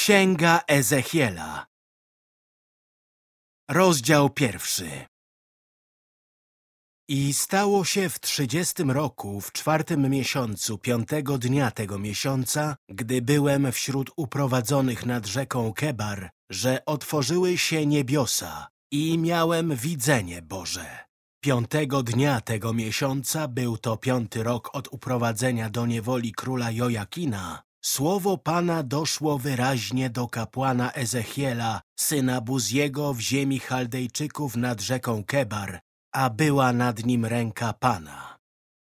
Księga Ezechiela Rozdział pierwszy I stało się w trzydziestym roku, w czwartym miesiącu, piątego dnia tego miesiąca, gdy byłem wśród uprowadzonych nad rzeką Kebar, że otworzyły się niebiosa i miałem widzenie Boże. Piątego dnia tego miesiąca, był to piąty rok od uprowadzenia do niewoli króla Jojakina, Słowo Pana doszło wyraźnie do kapłana Ezechiela, syna Buziego w ziemi Chaldejczyków nad rzeką Kebar, a była nad nim ręka Pana.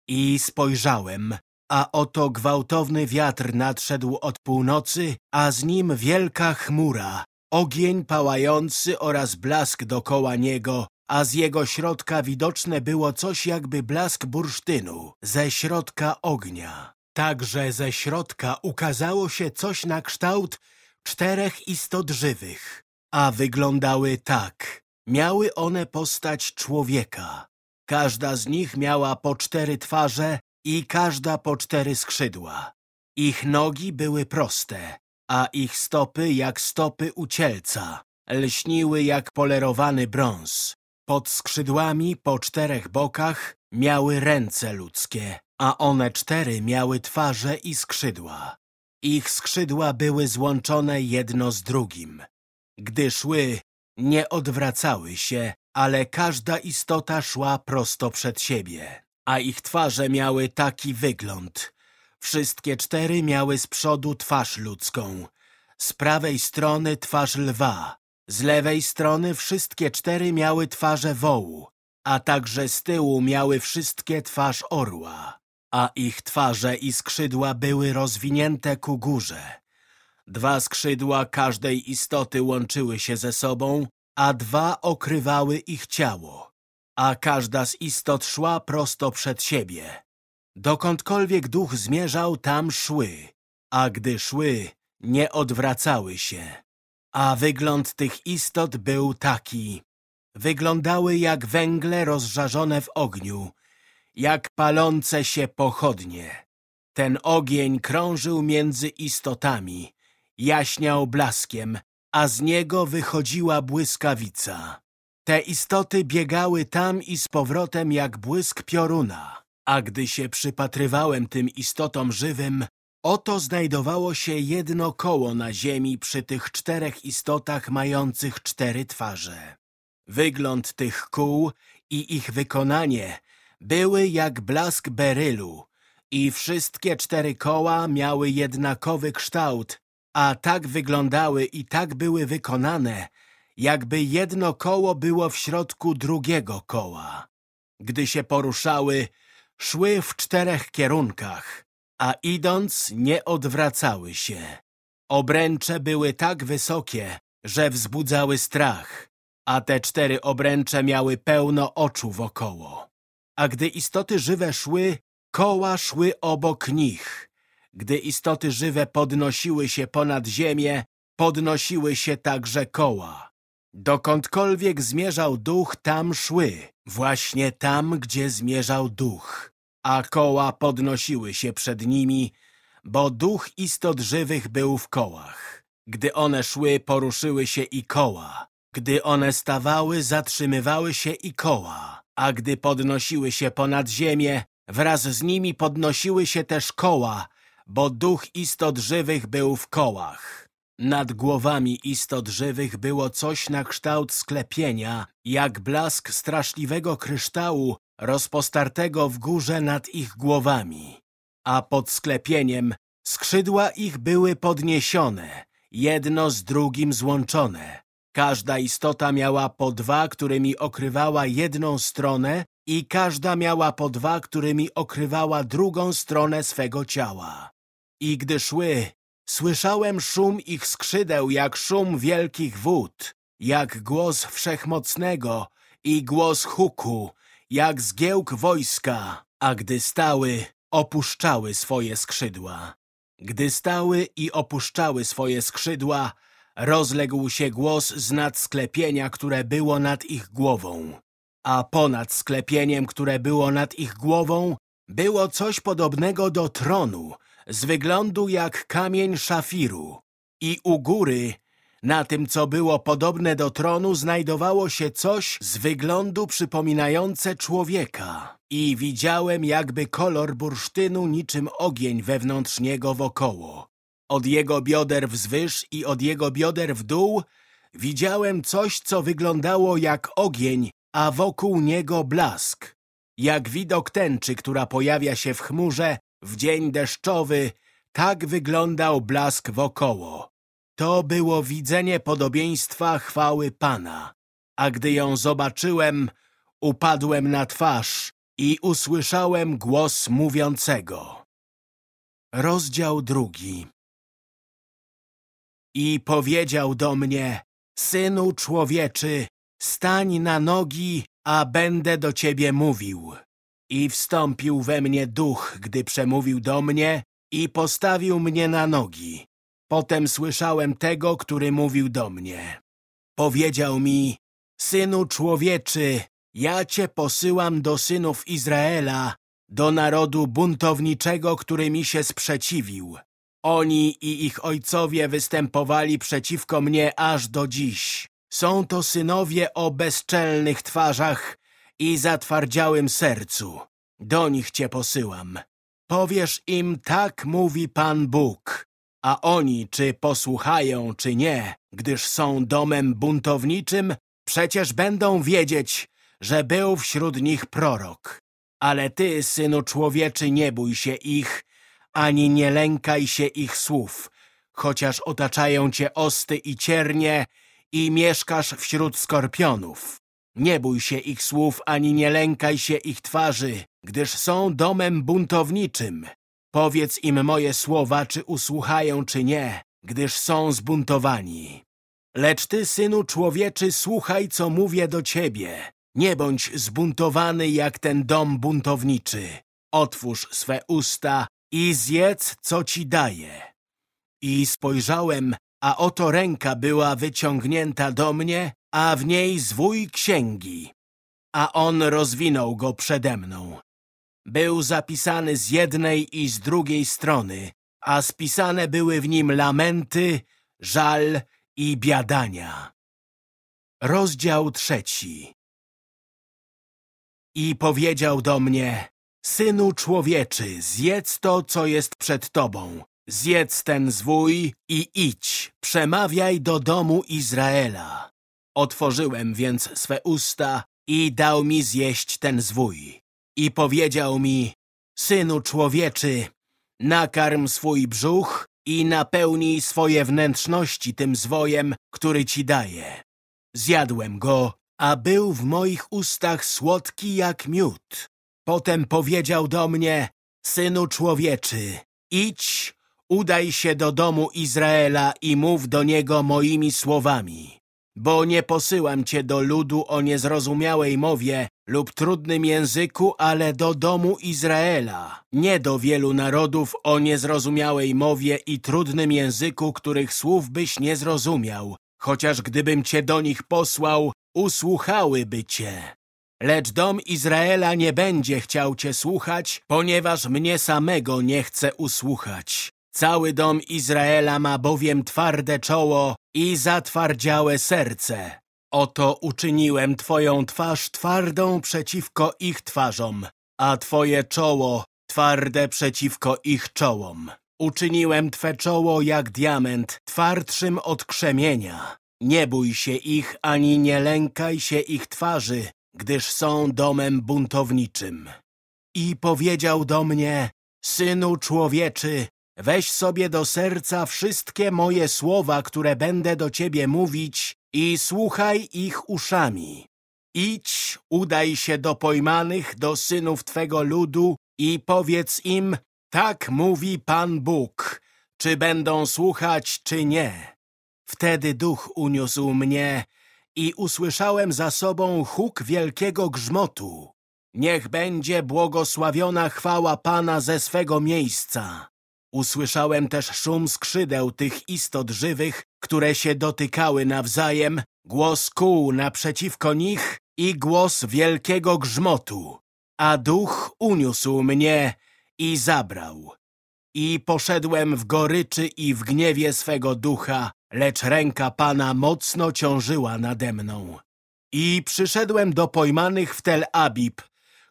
I spojrzałem, a oto gwałtowny wiatr nadszedł od północy, a z nim wielka chmura, ogień pałający oraz blask dokoła niego, a z jego środka widoczne było coś jakby blask bursztynu, ze środka ognia. Także ze środka ukazało się coś na kształt czterech istot żywych, a wyglądały tak. Miały one postać człowieka. Każda z nich miała po cztery twarze i każda po cztery skrzydła. Ich nogi były proste, a ich stopy jak stopy ucielca. Lśniły jak polerowany brąz. Pod skrzydłami po czterech bokach miały ręce ludzkie a one cztery miały twarze i skrzydła. Ich skrzydła były złączone jedno z drugim. Gdy szły, nie odwracały się, ale każda istota szła prosto przed siebie. A ich twarze miały taki wygląd. Wszystkie cztery miały z przodu twarz ludzką, z prawej strony twarz lwa, z lewej strony wszystkie cztery miały twarze wołu, a także z tyłu miały wszystkie twarz orła a ich twarze i skrzydła były rozwinięte ku górze. Dwa skrzydła każdej istoty łączyły się ze sobą, a dwa okrywały ich ciało, a każda z istot szła prosto przed siebie. Dokądkolwiek duch zmierzał, tam szły, a gdy szły, nie odwracały się. A wygląd tych istot był taki. Wyglądały jak węgle rozżarzone w ogniu, jak palące się pochodnie. Ten ogień krążył między istotami, jaśniał blaskiem, a z niego wychodziła błyskawica. Te istoty biegały tam i z powrotem jak błysk pioruna, a gdy się przypatrywałem tym istotom żywym, oto znajdowało się jedno koło na ziemi przy tych czterech istotach mających cztery twarze. Wygląd tych kół i ich wykonanie były jak blask berylu i wszystkie cztery koła miały jednakowy kształt, a tak wyglądały i tak były wykonane, jakby jedno koło było w środku drugiego koła. Gdy się poruszały, szły w czterech kierunkach, a idąc nie odwracały się. Obręcze były tak wysokie, że wzbudzały strach, a te cztery obręcze miały pełno oczu wokoło. A gdy istoty żywe szły, koła szły obok nich. Gdy istoty żywe podnosiły się ponad ziemię, podnosiły się także koła. Dokądkolwiek zmierzał duch, tam szły, właśnie tam, gdzie zmierzał duch. A koła podnosiły się przed nimi, bo duch istot żywych był w kołach. Gdy one szły, poruszyły się i koła. Gdy one stawały, zatrzymywały się i koła a gdy podnosiły się ponad ziemię, wraz z nimi podnosiły się też koła, bo duch istot żywych był w kołach. Nad głowami istot żywych było coś na kształt sklepienia, jak blask straszliwego kryształu rozpostartego w górze nad ich głowami. A pod sklepieniem skrzydła ich były podniesione, jedno z drugim złączone. Każda istota miała po dwa, którymi okrywała jedną stronę i każda miała po dwa, którymi okrywała drugą stronę swego ciała. I gdy szły, słyszałem szum ich skrzydeł jak szum wielkich wód, jak głos wszechmocnego i głos huku, jak zgiełk wojska, a gdy stały, opuszczały swoje skrzydła. Gdy stały i opuszczały swoje skrzydła, rozległ się głos z nad sklepienia, które było nad ich głową. A ponad sklepieniem, które było nad ich głową, było coś podobnego do tronu, z wyglądu jak kamień szafiru. I u góry, na tym, co było podobne do tronu, znajdowało się coś z wyglądu przypominające człowieka. I widziałem jakby kolor bursztynu niczym ogień wewnątrz niego wokoło. Od jego bioder wzwyż i od jego bioder w dół widziałem coś, co wyglądało jak ogień, a wokół niego blask. Jak widok tęczy, która pojawia się w chmurze w dzień deszczowy, tak wyglądał blask wokoło. To było widzenie podobieństwa chwały Pana. A gdy ją zobaczyłem, upadłem na twarz i usłyszałem głos mówiącego. Rozdział drugi I powiedział do mnie, Synu człowieczy, stań na nogi, a będę do ciebie mówił. I wstąpił we mnie duch, gdy przemówił do mnie i postawił mnie na nogi. Potem słyszałem tego, który mówił do mnie. Powiedział mi, Synu człowieczy, ja cię posyłam do synów Izraela, do narodu buntowniczego, który mi się sprzeciwił. Oni i ich ojcowie występowali przeciwko mnie aż do dziś. Są to synowie o bezczelnych twarzach i zatwardziałym sercu. Do nich cię posyłam. Powiesz im, tak mówi Pan Bóg a oni czy posłuchają, czy nie, gdyż są domem buntowniczym, przecież będą wiedzieć, że był wśród nich prorok. Ale ty, synu człowieczy, nie bój się ich, ani nie lękaj się ich słów, chociaż otaczają cię osty i ciernie i mieszkasz wśród skorpionów. Nie bój się ich słów, ani nie lękaj się ich twarzy, gdyż są domem buntowniczym. Powiedz im moje słowa, czy usłuchają, czy nie, gdyż są zbuntowani. Lecz ty, synu człowieczy, słuchaj, co mówię do ciebie. Nie bądź zbuntowany jak ten dom buntowniczy. Otwórz swe usta i zjedz, co ci daję. I spojrzałem, a oto ręka była wyciągnięta do mnie, a w niej zwój księgi. A on rozwinął go przede mną był zapisany z jednej i z drugiej strony, a spisane były w nim lamenty, żal i biadania. Rozdział trzeci I powiedział do mnie, Synu człowieczy, zjedz to, co jest przed tobą. Zjedz ten zwój i idź, przemawiaj do domu Izraela. Otworzyłem więc swe usta i dał mi zjeść ten zwój i powiedział mi, Synu człowieczy, nakarm swój brzuch i napełnij swoje wnętrzności tym zwojem, który ci daje. Zjadłem go, a był w moich ustach słodki jak miód. Potem powiedział do mnie, Synu człowieczy, idź, udaj się do domu Izraela i mów do niego moimi słowami. Bo nie posyłam cię do ludu o niezrozumiałej mowie lub trudnym języku, ale do domu Izraela, nie do wielu narodów o niezrozumiałej mowie i trudnym języku, których słów byś nie zrozumiał, chociaż gdybym cię do nich posłał, usłuchałyby cię. Lecz dom Izraela nie będzie chciał cię słuchać, ponieważ mnie samego nie chce usłuchać. Cały dom Izraela ma bowiem twarde czoło i zatwardziałe serce. Oto uczyniłem Twoją twarz twardą przeciwko ich twarzom, a Twoje czoło twarde przeciwko ich czołom. Uczyniłem Twe czoło jak diament, twardszym od krzemienia. Nie bój się ich, ani nie lękaj się ich twarzy, gdyż są domem buntowniczym. I powiedział do mnie, Synu człowieczy, Weź sobie do serca wszystkie moje słowa, które będę do ciebie mówić i słuchaj ich uszami. Idź, udaj się do pojmanych, do synów Twego ludu i powiedz im, tak mówi Pan Bóg, czy będą słuchać, czy nie. Wtedy duch uniósł mnie i usłyszałem za sobą huk wielkiego grzmotu. Niech będzie błogosławiona chwała Pana ze swego miejsca. Usłyszałem też szum skrzydeł tych istot żywych, które się dotykały nawzajem, głos kół naprzeciwko nich i głos wielkiego grzmotu. A duch uniósł mnie i zabrał. i poszedłem w goryczy i w gniewie swego ducha, lecz ręka Pana mocno ciążyła nade mną. I przyszedłem do pojmanych w Tel Abib,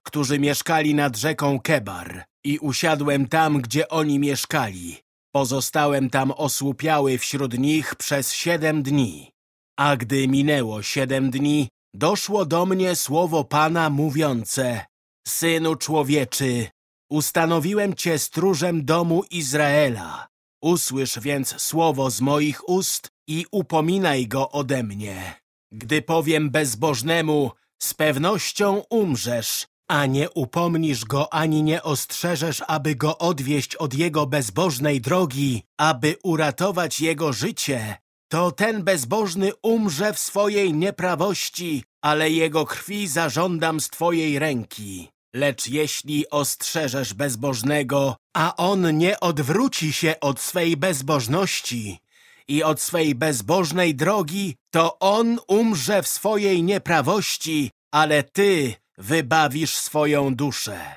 którzy mieszkali nad rzeką Kebar i usiadłem tam, gdzie oni mieszkali. Pozostałem tam osłupiały wśród nich przez siedem dni. A gdy minęło siedem dni, doszło do mnie słowo Pana mówiące Synu człowieczy, ustanowiłem Cię stróżem domu Izraela. Usłysz więc słowo z moich ust i upominaj go ode mnie. Gdy powiem bezbożnemu, z pewnością umrzesz, a nie upomnisz go ani nie ostrzeżesz, aby go odwieść od jego bezbożnej drogi, aby uratować jego życie, to ten bezbożny umrze w swojej nieprawości, ale jego krwi zażądam z twojej ręki. Lecz jeśli ostrzeżesz bezbożnego, a on nie odwróci się od swej bezbożności i od swej bezbożnej drogi, to on umrze w swojej nieprawości, ale ty wybawisz swoją duszę.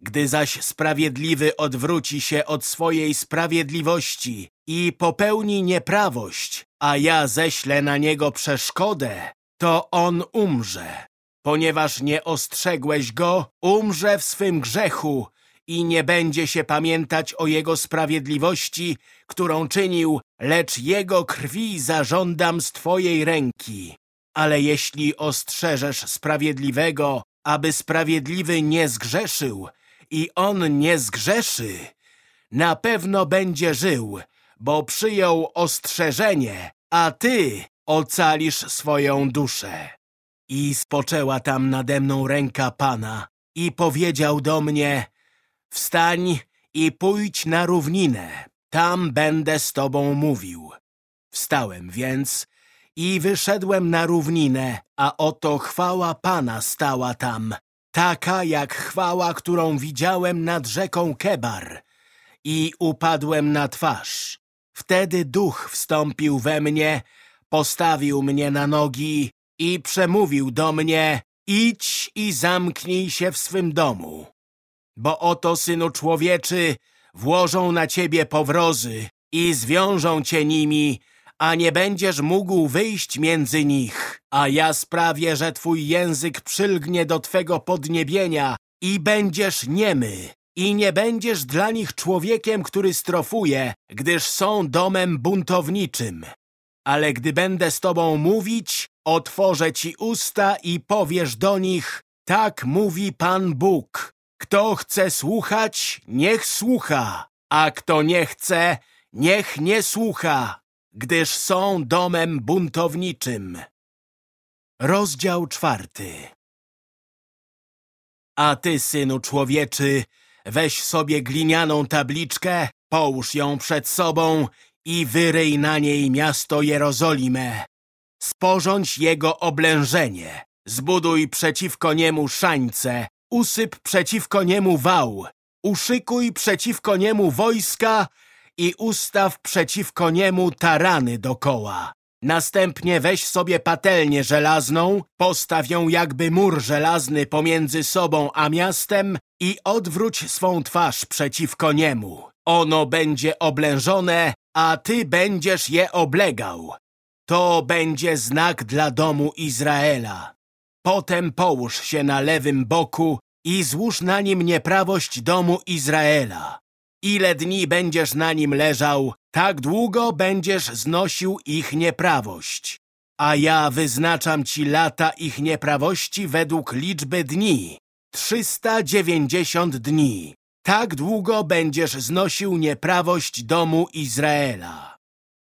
Gdy zaś sprawiedliwy odwróci się od swojej sprawiedliwości i popełni nieprawość, a ja ześlę na niego przeszkodę, to on umrze. Ponieważ nie ostrzegłeś go, umrze w swym grzechu i nie będzie się pamiętać o jego sprawiedliwości, którą czynił, lecz jego krwi zażądam z twojej ręki. Ale jeśli ostrzeżesz sprawiedliwego, aby sprawiedliwy nie zgrzeszył i on nie zgrzeszy, na pewno będzie żył, bo przyjął ostrzeżenie, a ty ocalisz swoją duszę. I spoczęła tam nade mną ręka Pana i powiedział do mnie, wstań i pójdź na równinę, tam będę z tobą mówił. Wstałem więc i wyszedłem na równinę, a oto chwała Pana stała tam, taka jak chwała, którą widziałem nad rzeką Kebar. I upadłem na twarz. Wtedy duch wstąpił we mnie, postawił mnie na nogi i przemówił do mnie, idź i zamknij się w swym domu. Bo oto, synu człowieczy, włożą na ciebie powrozy i zwiążą cię nimi, a nie będziesz mógł wyjść między nich. A ja sprawię, że twój język przylgnie do twego podniebienia i będziesz niemy. I nie będziesz dla nich człowiekiem, który strofuje, gdyż są domem buntowniczym. Ale gdy będę z tobą mówić, otworzę ci usta i powiesz do nich, tak mówi Pan Bóg. Kto chce słuchać, niech słucha, a kto nie chce, niech nie słucha gdyż są domem buntowniczym. Rozdział czwarty A ty, synu człowieczy, weź sobie glinianą tabliczkę, połóż ją przed sobą i wyryj na niej miasto Jerozolimę. Sporządź jego oblężenie, zbuduj przeciwko niemu szańce, usyp przeciwko niemu wał, uszykuj przeciwko niemu wojska i ustaw przeciwko niemu tarany dokoła. Następnie weź sobie patelnię żelazną, postaw ją jakby mur żelazny pomiędzy sobą a miastem i odwróć swą twarz przeciwko niemu. Ono będzie oblężone, a ty będziesz je oblegał. To będzie znak dla domu Izraela. Potem połóż się na lewym boku i złóż na nim nieprawość domu Izraela. Ile dni będziesz na nim leżał, tak długo będziesz znosił ich nieprawość. A ja wyznaczam ci lata ich nieprawości według liczby dni. Trzysta dziewięćdziesiąt dni. Tak długo będziesz znosił nieprawość domu Izraela.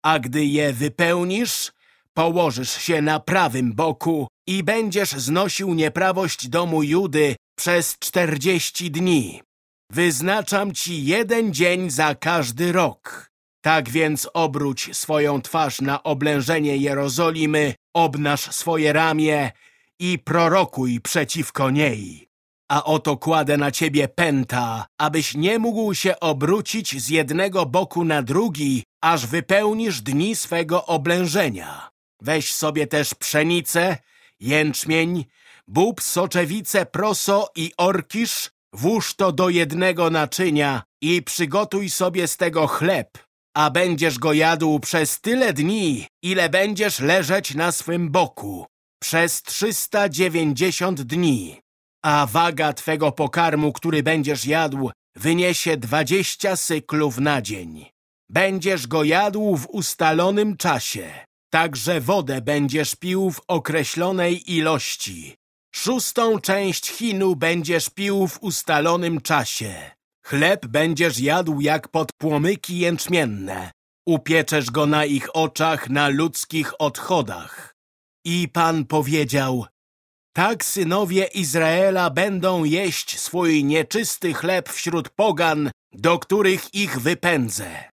A gdy je wypełnisz, położysz się na prawym boku i będziesz znosił nieprawość domu Judy przez czterdzieści dni. Wyznaczam ci jeden dzień za każdy rok. Tak więc obróć swoją twarz na oblężenie Jerozolimy, obnaż swoje ramię i prorokuj przeciwko niej. A oto kładę na ciebie pęta, abyś nie mógł się obrócić z jednego boku na drugi, aż wypełnisz dni swego oblężenia. Weź sobie też pszenicę, jęczmień, bób, soczewice, proso i orkisz Włóż to do jednego naczynia i przygotuj sobie z tego chleb, a będziesz go jadł przez tyle dni, ile będziesz leżeć na swym boku, przez 390 dni. A waga twego pokarmu, który będziesz jadł, wyniesie 20 syklów na dzień. Będziesz go jadł w ustalonym czasie. Także wodę będziesz pił w określonej ilości. Szóstą część chinu będziesz pił w ustalonym czasie. Chleb będziesz jadł jak podpłomyki jęczmienne. Upieczesz go na ich oczach na ludzkich odchodach. I Pan powiedział, tak synowie Izraela będą jeść swój nieczysty chleb wśród pogan, do których ich wypędzę.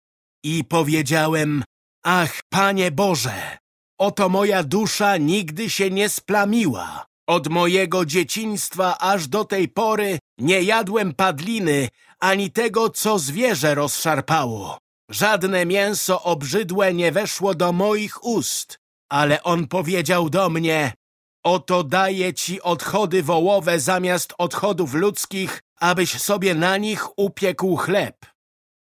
I powiedziałem, ach, Panie Boże, oto moja dusza nigdy się nie splamiła. Od mojego dzieciństwa aż do tej pory nie jadłem padliny, ani tego, co zwierzę rozszarpało. Żadne mięso obrzydłe nie weszło do moich ust, ale on powiedział do mnie, oto daję ci odchody wołowe zamiast odchodów ludzkich, abyś sobie na nich upiekł chleb.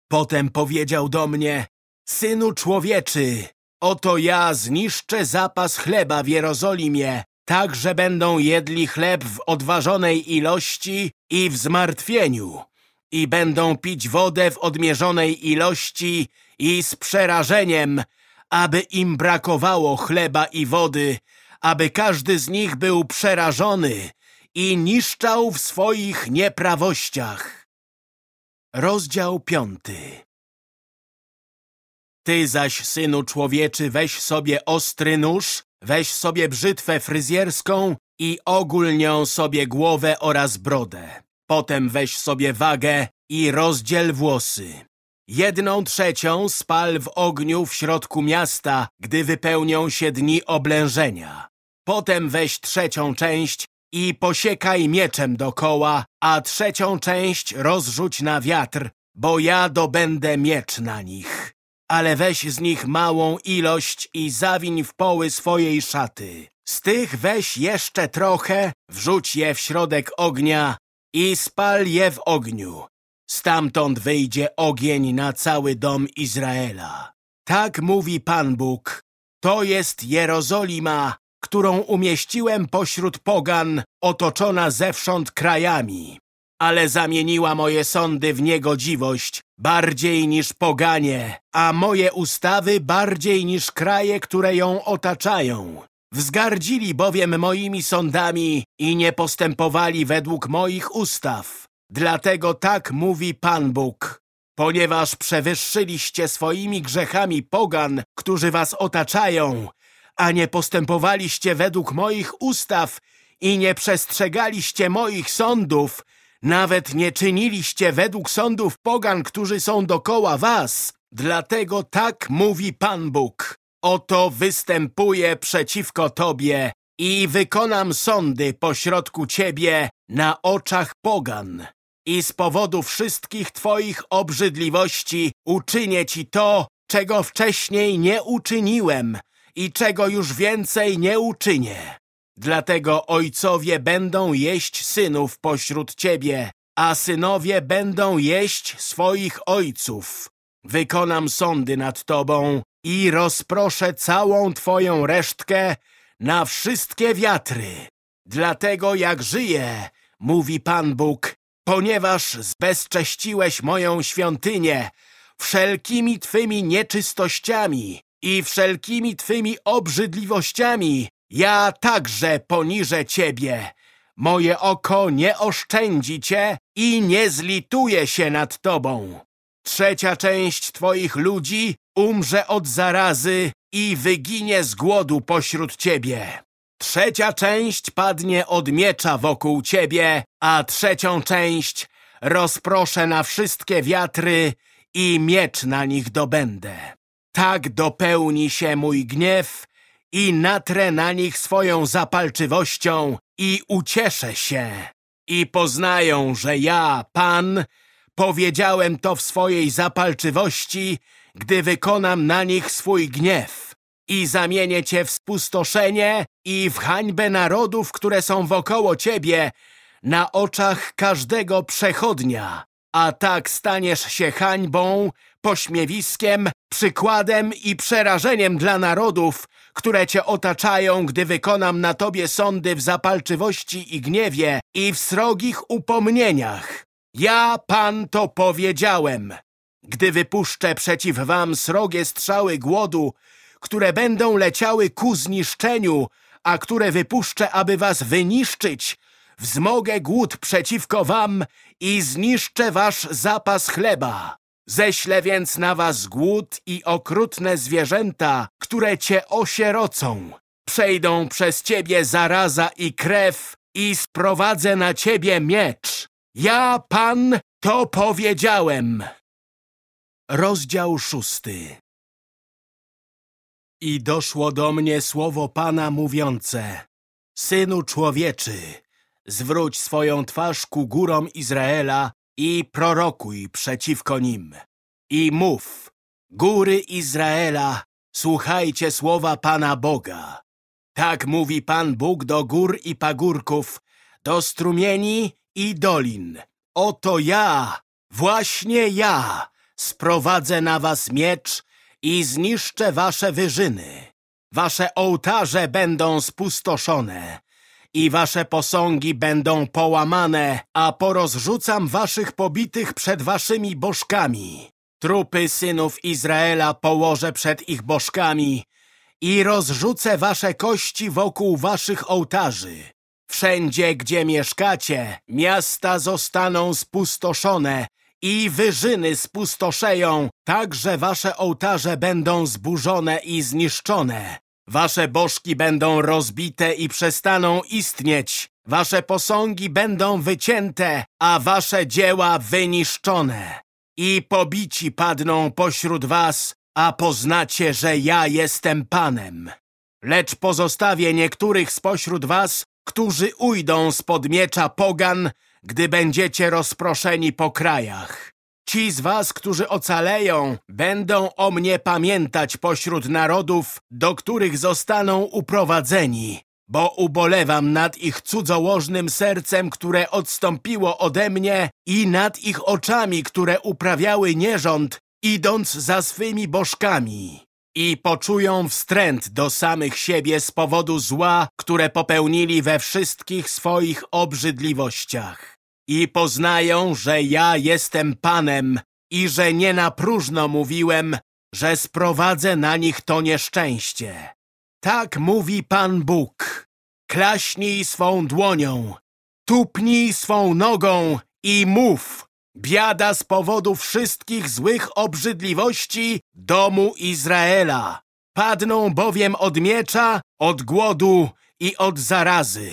Potem powiedział do mnie, synu człowieczy, oto ja zniszczę zapas chleba w Jerozolimie, tak, że będą jedli chleb w odważonej ilości i w zmartwieniu i będą pić wodę w odmierzonej ilości i z przerażeniem, aby im brakowało chleba i wody, aby każdy z nich był przerażony i niszczał w swoich nieprawościach. Rozdział piąty Ty zaś, synu człowieczy, weź sobie ostry nóż, weź sobie brzytwę fryzjerską i ogól nią sobie głowę oraz brodę. Potem weź sobie wagę i rozdziel włosy. Jedną trzecią spal w ogniu w środku miasta, gdy wypełnią się dni oblężenia. Potem weź trzecią część i posiekaj mieczem dokoła, a trzecią część rozrzuć na wiatr, bo ja dobędę miecz na nich. Ale weź z nich małą ilość i zawiń w poły swojej szaty. Z tych weź jeszcze trochę, wrzuć je w środek ognia i spal je w ogniu. Stamtąd wyjdzie ogień na cały dom Izraela. Tak mówi Pan Bóg. To jest Jerozolima, którą umieściłem pośród pogan, otoczona zewsząd krajami. Ale zamieniła moje sądy w niegodziwość, bardziej niż poganie, a moje ustawy bardziej niż kraje, które ją otaczają. Wzgardzili bowiem moimi sądami i nie postępowali według moich ustaw. Dlatego tak mówi Pan Bóg. Ponieważ przewyższyliście swoimi grzechami pogan, którzy was otaczają, a nie postępowaliście według moich ustaw i nie przestrzegaliście moich sądów, nawet nie czyniliście według sądów pogan, którzy są dokoła was, dlatego tak mówi Pan Bóg. Oto występuję przeciwko Tobie i wykonam sądy pośrodku Ciebie na oczach pogan. I z powodu wszystkich Twoich obrzydliwości uczynię Ci to, czego wcześniej nie uczyniłem i czego już więcej nie uczynię. Dlatego ojcowie będą jeść synów pośród Ciebie, a synowie będą jeść swoich ojców. Wykonam sądy nad Tobą i rozproszę całą Twoją resztkę na wszystkie wiatry. Dlatego jak żyję, mówi Pan Bóg, ponieważ zbezcześciłeś moją świątynię wszelkimi Twymi nieczystościami i wszelkimi Twymi obrzydliwościami, ja także poniżę Ciebie. Moje oko nie oszczędzi Cię i nie zlituje się nad Tobą. Trzecia część Twoich ludzi umrze od zarazy i wyginie z głodu pośród Ciebie. Trzecia część padnie od miecza wokół Ciebie, a trzecią część rozproszę na wszystkie wiatry i miecz na nich dobędę. Tak dopełni się mój gniew i natrę na nich swoją zapalczywością i ucieszę się. I poznają, że ja, Pan, powiedziałem to w swojej zapalczywości, gdy wykonam na nich swój gniew i zamienię cię w spustoszenie i w hańbę narodów, które są wokoło ciebie, na oczach każdego przechodnia, a tak staniesz się hańbą, pośmiewiskiem, przykładem i przerażeniem dla narodów, które cię otaczają, gdy wykonam na tobie sądy w zapalczywości i gniewie i w srogich upomnieniach. Ja, Pan, to powiedziałem. Gdy wypuszczę przeciw wam srogie strzały głodu, które będą leciały ku zniszczeniu, a które wypuszczę, aby was wyniszczyć, wzmogę głód przeciwko wam i zniszczę wasz zapas chleba. Ześlę więc na was głód i okrutne zwierzęta, które cię osierocą. Przejdą przez ciebie zaraza i krew i sprowadzę na ciebie miecz. Ja, Pan, to powiedziałem. Rozdział szósty I doszło do mnie słowo Pana mówiące Synu człowieczy, zwróć swoją twarz ku górom Izraela i prorokuj przeciwko nim. I mów, góry Izraela, słuchajcie słowa Pana Boga. Tak mówi Pan Bóg do gór i pagórków, do strumieni i dolin. Oto ja, właśnie ja, sprowadzę na was miecz i zniszczę wasze wyżyny. Wasze ołtarze będą spustoszone i wasze posągi będą połamane, a porozrzucam waszych pobitych przed waszymi bożkami. Trupy synów Izraela położę przed ich bożkami i rozrzucę wasze kości wokół waszych ołtarzy. Wszędzie, gdzie mieszkacie, miasta zostaną spustoszone i wyżyny spustoszeją, tak że wasze ołtarze będą zburzone i zniszczone. Wasze bożki będą rozbite i przestaną istnieć. Wasze posągi będą wycięte, a wasze dzieła wyniszczone. I pobici padną pośród was, a poznacie, że ja jestem Panem. Lecz pozostawię niektórych spośród was, którzy ujdą spod miecza pogan, gdy będziecie rozproszeni po krajach. Ci z was, którzy ocaleją, będą o mnie pamiętać pośród narodów, do których zostaną uprowadzeni, bo ubolewam nad ich cudzołożnym sercem, które odstąpiło ode mnie i nad ich oczami, które uprawiały nierząd, idąc za swymi bożkami. I poczują wstręt do samych siebie z powodu zła, które popełnili we wszystkich swoich obrzydliwościach i poznają, że ja jestem Panem i że nie na próżno mówiłem, że sprowadzę na nich to nieszczęście. Tak mówi Pan Bóg. Klaśnij swą dłonią, tupnij swą nogą i mów. Biada z powodu wszystkich złych obrzydliwości domu Izraela. Padną bowiem od miecza, od głodu i od zarazy.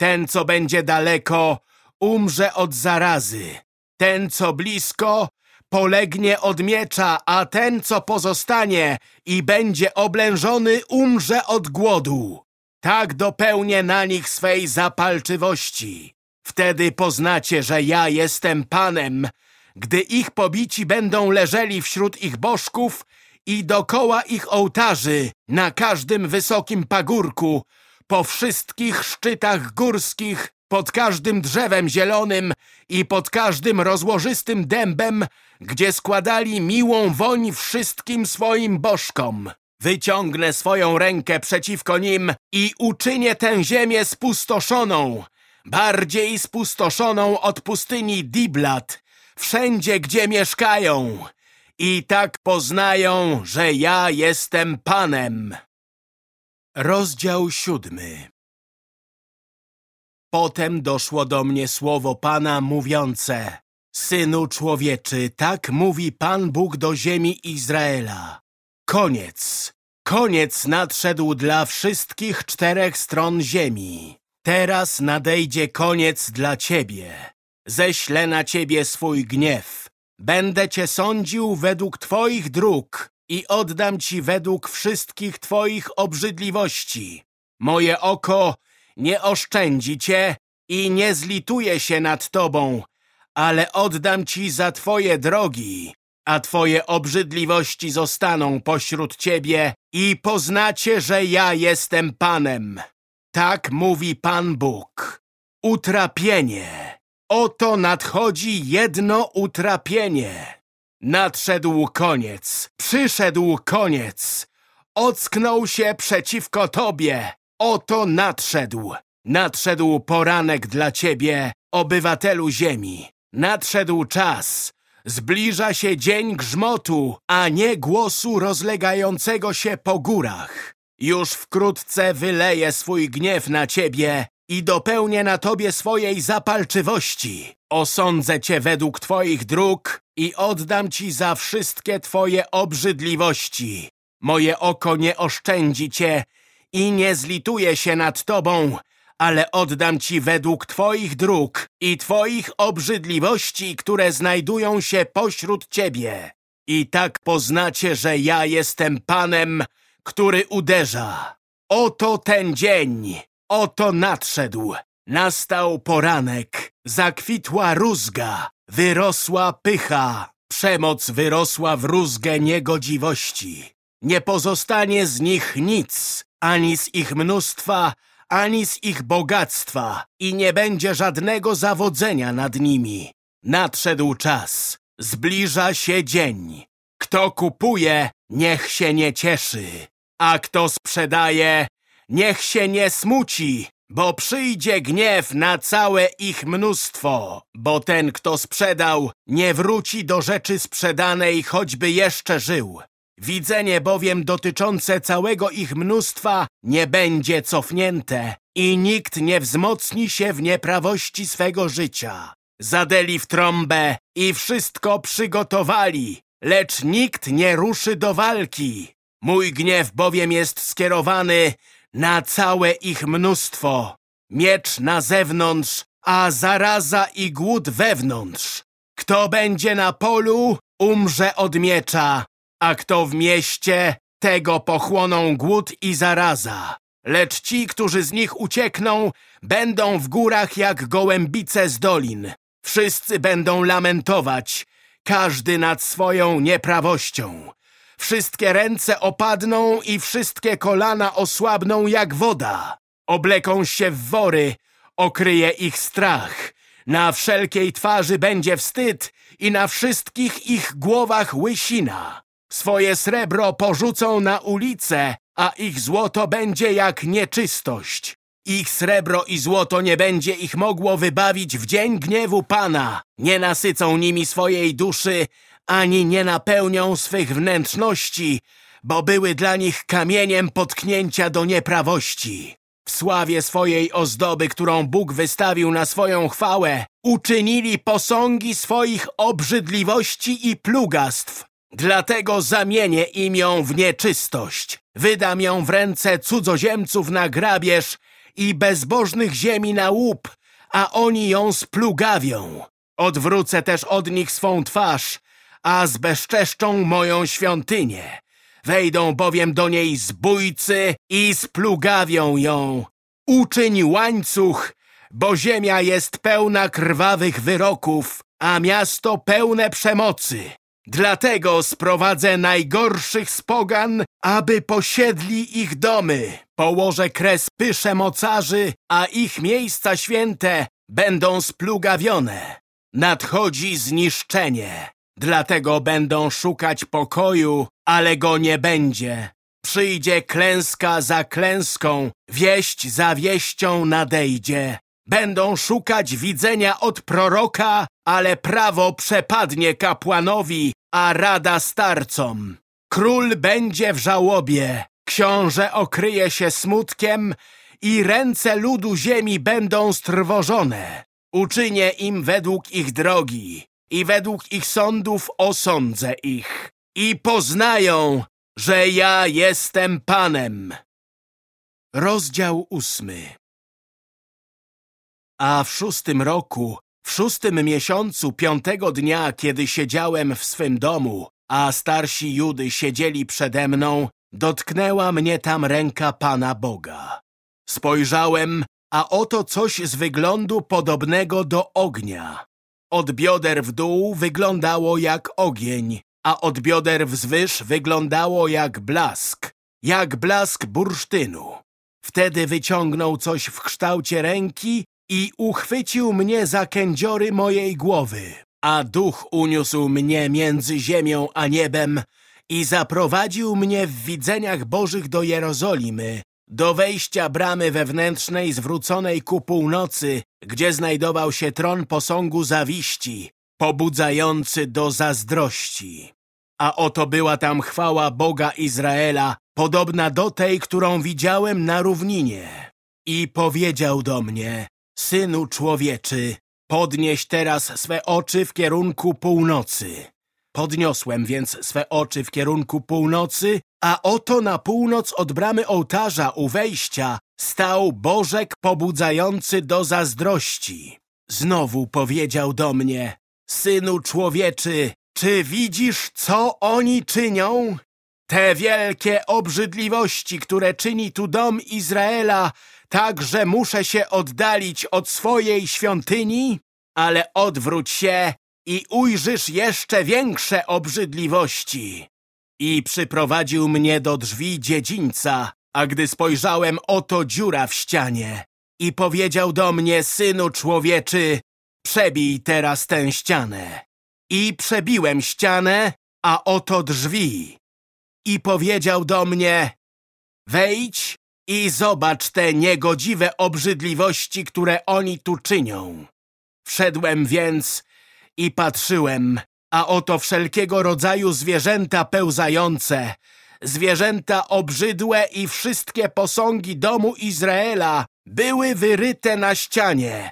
Ten, co będzie daleko, umrze od zarazy. Ten, co blisko, polegnie od miecza, a ten, co pozostanie i będzie oblężony, umrze od głodu. Tak dopełnię na nich swej zapalczywości. Wtedy poznacie, że ja jestem Panem, gdy ich pobici będą leżeli wśród ich bożków i dokoła ich ołtarzy, na każdym wysokim pagórku, po wszystkich szczytach górskich pod każdym drzewem zielonym i pod każdym rozłożystym dębem, gdzie składali miłą woń wszystkim swoim bożkom. Wyciągnę swoją rękę przeciwko nim i uczynię tę ziemię spustoszoną, bardziej spustoszoną od pustyni Diblat, wszędzie, gdzie mieszkają. I tak poznają, że ja jestem Panem. Rozdział siódmy Potem doszło do mnie słowo Pana mówiące Synu człowieczy, tak mówi Pan Bóg do ziemi Izraela. Koniec, koniec nadszedł dla wszystkich czterech stron ziemi. Teraz nadejdzie koniec dla ciebie. Ześlę na ciebie swój gniew. Będę cię sądził według twoich dróg i oddam ci według wszystkich twoich obrzydliwości. Moje oko nie oszczędzi cię i nie zlituje się nad tobą, ale oddam ci za twoje drogi, a twoje obrzydliwości zostaną pośród ciebie i poznacie, że ja jestem Panem. Tak mówi Pan Bóg. utrapienie. Oto nadchodzi jedno utrapienie. Nadszedł koniec, przyszedł koniec. Ocknął się przeciwko tobie. Oto nadszedł. Nadszedł poranek dla ciebie, obywatelu ziemi. Nadszedł czas. Zbliża się dzień grzmotu, a nie głosu rozlegającego się po górach. Już wkrótce wyleje swój gniew na ciebie i dopełnię na tobie swojej zapalczywości. Osądzę cię według twoich dróg i oddam ci za wszystkie twoje obrzydliwości. Moje oko nie oszczędzi cię i nie zlituje się nad tobą, ale oddam ci według twoich dróg i twoich obrzydliwości, które znajdują się pośród ciebie. I tak poznacie, że ja jestem Panem, który uderza. Oto ten dzień, oto nadszedł. Nastał poranek, zakwitła rózga, wyrosła pycha, przemoc wyrosła w rózgę niegodziwości. Nie pozostanie z nich nic, ani z ich mnóstwa, ani z ich bogactwa i nie będzie żadnego zawodzenia nad nimi. Nadszedł czas, zbliża się dzień. Kto kupuje, niech się nie cieszy, a kto sprzedaje, niech się nie smuci, bo przyjdzie gniew na całe ich mnóstwo, bo ten, kto sprzedał, nie wróci do rzeczy sprzedanej, choćby jeszcze żył. Widzenie bowiem dotyczące całego ich mnóstwa nie będzie cofnięte i nikt nie wzmocni się w nieprawości swego życia. Zadeli w trąbę i wszystko przygotowali, lecz nikt nie ruszy do walki. Mój gniew bowiem jest skierowany na całe ich mnóstwo. Miecz na zewnątrz, a zaraza i głód wewnątrz. Kto będzie na polu, umrze od miecza, a kto w mieście, tego pochłoną głód i zaraza. Lecz ci, którzy z nich uciekną, będą w górach jak gołębice z dolin. Wszyscy będą lamentować, każdy nad swoją nieprawością. Wszystkie ręce opadną i wszystkie kolana osłabną jak woda. Obleką się w wory, okryje ich strach. Na wszelkiej twarzy będzie wstyd i na wszystkich ich głowach łysina. Swoje srebro porzucą na ulicę, a ich złoto będzie jak nieczystość. Ich srebro i złoto nie będzie ich mogło wybawić w dzień gniewu Pana. Nie nasycą nimi swojej duszy, ani nie napełnią swych wnętrzności, bo były dla nich kamieniem potknięcia do nieprawości. W sławie swojej ozdoby, którą Bóg wystawił na swoją chwałę, uczynili posągi swoich obrzydliwości i plugastw. Dlatego zamienię im ją w nieczystość. Wydam ją w ręce cudzoziemców na grabież i bezbożnych ziemi na łup, a oni ją splugawią. Odwrócę też od nich swą twarz, a zbezczeszczą moją świątynię. Wejdą bowiem do niej zbójcy i splugawią ją. Uczyń łańcuch, bo ziemia jest pełna krwawych wyroków, a miasto pełne przemocy. Dlatego sprowadzę najgorszych z pogan, aby posiedli ich domy. Położę kres pysze mocarzy, a ich miejsca święte będą splugawione. Nadchodzi zniszczenie. Dlatego będą szukać pokoju, ale go nie będzie. Przyjdzie klęska za klęską, wieść za wieścią nadejdzie. Będą szukać widzenia od proroka, ale prawo przepadnie kapłanowi, a rada starcom. Król będzie w żałobie, książę okryje się smutkiem i ręce ludu ziemi będą strwożone. Uczynię im według ich drogi i według ich sądów osądzę ich. I poznają, że ja jestem Panem. Rozdział ósmy A w szóstym roku, w szóstym miesiącu piątego dnia, kiedy siedziałem w swym domu, a starsi Judy siedzieli przede mną, dotknęła mnie tam ręka Pana Boga. Spojrzałem, a oto coś z wyglądu podobnego do ognia. Od bioder w dół wyglądało jak ogień, a od bioder wzwyż wyglądało jak blask, jak blask bursztynu. Wtedy wyciągnął coś w kształcie ręki i uchwycił mnie za kędziory mojej głowy, a duch uniósł mnie między ziemią a niebem i zaprowadził mnie w widzeniach bożych do Jerozolimy, do wejścia bramy wewnętrznej zwróconej ku północy, gdzie znajdował się tron posągu zawiści, pobudzający do zazdrości. A oto była tam chwała Boga Izraela, podobna do tej, którą widziałem na równinie. I powiedział do mnie, Synu człowieczy, podnieś teraz swe oczy w kierunku północy. Podniosłem więc swe oczy w kierunku północy, a oto na północ od bramy ołtarza u wejścia stał Bożek pobudzający do zazdrości. Znowu powiedział do mnie, Synu człowieczy, czy widzisz, co oni czynią? Te wielkie obrzydliwości, które czyni tu dom Izraela, tak, że muszę się oddalić od swojej świątyni? Ale odwróć się i ujrzysz jeszcze większe obrzydliwości. I przyprowadził mnie do drzwi dziedzińca, a gdy spojrzałem, oto dziura w ścianie. I powiedział do mnie, synu człowieczy, przebij teraz tę ścianę. I przebiłem ścianę, a oto drzwi. I powiedział do mnie, wejdź i zobacz te niegodziwe obrzydliwości, które oni tu czynią. Wszedłem więc i patrzyłem, a oto wszelkiego rodzaju zwierzęta pełzające, zwierzęta obrzydłe i wszystkie posągi domu Izraela były wyryte na ścianie,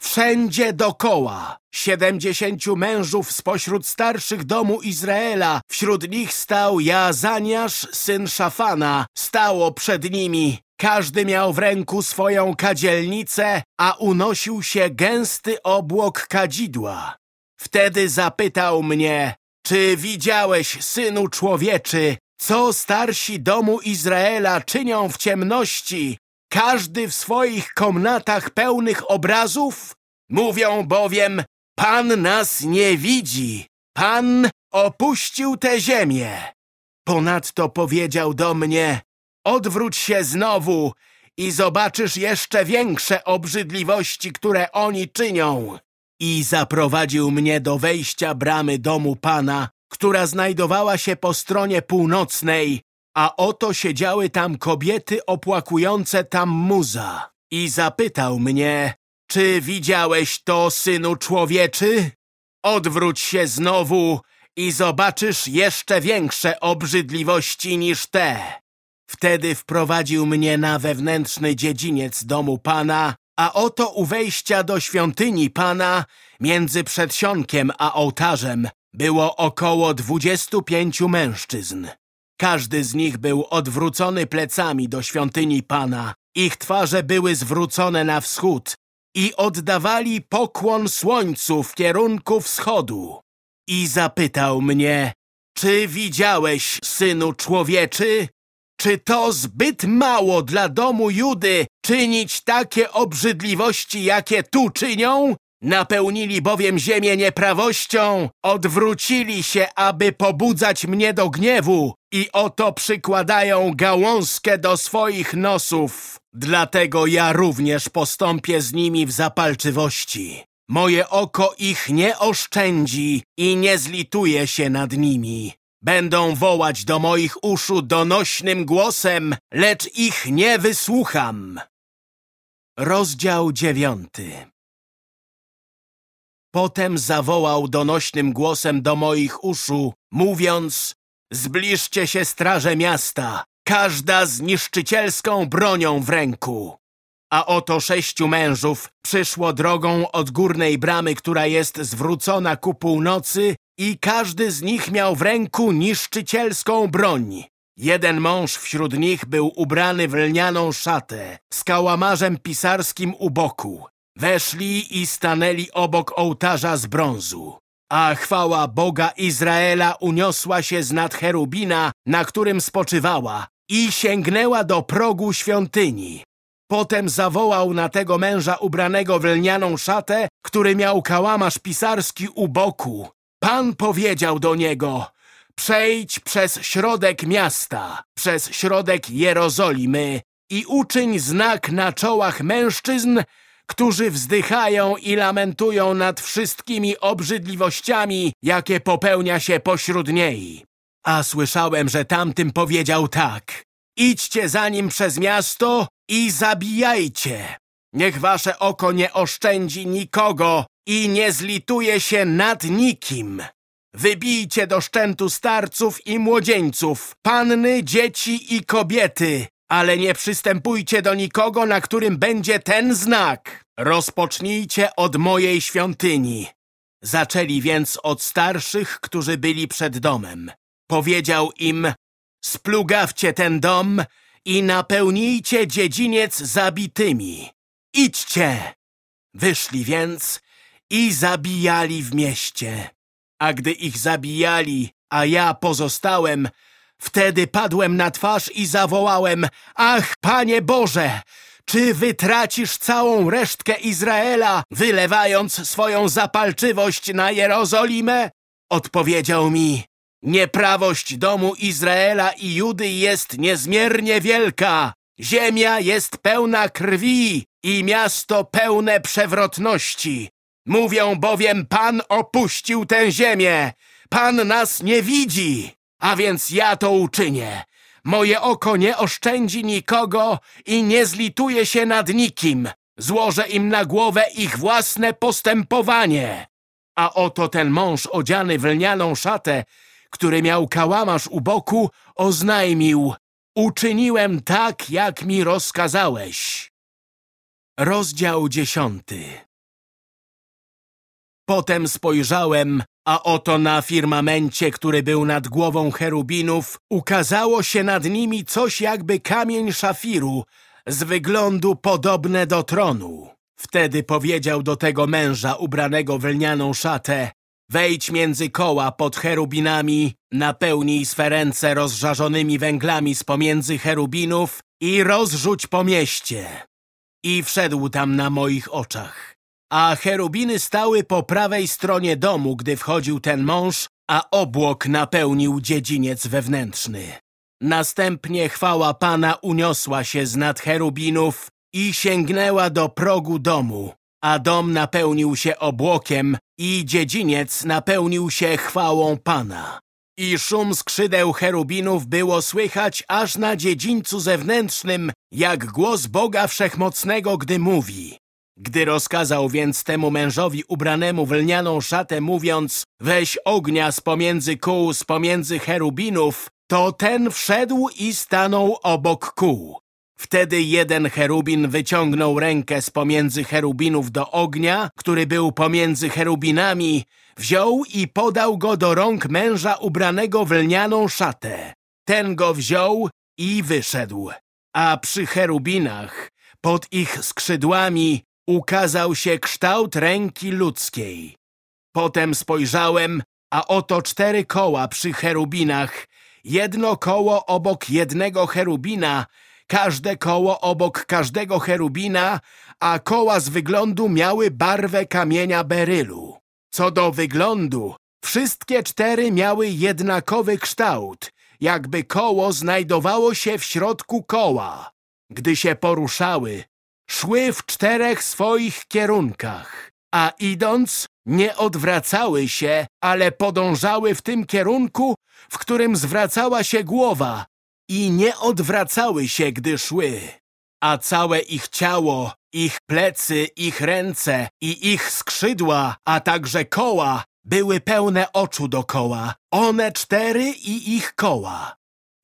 wszędzie dokoła. Siedemdziesięciu mężów spośród starszych domu Izraela, wśród nich stał Jazaniasz, syn Szafana, stało przed nimi. Każdy miał w ręku swoją kadzielnicę, a unosił się gęsty obłok kadzidła. Wtedy zapytał mnie, czy widziałeś, synu człowieczy, co starsi domu Izraela czynią w ciemności, każdy w swoich komnatach pełnych obrazów? Mówią bowiem, Pan nas nie widzi, Pan opuścił tę ziemię. Ponadto powiedział do mnie, odwróć się znowu i zobaczysz jeszcze większe obrzydliwości, które oni czynią. I zaprowadził mnie do wejścia bramy domu Pana, która znajdowała się po stronie północnej, a oto siedziały tam kobiety opłakujące tam muza. I zapytał mnie, czy widziałeś to, synu człowieczy? Odwróć się znowu i zobaczysz jeszcze większe obrzydliwości niż te. Wtedy wprowadził mnie na wewnętrzny dziedziniec domu Pana, a oto u wejścia do świątyni Pana, między przedsionkiem a ołtarzem, było około dwudziestu pięciu mężczyzn. Każdy z nich był odwrócony plecami do świątyni Pana. Ich twarze były zwrócone na wschód i oddawali pokłon słońcu w kierunku wschodu. I zapytał mnie, czy widziałeś, synu człowieczy? Czy to zbyt mało dla domu Judy czynić takie obrzydliwości, jakie tu czynią? Napełnili bowiem ziemię nieprawością, odwrócili się, aby pobudzać mnie do gniewu i oto przykładają gałązkę do swoich nosów. Dlatego ja również postąpię z nimi w zapalczywości. Moje oko ich nie oszczędzi i nie zlituje się nad nimi. Będą wołać do moich uszu donośnym głosem, lecz ich nie wysłucham. Rozdział dziewiąty Potem zawołał donośnym głosem do moich uszu, mówiąc Zbliżcie się straże miasta, każda z niszczycielską bronią w ręku. A oto sześciu mężów przyszło drogą od górnej bramy, która jest zwrócona ku północy i każdy z nich miał w ręku niszczycielską broń. Jeden mąż wśród nich był ubrany w lnianą szatę, z kałamarzem pisarskim u boku. Weszli i stanęli obok ołtarza z brązu. A chwała Boga Izraela uniosła się z nad cherubina, na którym spoczywała i sięgnęła do progu świątyni. Potem zawołał na tego męża ubranego w lnianą szatę, który miał kałamarz pisarski u boku. Pan powiedział do niego, przejdź przez środek miasta, przez środek Jerozolimy i uczyń znak na czołach mężczyzn, którzy wzdychają i lamentują nad wszystkimi obrzydliwościami, jakie popełnia się pośród niej. A słyszałem, że tamtym powiedział tak. Idźcie za nim przez miasto i zabijajcie. Niech wasze oko nie oszczędzi nikogo i nie zlituje się nad nikim. Wybijcie do szczętu starców i młodzieńców, panny, dzieci i kobiety, ale nie przystępujcie do nikogo, na którym będzie ten znak. Rozpocznijcie od mojej świątyni. Zaczęli więc od starszych, którzy byli przed domem. Powiedział im, splugawcie ten dom i napełnijcie dziedziniec zabitymi. Idźcie! Wyszli więc i zabijali w mieście. A gdy ich zabijali, a ja pozostałem, wtedy padłem na twarz i zawołałem, ach, Panie Boże, czy wytracisz całą resztkę Izraela, wylewając swoją zapalczywość na Jerozolimę? Odpowiedział mi, nieprawość domu Izraela i Judy jest niezmiernie wielka. Ziemia jest pełna krwi i miasto pełne przewrotności. Mówią bowiem, Pan opuścił tę ziemię. Pan nas nie widzi, a więc ja to uczynię. Moje oko nie oszczędzi nikogo i nie zlituje się nad nikim. Złożę im na głowę ich własne postępowanie. A oto ten mąż odziany w lnianą szatę, który miał kałamarz u boku, oznajmił Uczyniłem tak, jak mi rozkazałeś. Rozdział dziesiąty Potem spojrzałem, a oto na firmamencie, który był nad głową cherubinów, ukazało się nad nimi coś jakby kamień szafiru, z wyglądu podobne do tronu. Wtedy powiedział do tego męża ubranego w lnianą szatę, wejdź między koła pod cherubinami, napełnij swe ręce rozżarzonymi węglami z pomiędzy cherubinów i rozrzuć po mieście. I wszedł tam na moich oczach a cherubiny stały po prawej stronie domu, gdy wchodził ten mąż, a obłok napełnił dziedziniec wewnętrzny. Następnie chwała Pana uniosła się z nad cherubinów i sięgnęła do progu domu, a dom napełnił się obłokiem i dziedziniec napełnił się chwałą Pana. I szum skrzydeł cherubinów było słychać aż na dziedzińcu zewnętrznym, jak głos Boga Wszechmocnego, gdy mówi gdy rozkazał więc temu mężowi ubranemu w lnianą szatę, mówiąc weź ognia z pomiędzy kół, z pomiędzy cherubinów, to ten wszedł i stanął obok kół. Wtedy jeden cherubin wyciągnął rękę z pomiędzy cherubinów do ognia, który był pomiędzy cherubinami, wziął i podał go do rąk męża ubranego w lnianą szatę. Ten go wziął i wyszedł. A przy cherubinach, pod ich skrzydłami, ukazał się kształt ręki ludzkiej. Potem spojrzałem, a oto cztery koła przy cherubinach, jedno koło obok jednego cherubina, każde koło obok każdego cherubina, a koła z wyglądu miały barwę kamienia berylu. Co do wyglądu, wszystkie cztery miały jednakowy kształt, jakby koło znajdowało się w środku koła. Gdy się poruszały, szły w czterech swoich kierunkach, a idąc nie odwracały się, ale podążały w tym kierunku, w którym zwracała się głowa i nie odwracały się, gdy szły. A całe ich ciało, ich plecy, ich ręce i ich skrzydła, a także koła były pełne oczu dokoła, one cztery i ich koła.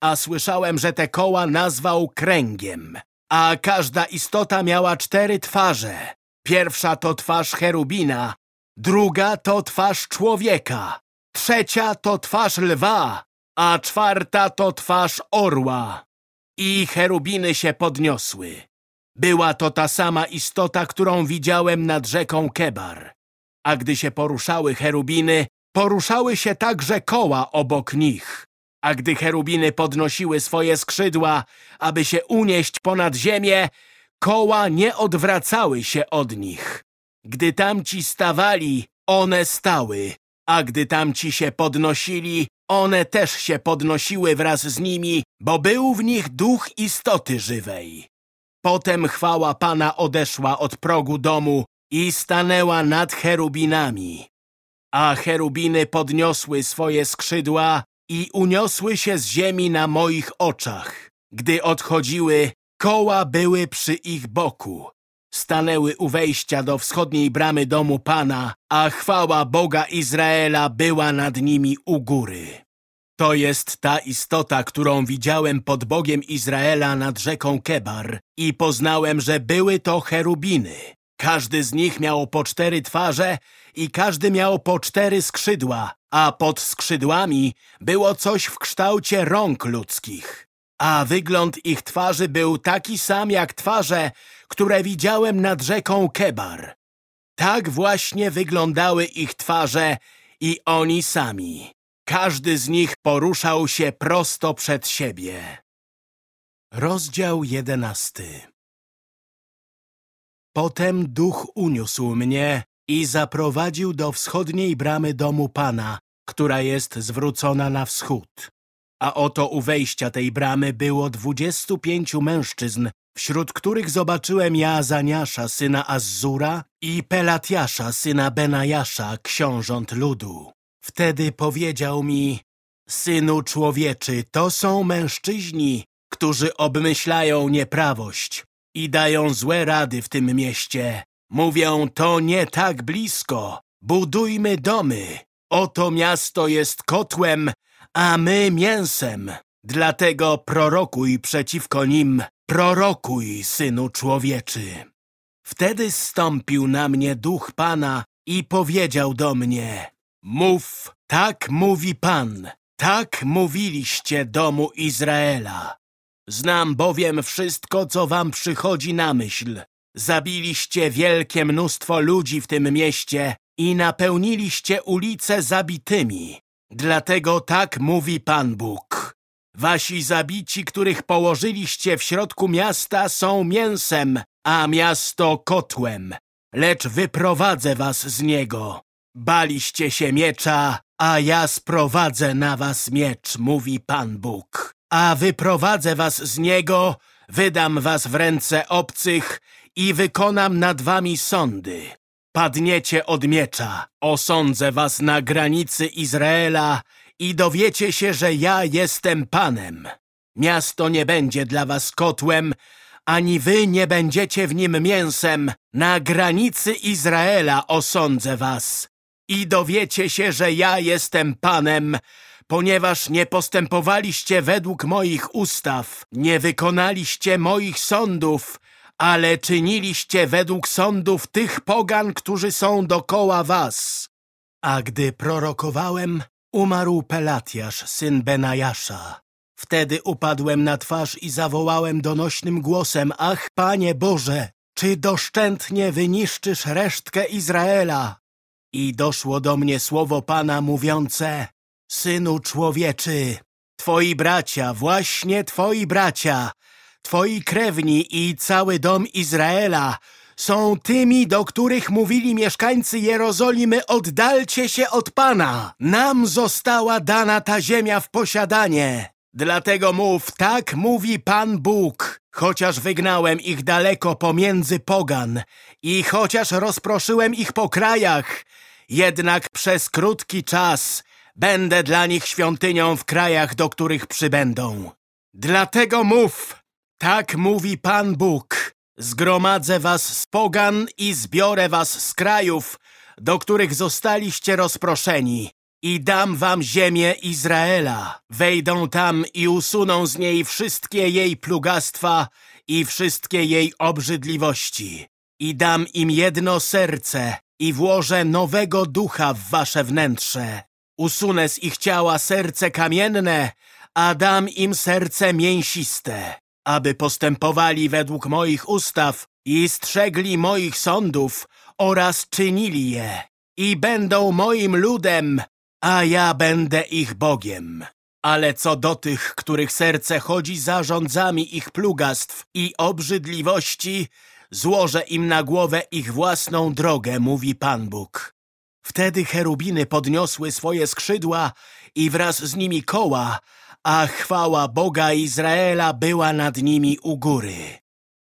A słyszałem, że te koła nazwał kręgiem a każda istota miała cztery twarze. Pierwsza to twarz cherubina, druga to twarz człowieka, trzecia to twarz lwa, a czwarta to twarz orła. I cherubiny się podniosły. Była to ta sama istota, którą widziałem nad rzeką Kebar. A gdy się poruszały cherubiny, poruszały się także koła obok nich. A gdy cherubiny podnosiły swoje skrzydła, aby się unieść ponad ziemię, koła nie odwracały się od nich. Gdy tamci stawali, one stały, a gdy tamci się podnosili, one też się podnosiły wraz z nimi, bo był w nich duch istoty żywej. Potem chwała Pana odeszła od progu domu i stanęła nad cherubinami. A cherubiny podniosły swoje skrzydła i uniosły się z ziemi na moich oczach. Gdy odchodziły, koła były przy ich boku. Stanęły u wejścia do wschodniej bramy domu Pana, a chwała Boga Izraela była nad nimi u góry. To jest ta istota, którą widziałem pod Bogiem Izraela nad rzeką Kebar i poznałem, że były to cherubiny. Każdy z nich miał po cztery twarze i każdy miał po cztery skrzydła, a pod skrzydłami było coś w kształcie rąk ludzkich. A wygląd ich twarzy był taki sam jak twarze, które widziałem nad rzeką Kebar. Tak właśnie wyglądały ich twarze i oni sami. Każdy z nich poruszał się prosto przed siebie. Rozdział jedenasty Potem duch uniósł mnie i zaprowadził do wschodniej bramy domu Pana, która jest zwrócona na wschód. A oto u wejścia tej bramy było dwudziestu pięciu mężczyzn, wśród których zobaczyłem Jaazaniasza, syna Azzura i Pelatiasza, syna Benajasza, książąt ludu. Wtedy powiedział mi, synu człowieczy, to są mężczyźni, którzy obmyślają nieprawość i dają złe rady w tym mieście. Mówią, to nie tak blisko, budujmy domy. Oto miasto jest kotłem, a my mięsem. Dlatego prorokuj przeciwko nim, prorokuj, synu człowieczy. Wtedy zstąpił na mnie duch Pana i powiedział do mnie, Mów, tak mówi Pan, tak mówiliście domu Izraela. Znam bowiem wszystko, co wam przychodzi na myśl. Zabiliście wielkie mnóstwo ludzi w tym mieście i napełniliście ulice zabitymi. Dlatego tak mówi Pan Bóg. Wasi zabici, których położyliście w środku miasta, są mięsem, a miasto kotłem. Lecz wyprowadzę was z niego. Baliście się miecza, a ja sprowadzę na was miecz, mówi Pan Bóg. A wyprowadzę was z niego, wydam was w ręce obcych i wykonam nad wami sądy. Padniecie od miecza, osądzę was na granicy Izraela i dowiecie się, że ja jestem Panem. Miasto nie będzie dla was kotłem, ani wy nie będziecie w nim mięsem. Na granicy Izraela osądzę was i dowiecie się, że ja jestem Panem, ponieważ nie postępowaliście według moich ustaw, nie wykonaliście moich sądów, ale czyniliście według sądów tych pogan, którzy są dokoła was. A gdy prorokowałem, umarł Pelatiasz, syn Benajasza. Wtedy upadłem na twarz i zawołałem donośnym głosem, ach, Panie Boże, czy doszczętnie wyniszczysz resztkę Izraela? I doszło do mnie słowo Pana mówiące, Synu człowieczy, twoi bracia, właśnie twoi bracia, twoi krewni i cały dom Izraela są tymi, do których mówili mieszkańcy Jerozolimy, oddalcie się od Pana. Nam została dana ta ziemia w posiadanie. Dlatego mów, tak mówi Pan Bóg. Chociaż wygnałem ich daleko pomiędzy pogan i chociaż rozproszyłem ich po krajach, jednak przez krótki czas będę dla nich świątynią w krajach, do których przybędą. Dlatego mów, tak mówi Pan Bóg. Zgromadzę was z pogan i zbiorę was z krajów, do których zostaliście rozproszeni i dam wam ziemię Izraela. Wejdą tam i usuną z niej wszystkie jej plugastwa i wszystkie jej obrzydliwości. I dam im jedno serce i włożę nowego ducha w wasze wnętrze. Usunę z ich ciała serce kamienne, a dam im serce mięsiste, aby postępowali według moich ustaw i strzegli moich sądów oraz czynili je. I będą moim ludem, a ja będę ich Bogiem. Ale co do tych, których serce chodzi za rządzami ich plugastw i obrzydliwości, złożę im na głowę ich własną drogę, mówi Pan Bóg. Wtedy cherubiny podniosły swoje skrzydła i wraz z nimi koła, a chwała Boga Izraela była nad nimi u góry.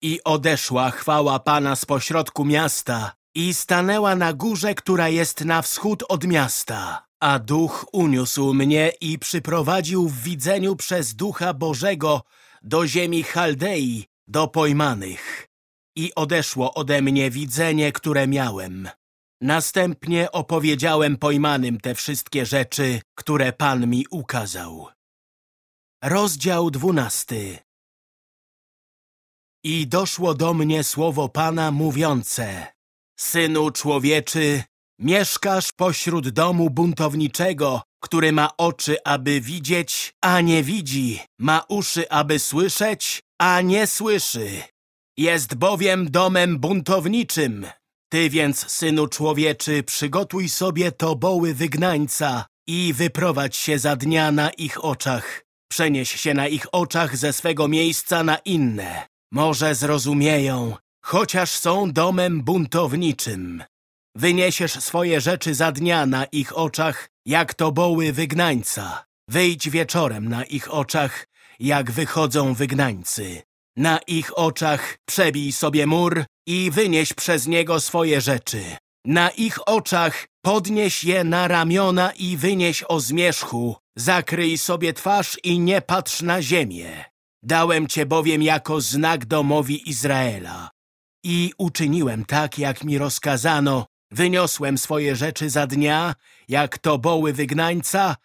I odeszła chwała Pana z pośrodku miasta i stanęła na górze, która jest na wschód od miasta. A duch uniósł mnie i przyprowadził w widzeniu przez ducha Bożego do ziemi Chaldei, do pojmanych. I odeszło ode mnie widzenie, które miałem. Następnie opowiedziałem pojmanym te wszystkie rzeczy, które Pan mi ukazał. Rozdział dwunasty I doszło do mnie słowo Pana mówiące Synu człowieczy, mieszkasz pośród domu buntowniczego, który ma oczy, aby widzieć, a nie widzi, ma uszy, aby słyszeć, a nie słyszy. Jest bowiem domem buntowniczym. Ty więc, synu człowieczy, przygotuj sobie toboły wygnańca i wyprowadź się za dnia na ich oczach. Przenieś się na ich oczach ze swego miejsca na inne. Może zrozumieją, chociaż są domem buntowniczym. Wyniesiesz swoje rzeczy za dnia na ich oczach, jak toboły wygnańca. Wyjdź wieczorem na ich oczach, jak wychodzą wygnańcy. Na ich oczach przebij sobie mur i wynieś przez niego swoje rzeczy. Na ich oczach podnieś je na ramiona i wynieś o zmierzchu. Zakryj sobie twarz i nie patrz na ziemię. Dałem cię bowiem jako znak domowi Izraela. I uczyniłem tak, jak mi rozkazano. Wyniosłem swoje rzeczy za dnia, jak to boły wygnańca,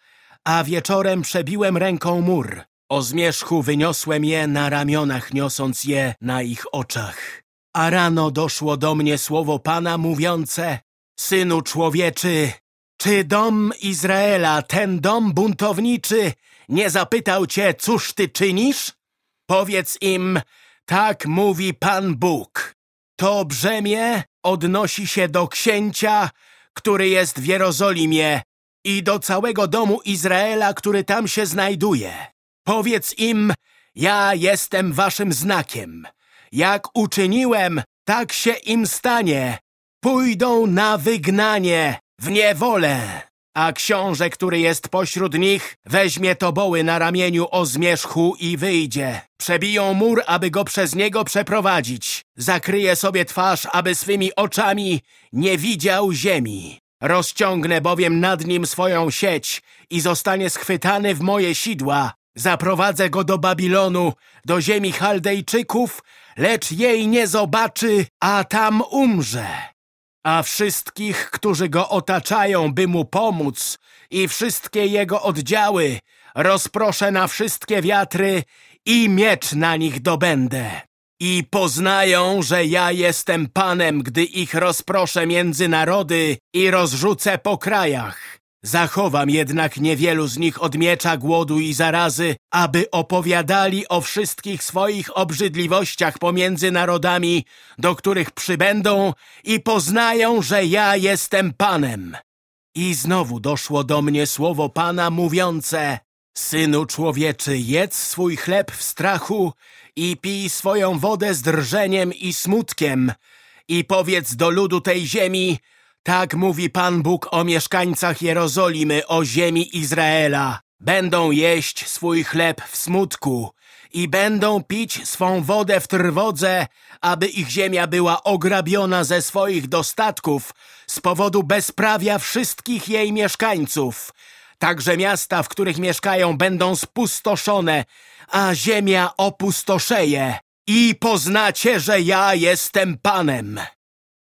a wieczorem przebiłem ręką mur. O zmierzchu wyniosłem je na ramionach, niosąc je na ich oczach. A rano doszło do mnie słowo Pana mówiące Synu człowieczy, czy dom Izraela, ten dom buntowniczy, nie zapytał cię, cóż ty czynisz? Powiedz im, tak mówi Pan Bóg. To brzemię odnosi się do księcia, który jest w Jerozolimie i do całego domu Izraela, który tam się znajduje. Powiedz im, ja jestem waszym znakiem. Jak uczyniłem, tak się im stanie. Pójdą na wygnanie, w niewolę. A książę, który jest pośród nich, weźmie toboły na ramieniu o zmierzchu i wyjdzie. Przebiją mur, aby go przez niego przeprowadzić. Zakryje sobie twarz, aby swymi oczami nie widział ziemi. Rozciągnę bowiem nad nim swoją sieć i zostanie schwytany w moje sidła. Zaprowadzę go do Babilonu, do ziemi Chaldejczyków, lecz jej nie zobaczy, a tam umrze. A wszystkich, którzy go otaczają, by mu pomóc i wszystkie jego oddziały rozproszę na wszystkie wiatry i miecz na nich dobędę. I poznają, że ja jestem Panem, gdy ich rozproszę między narody i rozrzucę po krajach. Zachowam jednak niewielu z nich od miecza, głodu i zarazy, aby opowiadali o wszystkich swoich obrzydliwościach pomiędzy narodami, do których przybędą i poznają, że ja jestem Panem. I znowu doszło do mnie słowo Pana mówiące Synu człowieczy, jedz swój chleb w strachu i pij swoją wodę z drżeniem i smutkiem i powiedz do ludu tej ziemi tak mówi Pan Bóg o mieszkańcach Jerozolimy, o ziemi Izraela. Będą jeść swój chleb w smutku i będą pić swą wodę w trwodze, aby ich ziemia była ograbiona ze swoich dostatków z powodu bezprawia wszystkich jej mieszkańców. Także miasta, w których mieszkają, będą spustoszone, a ziemia opustoszeje. I poznacie, że ja jestem Panem.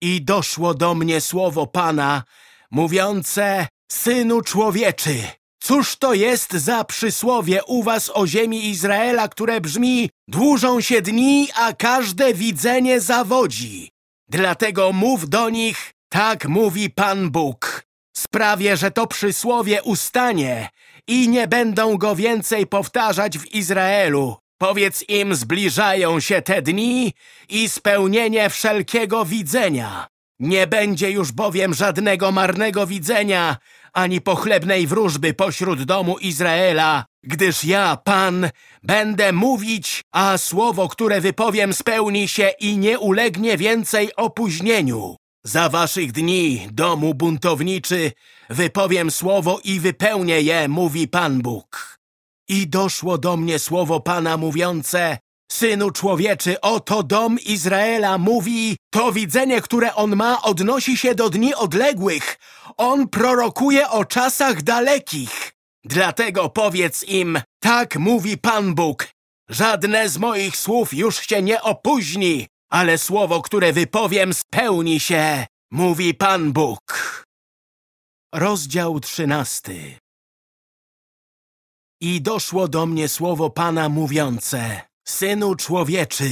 I doszło do mnie słowo Pana, mówiące, Synu człowieczy, cóż to jest za przysłowie u was o ziemi Izraela, które brzmi, dłużą się dni, a każde widzenie zawodzi. Dlatego mów do nich, tak mówi Pan Bóg. Sprawię, że to przysłowie ustanie i nie będą go więcej powtarzać w Izraelu. Powiedz im, zbliżają się te dni i spełnienie wszelkiego widzenia. Nie będzie już bowiem żadnego marnego widzenia, ani pochlebnej wróżby pośród domu Izraela, gdyż ja, Pan, będę mówić, a słowo, które wypowiem, spełni się i nie ulegnie więcej opóźnieniu. Za waszych dni, domu buntowniczy, wypowiem słowo i wypełnię je, mówi Pan Bóg. I doszło do mnie słowo Pana mówiące, Synu człowieczy, oto dom Izraela mówi, to widzenie, które on ma, odnosi się do dni odległych. On prorokuje o czasach dalekich. Dlatego powiedz im, tak mówi Pan Bóg. Żadne z moich słów już się nie opóźni, ale słowo, które wypowiem, spełni się, mówi Pan Bóg. Rozdział trzynasty I doszło do mnie słowo Pana mówiące, Synu człowieczy,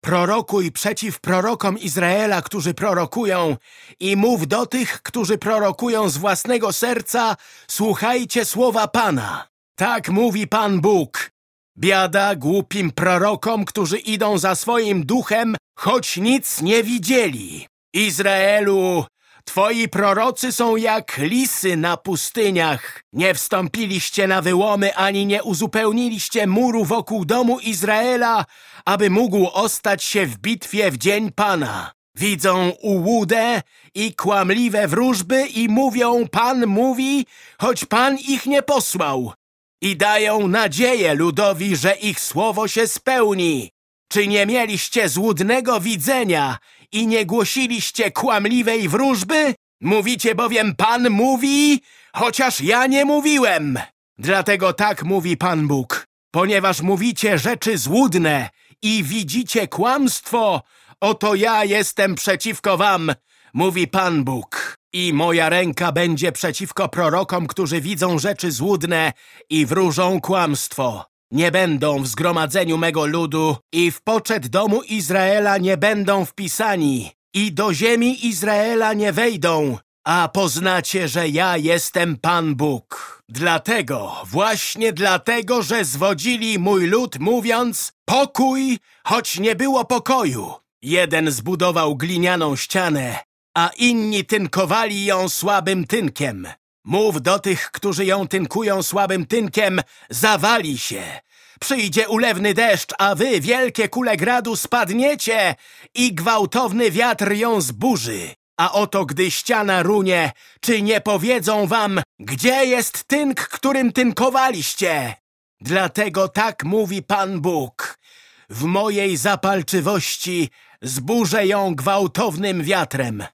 prorokuj przeciw prorokom Izraela, którzy prorokują i mów do tych, którzy prorokują z własnego serca, słuchajcie słowa Pana. Tak mówi Pan Bóg. Biada głupim prorokom, którzy idą za swoim duchem, choć nic nie widzieli. Izraelu, twoi prorocy są jak lisy na pustyniach. Nie wstąpiliście na wyłomy, ani nie uzupełniliście muru wokół domu Izraela, aby mógł ostać się w bitwie w dzień Pana. Widzą ułudę i kłamliwe wróżby i mówią, Pan mówi, choć Pan ich nie posłał. I dają nadzieję ludowi, że ich słowo się spełni. Czy nie mieliście złudnego widzenia i nie głosiliście kłamliwej wróżby? Mówicie bowiem Pan mówi, chociaż ja nie mówiłem. Dlatego tak mówi Pan Bóg. Ponieważ mówicie rzeczy złudne i widzicie kłamstwo, oto ja jestem przeciwko wam, mówi Pan Bóg. I moja ręka będzie przeciwko prorokom, którzy widzą rzeczy złudne i wróżą kłamstwo. Nie będą w zgromadzeniu mego ludu i w poczet domu Izraela nie będą wpisani i do ziemi Izraela nie wejdą, a poznacie, że ja jestem Pan Bóg. Dlatego, właśnie dlatego, że zwodzili mój lud mówiąc pokój, choć nie było pokoju. Jeden zbudował glinianą ścianę, a inni tynkowali ją słabym tynkiem. Mów do tych, którzy ją tynkują słabym tynkiem, zawali się. Przyjdzie ulewny deszcz, a wy, wielkie kule gradu, spadniecie i gwałtowny wiatr ją zburzy. A oto gdy ściana runie, czy nie powiedzą wam, gdzie jest tynk, którym tynkowaliście? Dlatego tak mówi Pan Bóg. W mojej zapalczywości zburzę ją gwałtownym wiatrem.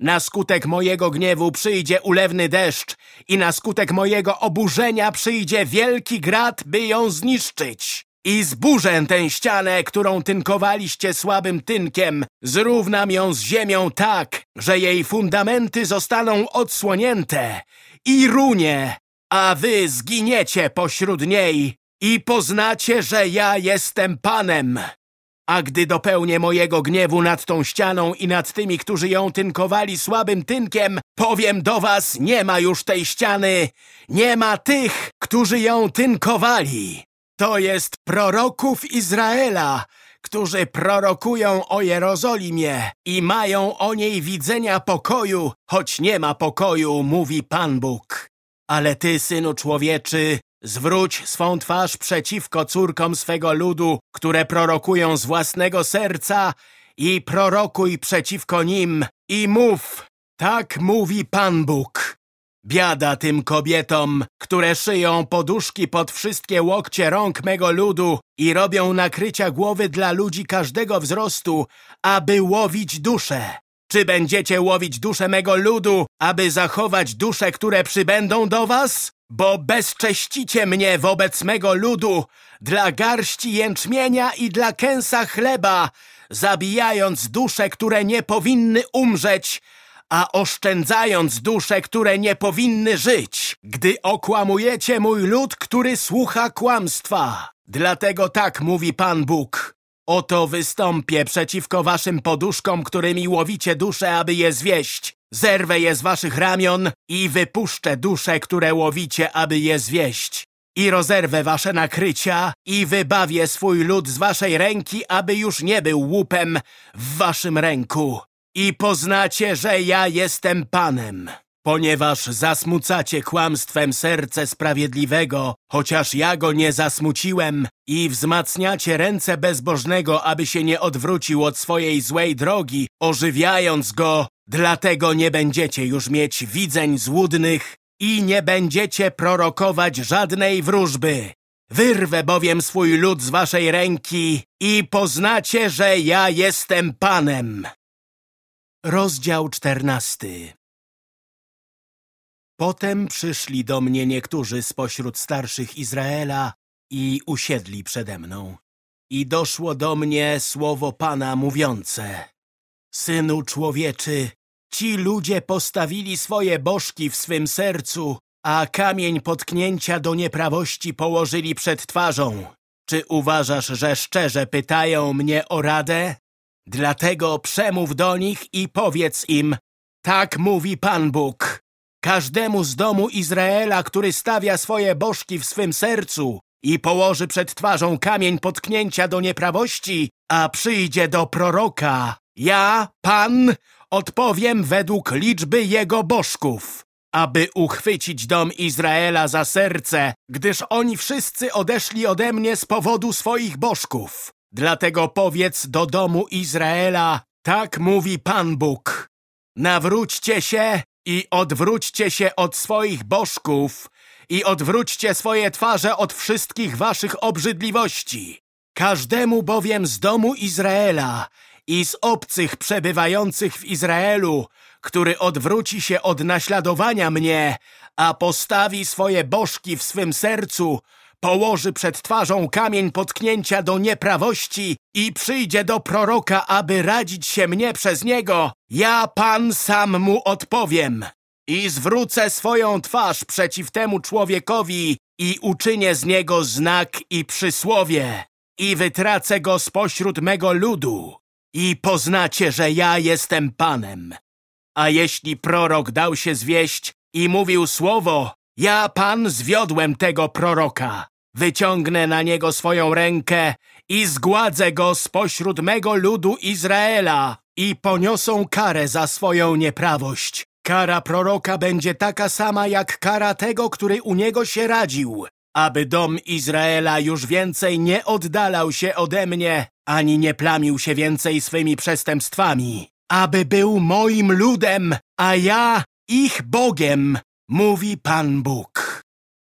Na skutek mojego gniewu przyjdzie ulewny deszcz i na skutek mojego oburzenia przyjdzie wielki grad, by ją zniszczyć. I zburzę tę ścianę, którą tynkowaliście słabym tynkiem. Zrównam ją z ziemią tak, że jej fundamenty zostaną odsłonięte i runie, a wy zginiecie pośród niej i poznacie, że ja jestem Panem. A gdy dopełnię mojego gniewu nad tą ścianą i nad tymi, którzy ją tynkowali słabym tynkiem, powiem do was, nie ma już tej ściany, nie ma tych, którzy ją tynkowali. To jest proroków Izraela, którzy prorokują o Jerozolimie i mają o niej widzenia pokoju, choć nie ma pokoju, mówi Pan Bóg. Ale ty, synu człowieczy, Zwróć swą twarz przeciwko córkom swego ludu, które prorokują z własnego serca i prorokuj przeciwko nim i mów, tak mówi Pan Bóg. Biada tym kobietom, które szyją poduszki pod wszystkie łokcie rąk mego ludu i robią nakrycia głowy dla ludzi każdego wzrostu, aby łowić dusze. Czy będziecie łowić duszę mego ludu, aby zachować dusze, które przybędą do was? Bo bezcześcicie mnie wobec mego ludu dla garści jęczmienia i dla kęsa chleba, zabijając dusze, które nie powinny umrzeć, a oszczędzając dusze, które nie powinny żyć, gdy okłamujecie mój lud, który słucha kłamstwa. Dlatego tak mówi Pan Bóg. Oto wystąpię przeciwko waszym poduszkom, którymi łowicie dusze, aby je zwieść. Zerwę je z waszych ramion i wypuszczę dusze, które łowicie, aby je zwieść. I rozerwę wasze nakrycia i wybawię swój lud z waszej ręki, aby już nie był łupem w waszym ręku. I poznacie, że ja jestem Panem. Ponieważ zasmucacie kłamstwem serce sprawiedliwego, chociaż ja go nie zasmuciłem, i wzmacniacie ręce bezbożnego, aby się nie odwrócił od swojej złej drogi, ożywiając go, dlatego nie będziecie już mieć widzeń złudnych i nie będziecie prorokować żadnej wróżby. Wyrwę bowiem swój lud z waszej ręki i poznacie, że ja jestem Panem. Rozdział czternasty Potem przyszli do mnie niektórzy spośród starszych Izraela i usiedli przede mną. I doszło do mnie słowo Pana mówiące Synu człowieczy, ci ludzie postawili swoje bożki w swym sercu, a kamień potknięcia do nieprawości położyli przed twarzą. Czy uważasz, że szczerze pytają mnie o radę? Dlatego przemów do nich i powiedz im, tak mówi Pan Bóg. Każdemu z domu Izraela, który stawia swoje bożki w swym sercu i położy przed twarzą kamień potknięcia do nieprawości, a przyjdzie do proroka, ja, Pan, odpowiem według liczby jego bożków, aby uchwycić dom Izraela za serce, gdyż oni wszyscy odeszli ode mnie z powodu swoich bożków. Dlatego powiedz do domu Izraela, tak mówi Pan Bóg. Nawróćcie się i odwróćcie się od swoich bożków i odwróćcie swoje twarze od wszystkich waszych obrzydliwości. Każdemu bowiem z domu Izraela i z obcych przebywających w Izraelu, który odwróci się od naśladowania mnie, a postawi swoje bożki w swym sercu, położy przed twarzą kamień potknięcia do nieprawości i przyjdzie do proroka, aby radzić się mnie przez niego, ja Pan sam mu odpowiem. I zwrócę swoją twarz przeciw temu człowiekowi i uczynię z niego znak i przysłowie i wytracę go spośród mego ludu i poznacie, że ja jestem Panem. A jeśli prorok dał się zwieść i mówił słowo, ja, Pan, zwiodłem tego proroka. Wyciągnę na niego swoją rękę i zgładzę go spośród mego ludu Izraela i poniosą karę za swoją nieprawość. Kara proroka będzie taka sama jak kara tego, który u niego się radził, aby dom Izraela już więcej nie oddalał się ode mnie, ani nie plamił się więcej swymi przestępstwami, aby był moim ludem, a ja ich Bogiem, mówi Pan Bóg.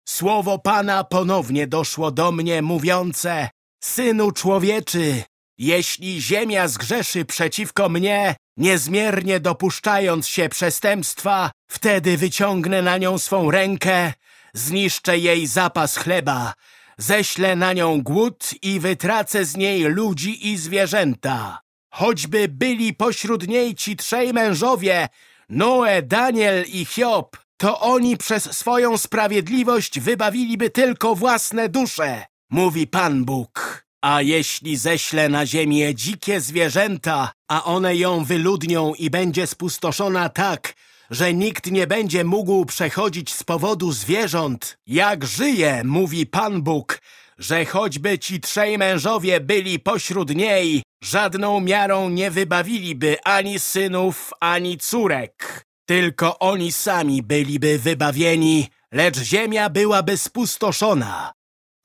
Słowo Pana ponownie doszło do mnie, mówiące Synu człowieczy, jeśli ziemia zgrzeszy przeciwko mnie, niezmiernie dopuszczając się przestępstwa, wtedy wyciągnę na nią swą rękę, zniszczę jej zapas chleba, ześlę na nią głód i wytracę z niej ludzi i zwierzęta. Choćby byli pośród niej ci trzej mężowie, Noe, Daniel i Hiob, to oni przez swoją sprawiedliwość wybawiliby tylko własne dusze, mówi Pan Bóg. A jeśli ześlę na ziemię dzikie zwierzęta, a one ją wyludnią i będzie spustoszona tak, że nikt nie będzie mógł przechodzić z powodu zwierząt, jak żyje, mówi Pan Bóg, że choćby ci trzej mężowie byli pośród niej, żadną miarą nie wybawiliby ani synów, ani córek. Tylko oni sami byliby wybawieni, lecz ziemia byłaby spustoszona.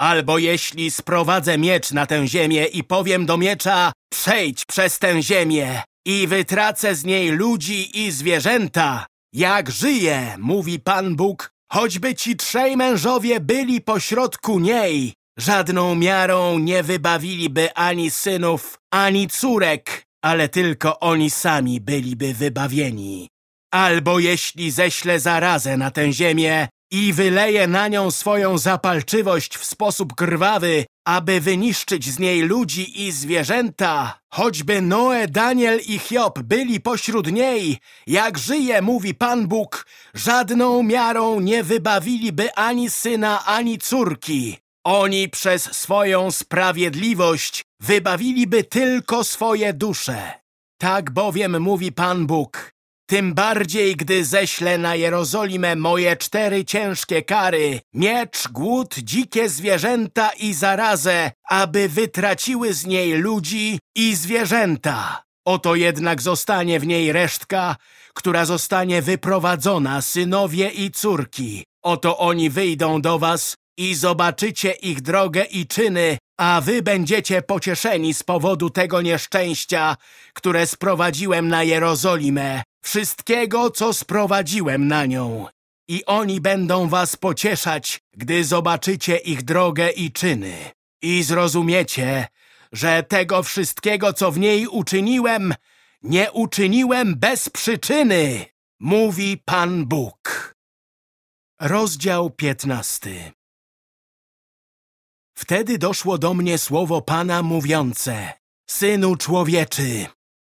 Albo jeśli sprowadzę miecz na tę ziemię i powiem do miecza, przejdź przez tę ziemię i wytracę z niej ludzi i zwierzęta. Jak żyje, mówi Pan Bóg, choćby ci trzej mężowie byli pośrodku niej, żadną miarą nie wybawiliby ani synów, ani córek, ale tylko oni sami byliby wybawieni. Albo jeśli ześlę zarazę na tę ziemię i wyleje na nią swoją zapalczywość w sposób krwawy, aby wyniszczyć z niej ludzi i zwierzęta, choćby Noe, Daniel i Hiob byli pośród niej, jak żyje, mówi Pan Bóg, żadną miarą nie wybawiliby ani syna, ani córki. Oni przez swoją sprawiedliwość wybawiliby tylko swoje dusze. Tak bowiem mówi Pan Bóg, tym bardziej, gdy ześlę na Jerozolimę moje cztery ciężkie kary, miecz, głód, dzikie zwierzęta i zarazę, aby wytraciły z niej ludzi i zwierzęta. Oto jednak zostanie w niej resztka, która zostanie wyprowadzona, synowie i córki. Oto oni wyjdą do was i zobaczycie ich drogę i czyny, a wy będziecie pocieszeni z powodu tego nieszczęścia, które sprowadziłem na Jerozolimę, wszystkiego, co sprowadziłem na nią. i oni będą was pocieszać, gdy zobaczycie ich drogę i czyny. I zrozumiecie, że tego wszystkiego, co w niej uczyniłem, nie uczyniłem bez przyczyny, mówi Pan Bóg. Rozdział piętnasty Wtedy doszło do mnie słowo Pana mówiące Synu człowieczy,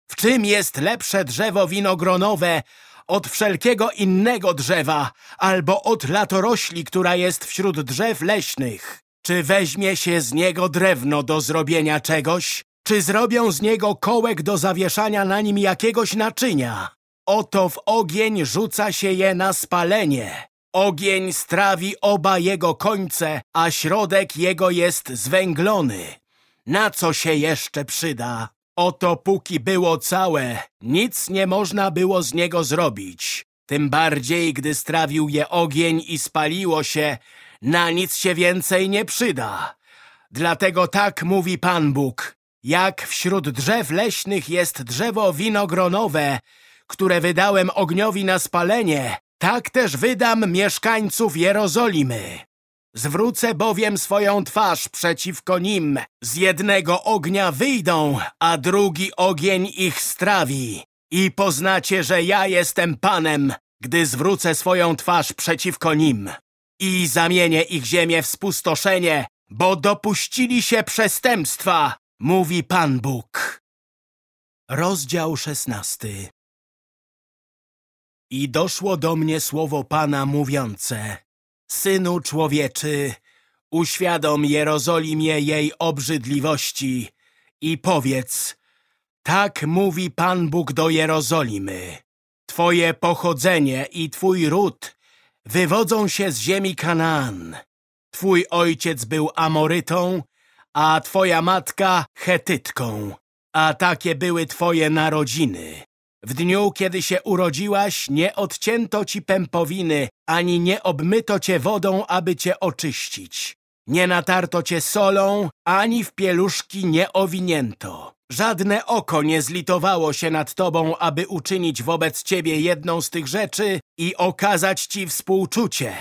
w czym jest lepsze drzewo winogronowe od wszelkiego innego drzewa albo od latorośli, która jest wśród drzew leśnych? Czy weźmie się z niego drewno do zrobienia czegoś? Czy zrobią z niego kołek do zawieszania na nim jakiegoś naczynia? Oto w ogień rzuca się je na spalenie. Ogień strawi oba jego końce, a środek jego jest zwęglony. Na co się jeszcze przyda? Oto póki było całe, nic nie można było z niego zrobić. Tym bardziej, gdy strawił je ogień i spaliło się, na nic się więcej nie przyda. Dlatego tak mówi Pan Bóg. Jak wśród drzew leśnych jest drzewo winogronowe, które wydałem ogniowi na spalenie, tak też wydam mieszkańców Jerozolimy. Zwrócę bowiem swoją twarz przeciwko nim. Z jednego ognia wyjdą, a drugi ogień ich strawi. I poznacie, że ja jestem Panem, gdy zwrócę swoją twarz przeciwko nim. I zamienię ich ziemię w spustoszenie, bo dopuścili się przestępstwa, mówi Pan Bóg. Rozdział szesnasty I doszło do mnie słowo Pana mówiące Synu człowieczy, uświadom Jerozolimie jej obrzydliwości i powiedz Tak mówi Pan Bóg do Jerozolimy Twoje pochodzenie i twój ród wywodzą się z ziemi Kanaan. Twój ojciec był Amorytą, a twoja matka Chetytką, a takie były twoje narodziny. W dniu, kiedy się urodziłaś, nie odcięto ci pępowiny, ani nie obmyto cię wodą, aby cię oczyścić. Nie natarto cię solą, ani w pieluszki nie owinięto. Żadne oko nie zlitowało się nad tobą, aby uczynić wobec ciebie jedną z tych rzeczy i okazać ci współczucie.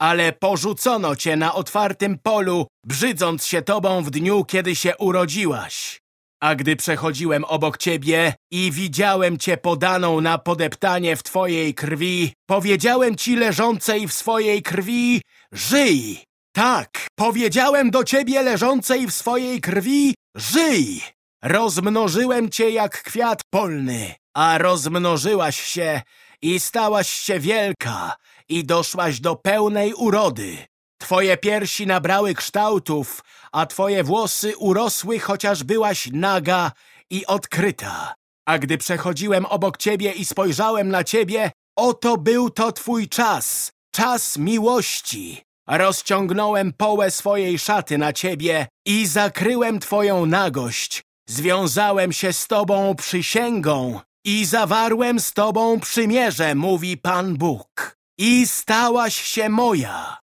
Ale porzucono cię na otwartym polu, brzydząc się tobą w dniu, kiedy się urodziłaś. A gdy przechodziłem obok ciebie i widziałem cię podaną na podeptanie w twojej krwi, powiedziałem ci leżącej w swojej krwi, żyj! Tak, powiedziałem do ciebie leżącej w swojej krwi, żyj! Rozmnożyłem cię jak kwiat polny, a rozmnożyłaś się i stałaś się wielka i doszłaś do pełnej urody. Twoje piersi nabrały kształtów, a twoje włosy urosły, chociaż byłaś naga i odkryta. A gdy przechodziłem obok ciebie i spojrzałem na ciebie, oto był to twój czas, czas miłości. Rozciągnąłem połę swojej szaty na ciebie i zakryłem twoją nagość. Związałem się z tobą przysięgą i zawarłem z tobą przymierze, mówi Pan Bóg. I stałaś się moja.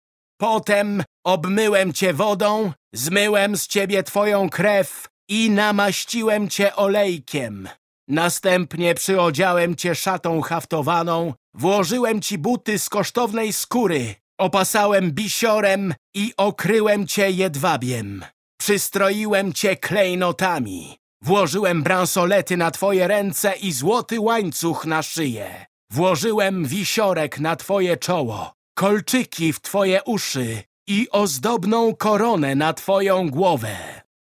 Potem obmyłem cię wodą, zmyłem z ciebie twoją krew i namaściłem cię olejkiem. Następnie przyodziałem cię szatą haftowaną, włożyłem ci buty z kosztownej skóry, opasałem bisiorem i okryłem cię jedwabiem. Przystroiłem cię klejnotami. Włożyłem bransolety na twoje ręce i złoty łańcuch na szyję. Włożyłem wisiorek na twoje czoło, kolczyki w twoje uszy i ozdobną koronę na twoją głowę.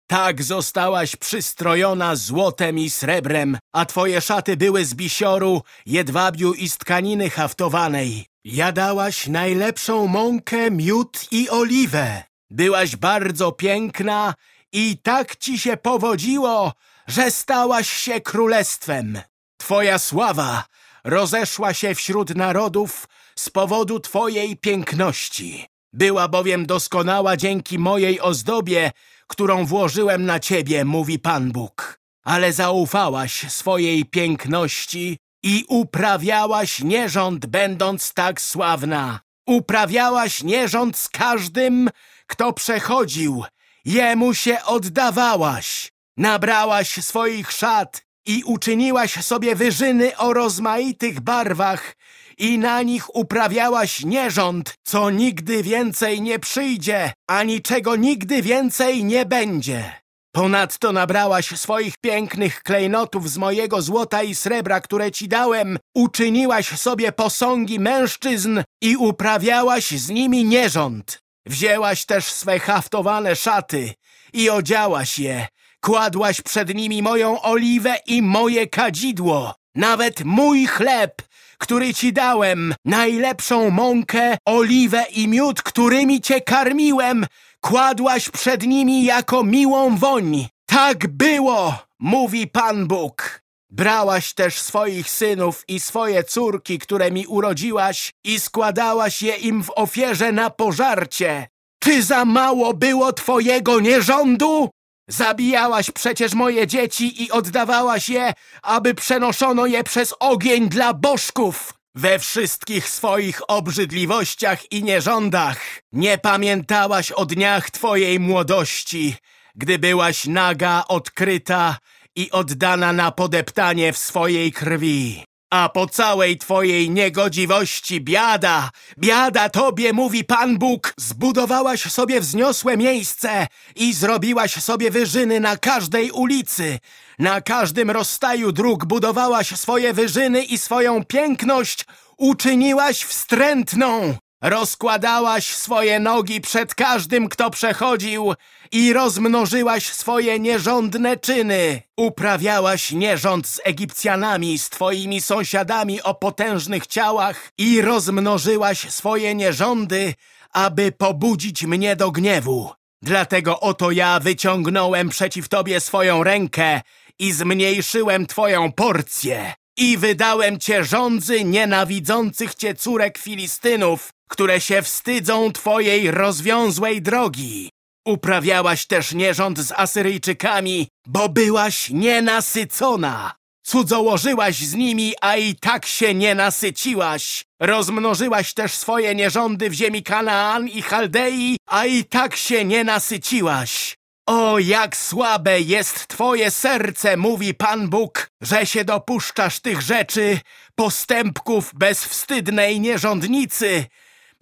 Tak zostałaś przystrojona złotem i srebrem, a twoje szaty były z bisioru, jedwabiu i z tkaniny haftowanej. Jadałaś najlepszą mąkę, miód i oliwę. Byłaś bardzo piękna i tak ci się powodziło, że stałaś się królestwem. Twoja sława rozeszła się wśród narodów z powodu twojej piękności. Była bowiem doskonała dzięki mojej ozdobie, którą włożyłem na ciebie, mówi Pan Bóg. Ale zaufałaś swojej piękności i uprawiałaś nierząd, będąc tak sławna. Uprawiałaś nierząd z każdym, kto przechodził. Jemu się oddawałaś. Nabrałaś swoich szat i uczyniłaś sobie wyżyny o rozmaitych barwach i na nich uprawiałaś nierząd, co nigdy więcej nie przyjdzie, ani czego nigdy więcej nie będzie. Ponadto nabrałaś swoich pięknych klejnotów z mojego złota i srebra, które ci dałem, uczyniłaś sobie posągi mężczyzn i uprawiałaś z nimi nierząd. Wzięłaś też swe haftowane szaty i odziałaś je, kładłaś przed nimi moją oliwę i moje kadzidło, nawet mój chleb, który ci dałem, najlepszą mąkę, oliwę i miód, którymi cię karmiłem, kładłaś przed nimi jako miłą woń. Tak było, mówi Pan Bóg. Brałaś też swoich synów i swoje córki, które mi urodziłaś i składałaś je im w ofierze na pożarcie. Czy za mało było twojego nierządu? Zabijałaś przecież moje dzieci i oddawałaś je, aby przenoszono je przez ogień dla bożków. We wszystkich swoich obrzydliwościach i nierządach nie pamiętałaś o dniach twojej młodości, gdy byłaś naga, odkryta i oddana na podeptanie w swojej krwi. A po całej twojej niegodziwości biada, biada tobie, mówi Pan Bóg, zbudowałaś sobie wzniosłe miejsce i zrobiłaś sobie wyżyny na każdej ulicy. Na każdym rozstaju dróg budowałaś swoje wyżyny i swoją piękność uczyniłaś wstrętną. Rozkładałaś swoje nogi przed każdym, kto przechodził i rozmnożyłaś swoje nierządne czyny. Uprawiałaś nierząd z Egipcjanami, z twoimi sąsiadami o potężnych ciałach i rozmnożyłaś swoje nierządy, aby pobudzić mnie do gniewu. Dlatego oto ja wyciągnąłem przeciw tobie swoją rękę i zmniejszyłem twoją porcję. I wydałem cię rządzy nienawidzących cię córek Filistynów, które się wstydzą twojej rozwiązłej drogi. Uprawiałaś też nierząd z Asyryjczykami, bo byłaś nienasycona. Cudzołożyłaś z nimi, a i tak się nie nasyciłaś. Rozmnożyłaś też swoje nierządy w ziemi Kanaan i Chaldei, a i tak się nie nasyciłaś. O, jak słabe jest twoje serce, mówi Pan Bóg, że się dopuszczasz tych rzeczy, postępków bezwstydnej nierządnicy,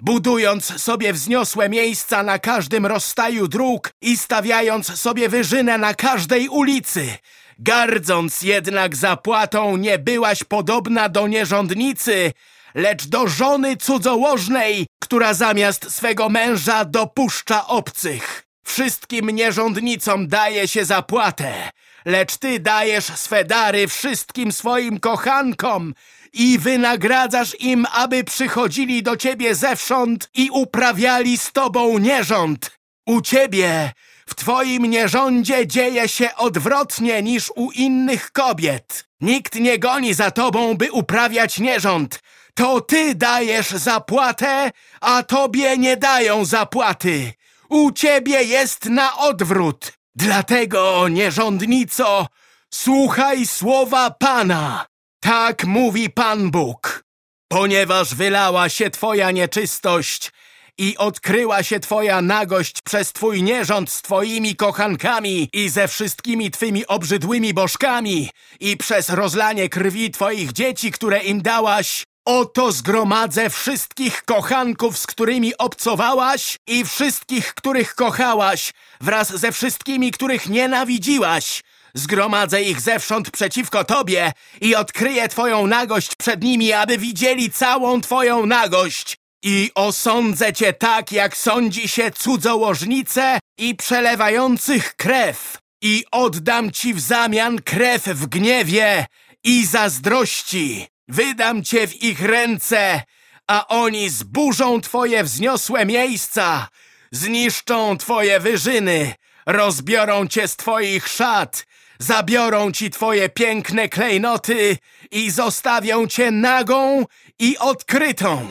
budując sobie wzniosłe miejsca na każdym rozstaju dróg i stawiając sobie wyżynę na każdej ulicy. Gardząc jednak zapłatą nie byłaś podobna do nierządnicy, lecz do żony cudzołożnej, która zamiast swego męża dopuszcza obcych. Wszystkim nierządnicom daje się zapłatę, lecz ty dajesz swe dary wszystkim swoim kochankom i wynagradzasz im, aby przychodzili do ciebie zewsząd i uprawiali z tobą nierząd. U ciebie, w twoim nierządzie dzieje się odwrotnie niż u innych kobiet. Nikt nie goni za tobą, by uprawiać nierząd. To ty dajesz zapłatę, a tobie nie dają zapłaty. U ciebie jest na odwrót. Dlatego, nierządnico, słuchaj słowa Pana. Tak mówi Pan Bóg. Ponieważ wylała się twoja nieczystość i odkryła się twoja nagość przez twój nierząd z twoimi kochankami i ze wszystkimi twymi obrzydłymi bożkami i przez rozlanie krwi twoich dzieci, które im dałaś, Oto zgromadzę wszystkich kochanków, z którymi obcowałaś i wszystkich, których kochałaś, wraz ze wszystkimi, których nienawidziłaś. Zgromadzę ich zewsząd przeciwko tobie i odkryję twoją nagość przed nimi, aby widzieli całą twoją nagość. I osądzę cię tak, jak sądzi się cudzołożnice i przelewających krew. I oddam ci w zamian krew w gniewie i zazdrości. Wydam cię w ich ręce, a oni zburzą twoje wzniosłe miejsca, zniszczą twoje wyżyny, rozbiorą cię z twoich szat, zabiorą ci twoje piękne klejnoty i zostawią cię nagą i odkrytą.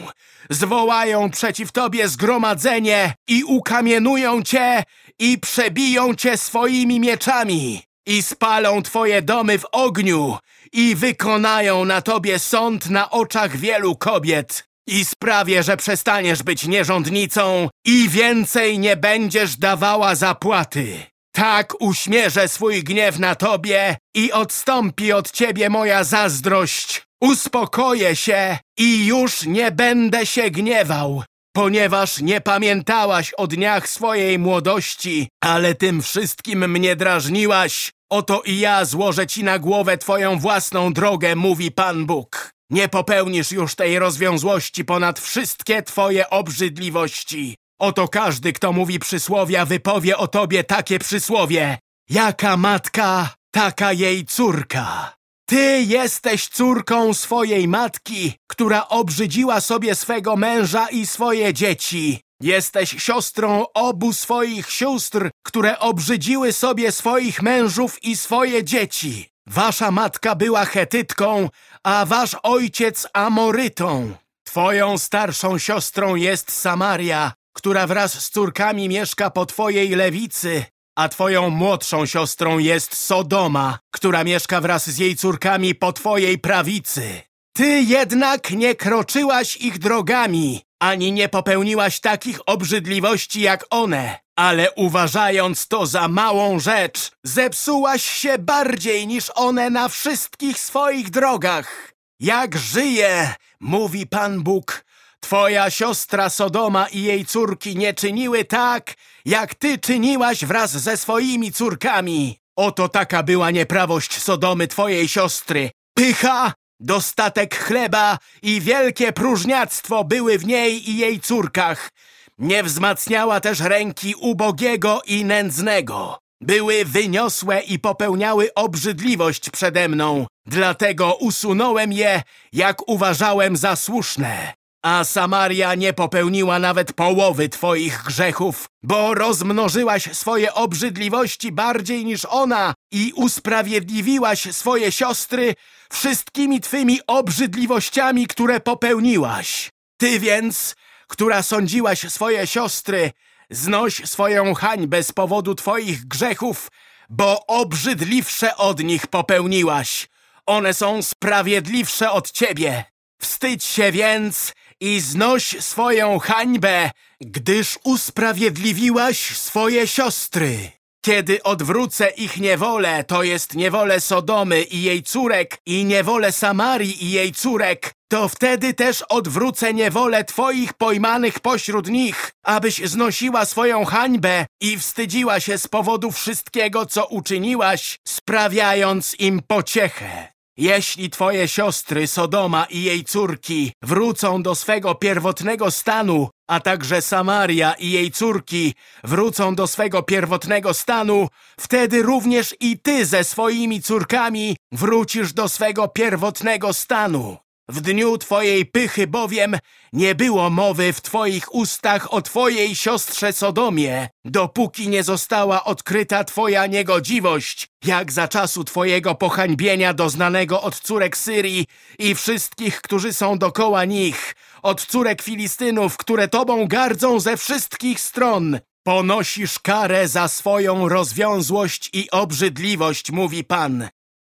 Zwołają przeciw tobie zgromadzenie i ukamienują cię i przebiją cię swoimi mieczami i spalą twoje domy w ogniu i wykonają na tobie sąd na oczach wielu kobiet i sprawię, że przestaniesz być nierządnicą i więcej nie będziesz dawała zapłaty. Tak uśmierzę swój gniew na tobie i odstąpi od ciebie moja zazdrość. Uspokoję się i już nie będę się gniewał, ponieważ nie pamiętałaś o dniach swojej młodości, ale tym wszystkim mnie drażniłaś. Oto i ja złożę ci na głowę twoją własną drogę, mówi Pan Bóg. Nie popełnisz już tej rozwiązłości ponad wszystkie twoje obrzydliwości. Oto każdy, kto mówi przysłowia, wypowie o tobie takie przysłowie. Jaka matka, taka jej córka. Ty jesteś córką swojej matki, która obrzydziła sobie swego męża i swoje dzieci. Jesteś siostrą obu swoich sióstr, które obrzydziły sobie swoich mężów i swoje dzieci. Wasza matka była Chetytką, a wasz ojciec Amorytą. Twoją starszą siostrą jest Samaria, która wraz z córkami mieszka po twojej lewicy, a twoją młodszą siostrą jest Sodoma, która mieszka wraz z jej córkami po twojej prawicy. Ty jednak nie kroczyłaś ich drogami, ani nie popełniłaś takich obrzydliwości jak one, ale uważając to za małą rzecz, zepsułaś się bardziej niż one na wszystkich swoich drogach. Jak żyje, mówi Pan Bóg, twoja siostra Sodoma i jej córki nie czyniły tak, jak ty czyniłaś wraz ze swoimi córkami. Oto taka była nieprawość Sodomy twojej siostry. Pycha, dostatek chleba i wielkie próżniactwo były w niej i jej córkach. Nie wzmacniała też ręki ubogiego i nędznego. Były wyniosłe i popełniały obrzydliwość przede mną. Dlatego usunąłem je, jak uważałem za słuszne. A Samaria nie popełniła nawet połowy twoich grzechów, bo rozmnożyłaś swoje obrzydliwości bardziej niż ona i usprawiedliwiłaś swoje siostry wszystkimi twymi obrzydliwościami, które popełniłaś. Ty więc, która sądziłaś swoje siostry, znoś swoją hańbę z powodu twoich grzechów, bo obrzydliwsze od nich popełniłaś. One są sprawiedliwsze od ciebie. Wstydź się więc i znoś swoją hańbę, gdyż usprawiedliwiłaś swoje siostry. Kiedy odwrócę ich niewolę, to jest niewolę Sodomy i jej córek i niewolę Samarii i jej córek, to wtedy też odwrócę niewolę twoich pojmanych pośród nich, abyś znosiła swoją hańbę i wstydziła się z powodu wszystkiego, co uczyniłaś, sprawiając im pociechę. Jeśli twoje siostry Sodoma i jej córki wrócą do swego pierwotnego stanu, a także Samaria i jej córki wrócą do swego pierwotnego stanu, wtedy również i ty ze swoimi córkami wrócisz do swego pierwotnego stanu. W dniu twojej pychy bowiem nie było mowy w twoich ustach o twojej siostrze Sodomie, dopóki nie została odkryta twoja niegodziwość, jak za czasu twojego pohańbienia doznanego od córek Syrii i wszystkich, którzy są dokoła nich, od córek Filistynów, które tobą gardzą ze wszystkich stron. Ponosisz karę za swoją rozwiązłość i obrzydliwość, mówi Pan.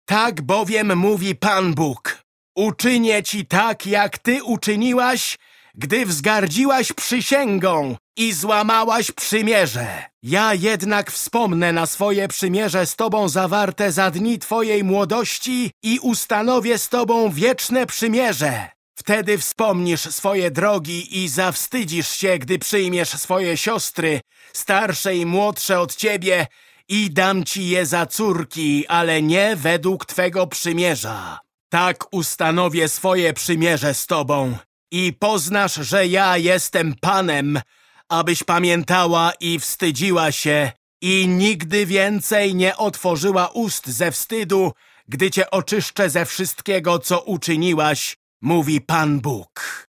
Tak bowiem mówi Pan Bóg. Uczynię ci tak, jak ty uczyniłaś, gdy wzgardziłaś przysięgą i złamałaś przymierze. Ja jednak wspomnę na swoje przymierze z tobą zawarte za dni twojej młodości i ustanowię z tobą wieczne przymierze. Wtedy wspomnisz swoje drogi i zawstydzisz się, gdy przyjmiesz swoje siostry, starsze i młodsze od ciebie i dam ci je za córki, ale nie według twego przymierza. Tak ustanowię swoje przymierze z tobą i poznasz, że ja jestem Panem, abyś pamiętała i wstydziła się i nigdy więcej nie otworzyła ust ze wstydu, gdy cię oczyszczę ze wszystkiego, co uczyniłaś, mówi Pan Bóg.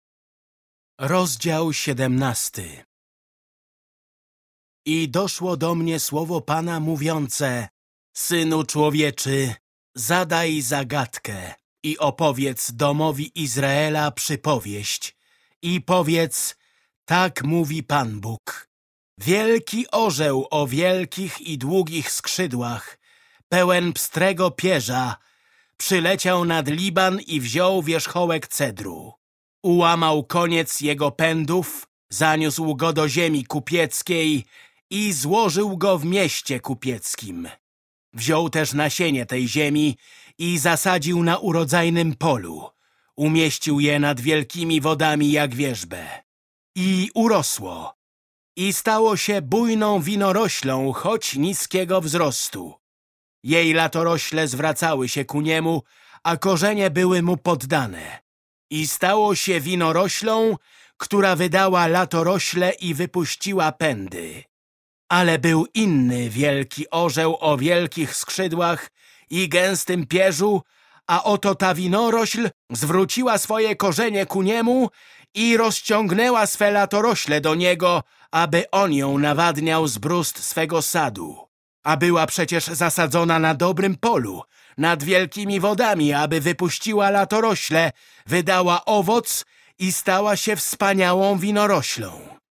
Rozdział siedemnasty I doszło do mnie słowo Pana mówiące Synu człowieczy, zadaj zagadkę i opowiedz domowi Izraela przypowieść i powiedz, tak mówi Pan Bóg. Wielki orzeł o wielkich i długich skrzydłach, pełen pstrego pierza, przyleciał nad Liban i wziął wierzchołek cedru. Ułamał koniec jego pędów, zaniósł go do ziemi kupieckiej i złożył go w mieście kupieckim. Wziął też nasienie tej ziemi i zasadził na urodzajnym polu. umieścił je nad wielkimi wodami jak wierzbę. I urosło. I stało się bujną winoroślą, choć niskiego wzrostu. Jej latorośle zwracały się ku niemu, a korzenie były mu poddane. I stało się winoroślą, która wydała latorośle i wypuściła pędy. Ale był inny wielki orzeł o wielkich skrzydłach i gęstym pierzu, a oto ta winorośl zwróciła swoje korzenie ku niemu i rozciągnęła swe latorośle do niego, aby on ją nawadniał z brust swego sadu. A była przecież zasadzona na dobrym polu, nad wielkimi wodami, aby wypuściła latorośle, wydała owoc i stała się wspaniałą winoroślą.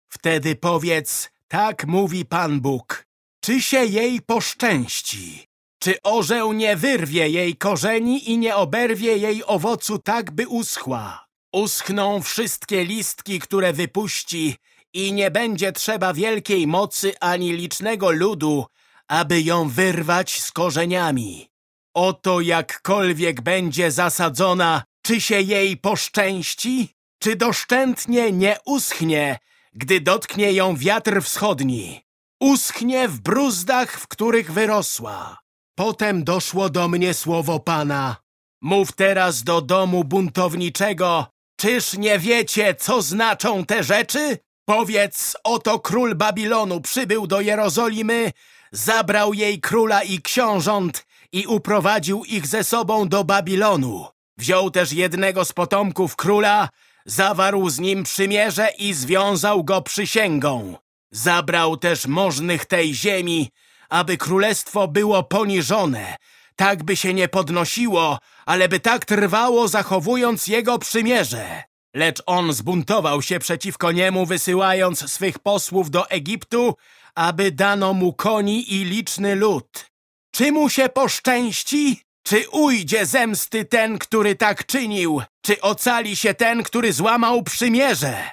Wtedy powiedz, tak mówi Pan Bóg, czy się jej poszczęści? Czy orzeł nie wyrwie jej korzeni i nie oberwie jej owocu tak, by uschła? Uschną wszystkie listki, które wypuści i nie będzie trzeba wielkiej mocy ani licznego ludu, aby ją wyrwać z korzeniami. Oto jakkolwiek będzie zasadzona, czy się jej poszczęści, czy doszczętnie nie uschnie, gdy dotknie ją wiatr wschodni. Uschnie w bruzdach, w których wyrosła. Potem doszło do mnie słowo Pana. Mów teraz do domu buntowniczego. Czyż nie wiecie, co znaczą te rzeczy? Powiedz, oto król Babilonu przybył do Jerozolimy, zabrał jej króla i książąt i uprowadził ich ze sobą do Babilonu. Wziął też jednego z potomków króla, zawarł z nim przymierze i związał go przysięgą. Zabrał też możnych tej ziemi, aby królestwo było poniżone, tak by się nie podnosiło, ale by tak trwało, zachowując jego przymierze. Lecz on zbuntował się przeciwko niemu, wysyłając swych posłów do Egiptu, aby dano mu koni i liczny lud. Czy mu się poszczęści? Czy ujdzie zemsty ten, który tak czynił? Czy ocali się ten, który złamał przymierze?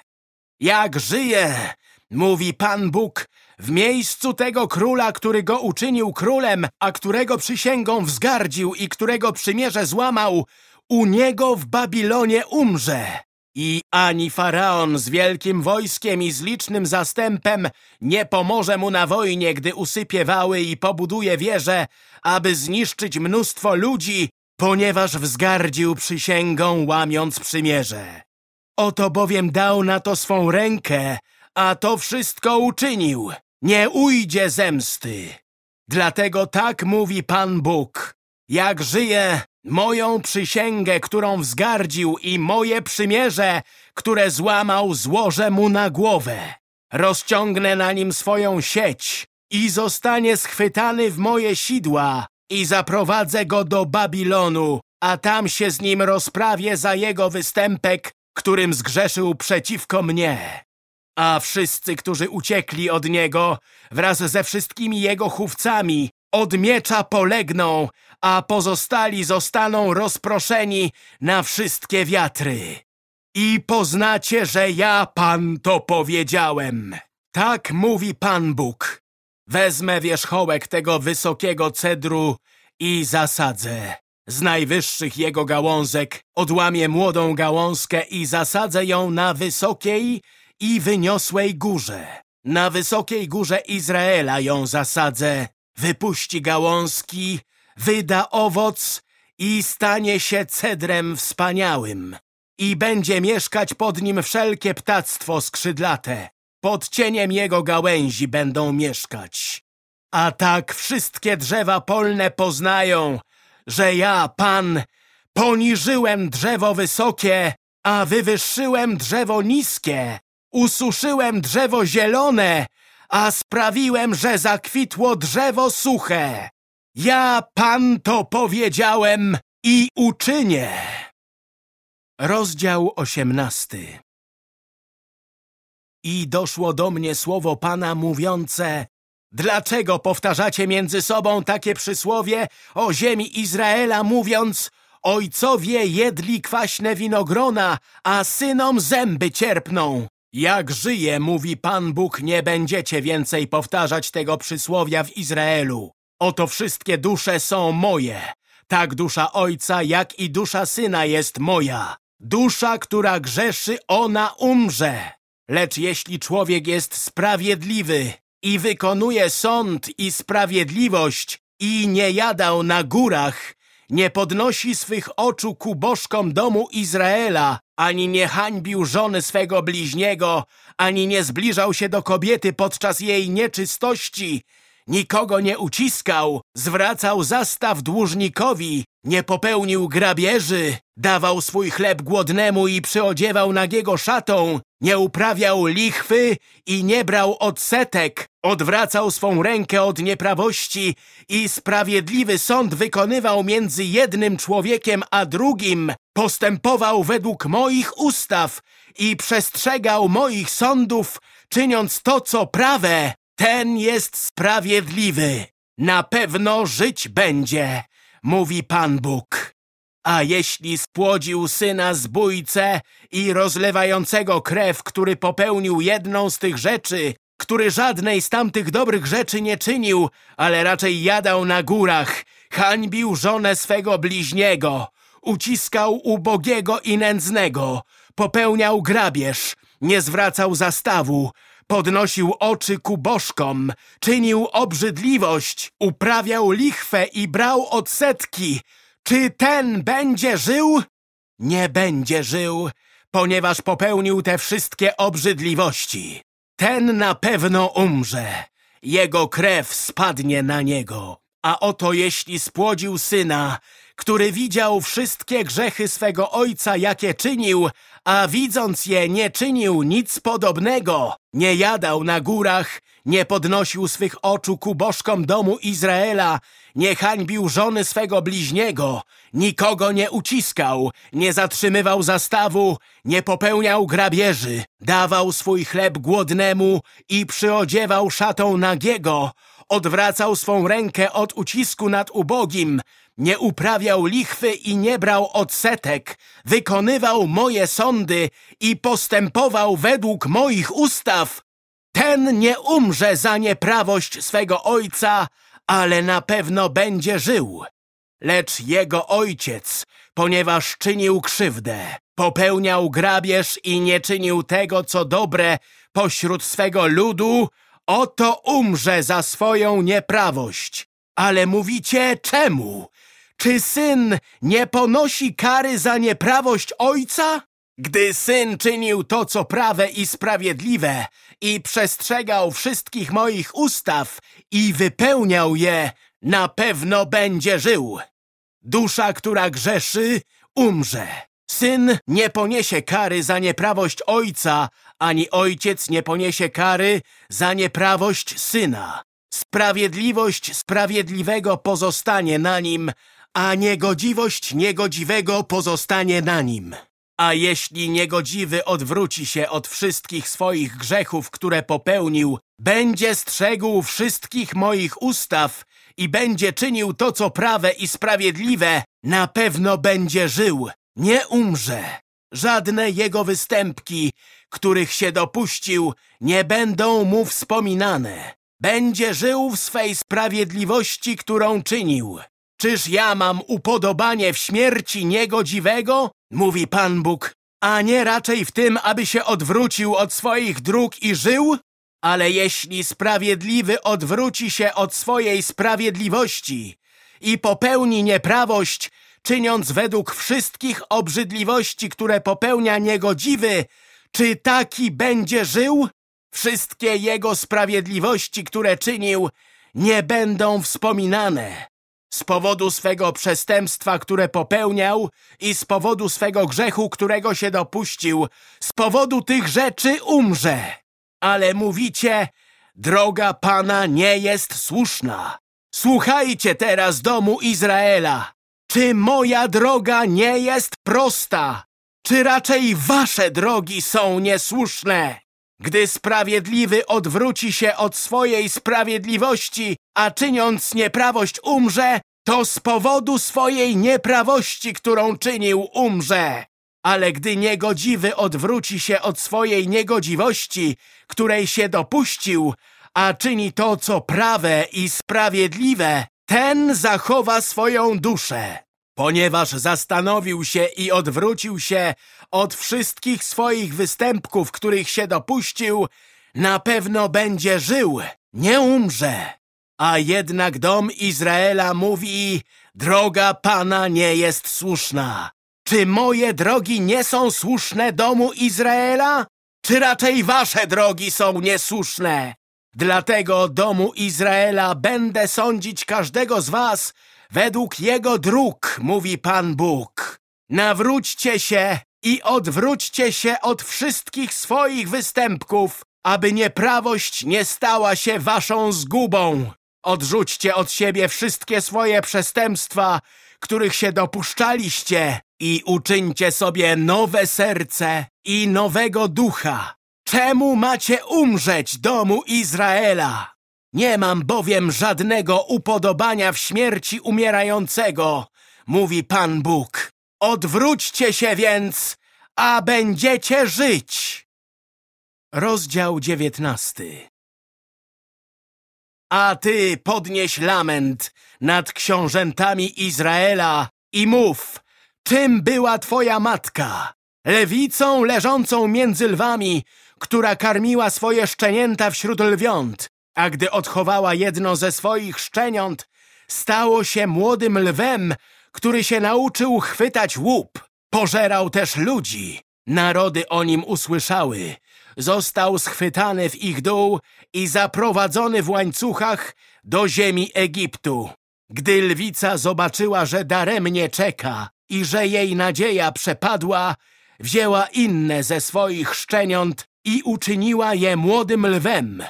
Jak żyje, mówi Pan Bóg, w miejscu tego króla, który go uczynił królem, a którego przysięgą wzgardził i którego przymierze złamał, u niego w Babilonie umrze. I ani faraon z wielkim wojskiem i z licznym zastępem nie pomoże mu na wojnie, gdy usypie wały i pobuduje wieże, aby zniszczyć mnóstwo ludzi, ponieważ wzgardził przysięgą, łamiąc przymierze. Oto bowiem dał na to swą rękę, a to wszystko uczynił. Nie ujdzie zemsty. Dlatego tak mówi Pan Bóg. Jak żyje, moją przysięgę, którą wzgardził i moje przymierze, które złamał, złożę mu na głowę. Rozciągnę na nim swoją sieć i zostanie schwytany w moje sidła i zaprowadzę go do Babilonu, a tam się z nim rozprawię za jego występek, którym zgrzeszył przeciwko mnie. A wszyscy, którzy uciekli od niego, wraz ze wszystkimi jego chówcami, od miecza polegną, a pozostali zostaną rozproszeni na wszystkie wiatry. I poznacie, że ja, Pan, to powiedziałem. Tak mówi Pan Bóg. Wezmę wierzchołek tego wysokiego cedru i zasadzę. Z najwyższych jego gałązek odłamię młodą gałązkę i zasadzę ją na wysokiej i wyniosłej górze. Na wysokiej górze Izraela ją zasadzę. Wypuści gałązki, wyda owoc i stanie się cedrem wspaniałym. I będzie mieszkać pod nim wszelkie ptactwo skrzydlate. Pod cieniem jego gałęzi będą mieszkać. A tak wszystkie drzewa polne poznają, że ja, Pan, poniżyłem drzewo wysokie, a wywyższyłem drzewo niskie. Ususzyłem drzewo zielone, a sprawiłem, że zakwitło drzewo suche. Ja, Pan, to powiedziałem i uczynię. Rozdział osiemnasty I doszło do mnie słowo Pana mówiące Dlaczego powtarzacie między sobą takie przysłowie o ziemi Izraela, mówiąc Ojcowie jedli kwaśne winogrona, a synom zęby cierpną. Jak żyje, mówi Pan Bóg, nie będziecie więcej powtarzać tego przysłowia w Izraelu. Oto wszystkie dusze są moje. Tak dusza ojca, jak i dusza syna jest moja. Dusza, która grzeszy, ona umrze. Lecz jeśli człowiek jest sprawiedliwy i wykonuje sąd i sprawiedliwość i nie jadał na górach, nie podnosi swych oczu ku bożkom domu Izraela, ani nie hańbił żony swego bliźniego, ani nie zbliżał się do kobiety podczas jej nieczystości, nikogo nie uciskał, zwracał zastaw dłużnikowi, nie popełnił grabieży, dawał swój chleb głodnemu i przyodziewał nagiego szatą, nie uprawiał lichwy i nie brał odsetek, odwracał swą rękę od nieprawości i sprawiedliwy sąd wykonywał między jednym człowiekiem a drugim, postępował według moich ustaw i przestrzegał moich sądów, czyniąc to, co prawe, ten jest sprawiedliwy. Na pewno żyć będzie, mówi Pan Bóg. A jeśli spłodził syna zbójcę i rozlewającego krew, który popełnił jedną z tych rzeczy, który żadnej z tamtych dobrych rzeczy nie czynił, ale raczej jadał na górach, hańbił żonę swego bliźniego, uciskał ubogiego i nędznego, popełniał grabież, nie zwracał zastawu, podnosił oczy ku bożkom, czynił obrzydliwość, uprawiał lichwę i brał odsetki. Czy ten będzie żył? Nie będzie żył, ponieważ popełnił te wszystkie obrzydliwości. Ten na pewno umrze. Jego krew spadnie na niego. A oto jeśli spłodził syna, który widział wszystkie grzechy swego ojca, jakie czynił, a widząc je nie czynił nic podobnego, nie jadał na górach, nie podnosił swych oczu ku bożkom domu Izraela, nie hańbił żony swego bliźniego, nikogo nie uciskał, nie zatrzymywał zastawu, nie popełniał grabieży, dawał swój chleb głodnemu i przyodziewał szatą nagiego, odwracał swą rękę od ucisku nad ubogim, nie uprawiał lichwy i nie brał odsetek, wykonywał moje sądy i postępował według moich ustaw, ten nie umrze za nieprawość swego ojca, ale na pewno będzie żył. Lecz jego ojciec, ponieważ czynił krzywdę, popełniał grabież i nie czynił tego, co dobre pośród swego ludu, oto umrze za swoją nieprawość. Ale mówicie, czemu? Czy syn nie ponosi kary za nieprawość ojca? Gdy syn czynił to, co prawe i sprawiedliwe i przestrzegał wszystkich moich ustaw i wypełniał je, na pewno będzie żył. Dusza, która grzeszy, umrze. Syn nie poniesie kary za nieprawość ojca, ani ojciec nie poniesie kary za nieprawość syna. Sprawiedliwość sprawiedliwego pozostanie na nim, a niegodziwość niegodziwego pozostanie na nim. A jeśli niegodziwy odwróci się od wszystkich swoich grzechów, które popełnił, będzie strzegł wszystkich moich ustaw i będzie czynił to, co prawe i sprawiedliwe, na pewno będzie żył, nie umrze. Żadne jego występki, których się dopuścił, nie będą mu wspominane. Będzie żył w swej sprawiedliwości, którą czynił. Czyż ja mam upodobanie w śmierci niegodziwego? Mówi Pan Bóg, a nie raczej w tym, aby się odwrócił od swoich dróg i żył? Ale jeśli sprawiedliwy odwróci się od swojej sprawiedliwości i popełni nieprawość, czyniąc według wszystkich obrzydliwości, które popełnia niegodziwy, czy taki będzie żył? Wszystkie jego sprawiedliwości, które czynił, nie będą wspominane z powodu swego przestępstwa, które popełniał i z powodu swego grzechu, którego się dopuścił, z powodu tych rzeczy umrze. Ale mówicie, droga Pana nie jest słuszna. Słuchajcie teraz domu Izraela. Czy moja droga nie jest prosta? Czy raczej wasze drogi są niesłuszne? Gdy sprawiedliwy odwróci się od swojej sprawiedliwości, a czyniąc nieprawość umrze, to z powodu swojej nieprawości, którą czynił, umrze. Ale gdy niegodziwy odwróci się od swojej niegodziwości, której się dopuścił, a czyni to, co prawe i sprawiedliwe, ten zachowa swoją duszę. ponieważ zastanowił się i odwrócił się od wszystkich swoich występków, których się dopuścił, na pewno będzie żył, nie umrze. A jednak dom Izraela mówi, droga Pana nie jest słuszna. Czy moje drogi nie są słuszne domu Izraela? Czy raczej wasze drogi są niesłuszne? Dlatego domu Izraela będę sądzić każdego z was według jego dróg, mówi Pan Bóg. Nawróćcie się i odwróćcie się od wszystkich swoich występków, aby nieprawość nie stała się waszą zgubą. Odrzućcie od siebie wszystkie swoje przestępstwa, których się dopuszczaliście i uczyńcie sobie nowe serce i nowego ducha. Czemu macie umrzeć, domu Izraela? Nie mam bowiem żadnego upodobania w śmierci umierającego, mówi Pan Bóg. Odwróćcie się więc, a będziecie żyć. Rozdział dziewiętnasty A ty podnieś lament nad książętami Izraela i mów, czym była twoja matka? Lewicą leżącą między lwami, która karmiła swoje szczenięta wśród lwiąt, a gdy odchowała jedno ze swoich szczeniąt, stało się młodym lwem, który się nauczył chwytać łup. Pożerał też ludzi. Narody o nim usłyszały. Został schwytany w ich dół i zaprowadzony w łańcuchach do ziemi Egiptu. Gdy lwica zobaczyła, że daremnie czeka i że jej nadzieja przepadła, wzięła inne ze swoich szczeniąt i uczyniła je młodym lwem.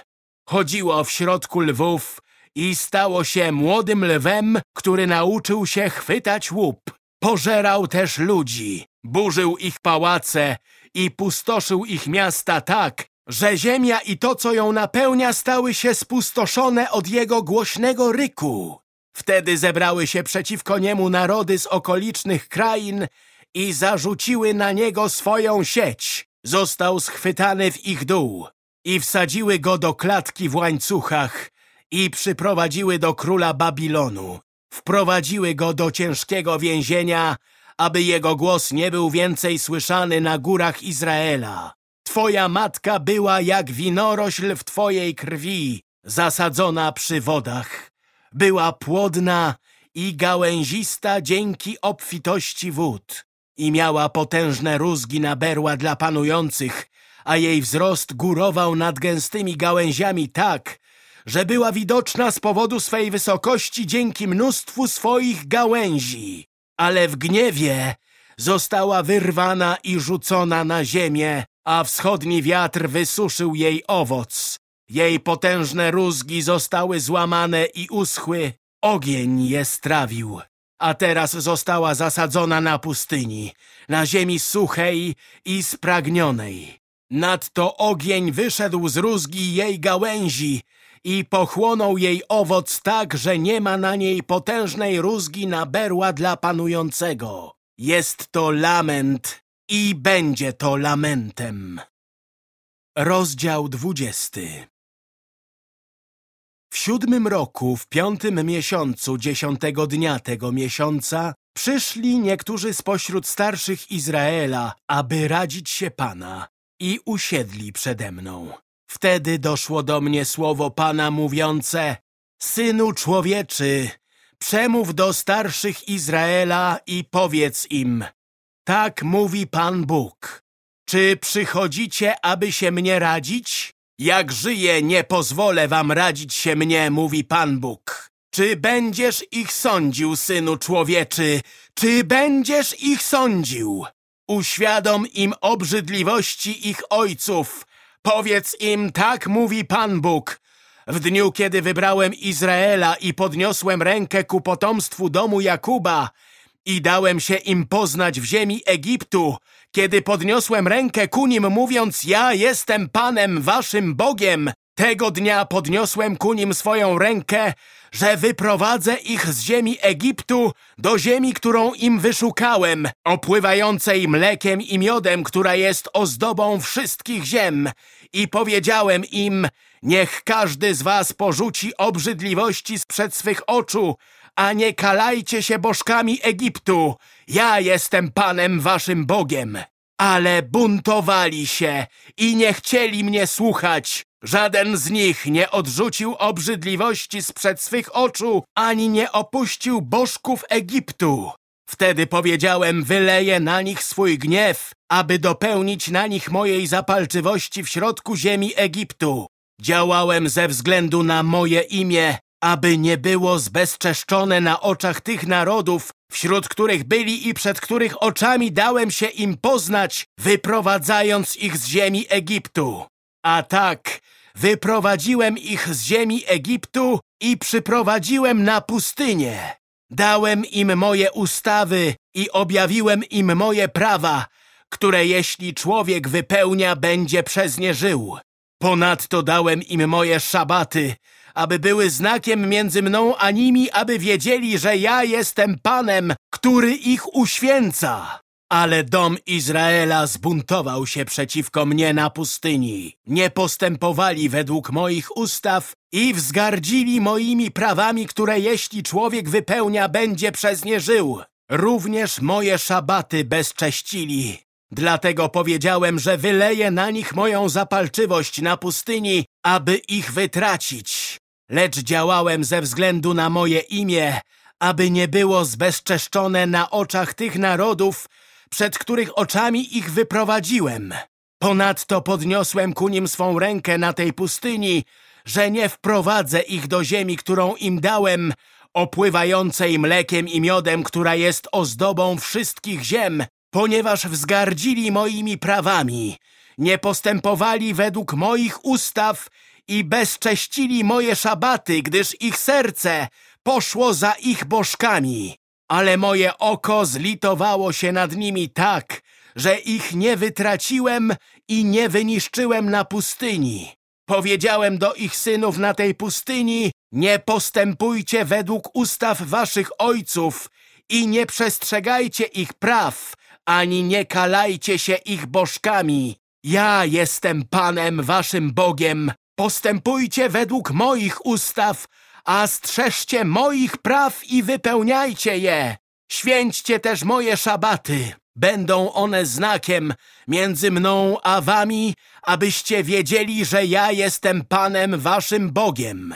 Chodziło w środku lwów i stało się młodym lwem, który nauczył się chwytać łup. Pożerał też ludzi, burzył ich pałace i pustoszył ich miasta tak, że ziemia i to, co ją napełnia, stały się spustoszone od jego głośnego ryku. Wtedy zebrały się przeciwko niemu narody z okolicznych krain i zarzuciły na niego swoją sieć. Został schwytany w ich dół i wsadziły go do klatki w łańcuchach i przyprowadziły do króla Babilonu. Wprowadziły go do ciężkiego więzienia, aby jego głos nie był więcej słyszany na górach Izraela. Twoja matka była jak winorośl w twojej krwi, zasadzona przy wodach. Była płodna i gałęzista dzięki obfitości wód i miała potężne rózgi na berła dla panujących, a jej wzrost górował nad gęstymi gałęziami tak, że była widoczna z powodu swej wysokości dzięki mnóstwu swoich gałęzi. Ale w gniewie została wyrwana i rzucona na ziemię, a wschodni wiatr wysuszył jej owoc. Jej potężne rózgi zostały złamane i uschły, ogień je strawił a teraz została zasadzona na pustyni, na ziemi suchej i spragnionej. Nadto ogień wyszedł z rózgi jej gałęzi i pochłonął jej owoc tak, że nie ma na niej potężnej rózgi na berła dla panującego. Jest to lament i będzie to lamentem. Rozdział dwudziesty w siódmym roku, w piątym miesiącu, dziesiątego dnia tego miesiąca, przyszli niektórzy spośród starszych Izraela, aby radzić się Pana i usiedli przede mną. Wtedy doszło do mnie słowo Pana mówiące Synu człowieczy, przemów do starszych Izraela i powiedz im Tak mówi Pan Bóg. Czy przychodzicie, aby się mnie radzić? Jak żyję, nie pozwolę wam radzić się mnie, mówi Pan Bóg. Czy będziesz ich sądził, synu człowieczy? Czy będziesz ich sądził? Uświadom im obrzydliwości ich ojców. Powiedz im, tak mówi Pan Bóg. W dniu, kiedy wybrałem Izraela i podniosłem rękę ku potomstwu domu Jakuba i dałem się im poznać w ziemi Egiptu, kiedy podniosłem rękę ku nim, mówiąc, ja jestem Panem, waszym Bogiem, tego dnia podniosłem ku nim swoją rękę, że wyprowadzę ich z ziemi Egiptu do ziemi, którą im wyszukałem, opływającej mlekiem i miodem, która jest ozdobą wszystkich ziem. I powiedziałem im, niech każdy z was porzuci obrzydliwości sprzed swych oczu, a nie kalajcie się bożkami Egiptu. Ja jestem Panem waszym Bogiem. Ale buntowali się i nie chcieli mnie słuchać. Żaden z nich nie odrzucił obrzydliwości sprzed swych oczu, ani nie opuścił bożków Egiptu. Wtedy powiedziałem, wyleję na nich swój gniew, aby dopełnić na nich mojej zapalczywości w środku ziemi Egiptu. Działałem ze względu na moje imię, aby nie było zbezczeszczone na oczach tych narodów, wśród których byli i przed których oczami dałem się im poznać, wyprowadzając ich z ziemi Egiptu. A tak, wyprowadziłem ich z ziemi Egiptu i przyprowadziłem na pustynię. Dałem im moje ustawy i objawiłem im moje prawa, które jeśli człowiek wypełnia, będzie przez nie żył. Ponadto dałem im moje szabaty, aby były znakiem między mną a nimi, aby wiedzieli, że ja jestem Panem, który ich uświęca. Ale dom Izraela zbuntował się przeciwko mnie na pustyni. Nie postępowali według moich ustaw i wzgardzili moimi prawami, które jeśli człowiek wypełnia, będzie przez nie żył. Również moje szabaty bezcześcili. Dlatego powiedziałem, że wyleję na nich moją zapalczywość na pustyni, aby ich wytracić. Lecz działałem ze względu na moje imię, aby nie było zbezczeszczone na oczach tych narodów, przed których oczami ich wyprowadziłem. Ponadto podniosłem ku nim swą rękę na tej pustyni, że nie wprowadzę ich do ziemi, którą im dałem, opływającej mlekiem i miodem, która jest ozdobą wszystkich ziem, ponieważ wzgardzili moimi prawami, nie postępowali według moich ustaw i bezcześcili moje szabaty, gdyż ich serce poszło za ich bożkami. Ale moje oko zlitowało się nad nimi tak, że ich nie wytraciłem i nie wyniszczyłem na pustyni. Powiedziałem do ich synów na tej pustyni, nie postępujcie według ustaw waszych ojców i nie przestrzegajcie ich praw, ani nie kalajcie się ich bożkami. Ja jestem Panem waszym Bogiem. Postępujcie według moich ustaw, a strzeżcie moich praw i wypełniajcie je. Święćcie też moje szabaty. Będą one znakiem między mną a wami, abyście wiedzieli, że ja jestem Panem waszym Bogiem.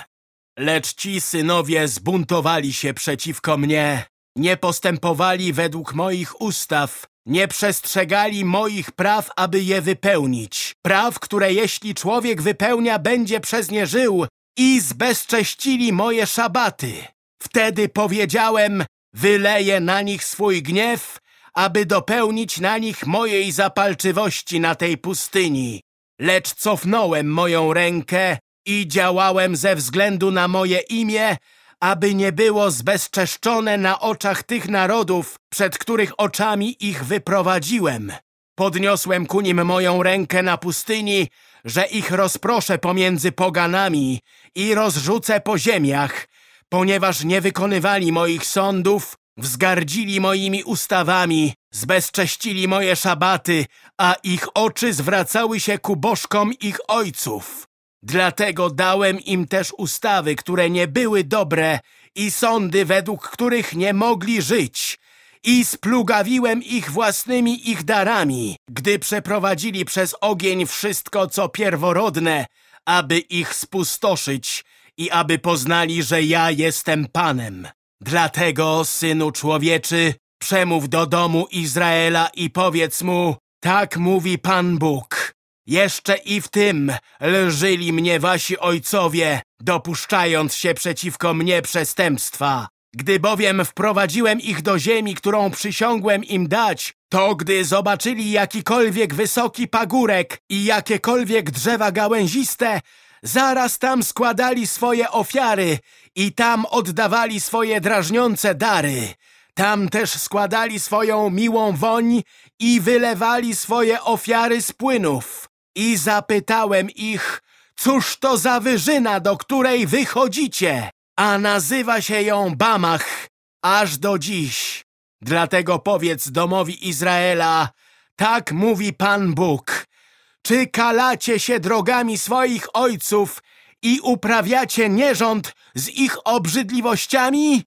Lecz ci synowie zbuntowali się przeciwko mnie, nie postępowali według moich ustaw, nie przestrzegali moich praw, aby je wypełnić. Praw, które jeśli człowiek wypełnia, będzie przez nie żył i zbezcześcili moje szabaty. Wtedy powiedziałem, wyleję na nich swój gniew, aby dopełnić na nich mojej zapalczywości na tej pustyni. Lecz cofnąłem moją rękę i działałem ze względu na moje imię, aby nie było zbezczeszczone na oczach tych narodów, przed których oczami ich wyprowadziłem. Podniosłem ku nim moją rękę na pustyni, że ich rozproszę pomiędzy poganami i rozrzucę po ziemiach, ponieważ nie wykonywali moich sądów, wzgardzili moimi ustawami, zbezcześcili moje szabaty, a ich oczy zwracały się ku bożkom ich ojców. Dlatego dałem im też ustawy, które nie były dobre i sądy, według których nie mogli żyć. I splugawiłem ich własnymi ich darami, gdy przeprowadzili przez ogień wszystko, co pierworodne, aby ich spustoszyć i aby poznali, że ja jestem Panem. Dlatego, Synu Człowieczy, przemów do domu Izraela i powiedz mu, tak mówi Pan Bóg. Jeszcze i w tym lżyli mnie wasi ojcowie, dopuszczając się przeciwko mnie przestępstwa. Gdy bowiem wprowadziłem ich do ziemi, którą przysiągłem im dać, to gdy zobaczyli jakikolwiek wysoki pagórek i jakiekolwiek drzewa gałęziste, zaraz tam składali swoje ofiary i tam oddawali swoje drażniące dary. Tam też składali swoją miłą woń i wylewali swoje ofiary z płynów. I zapytałem ich, cóż to za wyżyna, do której wychodzicie? A nazywa się ją Bamach, aż do dziś. Dlatego powiedz domowi Izraela, tak mówi Pan Bóg. Czy kalacie się drogami swoich ojców i uprawiacie nierząd z ich obrzydliwościami?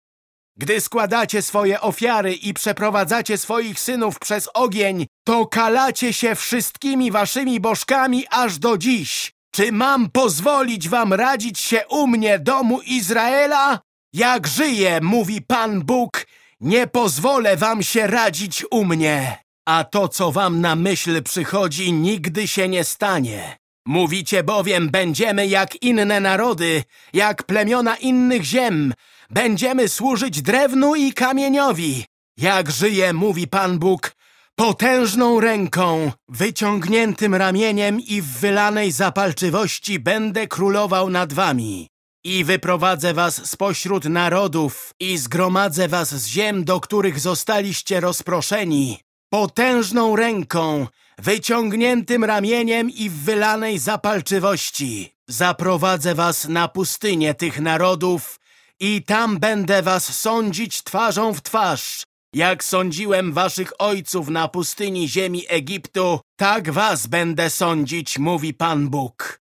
Gdy składacie swoje ofiary i przeprowadzacie swoich synów przez ogień, to kalacie się wszystkimi waszymi bożkami aż do dziś. Czy mam pozwolić wam radzić się u mnie, domu Izraela? Jak żyje, mówi Pan Bóg, nie pozwolę wam się radzić u mnie. A to, co wam na myśl przychodzi, nigdy się nie stanie. Mówicie bowiem, będziemy jak inne narody, jak plemiona innych ziem. Będziemy służyć drewnu i kamieniowi. Jak żyje, mówi Pan Bóg, potężną ręką, wyciągniętym ramieniem i w wylanej zapalczywości będę królował nad wami. I wyprowadzę was spośród narodów i zgromadzę was z ziem, do których zostaliście rozproszeni. Potężną ręką, wyciągniętym ramieniem i w wylanej zapalczywości. Zaprowadzę was na pustynię tych narodów i tam będę was sądzić twarzą w twarz. Jak sądziłem waszych ojców na pustyni ziemi Egiptu, tak was będę sądzić, mówi Pan Bóg.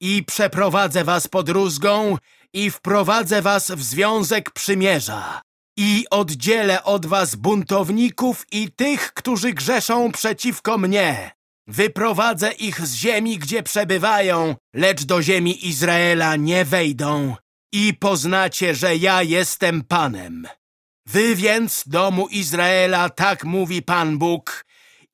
I przeprowadzę was pod rózgą i wprowadzę was w związek przymierza. I oddzielę od was buntowników i tych, którzy grzeszą przeciwko mnie. Wyprowadzę ich z ziemi, gdzie przebywają, lecz do ziemi Izraela nie wejdą. I poznacie, że ja jestem Panem. Wy więc, domu Izraela, tak mówi Pan Bóg,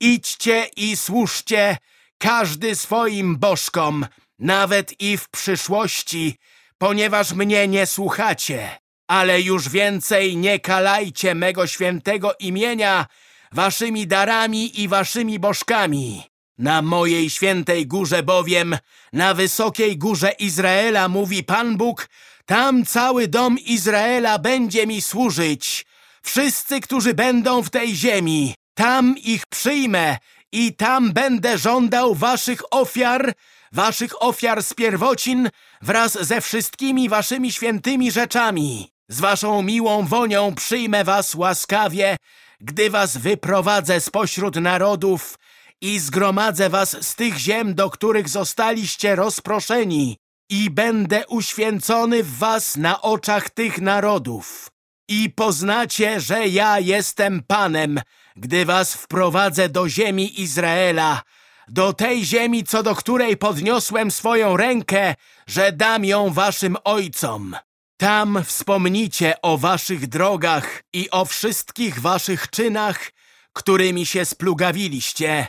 idźcie i służcie, każdy swoim bożkom, nawet i w przyszłości, ponieważ mnie nie słuchacie. Ale już więcej nie kalajcie mego świętego imienia waszymi darami i waszymi bożkami. Na mojej świętej górze bowiem, na wysokiej górze Izraela, mówi Pan Bóg, tam cały dom Izraela będzie mi służyć. Wszyscy, którzy będą w tej ziemi, tam ich przyjmę i tam będę żądał waszych ofiar, waszych ofiar z pierwocin wraz ze wszystkimi waszymi świętymi rzeczami. Z waszą miłą wonią przyjmę was łaskawie, gdy was wyprowadzę spośród narodów i zgromadzę was z tych ziem, do których zostaliście rozproszeni i będę uświęcony w was na oczach tych narodów. I poznacie, że ja jestem Panem, gdy was wprowadzę do ziemi Izraela, do tej ziemi, co do której podniosłem swoją rękę, że dam ją waszym ojcom. Tam wspomnicie o waszych drogach i o wszystkich waszych czynach, którymi się splugawiliście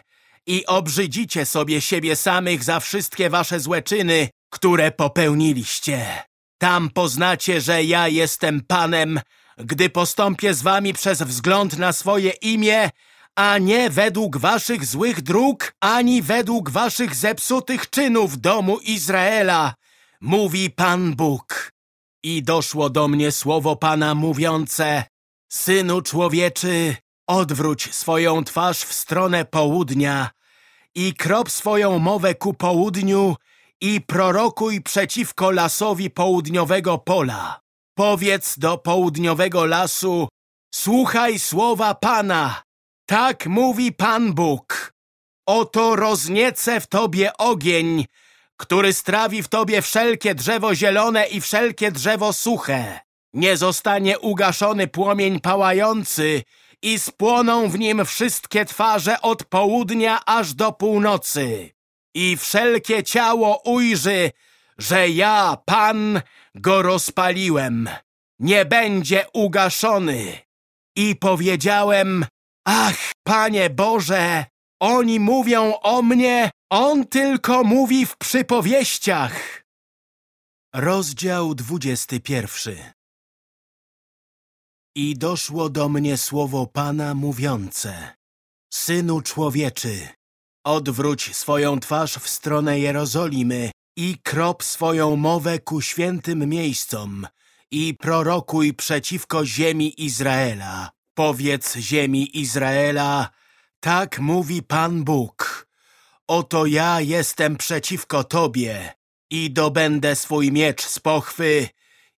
i obrzydzicie sobie siebie samych za wszystkie wasze złe czyny, które popełniliście. Tam poznacie, że ja jestem Panem, gdy postąpię z wami przez wzgląd na swoje imię, a nie według waszych złych dróg, ani według waszych zepsutych czynów domu Izraela, mówi Pan Bóg. I doszło do mnie słowo Pana mówiące, Synu człowieczy, odwróć swoją twarz w stronę południa i krop swoją mowę ku południu i prorokuj przeciwko lasowi południowego pola. Powiedz do południowego lasu, słuchaj słowa Pana. Tak mówi Pan Bóg. Oto rozniecę w tobie ogień, który strawi w tobie wszelkie drzewo zielone i wszelkie drzewo suche. Nie zostanie ugaszony płomień pałający i spłoną w nim wszystkie twarze od południa aż do północy. I wszelkie ciało ujrzy, że ja, Pan, go rozpaliłem. Nie będzie ugaszony. I powiedziałem, ach, Panie Boże, oni mówią o mnie, On tylko mówi w przypowieściach. Rozdział dwudziesty pierwszy I doszło do mnie słowo Pana mówiące Synu człowieczy, odwróć swoją twarz w stronę Jerozolimy i krop swoją mowę ku świętym miejscom i prorokuj przeciwko ziemi Izraela. Powiedz ziemi Izraela, tak mówi Pan Bóg. Oto ja jestem przeciwko Tobie i dobędę swój miecz z pochwy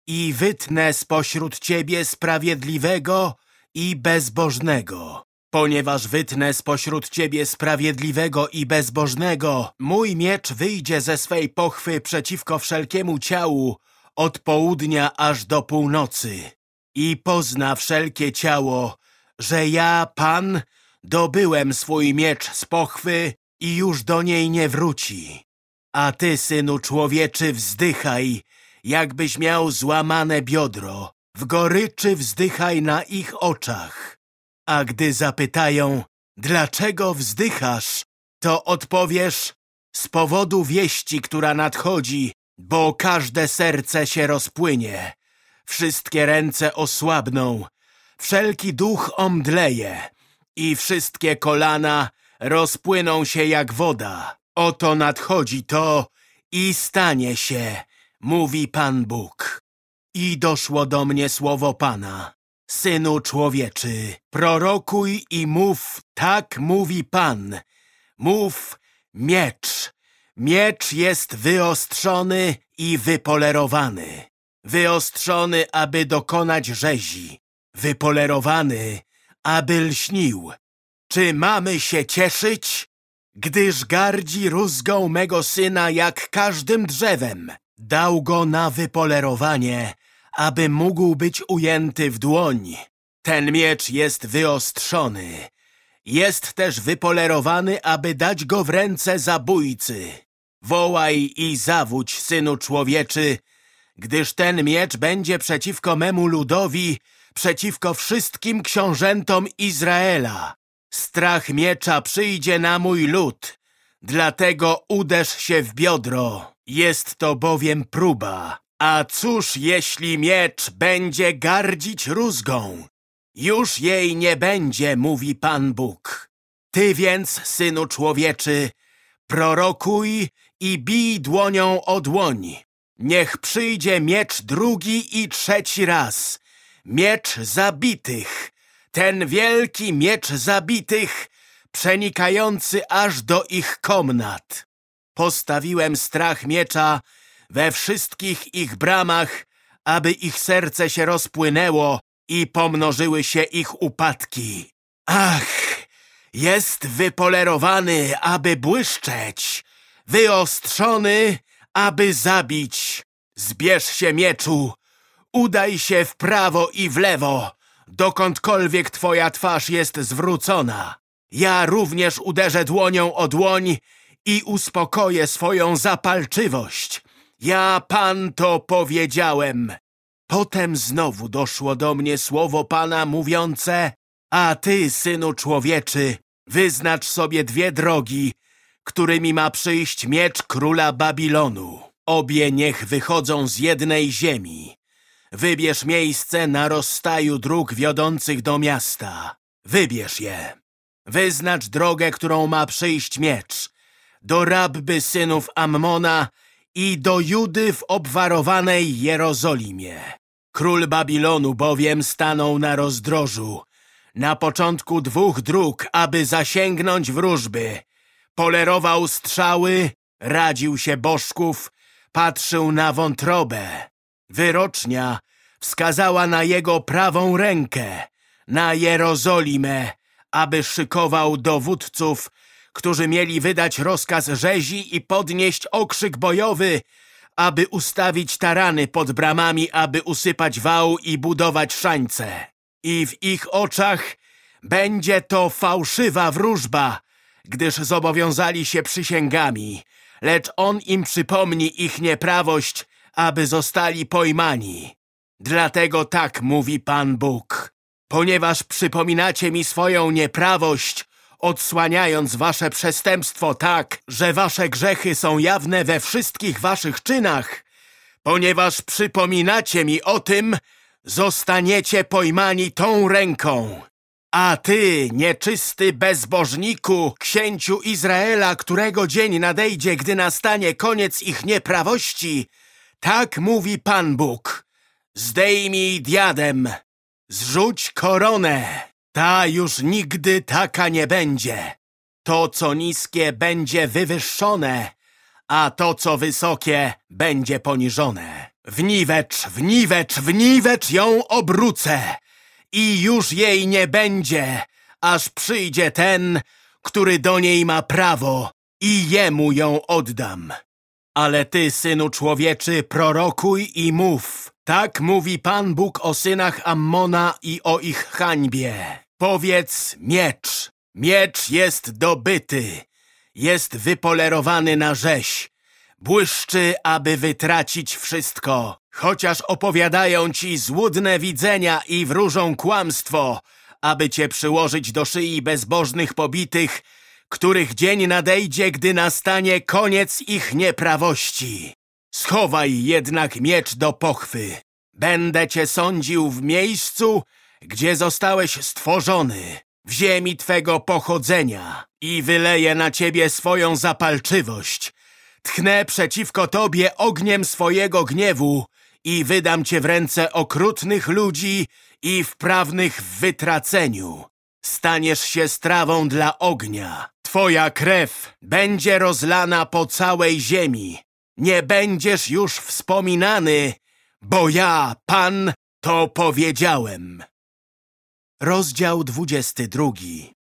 i wytnę spośród Ciebie sprawiedliwego i bezbożnego. Ponieważ wytnę spośród Ciebie sprawiedliwego i bezbożnego, mój miecz wyjdzie ze swej pochwy przeciwko wszelkiemu ciału, od południa aż do północy. i pozna wszelkie ciało, że ja, Pan, dobyłem swój miecz z pochwy i już do niej nie wróci. A ty, synu człowieczy, wzdychaj, jakbyś miał złamane biodro. W goryczy wzdychaj na ich oczach. A gdy zapytają, dlaczego wzdychasz, to odpowiesz, z powodu wieści, która nadchodzi, bo każde serce się rozpłynie, wszystkie ręce osłabną, wszelki duch omdleje i wszystkie kolana rozpłyną się jak woda. Oto nadchodzi to i stanie się, mówi Pan Bóg. I doszło do mnie słowo Pana. Synu człowieczy, prorokuj i mów, tak mówi Pan. Mów, miecz. Miecz jest wyostrzony i wypolerowany. Wyostrzony, aby dokonać rzezi. Wypolerowany, aby lśnił. Czy mamy się cieszyć? Gdyż gardzi rózgą mego syna jak każdym drzewem. Dał go na wypolerowanie, aby mógł być ujęty w dłoń. Ten miecz jest wyostrzony. Jest też wypolerowany, aby dać go w ręce zabójcy. Wołaj i zawódź, synu człowieczy, gdyż ten miecz będzie przeciwko memu ludowi, przeciwko wszystkim książętom Izraela. Strach miecza przyjdzie na mój lud, dlatego uderz się w biodro. Jest to bowiem próba. A cóż, jeśli miecz będzie gardzić rózgą? Już jej nie będzie, mówi Pan Bóg. Ty więc, synu człowieczy, prorokuj i bij dłonią o dłoń. Niech przyjdzie miecz drugi i trzeci raz. Miecz zabitych. Ten wielki miecz zabitych, przenikający aż do ich komnat. Postawiłem strach miecza we wszystkich ich bramach, aby ich serce się rozpłynęło i pomnożyły się ich upadki. Ach, jest wypolerowany, aby błyszczeć, wyostrzony, aby zabić. Zbierz się mieczu, udaj się w prawo i w lewo, dokądkolwiek twoja twarz jest zwrócona. Ja również uderzę dłonią o dłoń i uspokoję swoją zapalczywość. Ja, Pan, to powiedziałem. Potem znowu doszło do mnie słowo Pana mówiące A ty, synu człowieczy, wyznacz sobie dwie drogi, którymi ma przyjść miecz króla Babilonu. Obie niech wychodzą z jednej ziemi. Wybierz miejsce na rozstaju dróg wiodących do miasta. Wybierz je. Wyznacz drogę, którą ma przyjść miecz. Do Rabby synów Ammona i do Judy w obwarowanej Jerozolimie. Król Babilonu bowiem stanął na rozdrożu, na początku dwóch dróg, aby zasięgnąć wróżby. Polerował strzały, radził się bożków, patrzył na wątrobę. Wyrocznia wskazała na jego prawą rękę, na Jerozolimę, aby szykował dowódców którzy mieli wydać rozkaz rzezi i podnieść okrzyk bojowy, aby ustawić tarany pod bramami, aby usypać wał i budować szańce. I w ich oczach będzie to fałszywa wróżba, gdyż zobowiązali się przysięgami, lecz on im przypomni ich nieprawość, aby zostali pojmani. Dlatego tak mówi Pan Bóg. Ponieważ przypominacie mi swoją nieprawość, odsłaniając wasze przestępstwo tak, że wasze grzechy są jawne we wszystkich waszych czynach, ponieważ przypominacie mi o tym, zostaniecie pojmani tą ręką. A ty, nieczysty bezbożniku, księciu Izraela, którego dzień nadejdzie, gdy nastanie koniec ich nieprawości, tak mówi Pan Bóg. Zdejmij diadem, zrzuć koronę. Ta już nigdy taka nie będzie. To, co niskie, będzie wywyższone, a to, co wysokie, będzie poniżone. Wniwecz, wniwecz, wniwecz ją obrócę i już jej nie będzie, aż przyjdzie ten, który do niej ma prawo i jemu ją oddam. Ale ty, synu człowieczy, prorokuj i mów. Tak mówi Pan Bóg o synach Ammona i o ich hańbie. Powiedz miecz. Miecz jest dobyty. Jest wypolerowany na rzeź. Błyszczy, aby wytracić wszystko. Chociaż opowiadają ci złudne widzenia i wróżą kłamstwo, aby cię przyłożyć do szyi bezbożnych pobitych, których dzień nadejdzie, gdy nastanie koniec ich nieprawości. Schowaj jednak miecz do pochwy. Będę cię sądził w miejscu, gdzie zostałeś stworzony, w ziemi twego pochodzenia i wyleję na ciebie swoją zapalczywość. Tchnę przeciwko tobie ogniem swojego gniewu i wydam cię w ręce okrutnych ludzi i wprawnych w wytraceniu. Staniesz się strawą dla ognia. Twoja krew będzie rozlana po całej ziemi. Nie będziesz już wspominany, bo ja, Pan, to powiedziałem. Rozdział dwudziesty drugi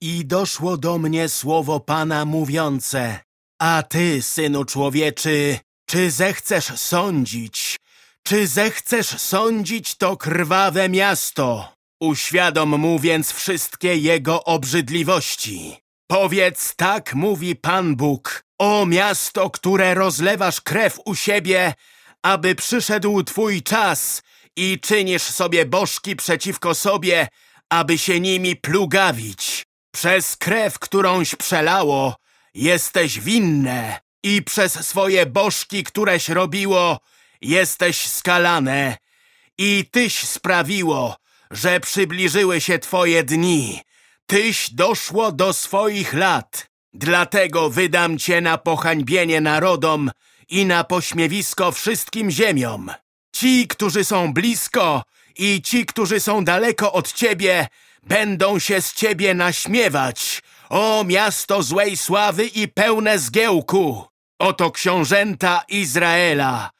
I doszło do mnie słowo Pana mówiące A ty, synu człowieczy, czy zechcesz sądzić? Czy zechcesz sądzić to krwawe miasto? Uświadom mu więc wszystkie jego obrzydliwości. Powiedz, tak mówi Pan Bóg, o miasto, które rozlewasz krew u siebie, aby przyszedł twój czas i czynisz sobie bożki przeciwko sobie, aby się nimi plugawić. Przez krew, którąś przelało, jesteś winne i przez swoje bożki, któreś robiło, jesteś skalane. I tyś sprawiło, że przybliżyły się twoje dni. Tyś doszło do swoich lat. Dlatego wydam cię na pohańbienie narodom i na pośmiewisko wszystkim ziemiom. Ci, którzy są blisko i ci, którzy są daleko od ciebie, będą się z ciebie naśmiewać. O miasto złej sławy i pełne zgiełku! Oto książęta Izraela.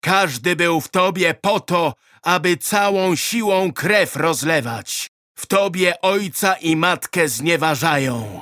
Każdy był w tobie po to, aby całą siłą krew rozlewać. W tobie ojca i matkę znieważają.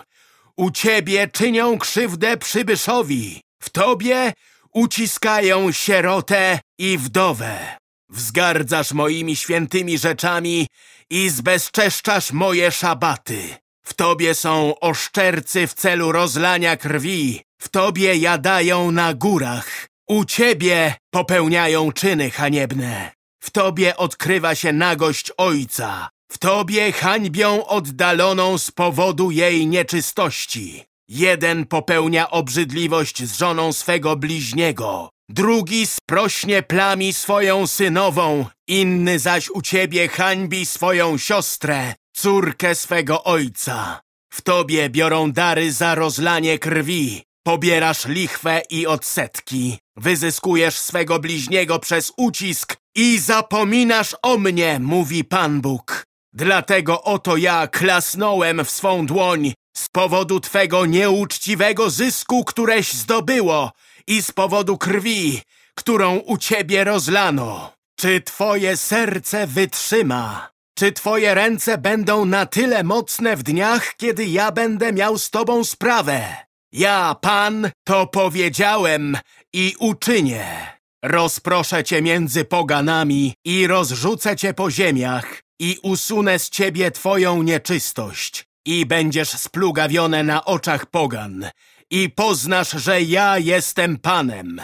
U ciebie czynią krzywdę przybyszowi. W tobie uciskają sierotę i wdowę. Wzgardzasz moimi świętymi rzeczami i zbezczeszczasz moje szabaty. W tobie są oszczercy w celu rozlania krwi. W tobie jadają na górach. U ciebie popełniają czyny haniebne. W tobie odkrywa się nagość ojca. W tobie hańbią oddaloną z powodu jej nieczystości. Jeden popełnia obrzydliwość z żoną swego bliźniego, drugi sprośnie plami swoją synową, inny zaś u ciebie hańbi swoją siostrę, córkę swego ojca. W tobie biorą dary za rozlanie krwi, pobierasz lichwę i odsetki, wyzyskujesz swego bliźniego przez ucisk i zapominasz o mnie, mówi Pan Bóg. Dlatego oto ja klasnąłem w swą dłoń z powodu Twego nieuczciwego zysku, któreś zdobyło i z powodu krwi, którą u Ciebie rozlano. Czy Twoje serce wytrzyma? Czy Twoje ręce będą na tyle mocne w dniach, kiedy ja będę miał z Tobą sprawę? Ja, Pan, to powiedziałem i uczynię. Rozproszę Cię między poganami i rozrzucę Cię po ziemiach i usunę z Ciebie Twoją nieczystość i będziesz splugawione na oczach pogan i poznasz, że ja jestem Panem.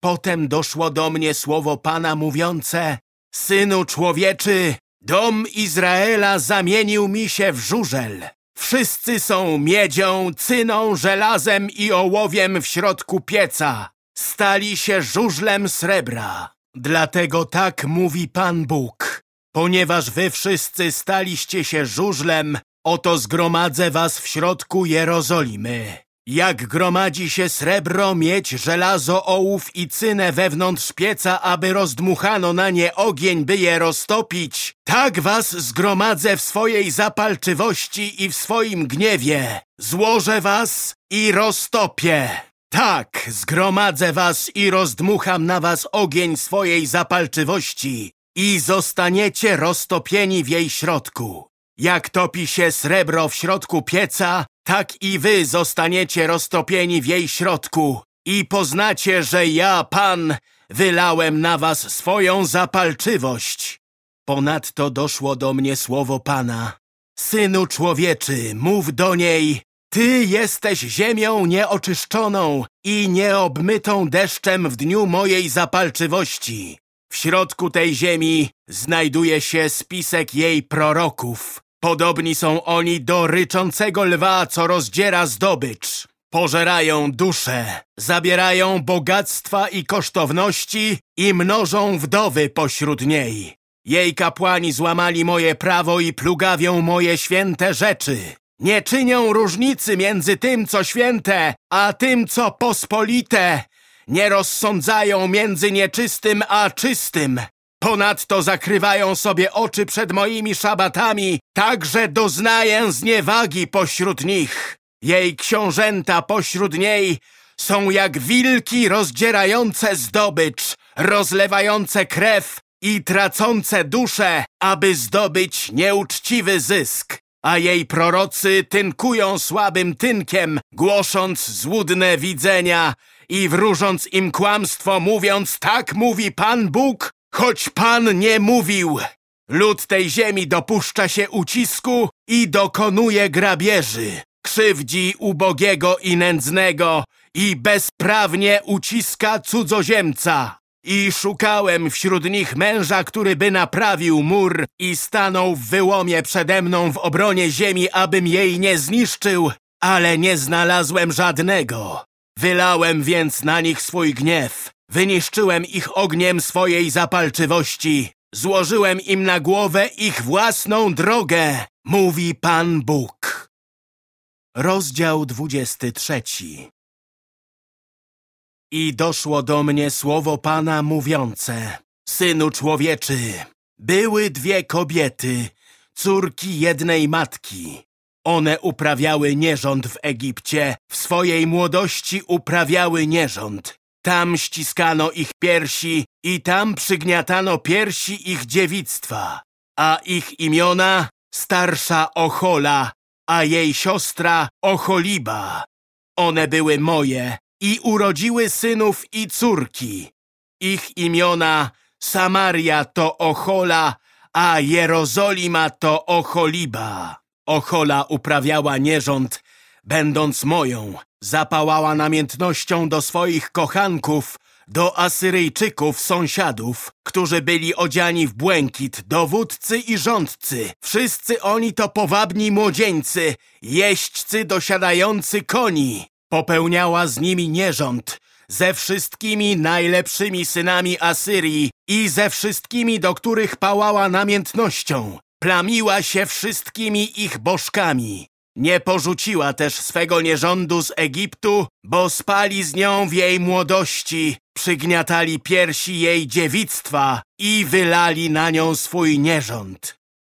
Potem doszło do mnie słowo Pana mówiące Synu człowieczy, dom Izraela zamienił mi się w żużel. Wszyscy są miedzią, cyną, żelazem i ołowiem w środku pieca. Stali się żużlem srebra. Dlatego tak mówi Pan Bóg. Ponieważ wy wszyscy staliście się żużlem, oto zgromadzę was w środku Jerozolimy. Jak gromadzi się srebro, miedź, żelazo, ołów i cynę wewnątrz pieca, aby rozdmuchano na nie ogień, by je roztopić, tak was zgromadzę w swojej zapalczywości i w swoim gniewie. Złożę was i roztopię. Tak, zgromadzę was i rozdmucham na was ogień swojej zapalczywości i zostaniecie roztopieni w jej środku. Jak topi się srebro w środku pieca, tak i wy zostaniecie roztopieni w jej środku i poznacie, że ja, Pan, wylałem na was swoją zapalczywość. Ponadto doszło do mnie słowo Pana. Synu człowieczy, mów do niej, ty jesteś ziemią nieoczyszczoną i nieobmytą deszczem w dniu mojej zapalczywości. W środku tej ziemi znajduje się spisek jej proroków. Podobni są oni do ryczącego lwa, co rozdziera zdobycz. Pożerają dusze, zabierają bogactwa i kosztowności i mnożą wdowy pośród niej. Jej kapłani złamali moje prawo i plugawią moje święte rzeczy. Nie czynią różnicy między tym, co święte, a tym, co pospolite. Nie rozsądzają między nieczystym a czystym. Ponadto zakrywają sobie oczy przed moimi szabatami, tak że doznaję zniewagi pośród nich. Jej książęta pośród niej są jak wilki rozdzierające zdobycz, rozlewające krew i tracące duszę, aby zdobyć nieuczciwy zysk. A jej prorocy tynkują słabym tynkiem, głosząc złudne widzenia i wróżąc im kłamstwo, mówiąc tak mówi Pan Bóg, choć Pan nie mówił. Lud tej ziemi dopuszcza się ucisku i dokonuje grabieży. Krzywdzi ubogiego i nędznego i bezprawnie uciska cudzoziemca. I szukałem wśród nich męża, który by naprawił mur i stanął w wyłomie przede mną w obronie ziemi, abym jej nie zniszczył, ale nie znalazłem żadnego. Wylałem więc na nich swój gniew, wyniszczyłem ich ogniem swojej zapalczywości, złożyłem im na głowę ich własną drogę, mówi Pan Bóg. Rozdział 23 I doszło do mnie słowo Pana mówiące Synu człowieczy, były dwie kobiety, córki jednej matki. One uprawiały nierząd w Egipcie, w swojej młodości uprawiały nierząd. Tam ściskano ich piersi i tam przygniatano piersi ich dziewictwa. A ich imiona starsza Ochola, a jej siostra Ocholiba. One były moje i urodziły synów i córki. Ich imiona Samaria to Ochola, a Jerozolima to Ocholiba. Ochola uprawiała nierząd, będąc moją. Zapałała namiętnością do swoich kochanków, do Asyryjczyków sąsiadów, którzy byli odziani w błękit, dowódcy i rządcy. Wszyscy oni to powabni młodzieńcy, jeźdźcy dosiadający koni. Popełniała z nimi nierząd, ze wszystkimi najlepszymi synami Asyrii i ze wszystkimi, do których pałała namiętnością. Plamiła się wszystkimi ich bożkami. Nie porzuciła też swego nierządu z Egiptu, bo spali z nią w jej młodości, przygniatali piersi jej dziewictwa i wylali na nią swój nierząd.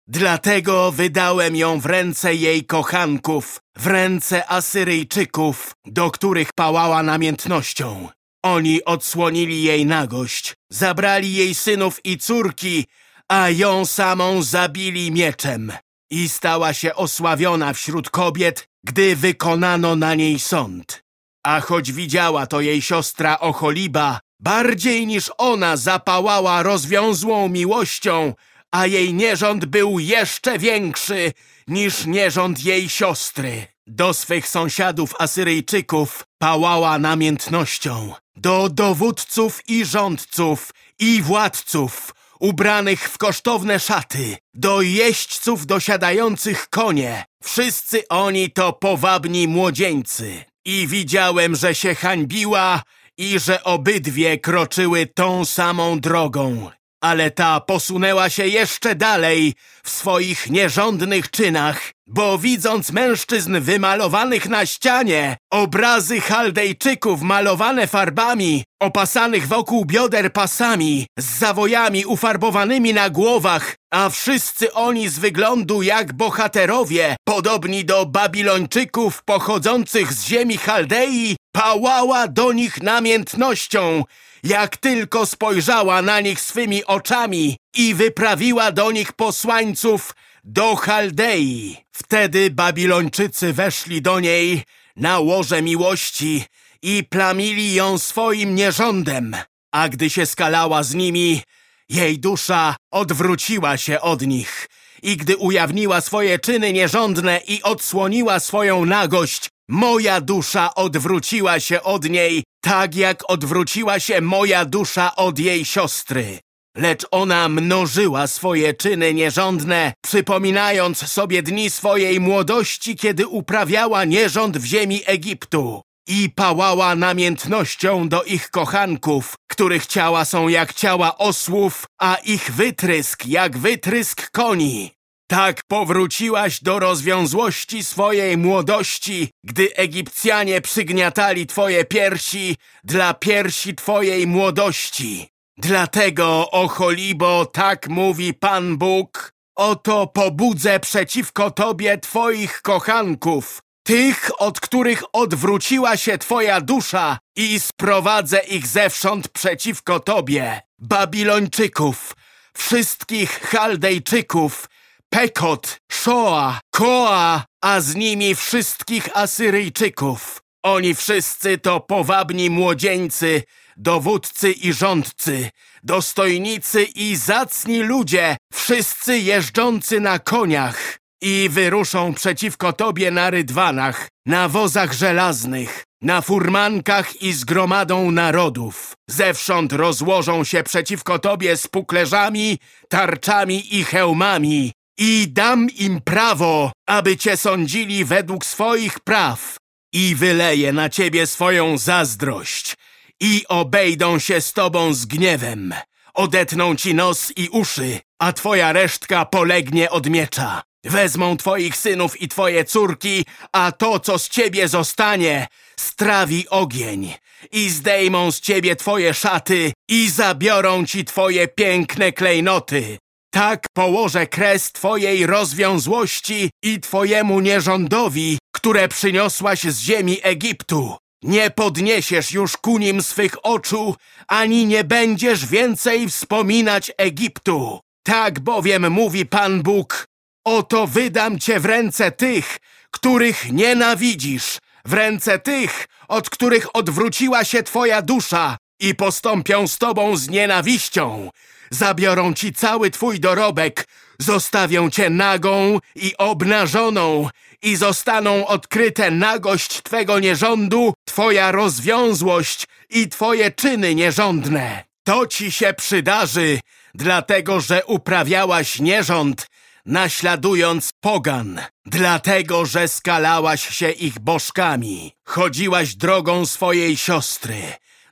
Dlatego wydałem ją w ręce jej kochanków, w ręce Asyryjczyków, do których pałała namiętnością. Oni odsłonili jej nagość, zabrali jej synów i córki, a ją samą zabili mieczem. I stała się osławiona wśród kobiet, gdy wykonano na niej sąd. A choć widziała to jej siostra Ocholiba, bardziej niż ona zapałała rozwiązłą miłością, a jej nierząd był jeszcze większy niż nierząd jej siostry. Do swych sąsiadów Asyryjczyków pałała namiętnością. Do dowódców i rządców i władców, ubranych w kosztowne szaty, do jeźdźców dosiadających konie. Wszyscy oni to powabni młodzieńcy. I widziałem, że się hańbiła i że obydwie kroczyły tą samą drogą. Ale ta posunęła się jeszcze dalej w swoich nierządnych czynach, bo widząc mężczyzn wymalowanych na ścianie, obrazy Chaldejczyków malowane farbami, opasanych wokół bioder pasami, z zawojami ufarbowanymi na głowach, a wszyscy oni z wyglądu jak bohaterowie, podobni do Babilończyków pochodzących z ziemi Chaldei, pałała do nich namiętnością, jak tylko spojrzała na nich swymi oczami i wyprawiła do nich posłańców do Chaldei. Wtedy Babilończycy weszli do niej na łoże miłości i plamili ją swoim nierządem. A gdy się skalała z nimi, jej dusza odwróciła się od nich. I gdy ujawniła swoje czyny nierządne i odsłoniła swoją nagość, moja dusza odwróciła się od niej, tak jak odwróciła się moja dusza od jej siostry. Lecz ona mnożyła swoje czyny nierządne, przypominając sobie dni swojej młodości, kiedy uprawiała nierząd w ziemi Egiptu i pałała namiętnością do ich kochanków, których ciała są jak ciała osłów, a ich wytrysk jak wytrysk koni. Tak powróciłaś do rozwiązłości swojej młodości, gdy Egipcjanie przygniatali twoje piersi dla piersi twojej młodości. Dlatego, Ocholibo, tak mówi Pan Bóg, oto pobudzę przeciwko tobie twoich kochanków, tych, od których odwróciła się twoja dusza i sprowadzę ich zewsząd przeciwko tobie, Babilończyków, wszystkich Chaldejczyków, Pekot, Shoa, Koa, a z nimi wszystkich Asyryjczyków. Oni wszyscy to powabni młodzieńcy, dowódcy i rządcy, dostojnicy i zacni ludzie, wszyscy jeżdżący na koniach i wyruszą przeciwko tobie na rydwanach, na wozach żelaznych, na furmankach i z gromadą narodów. Zewsząd rozłożą się przeciwko tobie z puklerzami, tarczami i hełmami i dam im prawo, aby cię sądzili według swoich praw i wyleję na ciebie swoją zazdrość i obejdą się z tobą z gniewem. Odetną ci nos i uszy, a twoja resztka polegnie od miecza. Wezmą twoich synów i twoje córki, a to, co z ciebie zostanie, strawi ogień. I zdejmą z ciebie twoje szaty i zabiorą ci twoje piękne klejnoty. Tak położę kres twojej rozwiązłości i twojemu nierządowi, które przyniosłaś z ziemi Egiptu. Nie podniesiesz już ku nim swych oczu, ani nie będziesz więcej wspominać Egiptu. Tak bowiem mówi Pan Bóg, oto wydam cię w ręce tych, których nienawidzisz, w ręce tych, od których odwróciła się twoja dusza i postąpią z tobą z nienawiścią. Zabiorą ci cały twój dorobek, zostawią cię nagą i obnażoną. I zostaną odkryte nagość twego nierządu, twoja rozwiązłość i twoje czyny nierządne. To ci się przydarzy, dlatego że uprawiałaś nierząd, naśladując pogan, dlatego że skalałaś się ich bożkami, chodziłaś drogą swojej siostry,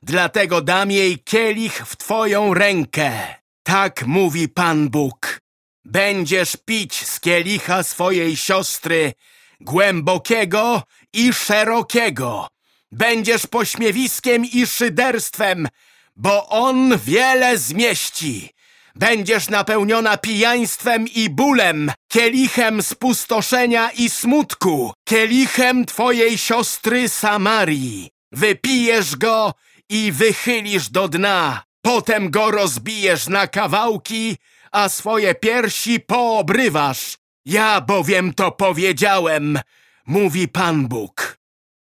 dlatego dam jej kielich w twoją rękę. Tak mówi Pan Bóg. Będziesz pić z kielicha swojej siostry, głębokiego i szerokiego. Będziesz pośmiewiskiem i szyderstwem, bo on wiele zmieści. Będziesz napełniona pijaństwem i bólem, kielichem spustoszenia i smutku, kielichem twojej siostry Samarii. Wypijesz go i wychylisz do dna. Potem go rozbijesz na kawałki, a swoje piersi poobrywasz. Ja bowiem to powiedziałem, mówi Pan Bóg.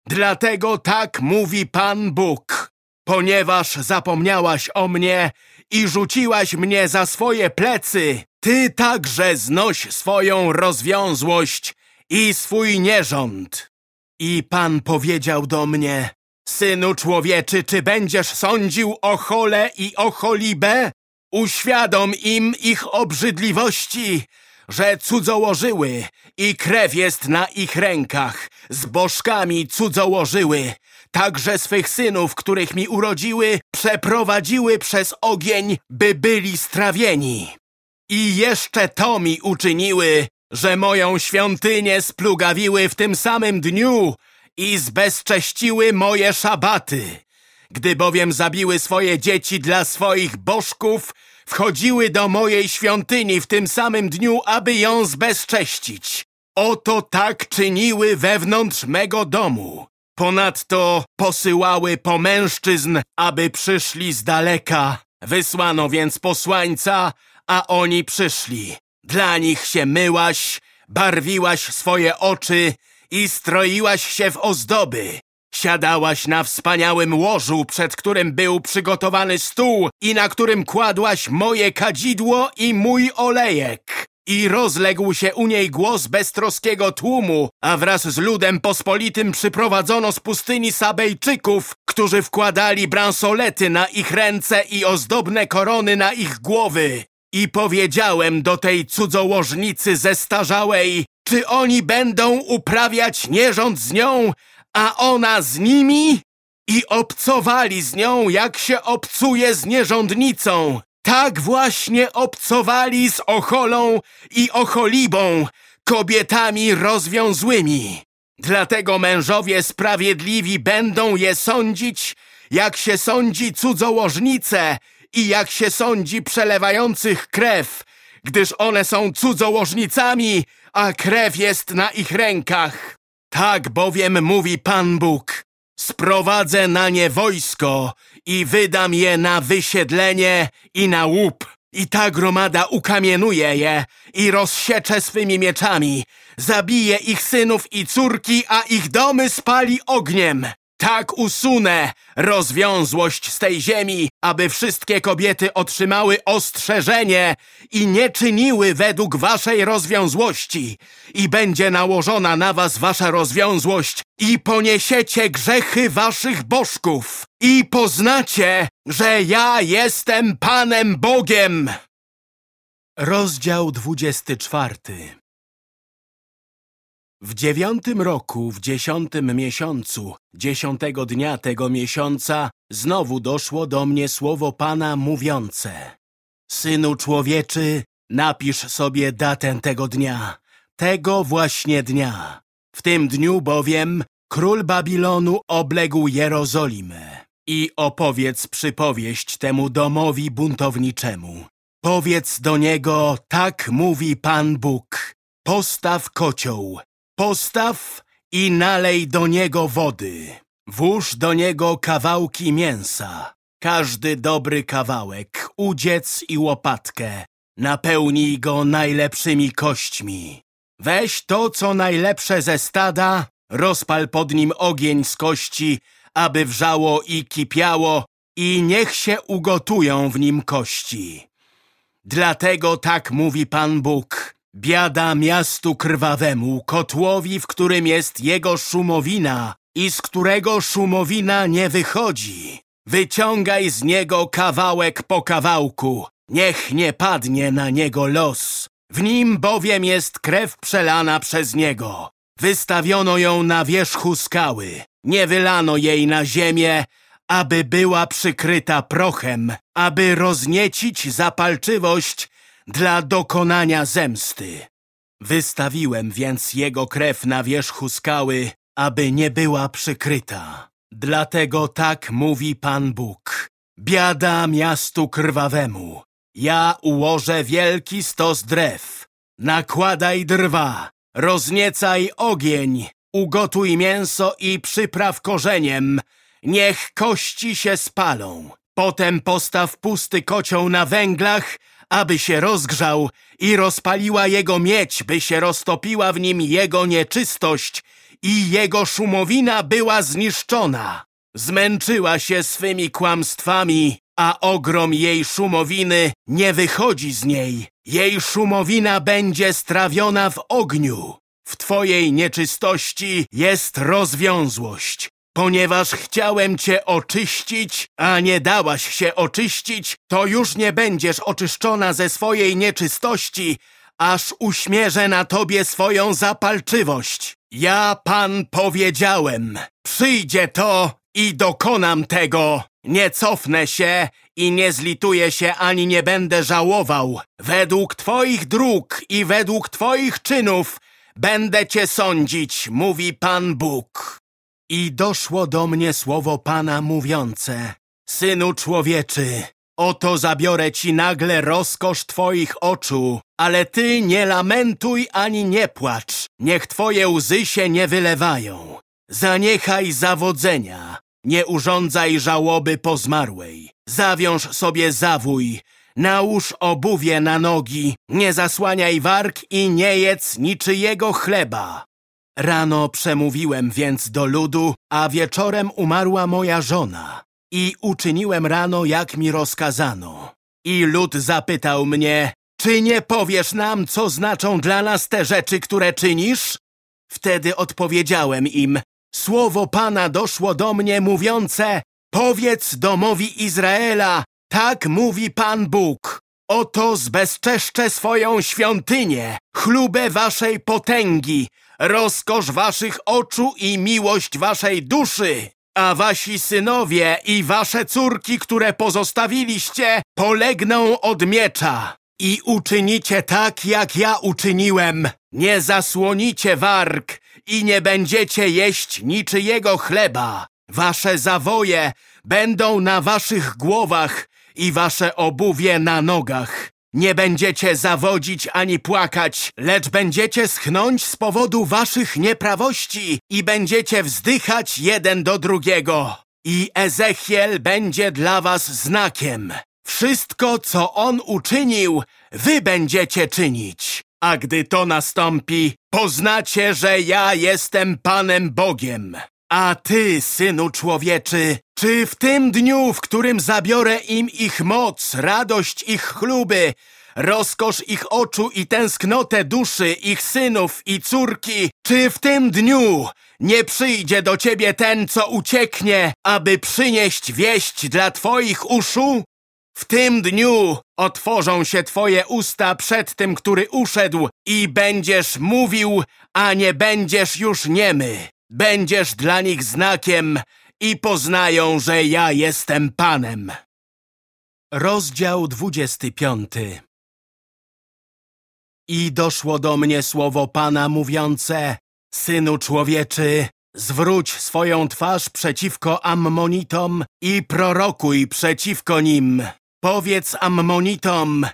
Dlatego tak mówi Pan Bóg. Ponieważ zapomniałaś o mnie i rzuciłaś mnie za swoje plecy, ty także znoś swoją rozwiązłość i swój nierząd. I Pan powiedział do mnie, Synu człowieczy, czy będziesz sądził o chole i o cholibę? Uświadom im ich obrzydliwości, że cudzołożyły i krew jest na ich rękach. Z bożkami cudzołożyły. Także swych synów, których mi urodziły, przeprowadziły przez ogień, by byli strawieni. I jeszcze to mi uczyniły, że moją świątynię splugawiły w tym samym dniu i zbezcześciły moje szabaty. Gdy bowiem zabiły swoje dzieci dla swoich bożków, wchodziły do mojej świątyni w tym samym dniu, aby ją zbezcześcić. Oto tak czyniły wewnątrz mego domu. Ponadto posyłały po mężczyzn, aby przyszli z daleka. Wysłano więc posłańca, a oni przyszli. Dla nich się myłaś, barwiłaś swoje oczy i stroiłaś się w ozdoby. Siadałaś na wspaniałym łożu, przed którym był przygotowany stół i na którym kładłaś moje kadzidło i mój olejek. I rozległ się u niej głos beztroskiego tłumu, a wraz z ludem pospolitym przyprowadzono z pustyni Sabejczyków, którzy wkładali bransolety na ich ręce i ozdobne korony na ich głowy. I powiedziałem do tej cudzołożnicy zestarzałej, czy oni będą uprawiać nierząd z nią, a ona z nimi? I obcowali z nią, jak się obcuje z nierządnicą. Tak właśnie obcowali z Ocholą i Ocholibą, kobietami rozwiązłymi. Dlatego mężowie sprawiedliwi będą je sądzić, jak się sądzi cudzołożnice i jak się sądzi przelewających krew, gdyż one są cudzołożnicami, a krew jest na ich rękach. Tak bowiem mówi Pan Bóg. Sprowadzę na nie wojsko i wydam je na wysiedlenie i na łup. I ta gromada ukamienuje je i rozsiecze swymi mieczami. Zabije ich synów i córki, a ich domy spali ogniem. Tak usunę rozwiązłość z tej ziemi, aby wszystkie kobiety otrzymały ostrzeżenie i nie czyniły według waszej rozwiązłości. I będzie nałożona na was wasza rozwiązłość i poniesiecie grzechy waszych bożków. I poznacie, że ja jestem Panem Bogiem. Rozdział 24 w dziewiątym roku, w dziesiątym miesiącu, dziesiątego dnia tego miesiąca, znowu doszło do mnie słowo Pana mówiące. Synu człowieczy, napisz sobie datę tego dnia, tego właśnie dnia. W tym dniu bowiem król Babilonu obległ Jerozolimę. I opowiedz przypowieść temu domowi buntowniczemu. Powiedz do niego, tak mówi Pan Bóg. Postaw kocioł, Postaw i nalej do niego wody. Włóż do niego kawałki mięsa. Każdy dobry kawałek, udziec i łopatkę. Napełnij go najlepszymi kośćmi. Weź to, co najlepsze ze stada, rozpal pod nim ogień z kości, aby wrzało i kipiało i niech się ugotują w nim kości. Dlatego tak mówi Pan Bóg. Biada miastu krwawemu, kotłowi, w którym jest jego szumowina i z którego szumowina nie wychodzi. Wyciągaj z niego kawałek po kawałku, niech nie padnie na niego los. W nim bowiem jest krew przelana przez niego. Wystawiono ją na wierzchu skały, nie wylano jej na ziemię, aby była przykryta prochem, aby rozniecić zapalczywość dla dokonania zemsty. Wystawiłem więc jego krew na wierzchu skały, aby nie była przykryta. Dlatego tak mówi Pan Bóg. Biada miastu krwawemu. Ja ułożę wielki stos drew. Nakładaj drwa, rozniecaj ogień, ugotuj mięso i przypraw korzeniem. Niech kości się spalą. Potem postaw pusty kocioł na węglach, aby się rozgrzał i rozpaliła jego miedź, by się roztopiła w nim jego nieczystość i jego szumowina była zniszczona. Zmęczyła się swymi kłamstwami, a ogrom jej szumowiny nie wychodzi z niej. Jej szumowina będzie strawiona w ogniu. W twojej nieczystości jest rozwiązłość. Ponieważ chciałem cię oczyścić, a nie dałaś się oczyścić, to już nie będziesz oczyszczona ze swojej nieczystości, aż uśmierzę na tobie swoją zapalczywość. Ja, Pan, powiedziałem, przyjdzie to i dokonam tego. Nie cofnę się i nie zlituję się ani nie będę żałował. Według twoich dróg i według twoich czynów będę cię sądzić, mówi Pan Bóg. I doszło do mnie słowo Pana mówiące Synu człowieczy, oto zabiorę ci nagle rozkosz twoich oczu, ale ty nie lamentuj ani nie płacz, niech twoje łzy się nie wylewają. Zaniechaj zawodzenia, nie urządzaj żałoby po zmarłej. Zawiąż sobie zawój, nałóż obuwie na nogi, nie zasłaniaj warg i nie jedz niczyjego chleba. Rano przemówiłem więc do ludu, a wieczorem umarła moja żona. I uczyniłem rano, jak mi rozkazano. I lud zapytał mnie, czy nie powiesz nam, co znaczą dla nas te rzeczy, które czynisz? Wtedy odpowiedziałem im, słowo Pana doszło do mnie mówiące, powiedz domowi Izraela, tak mówi Pan Bóg. Oto zbezczeszczę swoją świątynię, chlubę waszej potęgi, rozkosz waszych oczu i miłość waszej duszy. A wasi synowie i wasze córki, które pozostawiliście, polegną od miecza. I uczynicie tak, jak ja uczyniłem. Nie zasłonicie warg i nie będziecie jeść niczyjego chleba. Wasze zawoje będą na waszych głowach i wasze obuwie na nogach. Nie będziecie zawodzić ani płakać, lecz będziecie schnąć z powodu waszych nieprawości i będziecie wzdychać jeden do drugiego. I Ezechiel będzie dla was znakiem. Wszystko, co on uczynił, wy będziecie czynić. A gdy to nastąpi, poznacie, że ja jestem Panem Bogiem. A ty, synu człowieczy, czy w tym dniu, w którym zabiorę im ich moc, radość ich chluby, rozkosz ich oczu i tęsknotę duszy ich synów i córki, czy w tym dniu nie przyjdzie do ciebie ten, co ucieknie, aby przynieść wieść dla twoich uszu? W tym dniu otworzą się twoje usta przed tym, który uszedł i będziesz mówił, a nie będziesz już niemy. Będziesz dla nich znakiem i poznają, że ja jestem Panem. Rozdział 25 I doszło do mnie słowo Pana mówiące Synu człowieczy, zwróć swoją twarz przeciwko Ammonitom i prorokuj przeciwko nim. Powiedz Ammonitom,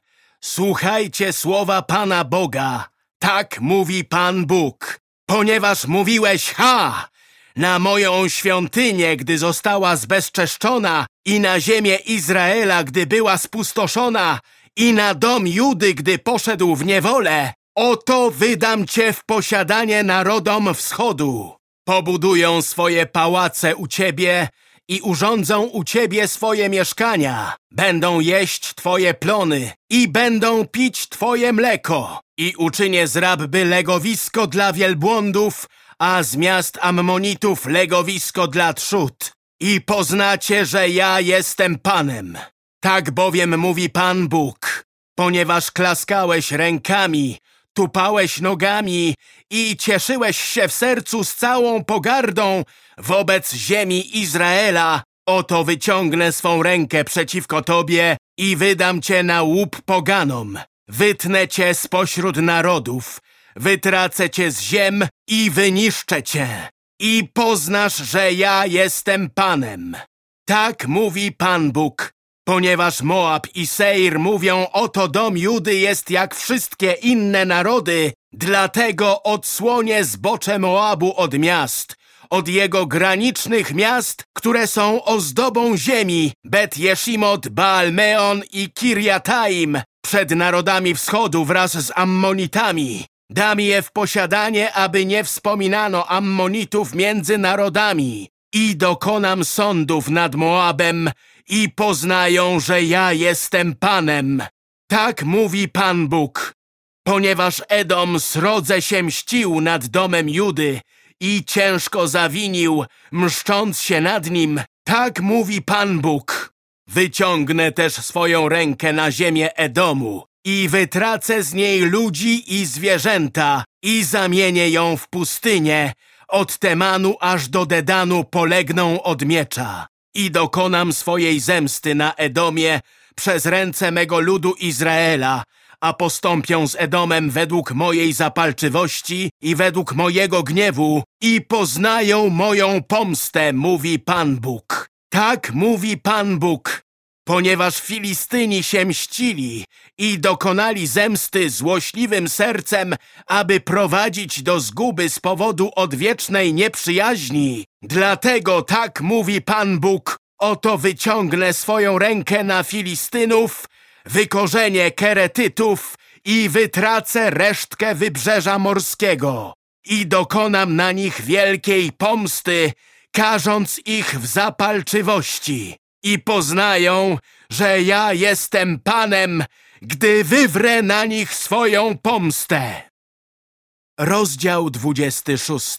słuchajcie słowa Pana Boga. Tak mówi Pan Bóg. Ponieważ mówiłeś ha na moją świątynię, gdy została zbezczeszczona i na ziemię Izraela, gdy była spustoszona i na dom Judy, gdy poszedł w niewolę, oto wydam cię w posiadanie narodom wschodu. Pobudują swoje pałace u ciebie i urządzą u ciebie swoje mieszkania. Będą jeść twoje plony i będą pić twoje mleko. I uczynię z Rabby legowisko dla wielbłądów, a z miast Ammonitów legowisko dla trzód. I poznacie, że ja jestem Panem. Tak bowiem mówi Pan Bóg, ponieważ klaskałeś rękami, tupałeś nogami i cieszyłeś się w sercu z całą pogardą wobec ziemi Izraela, oto wyciągnę swą rękę przeciwko tobie i wydam cię na łup poganom. Wytnę cię spośród narodów, wytracę cię z ziem i wyniszczę cię. I poznasz, że ja jestem Panem. Tak mówi Pan Bóg, ponieważ Moab i Seir mówią, oto dom Judy jest jak wszystkie inne narody, dlatego odsłonię zbocze Moabu od miast, od jego granicznych miast, które są ozdobą ziemi, Bet Jeszimot, Baalmeon i Kirjataim, przed narodami wschodu wraz z Ammonitami. Dam je w posiadanie, aby nie wspominano Ammonitów między narodami. I dokonam sądów nad Moabem i poznają, że ja jestem Panem. Tak mówi Pan Bóg. Ponieważ Edom srodze się mścił nad domem Judy i ciężko zawinił, mszcząc się nad nim, tak mówi Pan Bóg. Wyciągnę też swoją rękę na ziemię Edomu i wytracę z niej ludzi i zwierzęta i zamienię ją w pustynię. Od Temanu aż do Dedanu polegną od miecza. I dokonam swojej zemsty na Edomie przez ręce mego ludu Izraela, a postąpią z Edomem według mojej zapalczywości i według mojego gniewu i poznają moją pomstę, mówi Pan Bóg. Tak mówi Pan Bóg, ponieważ Filistyni się mścili i dokonali zemsty złośliwym sercem, aby prowadzić do zguby z powodu odwiecznej nieprzyjaźni. Dlatego tak mówi Pan Bóg, oto wyciągnę swoją rękę na Filistynów, wykorzenię Keretytów i wytracę resztkę wybrzeża morskiego. i dokonam na nich wielkiej pomsty, karząc ich w zapalczywości. I poznają, że ja jestem Panem, gdy wywrę na nich swoją pomstę. Rozdział 26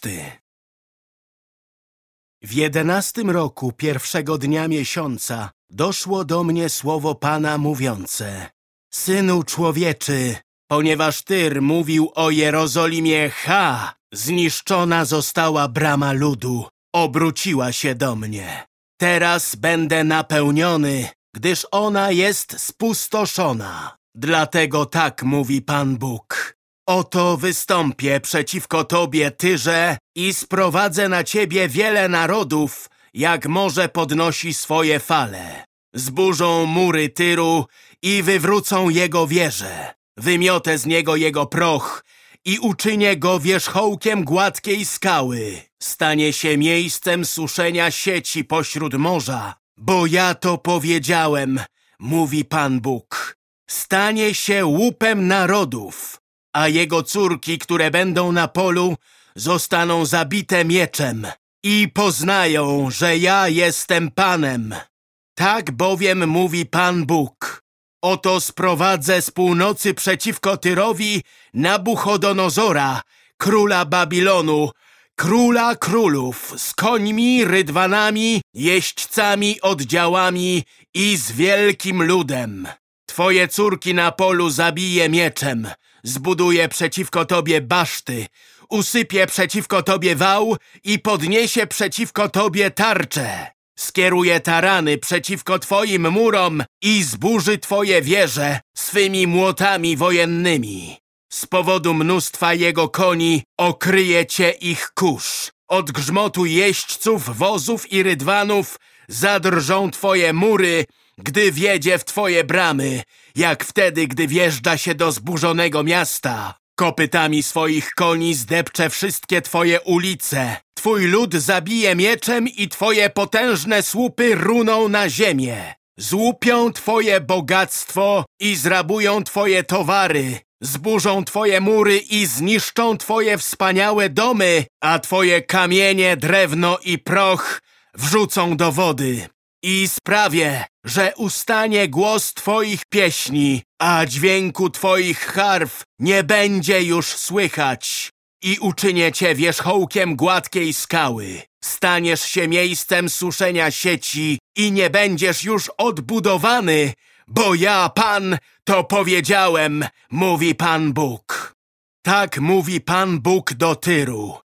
W jedenastym roku pierwszego dnia miesiąca doszło do mnie słowo Pana mówiące Synu człowieczy, ponieważ Tyr mówił o Jerozolimie ha, zniszczona została brama ludu, obróciła się do mnie. Teraz będę napełniony, gdyż ona jest spustoszona. Dlatego tak mówi Pan Bóg. Oto wystąpię przeciwko Tobie, Tyrze, i sprowadzę na Ciebie wiele narodów, jak morze podnosi swoje fale. Zburzą mury Tyru i wywrócą jego wieże. Wymiotę z niego jego proch i uczynię go wierzchołkiem gładkiej skały. Stanie się miejscem suszenia sieci pośród morza, bo ja to powiedziałem, mówi Pan Bóg. Stanie się łupem narodów, a jego córki, które będą na polu, zostaną zabite mieczem i poznają, że ja jestem Panem. Tak bowiem mówi Pan Bóg. Oto sprowadzę z północy przeciwko Tyrowi Nabuchodonozora, króla Babilonu, króla królów, z końmi, rydwanami, jeźdźcami, oddziałami i z wielkim ludem. Twoje córki na polu zabije mieczem, zbuduje przeciwko tobie baszty, usypie przeciwko tobie wał i podniesie przeciwko tobie tarcze. Skieruje tarany przeciwko twoim murom i zburzy twoje wieże swymi młotami wojennymi. Z powodu mnóstwa jego koni okryje cię ich kurz. Od grzmotu jeźdźców, wozów i rydwanów zadrżą twoje mury, gdy wjedzie w twoje bramy, jak wtedy, gdy wjeżdża się do zburzonego miasta. Kopytami swoich koni zdepcze wszystkie twoje ulice. Twój lud zabije mieczem i twoje potężne słupy runą na ziemię. Złupią twoje bogactwo i zrabują twoje towary. Zburzą twoje mury i zniszczą twoje wspaniałe domy, a twoje kamienie, drewno i proch wrzucą do wody. I sprawię, że ustanie głos Twoich pieśni, a dźwięku Twoich harf nie będzie już słychać. I uczynię Cię wierzchołkiem gładkiej skały. Staniesz się miejscem suszenia sieci i nie będziesz już odbudowany, bo ja, Pan, to powiedziałem, mówi Pan Bóg. Tak mówi Pan Bóg do Tyru.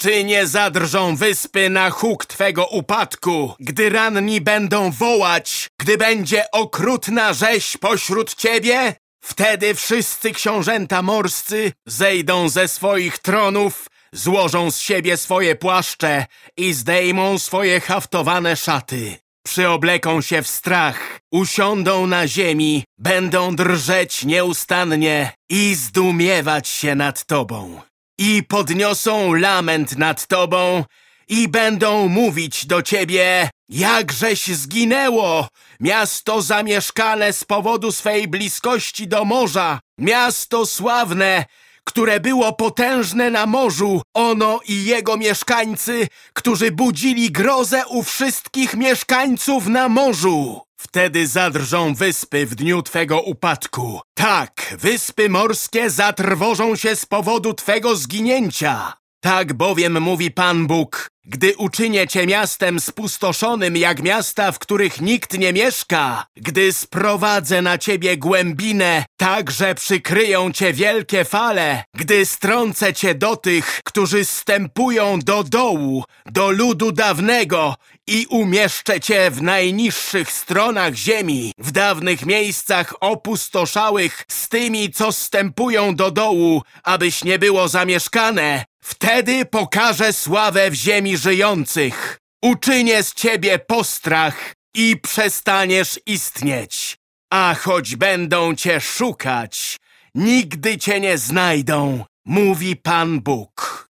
Czy nie zadrżą wyspy na huk Twego upadku, gdy ranni będą wołać, gdy będzie okrutna rzeź pośród Ciebie? Wtedy wszyscy książęta morscy zejdą ze swoich tronów, złożą z siebie swoje płaszcze i zdejmą swoje haftowane szaty. Przyobleką się w strach, usiądą na ziemi, będą drżeć nieustannie i zdumiewać się nad Tobą i podniosą lament nad tobą i będą mówić do ciebie, jakżeś zginęło, miasto zamieszkane z powodu swej bliskości do morza, miasto sławne, które było potężne na morzu, ono i jego mieszkańcy, którzy budzili grozę u wszystkich mieszkańców na morzu. Wtedy zadrżą wyspy w dniu Twego upadku. Tak, wyspy morskie zatrwożą się z powodu Twego zginięcia. Tak bowiem mówi Pan Bóg, gdy uczynię cię miastem spustoszonym jak miasta, w których nikt nie mieszka, gdy sprowadzę na ciebie głębinę, tak że przykryją cię wielkie fale, gdy strącę cię do tych, którzy stępują do dołu, do ludu dawnego i umieszczę cię w najniższych stronach ziemi, w dawnych miejscach opustoszałych z tymi, co stępują do dołu, abyś nie było zamieszkane, Wtedy pokażę sławę w ziemi żyjących. Uczynię z ciebie postrach i przestaniesz istnieć. A choć będą cię szukać, nigdy cię nie znajdą, mówi Pan Bóg.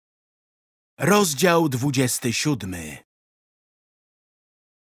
Rozdział 27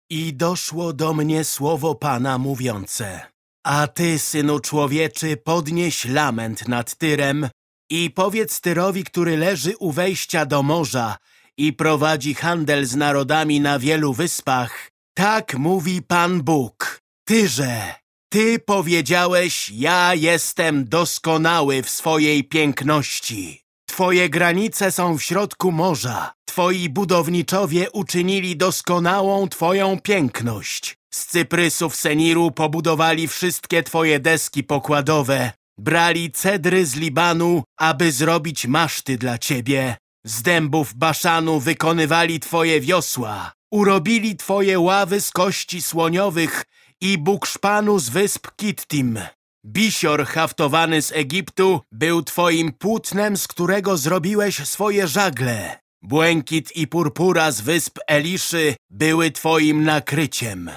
I doszło do mnie słowo Pana mówiące A ty, synu człowieczy, podnieś lament nad Tyrem I powiedz Tyrowi, który leży u wejścia do morza i prowadzi handel z narodami na wielu wyspach. Tak mówi Pan Bóg. Tyrze, ty powiedziałeś, ja jestem doskonały w swojej piękności. Twoje granice są w środku morza. Twoi budowniczowie uczynili doskonałą Twoją piękność. Z cyprysów Seniru pobudowali wszystkie Twoje deski pokładowe. Brali cedry z Libanu, aby zrobić maszty dla Ciebie. Z dębów Baszanu wykonywali Twoje wiosła. Urobili Twoje ławy z kości słoniowych i bukszpanu z wysp Kittim. Bisior haftowany z Egiptu był Twoim płótnem, z którego zrobiłeś swoje żagle. Błękit i purpura z wysp Eliszy były Twoim nakryciem.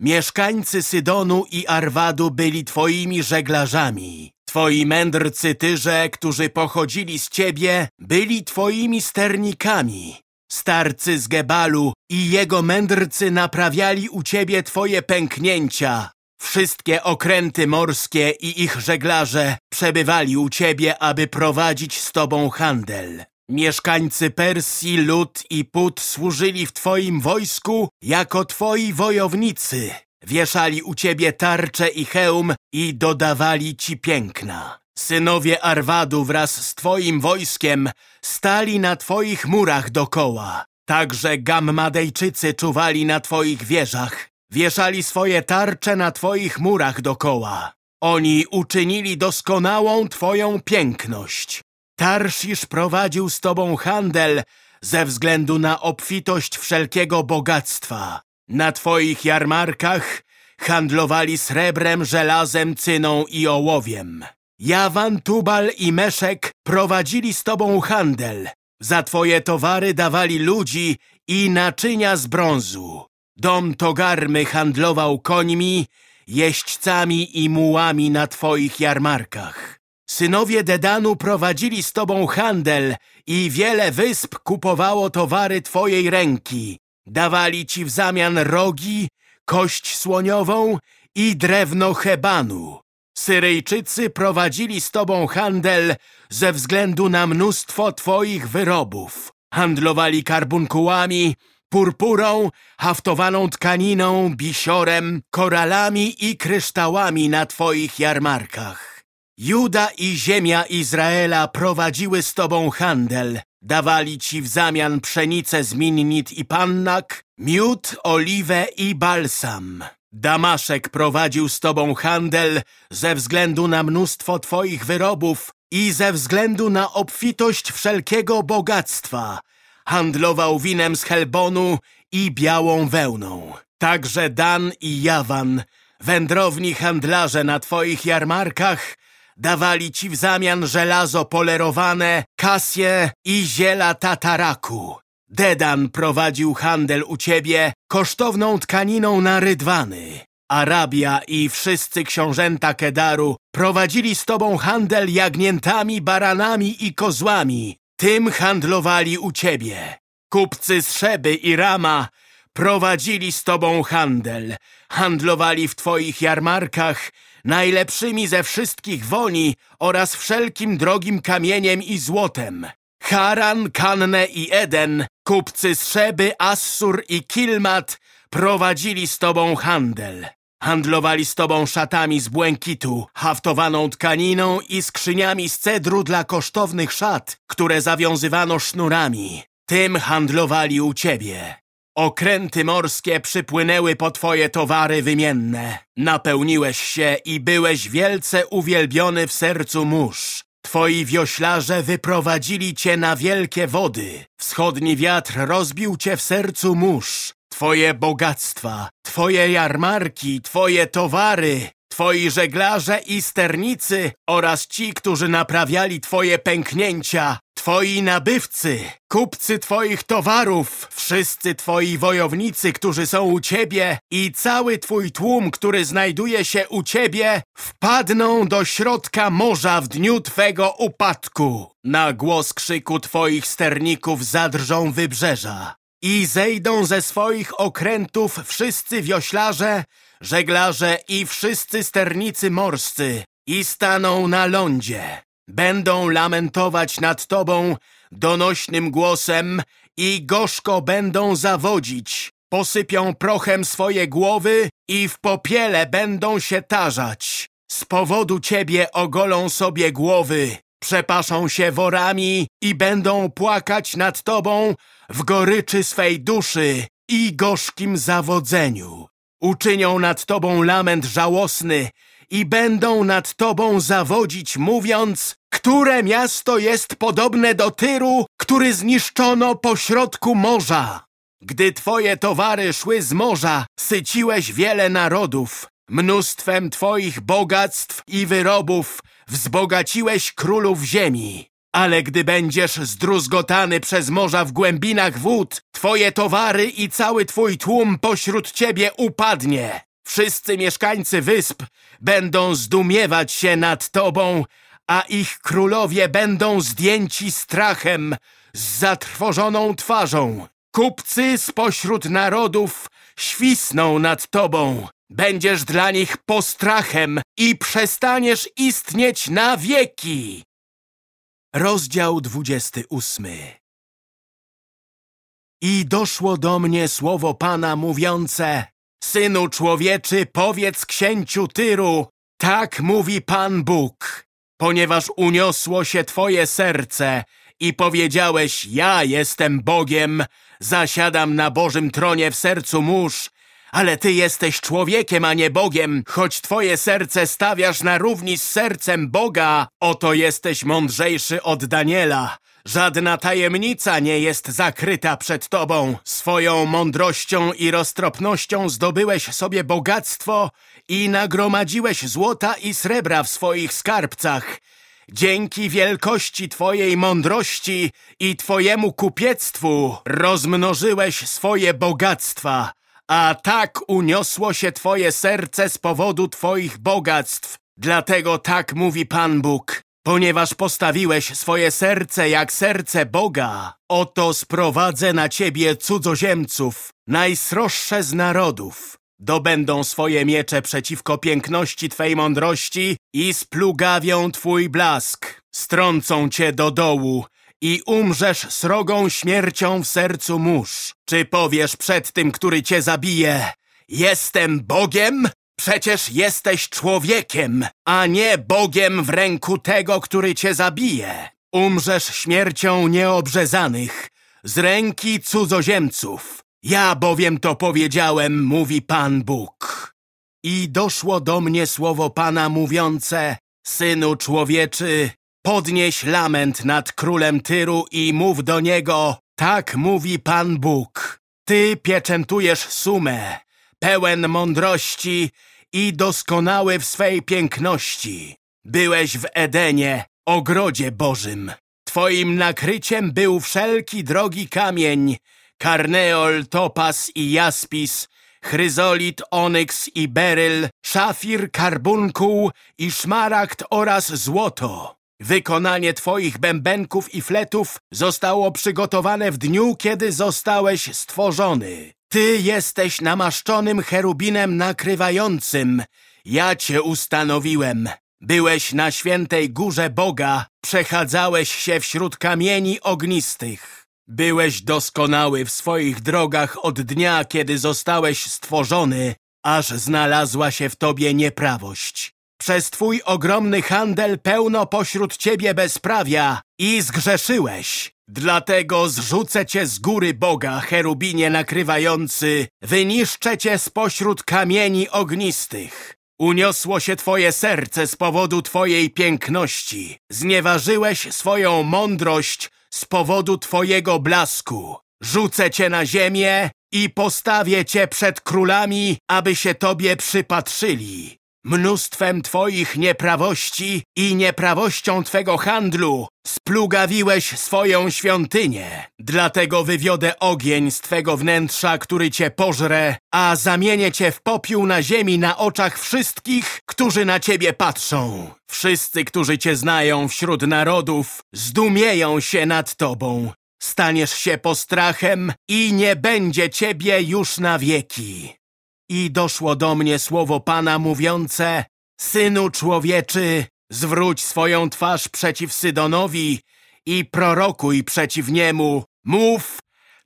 Mieszkańcy Sydonu i Arwadu byli Twoimi żeglarzami. Twoi mędrcy Tyrze, którzy pochodzili z Ciebie, byli Twoimi sternikami. Starcy z Gebalu i jego mędrcy naprawiali u Ciebie Twoje pęknięcia. Wszystkie okręty morskie i ich żeglarze przebywali u Ciebie, aby prowadzić z Tobą handel. Mieszkańcy Persji, Lud i Put służyli w Twoim wojsku jako Twoi wojownicy. Wieszali u Ciebie tarcze i hełm i dodawali Ci piękna. Synowie Arwadu wraz z Twoim wojskiem stali na Twoich murach dokoła. Także Gammadejczycy czuwali na Twoich wieżach. Wieszali swoje tarcze na Twoich murach dokoła. Oni uczynili doskonałą Twoją piękność. Tarszisz prowadził z Tobą handel ze względu na obfitość wszelkiego bogactwa. Na Twoich jarmarkach handlowali srebrem, żelazem, cyną i ołowiem. Jawan, Tubal i Meszek prowadzili z Tobą handel. Za Twoje towary dawali ludzi i naczynia z brązu. Dom Togarmy handlował końmi, jeźdźcami i mułami na Twoich jarmarkach. Synowie Dedanu prowadzili z Tobą handel i wiele wysp kupowało towary Twojej ręki. Dawali Ci w zamian rogi, kość słoniową i drewno hebanu. Syryjczycy prowadzili z Tobą handel ze względu na mnóstwo Twoich wyrobów. Handlowali karbunkułami, purpurą, haftowaną tkaniną, bisiorem, koralami i kryształami na Twoich jarmarkach. Juda i ziemia Izraela prowadziły z Tobą handel. Dawali Ci w zamian pszenicę z minnit i pannak, miód, oliwę i balsam. Damaszek prowadził z Tobą handel ze względu na mnóstwo Twoich wyrobów i ze względu na obfitość wszelkiego bogactwa. Handlował winem z Helbonu i białą wełną. Także Dan i Jawan, wędrowni handlarze na Twoich jarmarkach, dawali Ci w zamian żelazo polerowane, kasję i ziela tataraku. Dedan prowadził handel u Ciebie kosztowną tkaniną na rydwany. Arabia i wszyscy książęta Kedaru prowadzili z Tobą handel jagniętami, baranami i kozłami. Tym handlowali u Ciebie. Kupcy z Szeby i Rama prowadzili z Tobą handel. Handlowali w Twoich jarmarkach najlepszymi ze wszystkich woni oraz wszelkim drogim kamieniem i złotem. Haran, Kanne i Eden, kupcy z Szeby, Assur i Kilmat prowadzili z Tobą handel. Handlowali z Tobą szatami z błękitu, haftowaną tkaniną i skrzyniami z cedru dla kosztownych szat, które zawiązywano sznurami. Tym handlowali u Ciebie. Okręty morskie przypłynęły po Twoje towary wymienne. Napełniłeś się i byłeś wielce uwielbiony w sercu mórz. Twoi wioślarze wyprowadzili Cię na wielkie wody. Wschodni wiatr rozbił Cię w sercu mórz. Twoje bogactwa, Twoje jarmarki, Twoje towary, Twoi żeglarze i sternicy oraz ci, którzy naprawiali Twoje pęknięcia, Twoi nabywcy, kupcy Twoich towarów, wszyscy Twoi wojownicy, którzy są u Ciebie i cały Twój tłum, który znajduje się u Ciebie, wpadną do środka morza w dniu Twego upadku. Na głos krzyku Twoich sterników zadrżą wybrzeża. I zejdą ze swoich okrętów wszyscy wioślarze, żeglarze i wszyscy sternicy morscy i staną na lądzie. Będą lamentować nad tobą donośnym głosem i gorzko będą zawodzić. Posypią prochem swoje głowy i w popiele będą się tarzać. Z powodu ciebie ogolą sobie głowy, przepaszą się worami i będą płakać nad tobą w goryczy swej duszy i gorzkim zawodzeniu. Uczynią nad tobą lament żałosny i będą nad tobą zawodzić, mówiąc, które miasto jest podobne do Tyru, który zniszczono pośrodku morza. Gdy twoje towary szły z morza, syciłeś wiele narodów. Mnóstwem twoich bogactw i wyrobów wzbogaciłeś królów ziemi. Ale gdy będziesz zdruzgotany przez morza w głębinach wód, twoje towary i cały twój tłum pośród ciebie upadnie. Wszyscy mieszkańcy wysp będą zdumiewać się nad tobą, a ich królowie będą zdjęci strachem, z zatrwożoną twarzą. Kupcy spośród narodów świsną nad tobą. Będziesz dla nich postrachem i przestaniesz istnieć na wieki. Rozdział 28 I doszło do mnie słowo Pana mówiące Synu człowieczy, powiedz księciu Tyru Tak mówi Pan Bóg Ponieważ uniosło się twoje serce i powiedziałeś Ja jestem Bogiem Zasiadam na Bożym tronie w sercu mórz ale ty jesteś człowiekiem, a nie Bogiem, choć twoje serce stawiasz na równi z sercem Boga. Oto jesteś mądrzejszy od Daniela. Żadna tajemnica nie jest zakryta przed tobą. Swoją mądrością i roztropnością zdobyłeś sobie bogactwo i nagromadziłeś złota i srebra w swoich skarbcach. Dzięki wielkości Twojej mądrości i Twojemu kupiectwu rozmnożyłeś swoje bogactwa. A tak uniosło się twoje serce z powodu twoich bogactw. Dlatego tak mówi Pan Bóg. Ponieważ postawiłeś swoje serce jak serce Boga, oto sprowadzę na ciebie cudzoziemców, najsroższe z narodów. Dobędą swoje miecze przeciwko piękności Twej mądrości i splugawią Twój blask. Strącą Cię do dołu i umrzesz srogą śmiercią w sercu mórz. Czy powiesz przed tym, który cię zabije, jestem Bogiem? Przecież jesteś człowiekiem, a nie Bogiem w ręku tego, który cię zabije. Umrzesz śmiercią nieobrzezanych, z ręki cudzoziemców. Ja bowiem to powiedziałem, mówi Pan Bóg. I doszło do mnie słowo Pana mówiące, Synu człowieczy, Podnieś lament nad królem Tyru i mów do niego, tak mówi Pan Bóg. Ty pieczętujesz sumę, pełen mądrości i doskonały w swej piękności. Byłeś w Edenie, ogrodzie Bożym. Twoim nakryciem był wszelki drogi kamień, karneol, topas i jaspis, chryzolit, onyks i beryl, szafir, karbunkuł i szmaragd oraz złoto. Wykonanie twoich bębenków i fletów zostało przygotowane w dniu, kiedy zostałeś stworzony. Ty jesteś namaszczonym cherubinem nakrywającym. Ja cię ustanowiłem. Byłeś na świętej górze Boga, przechadzałeś się wśród kamieni ognistych. Byłeś doskonały w swoich drogach od dnia, kiedy zostałeś stworzony, aż znalazła się w tobie nieprawość. Przez twój ogromny handel pełno pośród ciebie bezprawia i zgrzeszyłeś. Dlatego zrzucę cię z góry Boga, cherubinie nakrywający, wyniszczę cię spośród kamieni ognistych. Uniosło się twoje serce z powodu twojej piękności. Znieważyłeś swoją mądrość z powodu twojego blasku. Rzucę cię na ziemię i postawię cię przed królami, aby się tobie przypatrzyli. Mnóstwem twoich nieprawości i nieprawością twego handlu splugawiłeś swoją świątynię. Dlatego wywiodę ogień z twego wnętrza, który cię pożre, a zamienię cię w popiół na ziemi na oczach wszystkich, którzy na ciebie patrzą. Wszyscy, którzy cię znają wśród narodów, zdumieją się nad tobą. Staniesz się postrachem i nie będzie ciebie już na wieki. I doszło do mnie słowo Pana mówiące Synu człowieczy, zwróć swoją twarz przeciw Sydonowi i prorokuj przeciw niemu. Mów,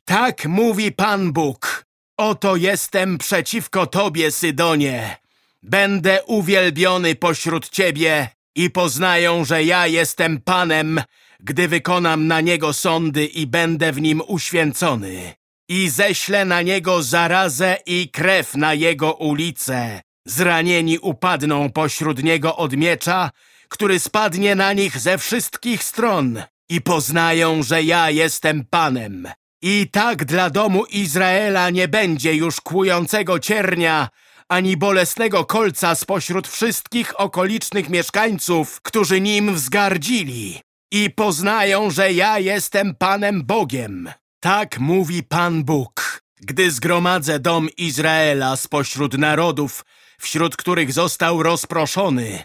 tak mówi Pan Bóg. Oto jestem przeciwko tobie, Sydonie. Będę uwielbiony pośród ciebie i poznają, że ja jestem Panem, gdy wykonam na niego sądy i będę w nim uświęcony. I ześlę na niego zarazę i krew na jego ulice. Zranieni upadną pośród niego od miecza, który spadnie na nich ze wszystkich stron i poznają, że ja jestem Panem. I tak dla domu Izraela nie będzie już kłującego ciernia, ani bolesnego kolca spośród wszystkich okolicznych mieszkańców, którzy nim wzgardzili. I poznają, że ja jestem Panem Bogiem. Tak mówi Pan Bóg. Gdy zgromadzę dom Izraela spośród narodów, wśród których został rozproszony,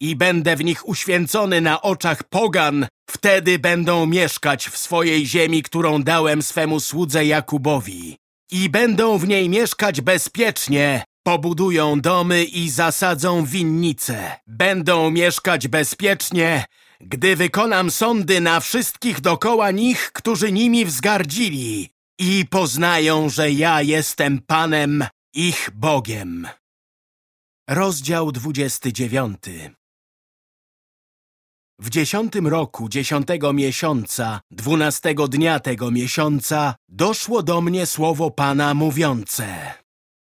i będę w nich uświęcony na oczach pogan, wtedy będą mieszkać w swojej ziemi, którą dałem swemu słudze Jakubowi. I będą w niej mieszkać bezpiecznie, pobudują domy i zasadzą winnice. Będą mieszkać bezpiecznie, gdy wykonam sądy na wszystkich dokoła nich, którzy nimi wzgardzili i poznają, że ja jestem Panem, ich Bogiem. Rozdział 29 W dziesiątym roku, dziesiątego miesiąca, dwunastego dnia tego miesiąca, doszło do mnie słowo Pana mówiące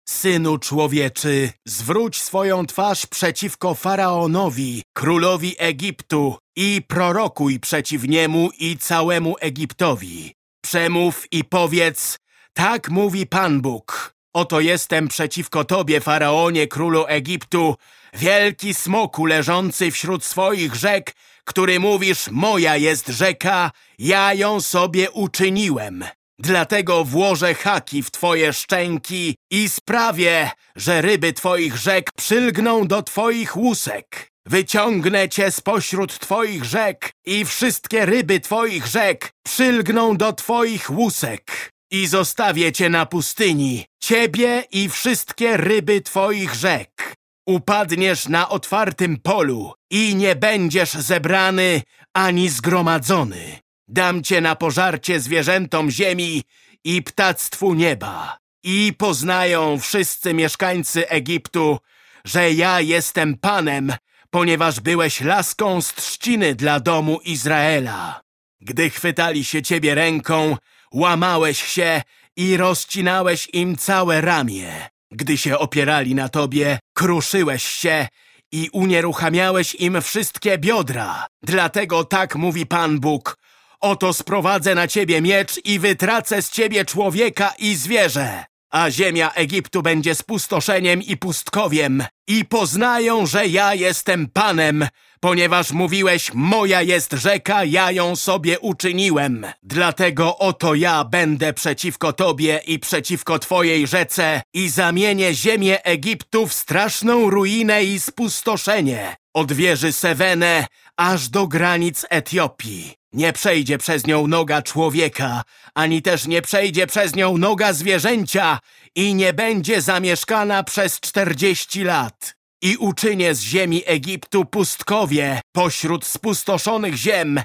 Synu człowieczy, zwróć swoją twarz przeciwko Faraonowi, królowi Egiptu i prorokuj przeciw niemu i całemu Egiptowi. Przemów i powiedz, tak mówi Pan Bóg. Oto jestem przeciwko tobie, Faraonie, królu Egiptu, wielki smoku leżący wśród swoich rzek, który mówisz, moja jest rzeka, ja ją sobie uczyniłem. Dlatego włożę haki w twoje szczęki i sprawię, że ryby twoich rzek przylgną do twoich łusek. Wyciągnę cię spośród twoich rzek i wszystkie ryby twoich rzek przylgną do twoich łusek. I zostawię cię na pustyni, ciebie i wszystkie ryby twoich rzek. Upadniesz na otwartym polu i nie będziesz zebrany ani zgromadzony. Dam cię na pożarcie zwierzętom ziemi i ptactwu nieba. I poznają wszyscy mieszkańcy Egiptu, że ja jestem Panem, ponieważ byłeś laską z trzciny dla domu Izraela. Gdy chwytali się ciebie ręką, łamałeś się i rozcinałeś im całe ramię. Gdy się opierali na tobie, kruszyłeś się i unieruchamiałeś im wszystkie biodra. Dlatego tak mówi Pan Bóg, Oto sprowadzę na ciebie miecz i wytracę z ciebie człowieka i zwierzę. A ziemia Egiptu będzie spustoszeniem i pustkowiem. I poznają, że ja jestem Panem, ponieważ mówiłeś, moja jest rzeka, ja ją sobie uczyniłem. Dlatego oto ja będę przeciwko tobie i przeciwko twojej rzece i zamienię ziemię Egiptu w straszną ruinę i spustoszenie. Od wieży Sewene aż do granic Etiopii. Nie przejdzie przez nią noga człowieka, ani też nie przejdzie przez nią noga zwierzęcia i nie będzie zamieszkana przez czterdzieści lat. I uczynię z ziemi Egiptu pustkowie pośród spustoszonych ziem,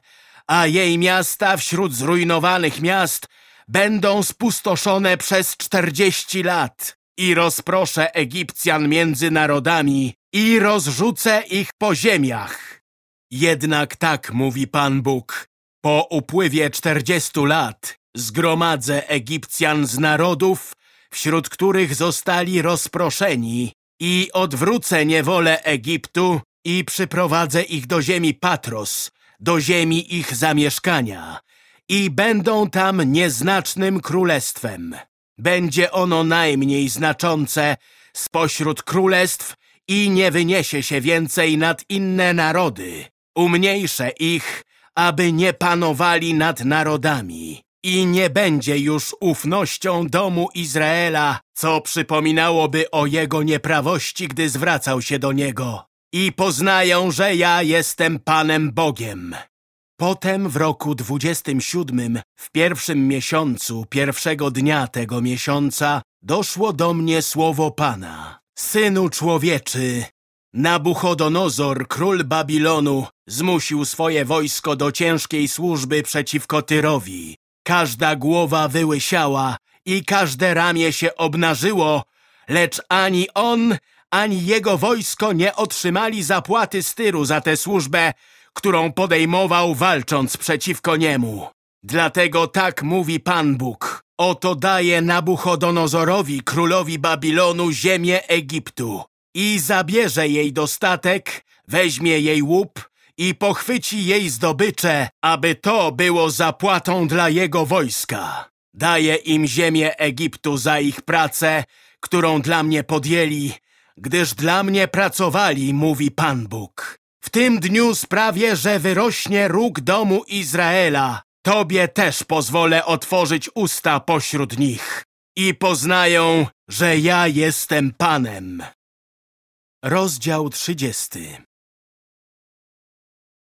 a jej miasta wśród zrujnowanych miast będą spustoszone przez czterdzieści lat. I rozproszę Egipcjan między narodami i rozrzucę ich po ziemiach. Jednak tak mówi Pan Bóg, po upływie czterdziestu lat zgromadzę Egipcjan z narodów, wśród których zostali rozproszeni i odwrócę niewolę Egiptu i przyprowadzę ich do ziemi Patros, do ziemi ich zamieszkania i będą tam nieznacznym królestwem. Będzie ono najmniej znaczące spośród królestw i nie wyniesie się więcej nad inne narody. Umniejszę ich aby nie panowali nad narodami. I nie będzie już ufnością domu Izraela, co przypominałoby o jego nieprawości, gdy zwracał się do niego. I poznają, że ja jestem Panem Bogiem. Potem w roku dwudziestym siódmym, w pierwszym miesiącu, pierwszego dnia tego miesiąca, doszło do mnie słowo Pana. Synu człowieczy, Nabuchodonozor, król Babilonu, zmusił swoje wojsko do ciężkiej służby przeciwko Tyrowi. Każda głowa wyłysiała i każde ramię się obnażyło, lecz ani on, ani jego wojsko nie otrzymali zapłaty z Tyru za tę służbę, którą podejmował walcząc przeciwko niemu. Dlatego tak mówi Pan Bóg. Oto daje Nabuchodonozorowi, królowi Babilonu, ziemię Egiptu i zabierze jej dostatek, weźmie jej łup i pochwyci jej zdobycze, aby to było zapłatą dla jego wojska. Daję im ziemię Egiptu za ich pracę, którą dla mnie podjęli, gdyż dla mnie pracowali, mówi Pan Bóg. W tym dniu sprawię, że wyrośnie róg domu Izraela. Tobie też pozwolę otworzyć usta pośród nich i poznają, że ja jestem Panem. Rozdział trzydziesty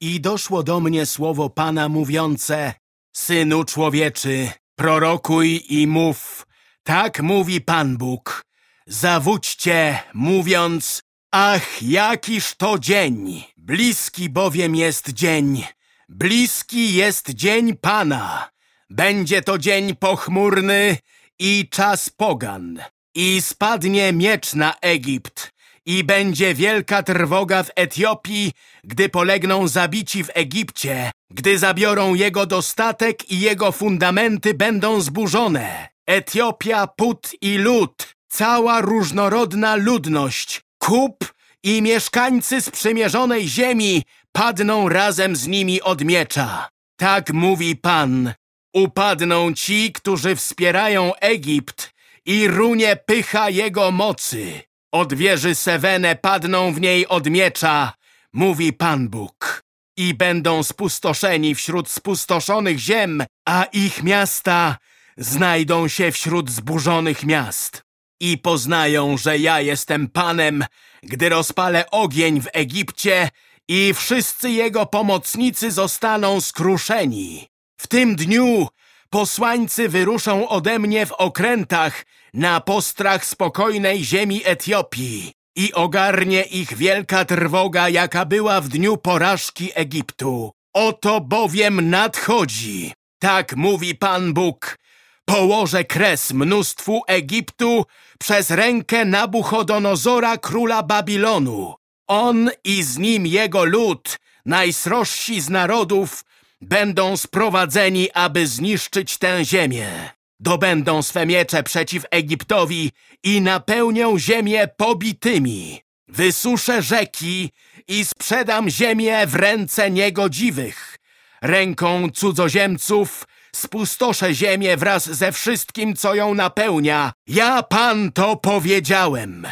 I doszło do mnie słowo Pana mówiące Synu człowieczy, prorokuj i mów, tak mówi Pan Bóg. Zawódźcie, mówiąc, ach, jakiż to dzień, bliski bowiem jest dzień, bliski jest dzień Pana. Będzie to dzień pochmurny i czas pogan. I spadnie miecz na Egipt, i będzie wielka trwoga w Etiopii, gdy polegną zabici w Egipcie, gdy zabiorą jego dostatek i jego fundamenty będą zburzone. Etiopia, Put i lud, cała różnorodna ludność, kup i mieszkańcy sprzymierzonej ziemi padną razem z nimi od miecza. Tak mówi Pan. Upadną ci, którzy wspierają Egipt i runie pycha jego mocy. Od wieży Sewene padną w niej od miecza, mówi Pan Bóg. I będą spustoszeni wśród spustoszonych ziem, a ich miasta znajdą się wśród zburzonych miast. I poznają, że ja jestem Panem, gdy rozpalę ogień w Egipcie i wszyscy jego pomocnicy zostaną skruszeni. W tym dniu posłańcy wyruszą ode mnie w okrętach na postrach spokojnej ziemi Etiopii i ogarnie ich wielka trwoga, jaka była w dniu porażki Egiptu. Oto bowiem nadchodzi. Tak mówi Pan Bóg. Położę kres mnóstwu Egiptu przez rękę Nabuchodonozora, króla Babilonu. On i z nim jego lud, najsrożsi z narodów, będą sprowadzeni, aby zniszczyć tę ziemię. Dobędą swe miecze przeciw Egiptowi i napełnią ziemię pobitymi. Wysuszę rzeki i sprzedam ziemię w ręce niegodziwych. Ręką cudzoziemców spustoszę ziemię wraz ze wszystkim, co ją napełnia. Ja, Pan, to powiedziałem.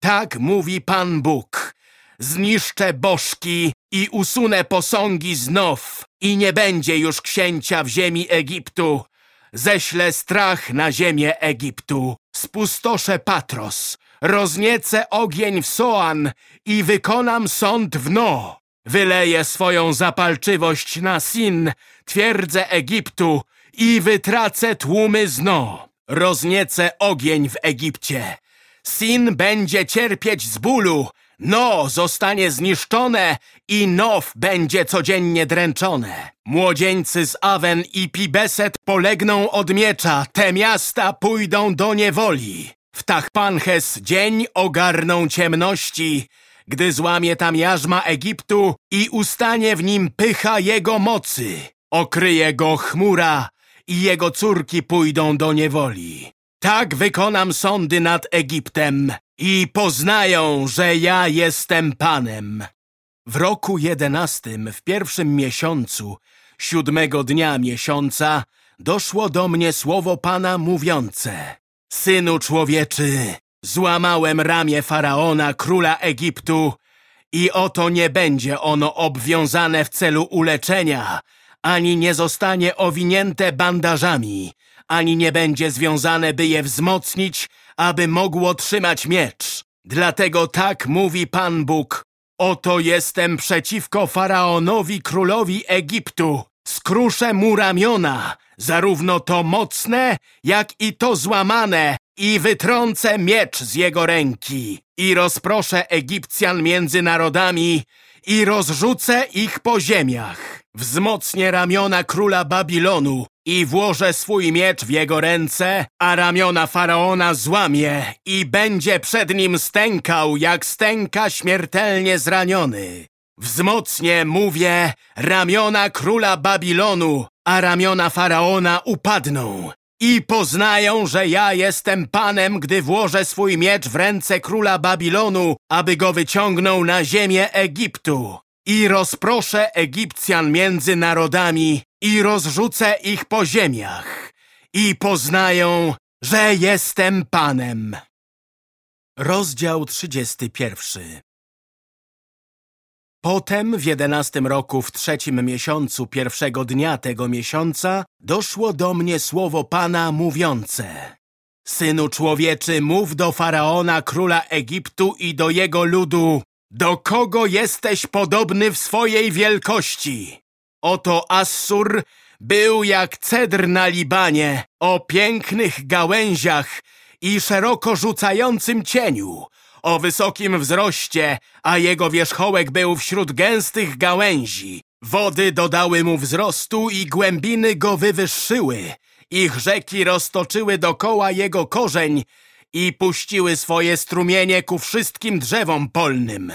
Tak mówi Pan Bóg. Zniszczę bożki i usunę posągi znów i nie będzie już księcia w ziemi Egiptu. Ześlę strach na ziemię Egiptu. Spustoszę Patros. Rozniecę ogień w Soan i wykonam sąd w No. Wyleję swoją zapalczywość na Sin, twierdzę Egiptu i wytracę tłumy z No. Rozniecę ogień w Egipcie. Sin będzie cierpieć z bólu, no zostanie zniszczone i Now będzie codziennie dręczone. Młodzieńcy z Awen i Pibeset polegną od miecza, te miasta pójdą do niewoli. W Tachpanches dzień ogarną ciemności, gdy złamie tam jarzma Egiptu i ustanie w nim pycha jego mocy. Okryje go chmura i jego córki pójdą do niewoli. Tak wykonam sądy nad Egiptem i poznają, że ja jestem Panem. W roku jedenastym, w pierwszym miesiącu, siódmego dnia miesiąca, doszło do mnie słowo Pana mówiące Synu człowieczy, złamałem ramię Faraona, króla Egiptu i oto nie będzie ono obwiązane w celu uleczenia, ani nie zostanie owinięte bandażami, ani nie będzie związane, by je wzmocnić, aby mogło trzymać miecz. Dlatego tak mówi Pan Bóg. Oto jestem przeciwko Faraonowi, królowi Egiptu. Skruszę mu ramiona, zarówno to mocne, jak i to złamane, i wytrącę miecz z jego ręki. i rozproszę Egipcjan między narodami i rozrzucę ich po ziemiach. Wzmocnię ramiona króla Babilonu i włożę swój miecz w jego ręce, a ramiona Faraona złamie i będzie przed nim stękał, jak stęka śmiertelnie zraniony. Wzmocnię, mówię, ramiona króla Babilonu, a ramiona Faraona upadną. I poznają, że ja jestem Panem, gdy włożę swój miecz w ręce króla Babilonu, aby go wyciągnął na ziemię Egiptu. I rozproszę Egipcjan między narodami i rozrzucę ich po ziemiach. I poznają, że jestem Panem. Rozdział 31 Potem w jedenastym roku, w trzecim miesiącu, pierwszego dnia tego miesiąca, doszło do mnie słowo Pana mówiące. Synu człowieczy, mów do Faraona, króla Egiptu i do jego ludu, do kogo jesteś podobny w swojej wielkości? Oto Assur był jak cedr na Libanie, o pięknych gałęziach i szeroko rzucającym cieniu, o wysokim wzroście, a jego wierzchołek był wśród gęstych gałęzi. Wody dodały mu wzrostu i głębiny go wywyższyły. Ich rzeki roztoczyły dokoła jego korzeń i puściły swoje strumienie ku wszystkim drzewom polnym.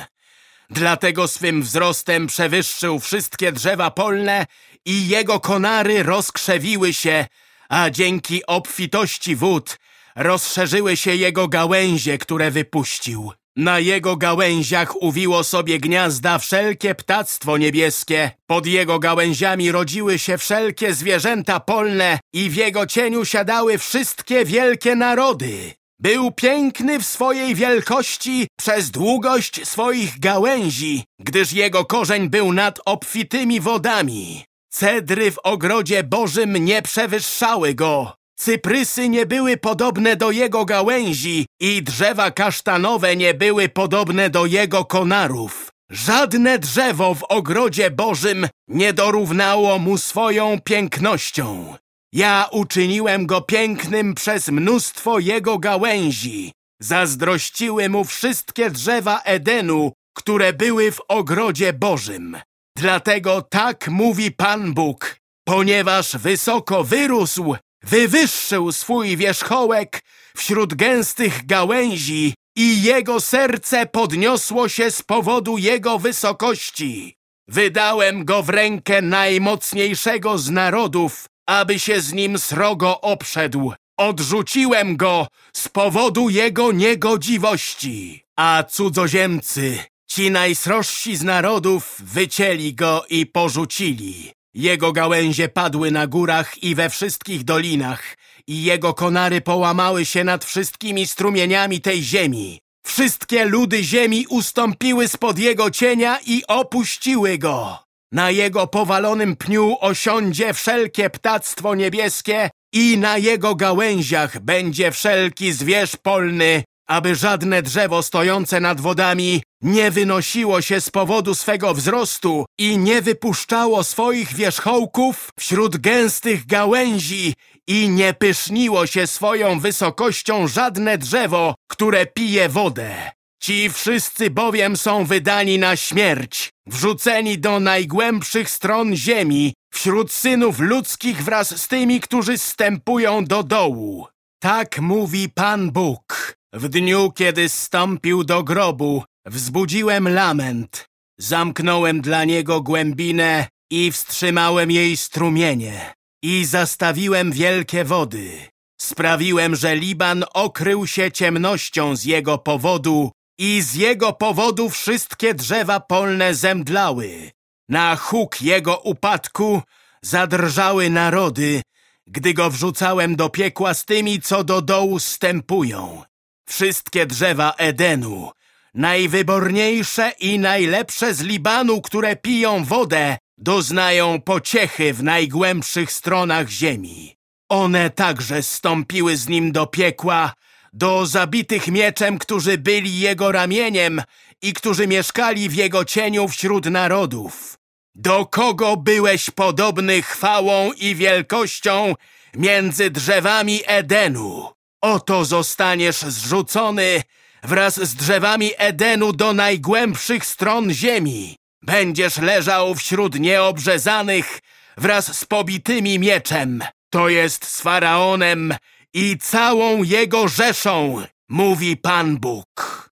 Dlatego swym wzrostem przewyższył wszystkie drzewa polne i jego konary rozkrzewiły się, a dzięki obfitości wód rozszerzyły się jego gałęzie, które wypuścił. Na jego gałęziach uwiło sobie gniazda wszelkie ptactwo niebieskie. Pod jego gałęziami rodziły się wszelkie zwierzęta polne i w jego cieniu siadały wszystkie wielkie narody. Był piękny w swojej wielkości przez długość swoich gałęzi, gdyż jego korzeń był nad obfitymi wodami. Cedry w ogrodzie Bożym nie przewyższały go. Cyprysy nie były podobne do jego gałęzi i drzewa kasztanowe nie były podobne do jego konarów. Żadne drzewo w ogrodzie Bożym nie dorównało mu swoją pięknością. Ja uczyniłem go pięknym przez mnóstwo jego gałęzi. Zazdrościły mu wszystkie drzewa Edenu, które były w ogrodzie Bożym. Dlatego tak mówi Pan Bóg, ponieważ wysoko wyrósł, wywyższył swój wierzchołek wśród gęstych gałęzi i jego serce podniosło się z powodu jego wysokości. Wydałem go w rękę najmocniejszego z narodów, aby się z nim srogo obszedł. Odrzuciłem go z powodu jego niegodziwości. A cudzoziemcy, ci najsrożsi z narodów, wycięli go i porzucili. Jego gałęzie padły na górach i we wszystkich dolinach i jego konary połamały się nad wszystkimi strumieniami tej ziemi. Wszystkie ludy ziemi ustąpiły spod jego cienia i opuściły go. Na jego powalonym pniu osiądzie wszelkie ptactwo niebieskie i na jego gałęziach będzie wszelki zwierz polny, aby żadne drzewo stojące nad wodami nie wynosiło się z powodu swego wzrostu i nie wypuszczało swoich wierzchołków wśród gęstych gałęzi i nie pyszniło się swoją wysokością żadne drzewo, które pije wodę. Ci wszyscy bowiem są wydani na śmierć, wrzuceni do najgłębszych stron ziemi, wśród synów ludzkich wraz z tymi, którzy stępują do dołu. Tak mówi Pan Bóg. W dniu, kiedy stąpił do grobu, wzbudziłem lament, zamknąłem dla niego głębinę i wstrzymałem jej strumienie. I zastawiłem wielkie wody. Sprawiłem, że Liban okrył się ciemnością z jego powodu i z jego powodu wszystkie drzewa polne zemdlały. Na huk jego upadku zadrżały narody, gdy go wrzucałem do piekła z tymi, co do dołu stępują. Wszystkie drzewa Edenu, najwyborniejsze i najlepsze z Libanu, które piją wodę, doznają pociechy w najgłębszych stronach ziemi. One także stąpiły z nim do piekła, do zabitych mieczem, którzy byli jego ramieniem i którzy mieszkali w jego cieniu wśród narodów. Do kogo byłeś podobny chwałą i wielkością między drzewami Edenu? Oto zostaniesz zrzucony wraz z drzewami Edenu do najgłębszych stron ziemi. Będziesz leżał wśród nieobrzezanych wraz z pobitymi mieczem. To jest z Faraonem i całą jego rzeszą, mówi Pan Bóg.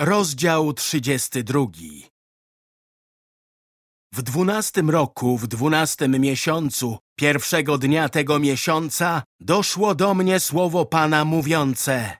Rozdział 32 W dwunastym roku, w dwunastym miesiącu, pierwszego dnia tego miesiąca, doszło do mnie słowo Pana mówiące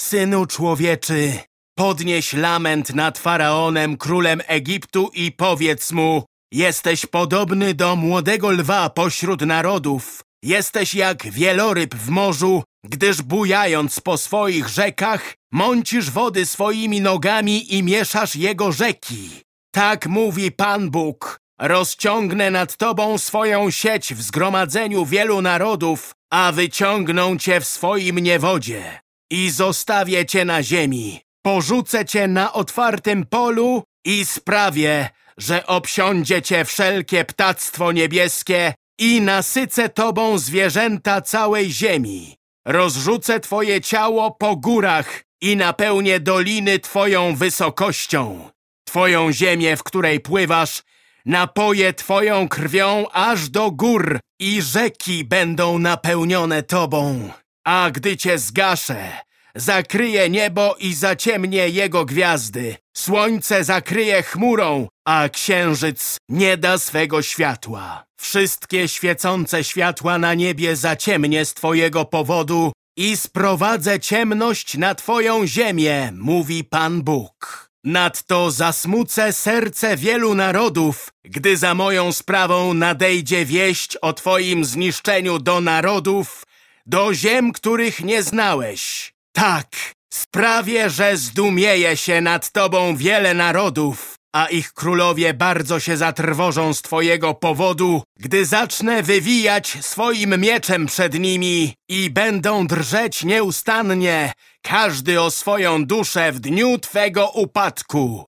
Synu człowieczy, podnieś lament nad Faraonem, królem Egiptu i powiedz mu Jesteś podobny do młodego lwa pośród narodów. Jesteś jak wieloryb w morzu, gdyż bujając po swoich rzekach, mącisz wody swoimi nogami i mieszasz jego rzeki. Tak mówi Pan Bóg. Rozciągnę nad tobą swoją sieć w zgromadzeniu wielu narodów, a wyciągną cię w swoim niewodzie. I zostawię cię na ziemi. Porzucę cię na otwartym polu i sprawię, że obsiądzie cię wszelkie ptactwo niebieskie i nasycę tobą zwierzęta całej ziemi. Rozrzucę twoje ciało po górach i napełnię doliny twoją wysokością. Twoją ziemię, w której pływasz, napoję twoją krwią aż do gór i rzeki będą napełnione tobą. A gdy cię zgaszę, zakryje niebo i zaciemnie jego gwiazdy. Słońce zakryje chmurą, a księżyc nie da swego światła. Wszystkie świecące światła na niebie zaciemnię z twojego powodu i sprowadzę ciemność na twoją ziemię, mówi Pan Bóg. Nadto zasmucę serce wielu narodów, gdy za moją sprawą nadejdzie wieść o twoim zniszczeniu do narodów, do ziem, których nie znałeś. Tak, sprawię, że zdumieje się nad tobą wiele narodów, a ich królowie bardzo się zatrwożą z twojego powodu, gdy zacznę wywijać swoim mieczem przed nimi i będą drżeć nieustannie, każdy o swoją duszę w dniu twego upadku.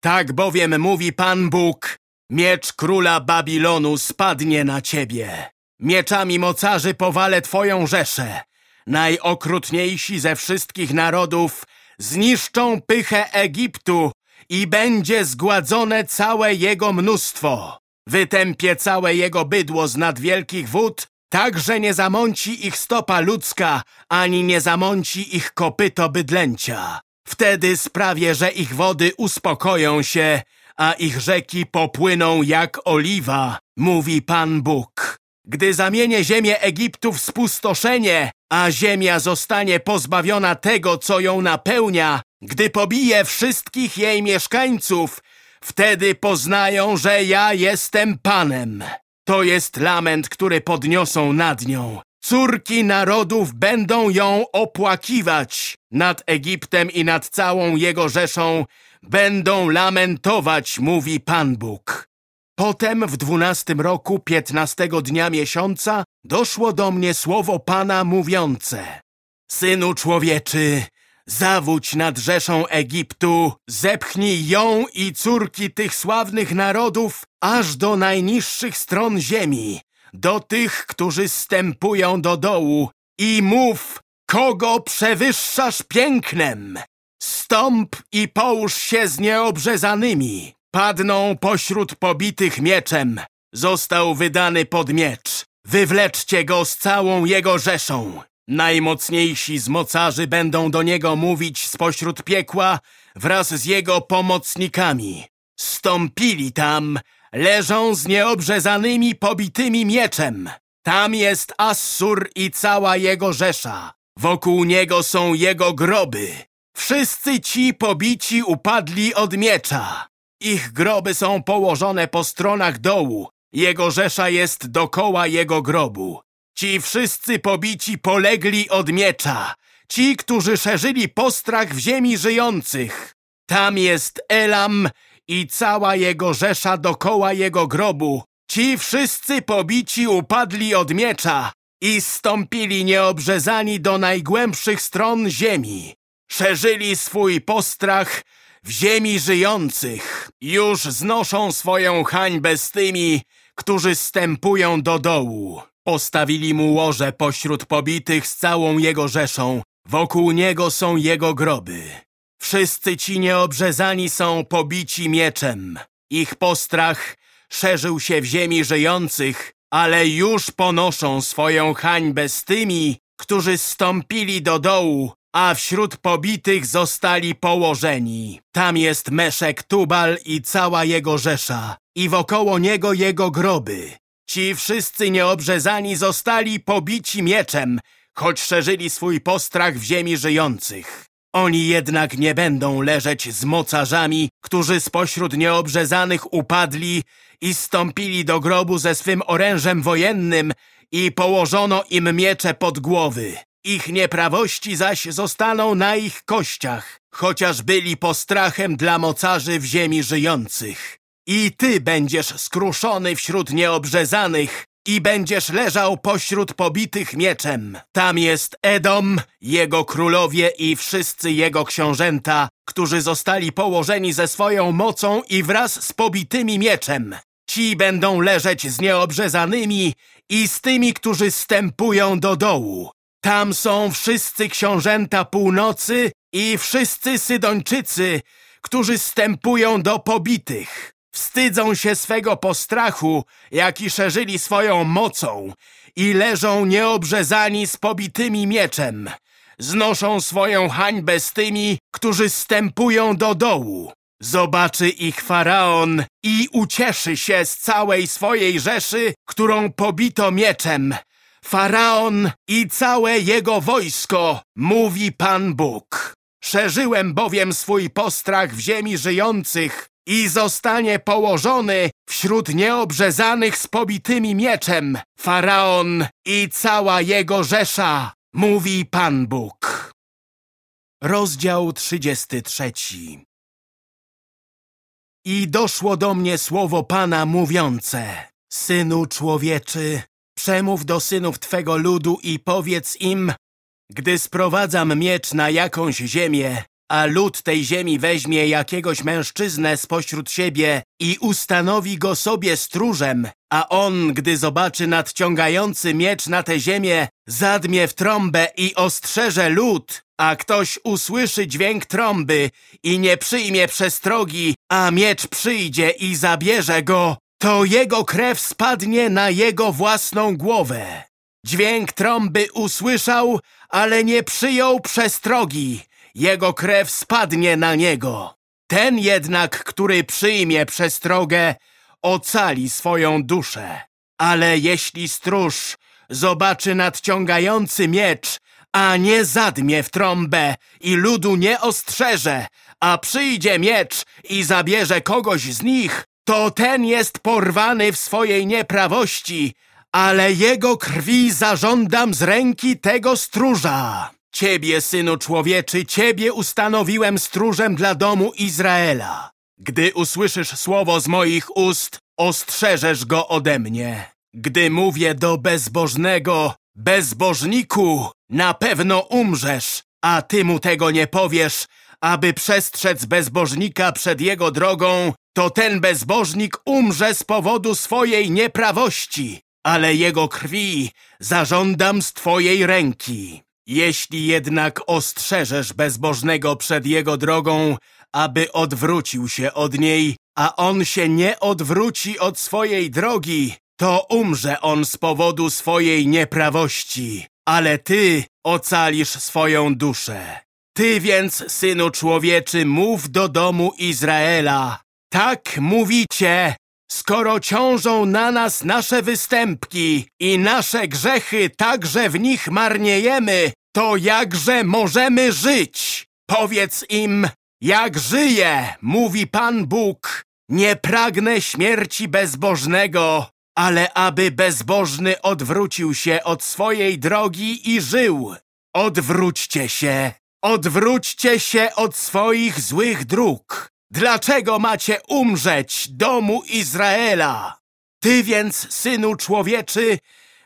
Tak bowiem mówi Pan Bóg, miecz króla Babilonu spadnie na ciebie. Mieczami mocarzy powalę twoją rzeszę najokrutniejsi ze wszystkich narodów, zniszczą pychę Egiptu i będzie zgładzone całe jego mnóstwo. Wytępię całe jego bydło z nad wielkich wód, tak, że nie zamąci ich stopa ludzka, ani nie zamąci ich kopyto bydlęcia. Wtedy sprawię, że ich wody uspokoją się, a ich rzeki popłyną jak oliwa, mówi Pan Bóg. Gdy zamienię ziemię Egiptu w spustoszenie, a ziemia zostanie pozbawiona tego, co ją napełnia, gdy pobije wszystkich jej mieszkańców, wtedy poznają, że ja jestem Panem. To jest lament, który podniosą nad nią. Córki narodów będą ją opłakiwać. Nad Egiptem i nad całą jego rzeszą będą lamentować, mówi Pan Bóg. Potem w dwunastym roku, piętnastego dnia miesiąca, doszło do mnie słowo Pana mówiące Synu człowieczy, zawódź nad rzeszą Egiptu, zepchnij ją i córki tych sławnych narodów aż do najniższych stron ziemi, do tych, którzy stępują do dołu i mów, kogo przewyższasz pięknem. Stąp i połóż się z nieobrzezanymi. Padną pośród pobitych mieczem. Został wydany pod miecz. Wywleczcie go z całą jego rzeszą. Najmocniejsi z mocarzy będą do niego mówić spośród piekła wraz z jego pomocnikami. Stąpili tam, leżą z nieobrzezanymi pobitymi mieczem. Tam jest Assur i cała jego rzesza. Wokół niego są jego groby. Wszyscy ci pobici upadli od miecza. Ich groby są położone po stronach dołu. Jego rzesza jest dokoła jego grobu. Ci wszyscy pobici polegli od miecza. Ci, którzy szerzyli postrach w ziemi żyjących. Tam jest Elam i cała jego rzesza dokoła jego grobu. Ci wszyscy pobici upadli od miecza i stąpili nieobrzezani do najgłębszych stron ziemi. Szerzyli swój postrach w ziemi żyjących. Już znoszą swoją hańbę z tymi, którzy stępują do dołu. Postawili mu łoże pośród pobitych z całą jego rzeszą. Wokół niego są jego groby. Wszyscy ci nieobrzezani są pobici mieczem. Ich postrach szerzył się w ziemi żyjących, ale już ponoszą swoją hańbę z tymi, którzy stąpili do dołu, a wśród pobitych zostali położeni. Tam jest Meszek Tubal i cała jego rzesza, i wokoło niego jego groby. Ci wszyscy nieobrzezani zostali pobici mieczem, choć szerzyli swój postrach w ziemi żyjących. Oni jednak nie będą leżeć z mocarzami, którzy spośród nieobrzezanych upadli i stąpili do grobu ze swym orężem wojennym i położono im miecze pod głowy. Ich nieprawości zaś zostaną na ich kościach, chociaż byli postrachem dla mocarzy w ziemi żyjących. I ty będziesz skruszony wśród nieobrzezanych i będziesz leżał pośród pobitych mieczem. Tam jest Edom, jego królowie i wszyscy jego książęta, którzy zostali położeni ze swoją mocą i wraz z pobitymi mieczem. Ci będą leżeć z nieobrzezanymi i z tymi, którzy stępują do dołu. Tam są wszyscy książęta północy i wszyscy Sydończycy, którzy stępują do pobitych. Wstydzą się swego postrachu, jaki szerzyli swoją mocą i leżą nieobrzezani z pobitymi mieczem. Znoszą swoją hańbę z tymi, którzy stępują do dołu. Zobaczy ich faraon i ucieszy się z całej swojej rzeszy, którą pobito mieczem. Faraon i całe jego wojsko, mówi Pan Bóg. Szerzyłem bowiem swój postrach w ziemi żyjących i zostanie położony wśród nieobrzezanych z pobitymi mieczem. Faraon i cała jego rzesza, mówi Pan Bóg. Rozdział 33 I doszło do mnie słowo Pana mówiące Synu człowieczy, przemów do synów Twego ludu i powiedz im Gdy sprowadzam miecz na jakąś ziemię, a lud tej ziemi weźmie jakiegoś mężczyznę spośród siebie i ustanowi go sobie stróżem, a on, gdy zobaczy nadciągający miecz na tę ziemię, zadmie w trąbę i ostrzeże lud, a ktoś usłyszy dźwięk trąby i nie przyjmie przestrogi, a miecz przyjdzie i zabierze go, to jego krew spadnie na jego własną głowę. Dźwięk trąby usłyszał, ale nie przyjął przestrogi jego krew spadnie na niego. Ten jednak, który przyjmie przestrogę, ocali swoją duszę. Ale jeśli stróż zobaczy nadciągający miecz, a nie zadmie w trąbę i ludu nie ostrzeże, a przyjdzie miecz i zabierze kogoś z nich, to ten jest porwany w swojej nieprawości, ale jego krwi zażądam z ręki tego stróża. Ciebie, Synu Człowieczy, Ciebie ustanowiłem stróżem dla domu Izraela. Gdy usłyszysz słowo z moich ust, ostrzeżesz go ode mnie. Gdy mówię do bezbożnego, bezbożniku, na pewno umrzesz, a Ty mu tego nie powiesz, aby przestrzec bezbożnika przed jego drogą, to ten bezbożnik umrze z powodu swojej nieprawości, ale jego krwi zażądam z Twojej ręki. Jeśli jednak ostrzeżesz bezbożnego przed jego drogą, aby odwrócił się od niej, a on się nie odwróci od swojej drogi, to umrze on z powodu swojej nieprawości, ale ty ocalisz swoją duszę. Ty więc, synu człowieczy, mów do domu Izraela. Tak mówicie, skoro ciążą na nas nasze występki i nasze grzechy także w nich marniejemy, to jakże możemy żyć? Powiedz im, jak żyję, mówi Pan Bóg. Nie pragnę śmierci bezbożnego, ale aby bezbożny odwrócił się od swojej drogi i żył. Odwróćcie się, odwróćcie się od swoich złych dróg. Dlaczego macie umrzeć, domu Izraela? Ty więc, synu człowieczy,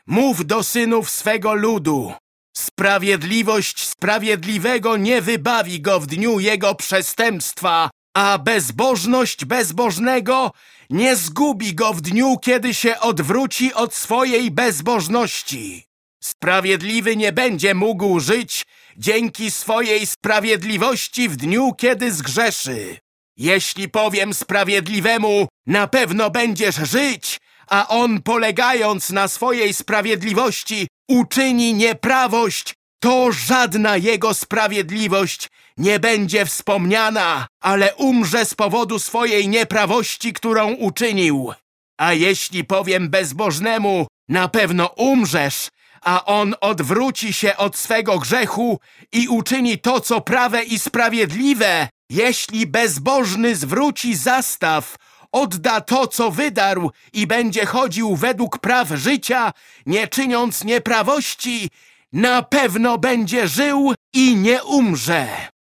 mów do synów swego ludu. Sprawiedliwość sprawiedliwego nie wybawi go w dniu jego przestępstwa, a bezbożność bezbożnego nie zgubi go w dniu, kiedy się odwróci od swojej bezbożności. Sprawiedliwy nie będzie mógł żyć, dzięki swojej sprawiedliwości w dniu, kiedy zgrzeszy. Jeśli powiem sprawiedliwemu, na pewno będziesz żyć, a on polegając na swojej sprawiedliwości uczyni nieprawość, to żadna jego sprawiedliwość nie będzie wspomniana, ale umrze z powodu swojej nieprawości, którą uczynił. A jeśli powiem bezbożnemu, na pewno umrzesz, a on odwróci się od swego grzechu i uczyni to, co prawe i sprawiedliwe, jeśli bezbożny zwróci zastaw, odda to, co wydarł i będzie chodził według praw życia, nie czyniąc nieprawości, na pewno będzie żył i nie umrze.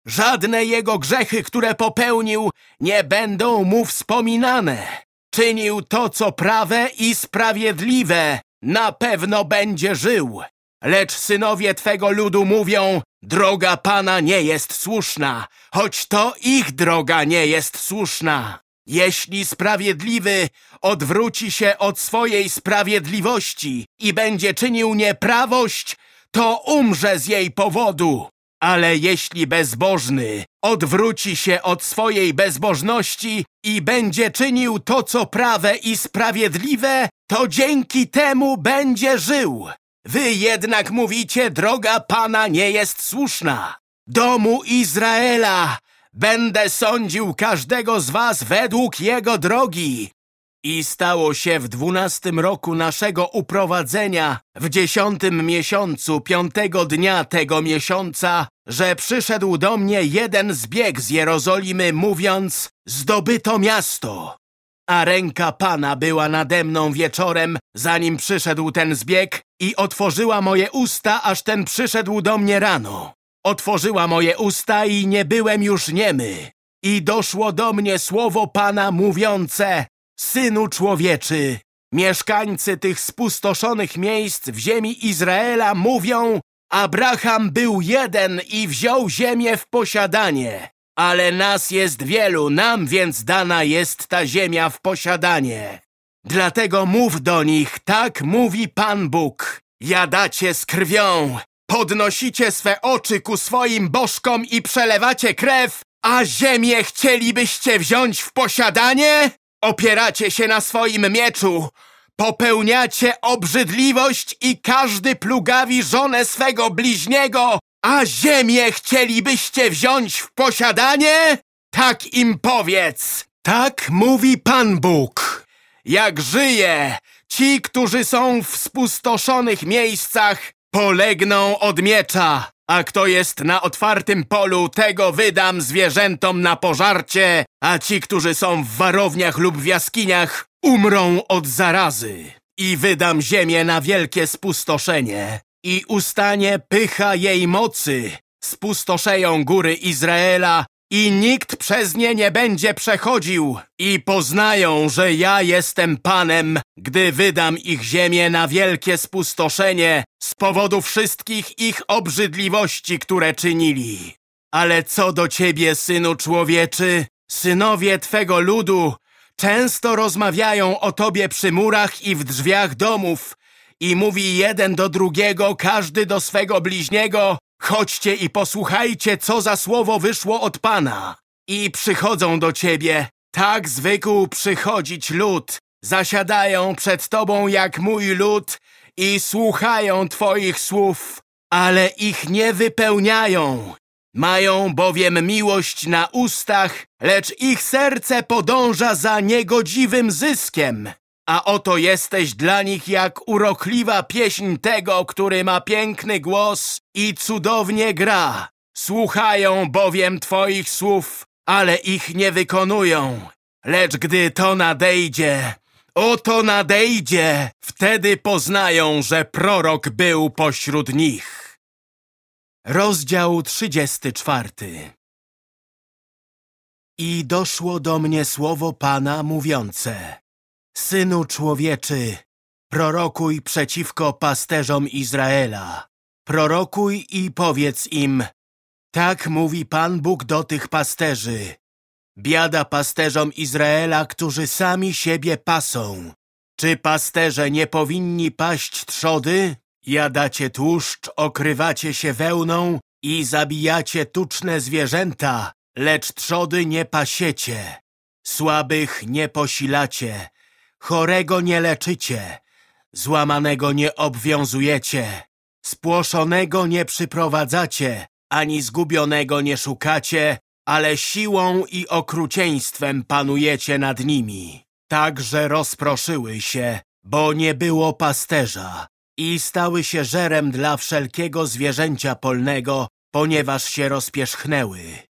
Żadne jego grzechy, które popełnił, nie będą mu wspominane. Czynił to, co prawe i sprawiedliwe, na pewno będzie żył. Lecz synowie Twego ludu mówią, droga Pana nie jest słuszna, choć to ich droga nie jest słuszna. Jeśli sprawiedliwy odwróci się od swojej sprawiedliwości i będzie czynił nieprawość, to umrze z jej powodu. Ale jeśli bezbożny odwróci się od swojej bezbożności i będzie czynił to, co prawe i sprawiedliwe, to dzięki temu będzie żył. Wy jednak mówicie, droga Pana nie jest słuszna. Domu Izraela będę sądził każdego z was według jego drogi. I stało się w dwunastym roku naszego uprowadzenia, w dziesiątym miesiącu, piątego dnia tego miesiąca, że przyszedł do mnie jeden zbieg z Jerozolimy, mówiąc, zdobyto miasto. A ręka Pana była nade mną wieczorem, zanim przyszedł ten zbieg i otworzyła moje usta, aż ten przyszedł do mnie rano. Otworzyła moje usta i nie byłem już niemy. I doszło do mnie słowo Pana mówiące, Synu człowieczy, mieszkańcy tych spustoszonych miejsc w ziemi Izraela mówią, Abraham był jeden i wziął ziemię w posiadanie, ale nas jest wielu, nam więc dana jest ta ziemia w posiadanie. Dlatego mów do nich, tak mówi Pan Bóg. Jadacie z krwią, podnosicie swe oczy ku swoim bożkom i przelewacie krew, a ziemię chcielibyście wziąć w posiadanie? Opieracie się na swoim mieczu, popełniacie obrzydliwość i każdy plugawi żonę swego bliźniego, a ziemię chcielibyście wziąć w posiadanie? Tak im powiedz. Tak mówi Pan Bóg. Jak żyje, ci, którzy są w spustoszonych miejscach, polegną od miecza. A kto jest na otwartym polu, tego wydam zwierzętom na pożarcie, a ci, którzy są w warowniach lub w jaskiniach, umrą od zarazy. I wydam ziemię na wielkie spustoszenie. I ustanie pycha jej mocy. Spustoszeją góry Izraela i nikt przez nie nie będzie przechodził i poznają, że ja jestem Panem, gdy wydam ich ziemię na wielkie spustoszenie z powodu wszystkich ich obrzydliwości, które czynili. Ale co do ciebie, synu człowieczy, synowie twego ludu często rozmawiają o tobie przy murach i w drzwiach domów i mówi jeden do drugiego, każdy do swego bliźniego, Chodźcie i posłuchajcie, co za słowo wyszło od Pana. I przychodzą do ciebie. Tak zwykł przychodzić lud. Zasiadają przed tobą jak mój lud i słuchają twoich słów, ale ich nie wypełniają. Mają bowiem miłość na ustach, lecz ich serce podąża za niegodziwym zyskiem. A oto jesteś dla nich jak urokliwa pieśń tego, który ma piękny głos i cudownie gra. Słuchają bowiem Twoich słów, ale ich nie wykonują. Lecz gdy to nadejdzie, oto nadejdzie, wtedy poznają, że prorok był pośród nich. Rozdział 34 I doszło do mnie słowo Pana mówiące Synu człowieczy, prorokuj przeciwko pasterzom Izraela. Prorokuj i powiedz im, tak mówi Pan Bóg do tych pasterzy. Biada pasterzom Izraela, którzy sami siebie pasą. Czy pasterze nie powinni paść trzody? Jadacie tłuszcz, okrywacie się wełną i zabijacie tuczne zwierzęta, lecz trzody nie pasiecie. Słabych nie posilacie, chorego nie leczycie, złamanego nie obwiązujecie, spłoszonego nie przyprowadzacie, ani zgubionego nie szukacie, ale siłą i okrucieństwem panujecie nad nimi. Także rozproszyły się, bo nie było pasterza i stały się żerem dla wszelkiego zwierzęcia polnego, ponieważ się rozpierzchnęły.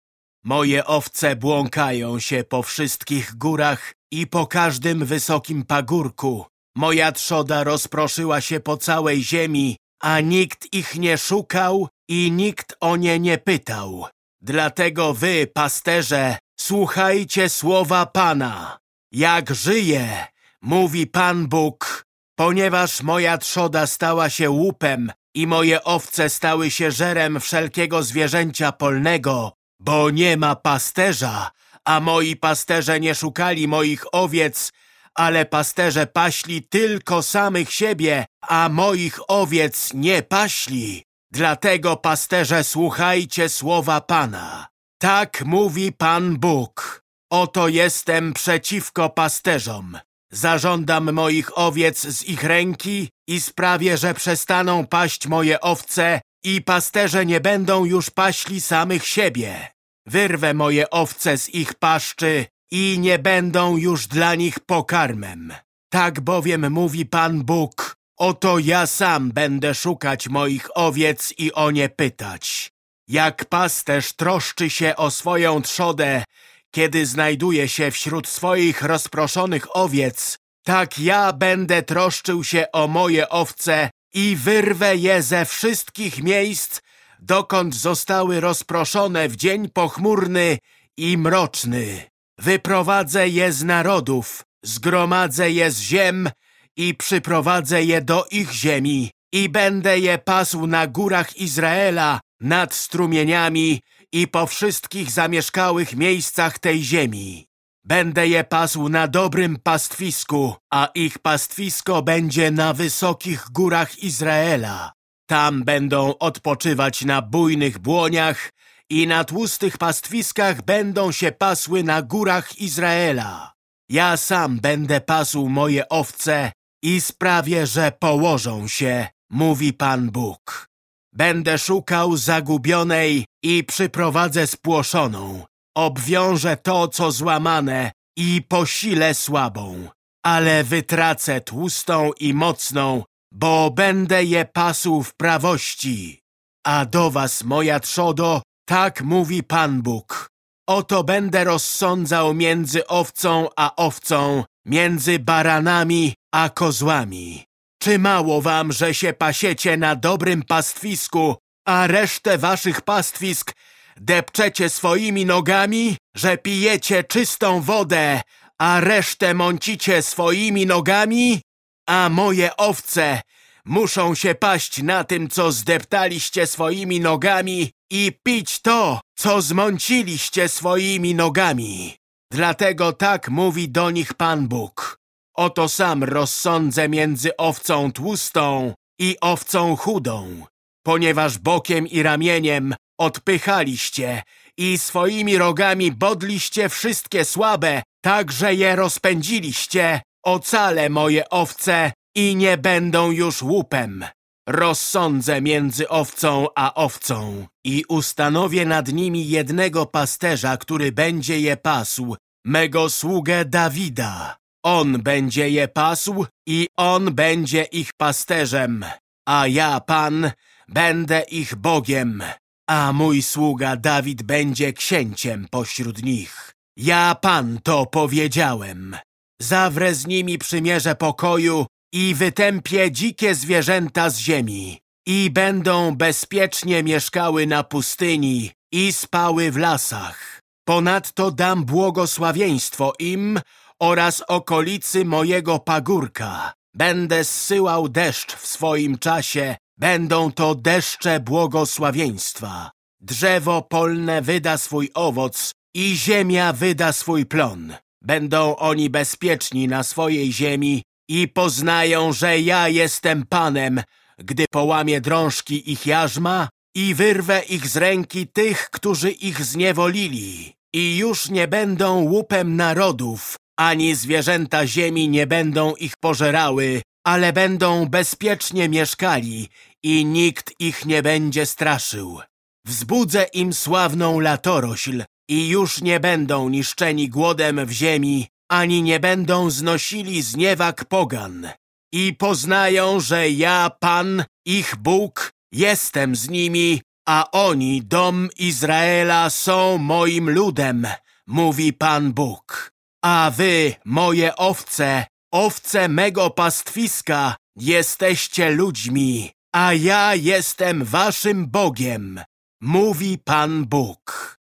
Moje owce błąkają się po wszystkich górach i po każdym wysokim pagórku. Moja trzoda rozproszyła się po całej ziemi, a nikt ich nie szukał i nikt o nie nie pytał. Dlatego wy, pasterze, słuchajcie słowa Pana. Jak żyje, mówi Pan Bóg, ponieważ moja trzoda stała się łupem i moje owce stały się żerem wszelkiego zwierzęcia polnego, bo nie ma pasterza, a moi pasterze nie szukali moich owiec, ale pasterze paśli tylko samych siebie, a moich owiec nie paśli. Dlatego, pasterze, słuchajcie słowa Pana. Tak mówi Pan Bóg. Oto jestem przeciwko pasterzom. Zażądam moich owiec z ich ręki i sprawię, że przestaną paść moje owce i pasterze nie będą już paśli samych siebie. Wyrwę moje owce z ich paszczy i nie będą już dla nich pokarmem. Tak bowiem mówi Pan Bóg, oto ja sam będę szukać moich owiec i o nie pytać. Jak pasterz troszczy się o swoją trzodę, kiedy znajduje się wśród swoich rozproszonych owiec, tak ja będę troszczył się o moje owce i wyrwę je ze wszystkich miejsc, dokąd zostały rozproszone w dzień pochmurny i mroczny. Wyprowadzę je z narodów, zgromadzę je z ziem i przyprowadzę je do ich ziemi i będę je pasł na górach Izraela, nad strumieniami i po wszystkich zamieszkałych miejscach tej ziemi. Będę je pasł na dobrym pastwisku, a ich pastwisko będzie na wysokich górach Izraela. Tam będą odpoczywać na bujnych błoniach i na tłustych pastwiskach będą się pasły na górach Izraela. Ja sam będę pasł moje owce i sprawię, że położą się, mówi Pan Bóg. Będę szukał zagubionej i przyprowadzę spłoszoną. Obwiążę to, co złamane i posilę słabą. Ale wytracę tłustą i mocną, bo będę je pasł w prawości. A do was, moja trzodo, tak mówi Pan Bóg. Oto będę rozsądzał między owcą a owcą, między baranami a kozłami. Czy mało wam, że się pasiecie na dobrym pastwisku, a resztę waszych pastwisk depczecie swoimi nogami, że pijecie czystą wodę, a resztę mącicie swoimi nogami? A moje owce muszą się paść na tym, co zdeptaliście swoimi nogami i pić to, co zmąciliście swoimi nogami. Dlatego tak mówi do nich Pan Bóg. Oto sam rozsądzę między owcą tłustą i owcą chudą, ponieważ bokiem i ramieniem odpychaliście i swoimi rogami bodliście wszystkie słabe, tak że je rozpędziliście, ocalę moje owce i nie będą już łupem. Rozsądzę między owcą a owcą i ustanowię nad nimi jednego pasterza, który będzie je pasł, mego sługę Dawida. On będzie je pasł i on będzie ich pasterzem, a ja, Pan, będę ich Bogiem, a mój sługa Dawid będzie księciem pośród nich. Ja, Pan, to powiedziałem. Zawrę z nimi przymierze pokoju i wytępię dzikie zwierzęta z ziemi i będą bezpiecznie mieszkały na pustyni i spały w lasach. Ponadto dam błogosławieństwo im oraz okolicy mojego pagórka. Będę zsyłał deszcz w swoim czasie, będą to deszcze błogosławieństwa. Drzewo polne wyda swój owoc i ziemia wyda swój plon. Będą oni bezpieczni na swojej ziemi i poznają, że ja jestem Panem, gdy połamię drążki ich jarzma i wyrwę ich z ręki tych, którzy ich zniewolili. I już nie będą łupem narodów, ani zwierzęta ziemi nie będą ich pożerały, ale będą bezpiecznie mieszkali i nikt ich nie będzie straszył. Wzbudzę im sławną latorośl i już nie będą niszczeni głodem w ziemi, ani nie będą znosili zniewag pogan. I poznają, że ja, Pan, ich Bóg, jestem z nimi, a oni, dom Izraela, są moim ludem, mówi Pan Bóg. A wy, moje owce, owce mego pastwiska, jesteście ludźmi, a ja jestem waszym Bogiem, mówi Pan Bóg.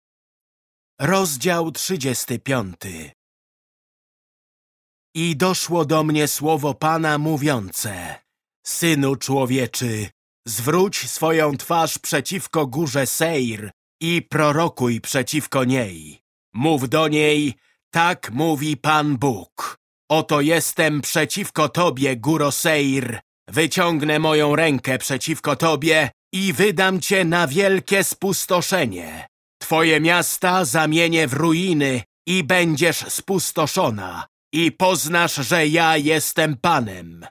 Rozdział 35 I doszło do mnie słowo Pana mówiące Synu człowieczy, zwróć swoją twarz przeciwko górze Seir i prorokuj przeciwko niej. Mów do niej, tak mówi Pan Bóg. Oto jestem przeciwko Tobie, góro Seir. Wyciągnę moją rękę przeciwko Tobie i wydam Cię na wielkie spustoszenie. Twoje miasta zamienię w ruiny i będziesz spustoszona i poznasz, że ja jestem Panem.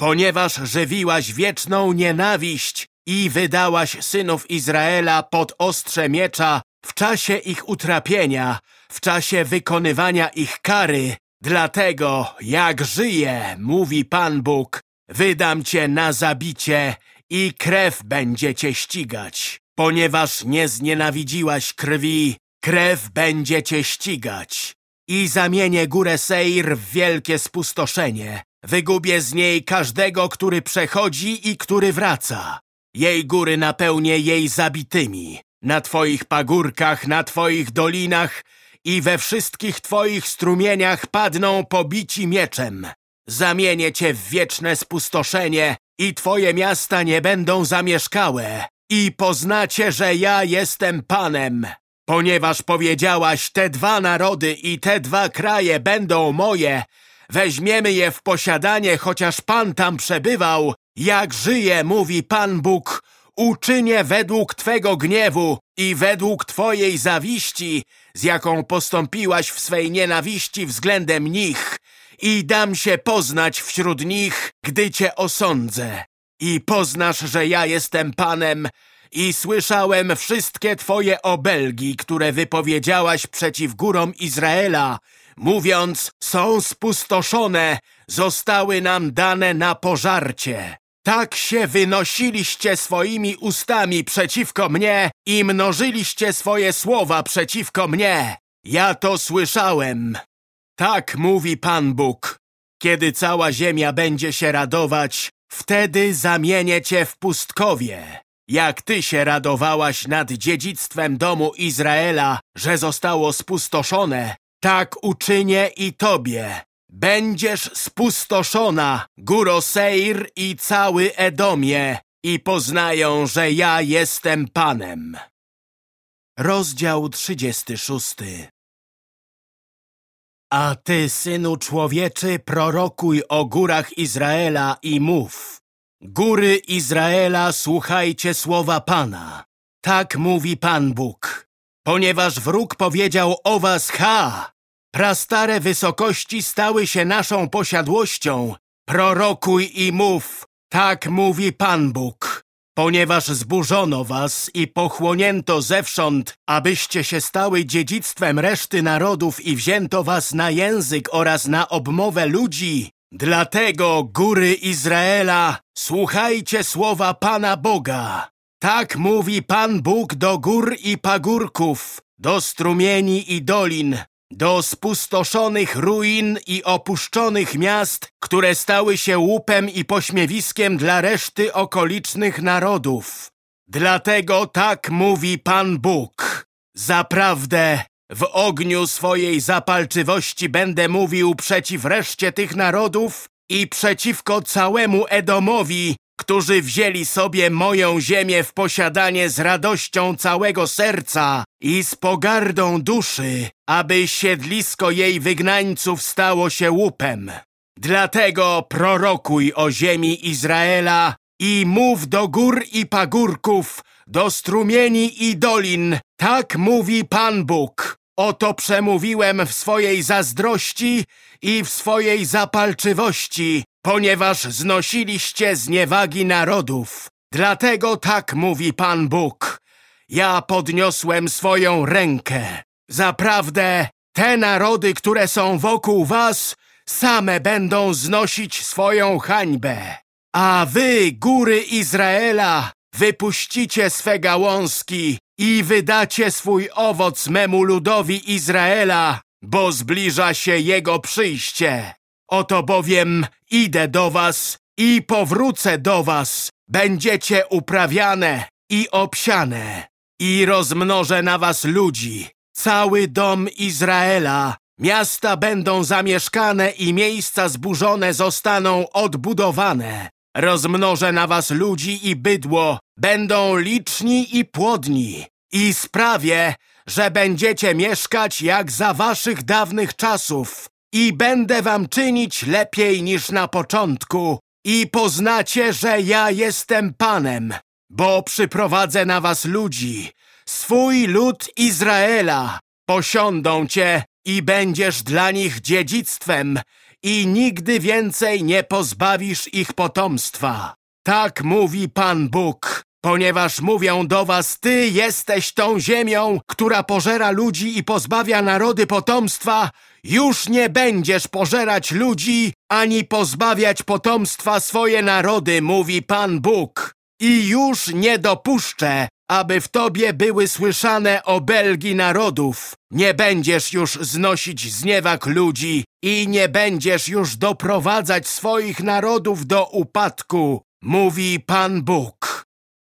Ponieważ żywiłaś wieczną nienawiść i wydałaś synów Izraela pod ostrze miecza w czasie ich utrapienia, w czasie wykonywania ich kary, dlatego jak żyje, mówi Pan Bóg, wydam cię na zabicie i krew będzie cię ścigać. Ponieważ nie znienawidziłaś krwi, krew będzie cię ścigać. I zamienię górę Seir w wielkie spustoszenie. Wygubię z niej każdego, który przechodzi i który wraca. Jej góry napełnię jej zabitymi. Na twoich pagórkach, na twoich dolinach i we wszystkich twoich strumieniach padną pobici mieczem. Zamienię cię w wieczne spustoszenie i twoje miasta nie będą zamieszkałe. I poznacie, że ja jestem Panem. Ponieważ powiedziałaś, te dwa narody i te dwa kraje będą moje, weźmiemy je w posiadanie, chociaż Pan tam przebywał. Jak żyje, mówi Pan Bóg, uczynię według Twego gniewu i według Twojej zawiści, z jaką postąpiłaś w swej nienawiści względem nich i dam się poznać wśród nich, gdy Cię osądzę. I poznasz, że ja jestem Panem i słyszałem wszystkie Twoje obelgi, które wypowiedziałaś przeciw górom Izraela, mówiąc, są spustoszone, zostały nam dane na pożarcie. Tak się wynosiliście swoimi ustami przeciwko mnie i mnożyliście swoje słowa przeciwko mnie. Ja to słyszałem. Tak mówi Pan Bóg. Kiedy cała ziemia będzie się radować, wtedy zamienię cię w pustkowie. Jak ty się radowałaś nad dziedzictwem domu Izraela, że zostało spustoszone, tak uczynię i tobie. Będziesz spustoszona, góro Seir i cały Edomie, i poznają, że ja jestem Panem. Rozdział 36 A ty, synu człowieczy, prorokuj o górach Izraela i mów. Góry Izraela, słuchajcie słowa Pana. Tak mówi Pan Bóg. Ponieważ wróg powiedział o was ha, Prastare wysokości stały się naszą posiadłością. Prorokuj i mów, tak mówi Pan Bóg. Ponieważ zburzono was i pochłonięto zewsząd, abyście się stały dziedzictwem reszty narodów i wzięto was na język oraz na obmowę ludzi, dlatego góry Izraela, słuchajcie słowa Pana Boga. Tak mówi Pan Bóg do gór i pagórków, do strumieni i dolin, do spustoszonych ruin i opuszczonych miast, które stały się łupem i pośmiewiskiem dla reszty okolicznych narodów. Dlatego tak mówi Pan Bóg. Zaprawdę w ogniu swojej zapalczywości będę mówił przeciw reszcie tych narodów i przeciwko całemu Edomowi, którzy wzięli sobie moją ziemię w posiadanie z radością całego serca i z pogardą duszy, aby siedlisko jej wygnańców stało się łupem. Dlatego prorokuj o ziemi Izraela i mów do gór i pagórków, do strumieni i dolin. Tak mówi Pan Bóg. Oto przemówiłem w swojej zazdrości i w swojej zapalczywości, ponieważ znosiliście zniewagi narodów. Dlatego tak mówi Pan Bóg. Ja podniosłem swoją rękę. Zaprawdę te narody, które są wokół was, same będą znosić swoją hańbę. A wy, góry Izraela, wypuścicie swe gałązki i wydacie swój owoc memu ludowi Izraela, bo zbliża się jego przyjście. Oto bowiem idę do was i powrócę do was. Będziecie uprawiane i obsiane i rozmnożę na was ludzi, cały dom Izraela. Miasta będą zamieszkane i miejsca zburzone zostaną odbudowane. Rozmnożę na was ludzi i bydło, będą liczni i płodni i sprawię, że będziecie mieszkać jak za waszych dawnych czasów i będę wam czynić lepiej niż na początku i poznacie, że ja jestem Panem, bo przyprowadzę na was ludzi, swój lud Izraela. Posiądą cię i będziesz dla nich dziedzictwem i nigdy więcej nie pozbawisz ich potomstwa. Tak mówi Pan Bóg, ponieważ mówią do was, ty jesteś tą ziemią, która pożera ludzi i pozbawia narody potomstwa, już nie będziesz pożerać ludzi, ani pozbawiać potomstwa swoje narody, mówi Pan Bóg. I już nie dopuszczę, aby w tobie były słyszane obelgi narodów. Nie będziesz już znosić zniewag ludzi i nie będziesz już doprowadzać swoich narodów do upadku, mówi Pan Bóg.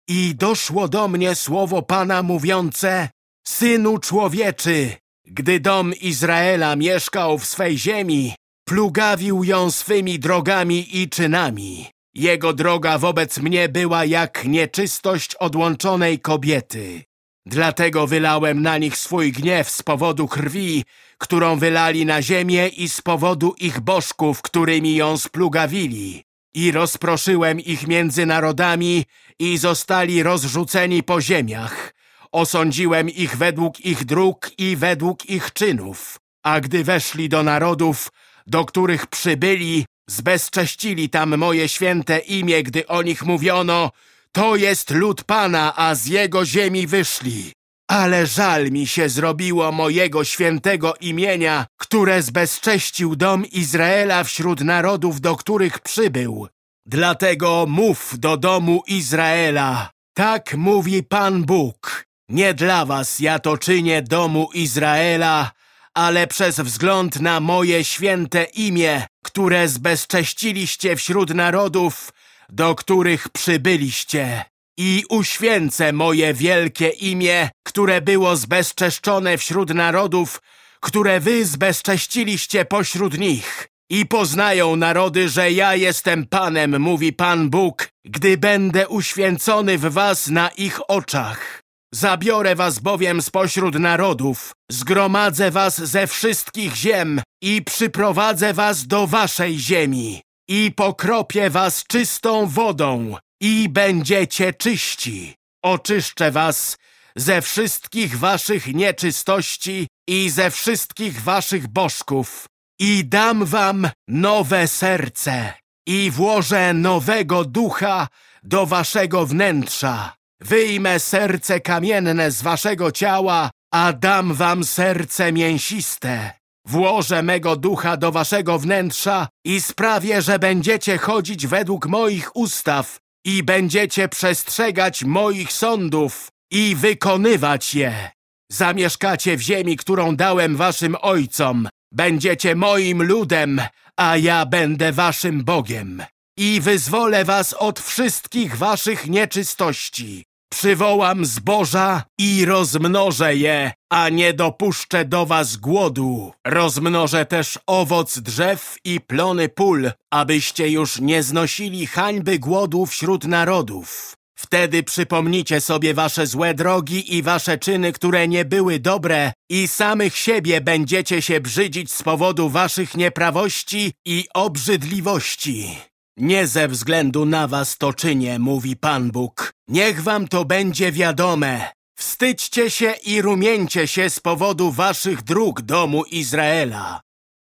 I doszło do mnie słowo Pana mówiące, Synu człowieczy, gdy dom Izraela mieszkał w swej ziemi, plugawił ją swymi drogami i czynami. Jego droga wobec mnie była jak nieczystość odłączonej kobiety. Dlatego wylałem na nich swój gniew z powodu krwi, którą wylali na ziemię i z powodu ich bożków, którymi ją splugawili. I rozproszyłem ich między narodami i zostali rozrzuceni po ziemiach. Osądziłem ich według ich dróg i według ich czynów. A gdy weszli do narodów, do których przybyli, zbezcześcili tam moje święte imię, gdy o nich mówiono, to jest lud Pana, a z jego ziemi wyszli. Ale żal mi się zrobiło mojego świętego imienia, które zbezcześcił dom Izraela wśród narodów, do których przybył. Dlatego mów do domu Izraela. Tak mówi Pan Bóg. Nie dla was ja to czynię domu Izraela, ale przez wzgląd na moje święte imię, które zbezcześciliście wśród narodów, do których przybyliście. I uświęcę moje wielkie imię, które było zbezczeszczone wśród narodów, które wy zbezcześciliście pośród nich. I poznają narody, że ja jestem Panem, mówi Pan Bóg, gdy będę uświęcony w was na ich oczach. Zabiorę was bowiem spośród narodów, zgromadzę was ze wszystkich ziem i przyprowadzę was do waszej ziemi. I pokropię was czystą wodą i będziecie czyści. Oczyszczę was ze wszystkich waszych nieczystości i ze wszystkich waszych bożków. I dam wam nowe serce i włożę nowego ducha do waszego wnętrza Wyjmę serce kamienne z waszego ciała, a dam wam serce mięsiste. Włożę mego ducha do waszego wnętrza i sprawię, że będziecie chodzić według moich ustaw i będziecie przestrzegać moich sądów i wykonywać je. Zamieszkacie w ziemi, którą dałem waszym ojcom. Będziecie moim ludem, a ja będę waszym Bogiem. I wyzwolę was od wszystkich waszych nieczystości. Przywołam zboża i rozmnożę je, a nie dopuszczę do was głodu. Rozmnożę też owoc drzew i plony pól, abyście już nie znosili hańby głodu wśród narodów. Wtedy przypomnicie sobie wasze złe drogi i wasze czyny, które nie były dobre i samych siebie będziecie się brzydzić z powodu waszych nieprawości i obrzydliwości. Nie ze względu na was to czynię, mówi Pan Bóg. Niech wam to będzie wiadome. Wstydźcie się i rumieńcie się z powodu waszych dróg, domu Izraela.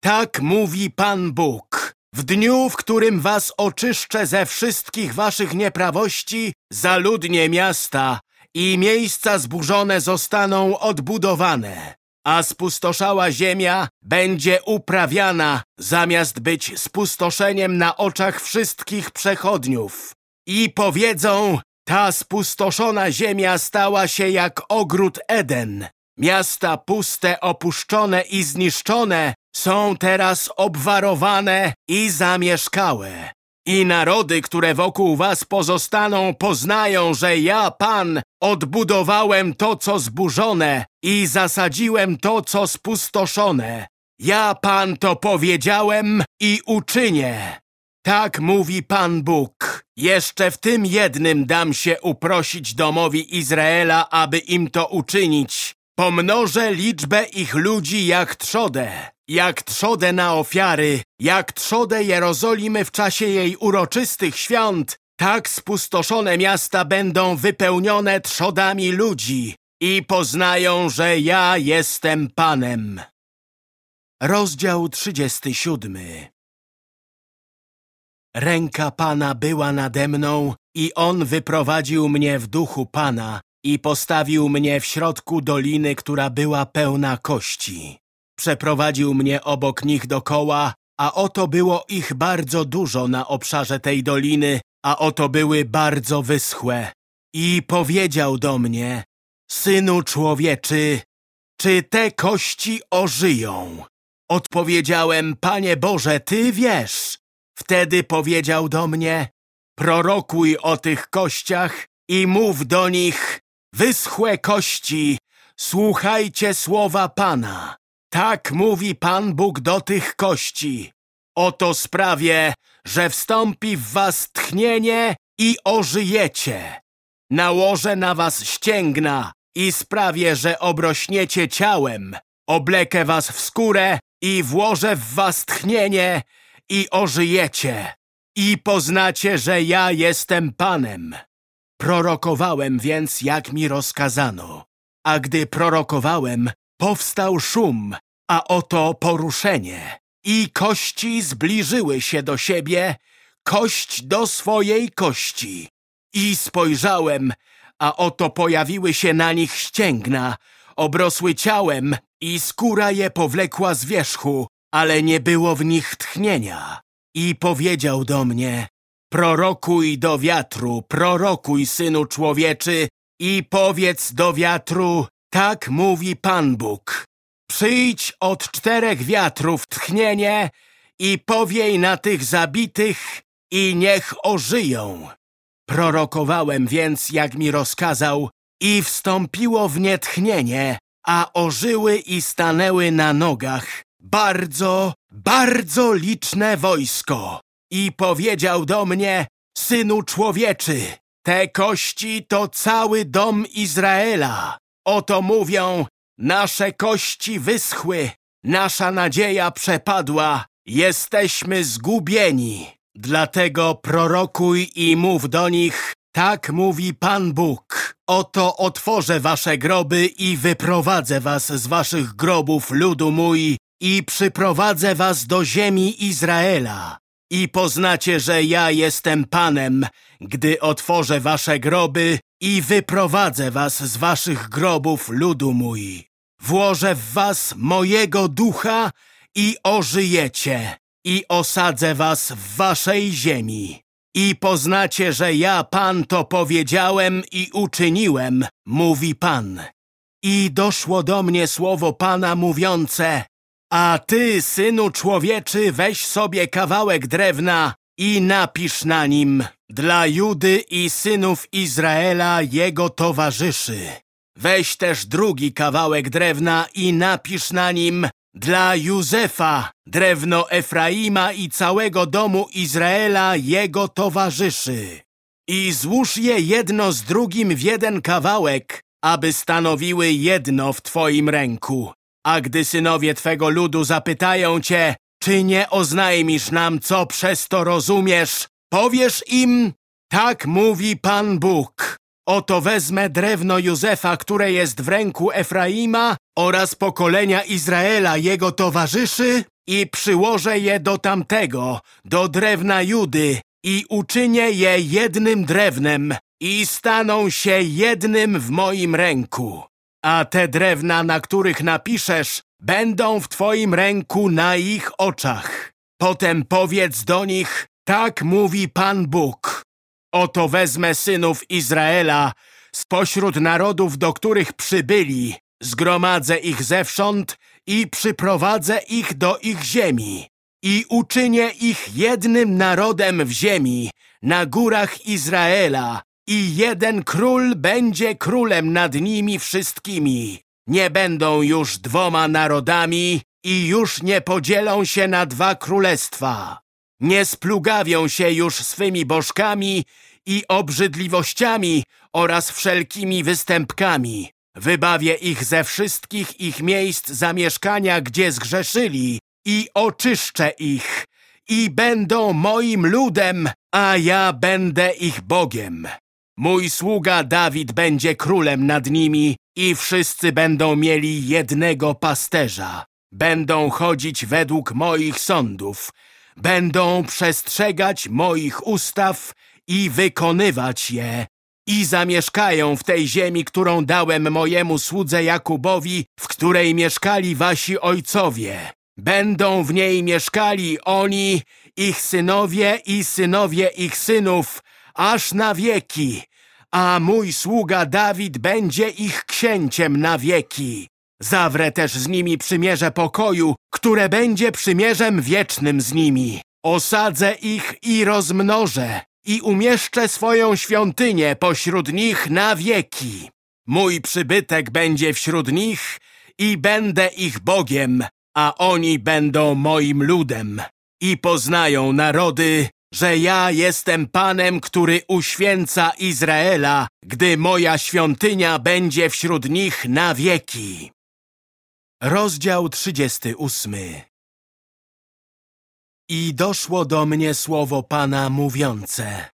Tak mówi Pan Bóg. W dniu, w którym was oczyszczę ze wszystkich waszych nieprawości, zaludnię miasta i miejsca zburzone zostaną odbudowane, a spustoszała ziemia będzie uprawiana, zamiast być spustoszeniem na oczach wszystkich przechodniów. I powiedzą, ta spustoszona ziemia stała się jak ogród Eden. Miasta puste, opuszczone i zniszczone są teraz obwarowane i zamieszkałe. I narody, które wokół was pozostaną, poznają, że ja, Pan, odbudowałem to, co zburzone i zasadziłem to, co spustoszone. Ja, Pan, to powiedziałem i uczynię. Tak mówi Pan Bóg. Jeszcze w tym jednym dam się uprosić domowi Izraela, aby im to uczynić. Pomnożę liczbę ich ludzi jak trzodę, jak trzodę na ofiary, jak trzodę Jerozolimy w czasie jej uroczystych świąt, tak spustoszone miasta będą wypełnione trzodami ludzi i poznają, że ja jestem Panem. Rozdział 37 Ręka Pana była nade mną i On wyprowadził mnie w duchu Pana i postawił mnie w środku doliny, która była pełna kości. Przeprowadził mnie obok nich dokoła, a oto było ich bardzo dużo na obszarze tej doliny, a oto były bardzo wyschłe. I powiedział do mnie, Synu człowieczy, czy te kości ożyją? Odpowiedziałem, Panie Boże, Ty wiesz. Wtedy powiedział do mnie, prorokuj o tych kościach i mów do nich, wyschłe kości, słuchajcie słowa Pana. Tak mówi Pan Bóg do tych kości. Oto sprawię, że wstąpi w was tchnienie i ożyjecie. Nałożę na was ścięgna i sprawię, że obrośniecie ciałem. Oblekę was w skórę i włożę w was tchnienie i ożyjecie. I poznacie, że ja jestem Panem. Prorokowałem więc, jak mi rozkazano. A gdy prorokowałem, powstał szum, a oto poruszenie. I kości zbliżyły się do siebie, kość do swojej kości. I spojrzałem, a oto pojawiły się na nich ścięgna, obrosły ciałem i skóra je powlekła z wierzchu, ale nie było w nich tchnienia. I powiedział do mnie, prorokuj do wiatru, prorokuj, synu człowieczy, i powiedz do wiatru, tak mówi Pan Bóg. Przyjdź od czterech wiatrów tchnienie i powiej na tych zabitych i niech ożyją. Prorokowałem więc, jak mi rozkazał, i wstąpiło w nie tchnienie, a ożyły i stanęły na nogach bardzo, bardzo liczne wojsko. I powiedział do mnie, synu człowieczy, te kości to cały dom Izraela. Oto mówią, nasze kości wyschły, nasza nadzieja przepadła, jesteśmy zgubieni. Dlatego prorokuj i mów do nich, tak mówi Pan Bóg. Oto otworzę wasze groby i wyprowadzę was z waszych grobów, ludu mój, i przyprowadzę was do ziemi Izraela. I poznacie, że ja jestem Panem, gdy otworzę wasze groby i wyprowadzę was z waszych grobów, ludu mój. Włożę w was mojego ducha i ożyjecie i osadzę was w waszej ziemi. I poznacie, że ja, Pan, to powiedziałem i uczyniłem, mówi Pan. I doszło do mnie słowo Pana mówiące, a ty, synu człowieczy, weź sobie kawałek drewna i napisz na nim dla Judy i synów Izraela jego towarzyszy. Weź też drugi kawałek drewna i napisz na nim dla Józefa, drewno Efraima i całego domu Izraela jego towarzyszy. I złóż je jedno z drugim w jeden kawałek, aby stanowiły jedno w twoim ręku. A gdy synowie twego ludu zapytają cię, Czy nie oznajmisz nam, co przez to rozumiesz? Powiesz im, tak mówi Pan Bóg. Oto wezmę drewno Józefa, które jest w ręku Efraima oraz pokolenia Izraela, jego towarzyszy i przyłożę je do tamtego, do drewna Judy i uczynię je jednym drewnem i staną się jednym w moim ręku. A te drewna, na których napiszesz, będą w twoim ręku na ich oczach. Potem powiedz do nich, tak mówi Pan Bóg. Oto wezmę synów Izraela spośród narodów, do których przybyli, zgromadzę ich zewsząd i przyprowadzę ich do ich ziemi i uczynię ich jednym narodem w ziemi, na górach Izraela i jeden król będzie królem nad nimi wszystkimi. Nie będą już dwoma narodami i już nie podzielą się na dwa królestwa. Nie splugawią się już swymi bożkami i obrzydliwościami oraz wszelkimi występkami. Wybawię ich ze wszystkich ich miejsc zamieszkania, gdzie zgrzeszyli i oczyszczę ich i będą moim ludem, a ja będę ich Bogiem. Mój sługa Dawid będzie królem nad nimi i wszyscy będą mieli jednego pasterza. Będą chodzić według moich sądów, będą przestrzegać moich ustaw i wykonywać je i zamieszkają w tej ziemi, którą dałem mojemu słudze Jakubowi, w której mieszkali wasi ojcowie. Będą w niej mieszkali oni, ich synowie i synowie ich synów, aż na wieki, a mój sługa Dawid będzie ich księciem na wieki. Zawrę też z nimi przymierze pokoju, które będzie przymierzem wiecznym z nimi. Osadzę ich i rozmnożę i umieszczę swoją świątynię pośród nich na wieki. Mój przybytek będzie wśród nich i będę ich Bogiem, a oni będą moim ludem. I poznają narody, że ja jestem Panem, który uświęca Izraela, gdy moja świątynia będzie wśród nich na wieki. Rozdział 38 I doszło do mnie słowo Pana mówiące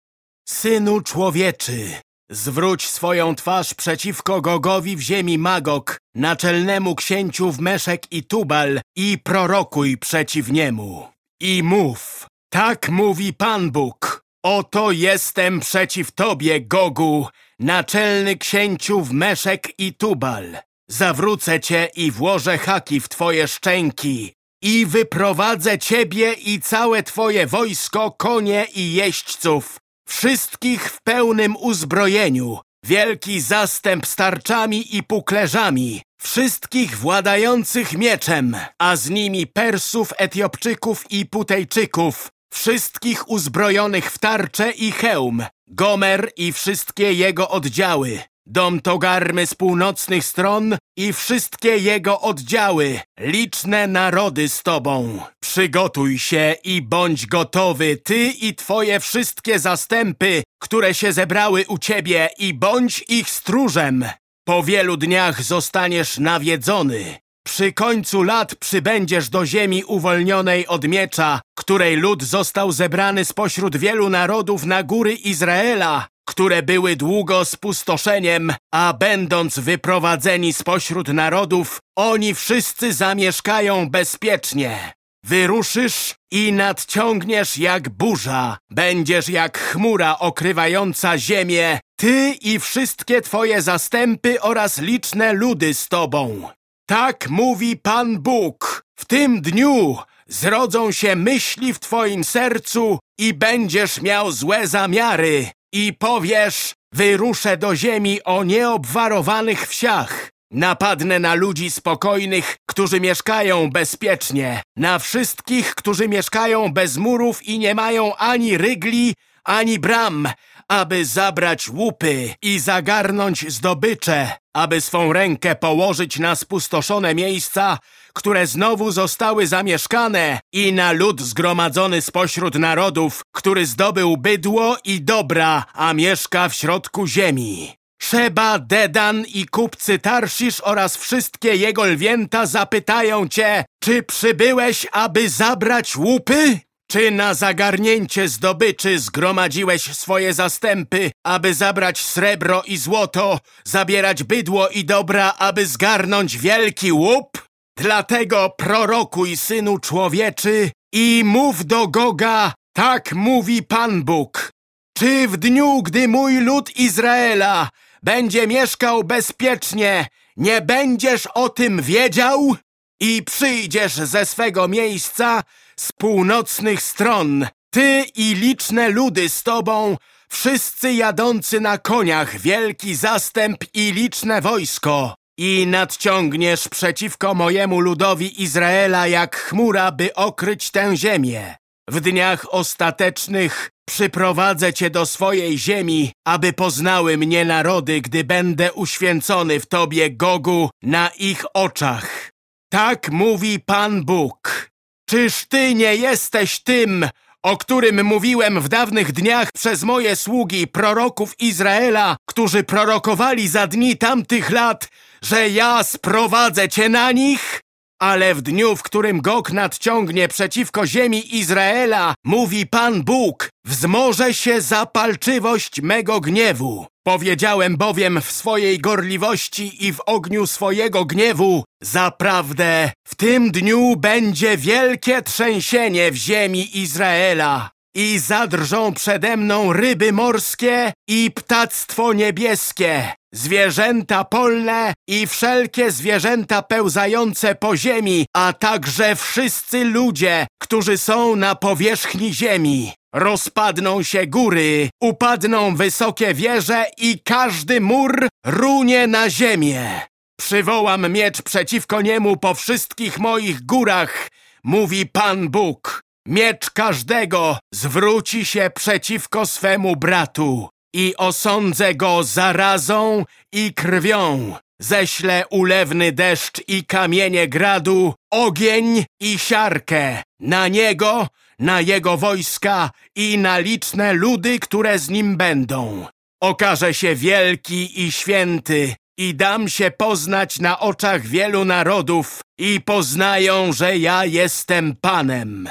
Synu człowieczy, zwróć swoją twarz przeciwko Gogowi w ziemi Magog, naczelnemu księciu w Meszek i Tubal i prorokuj przeciw niemu. I mów, tak mówi Pan Bóg, oto jestem przeciw tobie, Gogu, naczelny księciu w Meszek i Tubal. Zawrócę cię i włożę haki w twoje szczęki i wyprowadzę ciebie i całe twoje wojsko, konie i jeźdźców, wszystkich w pełnym uzbrojeniu, wielki zastęp starczami i puklerzami, wszystkich władających mieczem, a z nimi Persów, Etiopczyków i Putejczyków, wszystkich uzbrojonych w tarcze i hełm, Gomer i wszystkie jego oddziały, dom Togarmy z północnych stron i wszystkie jego oddziały, liczne narody z tobą. Przygotuj się i bądź gotowy, ty i twoje wszystkie zastępy, które się zebrały u ciebie i bądź ich stróżem. Po wielu dniach zostaniesz nawiedzony. Przy końcu lat przybędziesz do ziemi uwolnionej od miecza, której lud został zebrany spośród wielu narodów na góry Izraela, które były długo spustoszeniem, a będąc wyprowadzeni spośród narodów, oni wszyscy zamieszkają bezpiecznie. Wyruszysz i nadciągniesz jak burza, będziesz jak chmura okrywająca ziemię, ty i wszystkie twoje zastępy oraz liczne ludy z tobą. Tak mówi Pan Bóg. W tym dniu zrodzą się myśli w twoim sercu i będziesz miał złe zamiary. I powiesz, wyruszę do ziemi o nieobwarowanych wsiach. Napadnę na ludzi spokojnych, którzy mieszkają bezpiecznie. Na wszystkich, którzy mieszkają bez murów i nie mają ani rygli, ani bram, aby zabrać łupy i zagarnąć zdobycze, aby swą rękę położyć na spustoszone miejsca, które znowu zostały zamieszkane i na lud zgromadzony spośród narodów, który zdobył bydło i dobra, a mieszka w środku ziemi. Szeba, Dedan i kupcy Tarszisz oraz wszystkie jego lwięta zapytają cię, czy przybyłeś, aby zabrać łupy? Czy na zagarnięcie zdobyczy zgromadziłeś swoje zastępy, aby zabrać srebro i złoto, zabierać bydło i dobra, aby zgarnąć wielki łup? Dlatego prorokuj, synu człowieczy, i mów do Goga, tak mówi Pan Bóg. Czy w dniu, gdy mój lud Izraela będzie mieszkał bezpiecznie, nie będziesz o tym wiedział? I przyjdziesz ze swego miejsca z północnych stron, ty i liczne ludy z tobą, wszyscy jadący na koniach, wielki zastęp i liczne wojsko. I nadciągniesz przeciwko mojemu ludowi Izraela jak chmura, by okryć tę ziemię. W dniach ostatecznych przyprowadzę cię do swojej ziemi, aby poznały mnie narody, gdy będę uświęcony w tobie, Gogu, na ich oczach. Tak mówi Pan Bóg. Czyż ty nie jesteś tym, o którym mówiłem w dawnych dniach przez moje sługi, proroków Izraela, którzy prorokowali za dni tamtych lat, że ja sprowadzę cię na nich? Ale w dniu, w którym Gog nadciągnie przeciwko ziemi Izraela, mówi Pan Bóg, wzmoże się zapalczywość mego gniewu. Powiedziałem bowiem w swojej gorliwości i w ogniu swojego gniewu, zaprawdę w tym dniu będzie wielkie trzęsienie w ziemi Izraela. I zadrżą przede mną ryby morskie i ptactwo niebieskie, zwierzęta polne i wszelkie zwierzęta pełzające po ziemi, a także wszyscy ludzie, którzy są na powierzchni ziemi. Rozpadną się góry, upadną wysokie wieże i każdy mur runie na ziemię. Przywołam miecz przeciwko niemu po wszystkich moich górach, mówi Pan Bóg. Miecz każdego zwróci się przeciwko swemu bratu i osądzę go zarazą i krwią. Ześlę ulewny deszcz i kamienie gradu, ogień i siarkę. Na niego, na jego wojska i na liczne ludy, które z nim będą. Okaże się wielki i święty i dam się poznać na oczach wielu narodów i poznają, że ja jestem Panem.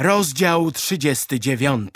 Rozdział 39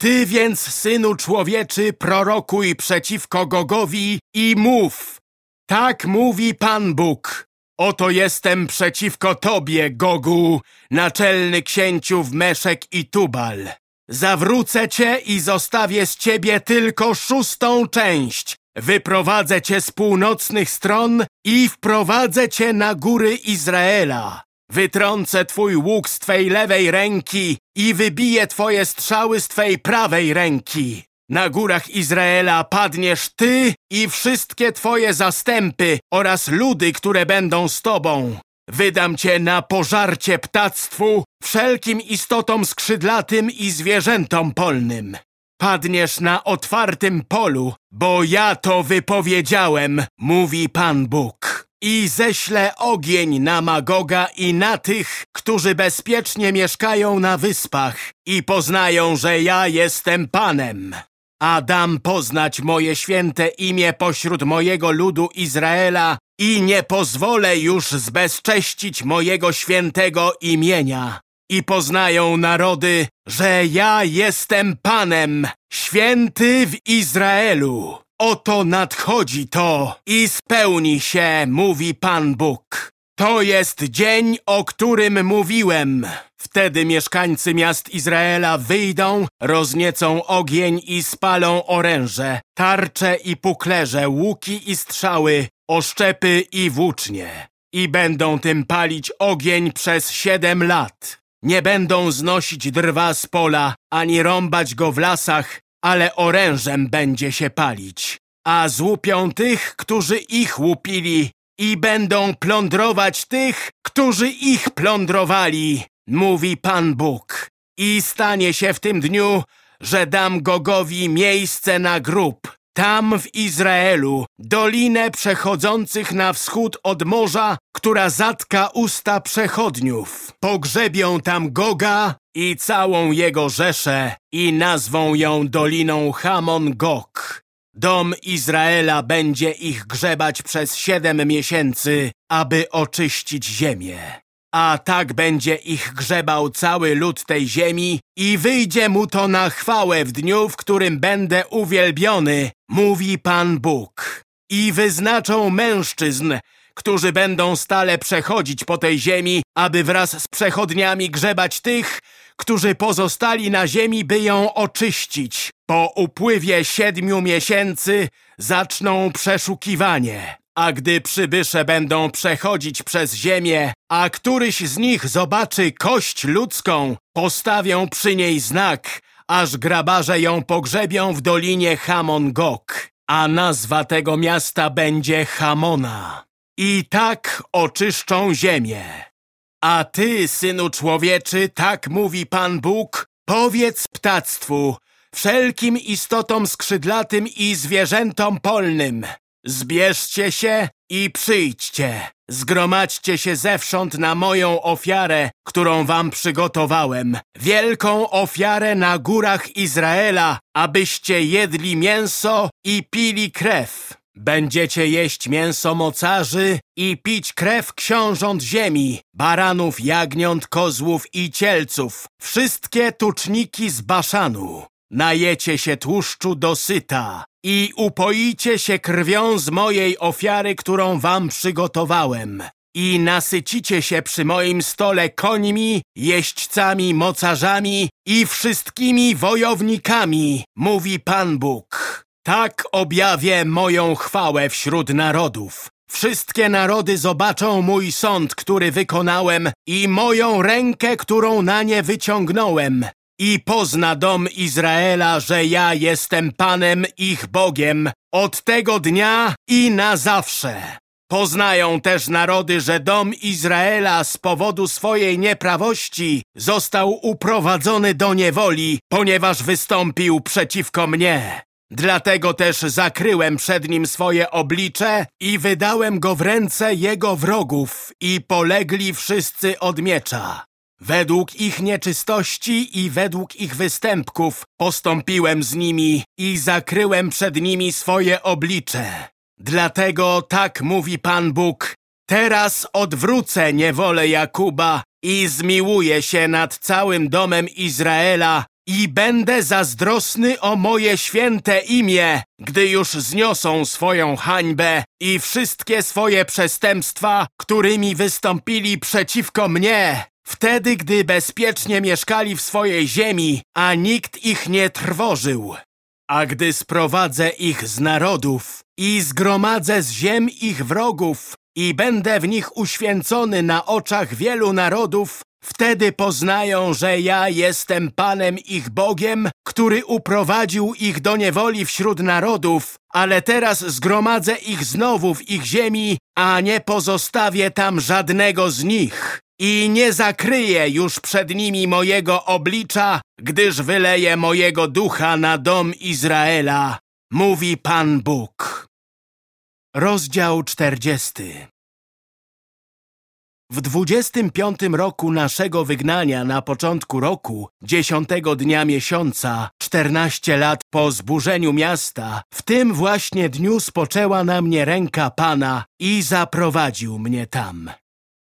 Ty więc, synu człowieczy, prorokuj przeciwko Gogowi i mów. Tak mówi Pan Bóg. Oto jestem przeciwko tobie, Gogu, naczelny księciów Meszek i Tubal. Zawrócę cię i zostawię z ciebie tylko szóstą część. Wyprowadzę cię z północnych stron i wprowadzę cię na góry Izraela. Wytrącę twój łuk z twej lewej ręki i wybiję twoje strzały z twej prawej ręki. Na górach Izraela padniesz ty i wszystkie twoje zastępy oraz ludy, które będą z tobą. Wydam cię na pożarcie ptactwu, wszelkim istotom skrzydlatym i zwierzętom polnym. Padniesz na otwartym polu, bo ja to wypowiedziałem, mówi Pan Bóg. I ześlę ogień na Magoga i na tych, którzy bezpiecznie mieszkają na wyspach i poznają, że ja jestem Panem. A dam poznać moje święte imię pośród mojego ludu Izraela i nie pozwolę już zbezcześcić mojego świętego imienia. I poznają narody, że ja jestem Panem, święty w Izraelu. Oto nadchodzi to i spełni się, mówi Pan Bóg. To jest dzień, o którym mówiłem. Wtedy mieszkańcy miast Izraela wyjdą, rozniecą ogień i spalą oręże, tarcze i puklerze, łuki i strzały, oszczepy i włócznie. I będą tym palić ogień przez siedem lat. Nie będą znosić drwa z pola, ani rąbać go w lasach, ale orężem będzie się palić. A złupią tych, którzy ich łupili i będą plądrować tych, którzy ich plądrowali, mówi Pan Bóg. I stanie się w tym dniu, że dam Gogowi miejsce na grób, tam w Izraelu, dolinę przechodzących na wschód od morza, która zatka usta przechodniów. Pogrzebią tam Goga i całą jego rzeszę i nazwą ją Doliną Hamon Gog. Dom Izraela będzie ich grzebać przez siedem miesięcy, aby oczyścić ziemię. A tak będzie ich grzebał cały lud tej ziemi i wyjdzie mu to na chwałę w dniu, w którym będę uwielbiony, mówi Pan Bóg. I wyznaczą mężczyzn, którzy będą stale przechodzić po tej ziemi, aby wraz z przechodniami grzebać tych, którzy pozostali na ziemi, by ją oczyścić. Po upływie siedmiu miesięcy zaczną przeszukiwanie. A gdy przybysze będą przechodzić przez ziemię, a któryś z nich zobaczy kość ludzką, postawią przy niej znak, aż grabarze ją pogrzebią w dolinie Hamon Gog. A nazwa tego miasta będzie Hamona. I tak oczyszczą ziemię. A ty, synu człowieczy, tak mówi Pan Bóg, powiedz ptactwu, wszelkim istotom skrzydlatym i zwierzętom polnym. Zbierzcie się i przyjdźcie. Zgromadźcie się zewsząd na moją ofiarę, którą wam przygotowałem. Wielką ofiarę na górach Izraela, abyście jedli mięso i pili krew. Będziecie jeść mięso mocarzy i pić krew książąt ziemi, baranów, jagniąt, kozłów i cielców, wszystkie tuczniki z Baszanu. Najecie się tłuszczu dosyta i upoicie się krwią z mojej ofiary, którą wam przygotowałem. I nasycicie się przy moim stole końmi, jeźdźcami, mocarzami i wszystkimi wojownikami, mówi Pan Bóg. Tak objawię moją chwałę wśród narodów. Wszystkie narody zobaczą mój sąd, który wykonałem i moją rękę, którą na nie wyciągnąłem. I pozna dom Izraela, że ja jestem Panem ich Bogiem od tego dnia i na zawsze. Poznają też narody, że dom Izraela z powodu swojej nieprawości został uprowadzony do niewoli, ponieważ wystąpił przeciwko mnie. Dlatego też zakryłem przed nim swoje oblicze i wydałem go w ręce jego wrogów i polegli wszyscy od miecza. Według ich nieczystości i według ich występków postąpiłem z nimi i zakryłem przed nimi swoje oblicze. Dlatego tak mówi Pan Bóg, teraz odwrócę niewolę Jakuba i zmiłuję się nad całym domem Izraela i będę zazdrosny o moje święte imię, gdy już zniosą swoją hańbę i wszystkie swoje przestępstwa, którymi wystąpili przeciwko mnie. Wtedy, gdy bezpiecznie mieszkali w swojej ziemi, a nikt ich nie trwożył. A gdy sprowadzę ich z narodów i zgromadzę z ziem ich wrogów i będę w nich uświęcony na oczach wielu narodów, Wtedy poznają, że ja jestem Panem ich Bogiem, który uprowadził ich do niewoli wśród narodów, ale teraz zgromadzę ich znowu w ich ziemi, a nie pozostawię tam żadnego z nich. I nie zakryję już przed nimi mojego oblicza, gdyż wyleję mojego ducha na dom Izraela, mówi Pan Bóg. Rozdział czterdziesty w dwudziestym piątym roku naszego wygnania na początku roku, dziesiątego dnia miesiąca, czternaście lat po zburzeniu miasta, w tym właśnie dniu spoczęła na mnie ręka Pana i zaprowadził mnie tam.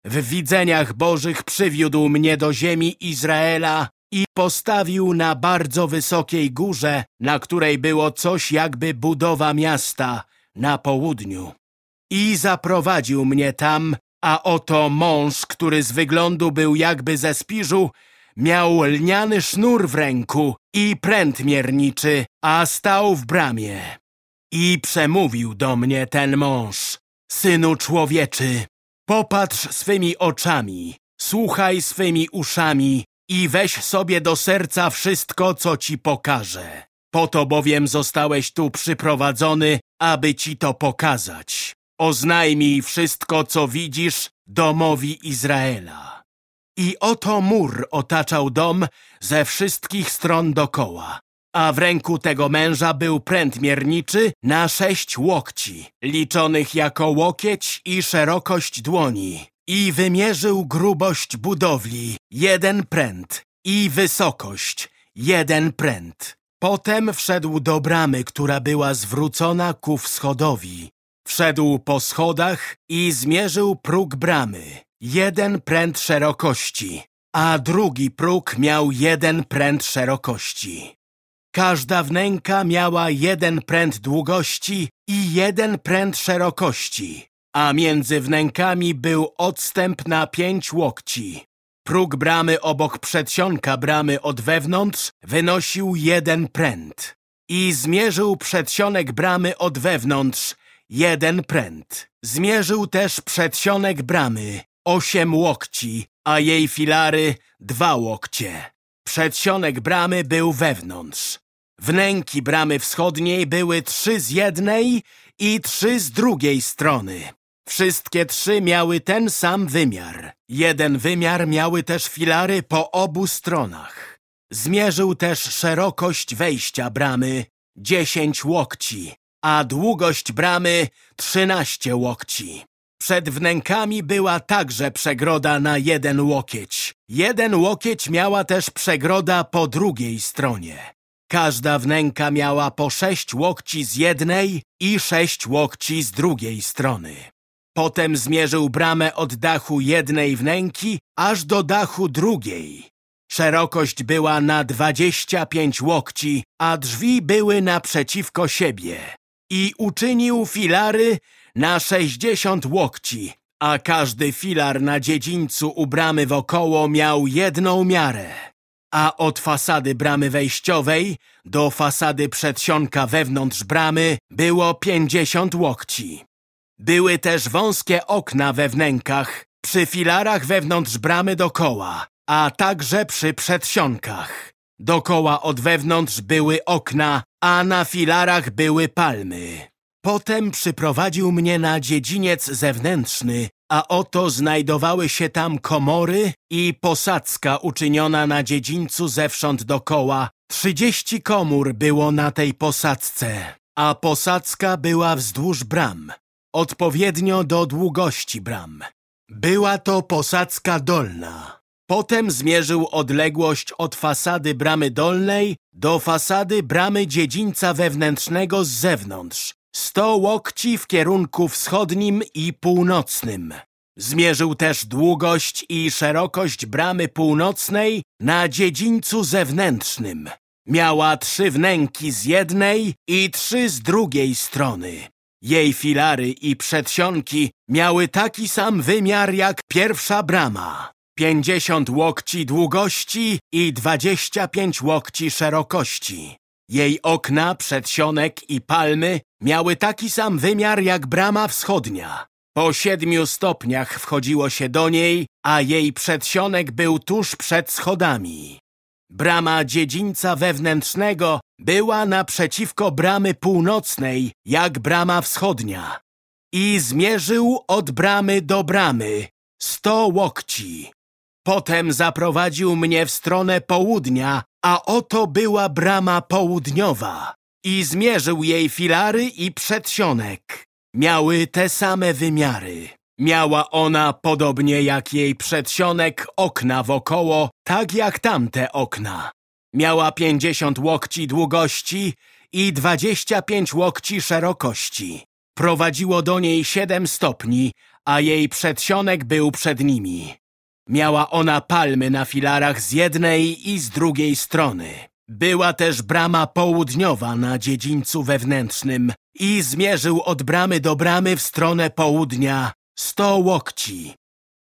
W widzeniach bożych przywiódł mnie do ziemi Izraela i postawił na bardzo wysokiej górze, na której było coś jakby budowa miasta, na południu. I zaprowadził mnie tam a oto mąż, który z wyglądu był jakby ze spiżu, miał lniany sznur w ręku i pręt mierniczy, a stał w bramie. I przemówił do mnie ten mąż, synu człowieczy, popatrz swymi oczami, słuchaj swymi uszami i weź sobie do serca wszystko, co ci pokażę. Po to bowiem zostałeś tu przyprowadzony, aby ci to pokazać. Oznajmij wszystko, co widzisz, domowi Izraela. I oto mur otaczał dom ze wszystkich stron dokoła. A w ręku tego męża był pręt mierniczy na sześć łokci, liczonych jako łokieć i szerokość dłoni. I wymierzył grubość budowli, jeden pręt, i wysokość, jeden pręt. Potem wszedł do bramy, która była zwrócona ku wschodowi. Wszedł po schodach i zmierzył próg bramy, jeden pręt szerokości, a drugi próg miał jeden pręt szerokości. Każda wnęka miała jeden pręt długości i jeden pręt szerokości, a między wnękami był odstęp na pięć łokci. Próg bramy obok przedsionka bramy od wewnątrz wynosił jeden pręt i zmierzył przedsionek bramy od wewnątrz jeden pręt. Zmierzył też przedsionek bramy osiem łokci, a jej filary dwa łokcie. Przedsionek bramy był wewnątrz. Wnęki bramy wschodniej były trzy z jednej i trzy z drugiej strony. Wszystkie trzy miały ten sam wymiar. Jeden wymiar miały też filary po obu stronach. Zmierzył też szerokość wejścia bramy dziesięć łokci, a długość bramy trzynaście łokci. Przed wnękami była także przegroda na jeden łokieć. Jeden łokieć miała też przegroda po drugiej stronie. Każda wnęka miała po sześć łokci z jednej i sześć łokci z drugiej strony. Potem zmierzył bramę od dachu jednej wnęki aż do dachu drugiej. Szerokość była na dwadzieścia pięć łokci, a drzwi były naprzeciwko siebie. I uczynił filary na sześćdziesiąt łokci, a każdy filar na dziedzińcu u bramy wokoło miał jedną miarę. A od fasady bramy wejściowej do fasady przedsionka wewnątrz bramy było pięćdziesiąt łokci. Były też wąskie okna we wnękach, przy filarach wewnątrz bramy dokoła, a także przy przedsionkach. Dokoła od wewnątrz były okna, a na filarach były palmy. Potem przyprowadził mnie na dziedziniec zewnętrzny, a oto znajdowały się tam komory i posadzka uczyniona na dziedzińcu zewsząd dokoła. Trzydzieści komór było na tej posadzce, a posadzka była wzdłuż bram, odpowiednio do długości bram. Była to posadzka dolna. Potem zmierzył odległość od fasady bramy dolnej do fasady bramy dziedzińca wewnętrznego z zewnątrz, sto łokci w kierunku wschodnim i północnym. Zmierzył też długość i szerokość bramy północnej na dziedzińcu zewnętrznym. Miała trzy wnęki z jednej i trzy z drugiej strony. Jej filary i przedsionki miały taki sam wymiar jak pierwsza brama. Pięćdziesiąt łokci długości i dwadzieścia pięć łokci szerokości. Jej okna, przedsionek i palmy miały taki sam wymiar jak brama wschodnia. Po siedmiu stopniach wchodziło się do niej, a jej przedsionek był tuż przed schodami. Brama dziedzińca wewnętrznego była naprzeciwko bramy północnej, jak brama wschodnia. I zmierzył od bramy do bramy sto łokci. Potem zaprowadził mnie w stronę południa, a oto była brama południowa. I zmierzył jej filary i przedsionek. Miały te same wymiary. Miała ona, podobnie jak jej przedsionek, okna wokoło, tak jak tamte okna. Miała pięćdziesiąt łokci długości i dwadzieścia pięć łokci szerokości. Prowadziło do niej siedem stopni, a jej przedsionek był przed nimi. Miała ona palmy na filarach z jednej i z drugiej strony. Była też brama południowa na dziedzińcu wewnętrznym i zmierzył od bramy do bramy w stronę południa sto łokci.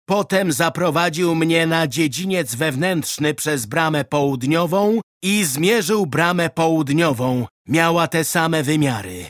Potem zaprowadził mnie na dziedziniec wewnętrzny przez bramę południową i zmierzył bramę południową. Miała te same wymiary.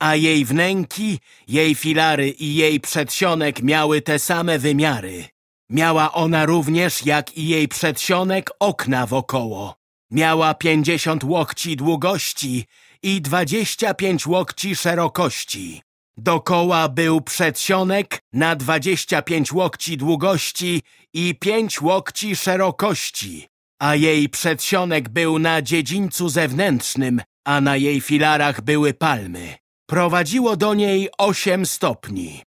A jej wnęki, jej filary i jej przedsionek miały te same wymiary. Miała ona również, jak i jej przedsionek, okna wokoło. Miała pięćdziesiąt łokci długości i dwadzieścia pięć łokci szerokości. Dokoła był przedsionek na dwadzieścia pięć łokci długości i pięć łokci szerokości, a jej przedsionek był na dziedzińcu zewnętrznym, a na jej filarach były palmy. Prowadziło do niej osiem stopni.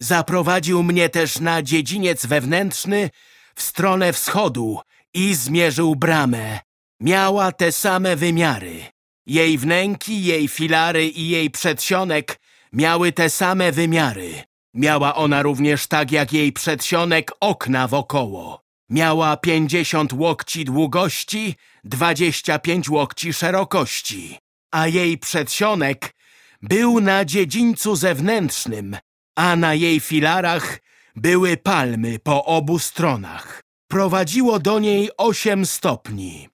Zaprowadził mnie też na dziedziniec wewnętrzny w stronę wschodu i zmierzył bramę. Miała te same wymiary. Jej wnęki, jej filary i jej przedsionek miały te same wymiary. Miała ona również tak jak jej przedsionek okna wokoło. Miała pięćdziesiąt łokci długości, dwadzieścia pięć łokci szerokości, a jej przedsionek był na dziedzińcu zewnętrznym, a na jej filarach były palmy po obu stronach. Prowadziło do niej osiem stopni.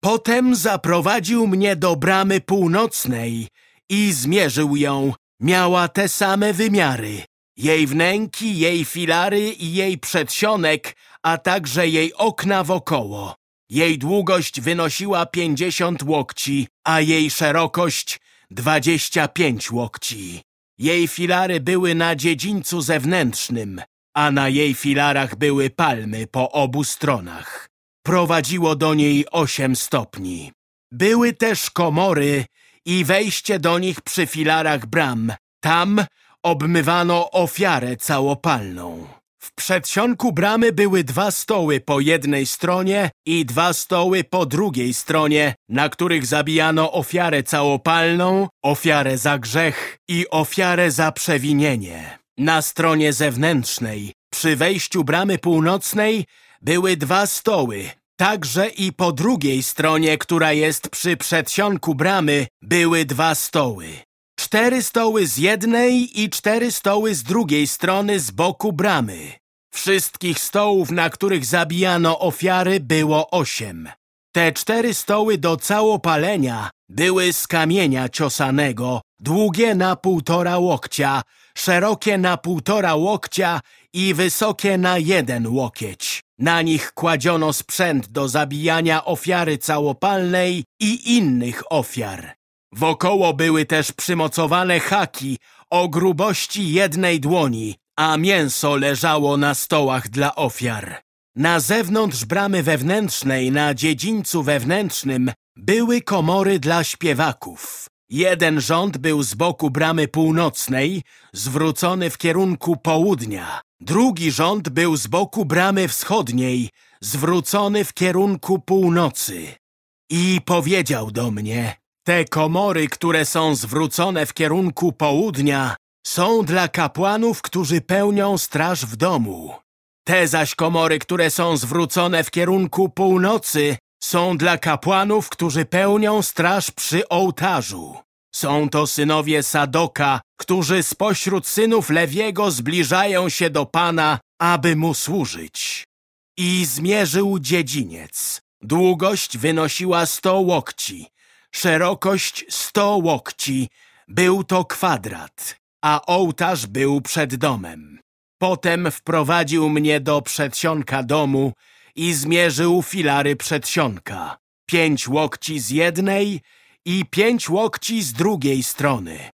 Potem zaprowadził mnie do bramy północnej i zmierzył ją. Miała te same wymiary. Jej wnęki, jej filary i jej przedsionek, a także jej okna wokoło. Jej długość wynosiła pięćdziesiąt łokci, a jej szerokość dwadzieścia pięć łokci. Jej filary były na dziedzińcu zewnętrznym, a na jej filarach były palmy po obu stronach. Prowadziło do niej osiem stopni. Były też komory i wejście do nich przy filarach bram. Tam obmywano ofiarę całopalną. W przedsionku bramy były dwa stoły po jednej stronie i dwa stoły po drugiej stronie, na których zabijano ofiarę całopalną, ofiarę za grzech i ofiarę za przewinienie. Na stronie zewnętrznej, przy wejściu bramy północnej, były dwa stoły. Także i po drugiej stronie, która jest przy przedsionku bramy, były dwa stoły. Cztery stoły z jednej i cztery stoły z drugiej strony z boku bramy. Wszystkich stołów, na których zabijano ofiary, było osiem. Te cztery stoły do całopalenia były z kamienia ciosanego, długie na półtora łokcia, szerokie na półtora łokcia i wysokie na jeden łokieć. Na nich kładziono sprzęt do zabijania ofiary całopalnej i innych ofiar. Wokoło były też przymocowane haki o grubości jednej dłoni, a mięso leżało na stołach dla ofiar. Na zewnątrz bramy wewnętrznej, na dziedzińcu wewnętrznym, były komory dla śpiewaków. Jeden rząd był z boku bramy północnej, zwrócony w kierunku południa. Drugi rząd był z boku bramy wschodniej, zwrócony w kierunku północy. I powiedział do mnie, te komory, które są zwrócone w kierunku południa, są dla kapłanów, którzy pełnią straż w domu. Te zaś komory, które są zwrócone w kierunku północy, są dla kapłanów, którzy pełnią straż przy ołtarzu. Są to synowie Sadoka, którzy spośród synów Lewiego zbliżają się do Pana, aby mu służyć. I zmierzył dziedziniec. Długość wynosiła sto łokci, szerokość sto łokci. Był to kwadrat, a ołtarz był przed domem. Potem wprowadził mnie do przedsionka domu i zmierzył filary przedsionka. Pięć łokci z jednej i pięć łokci z drugiej strony.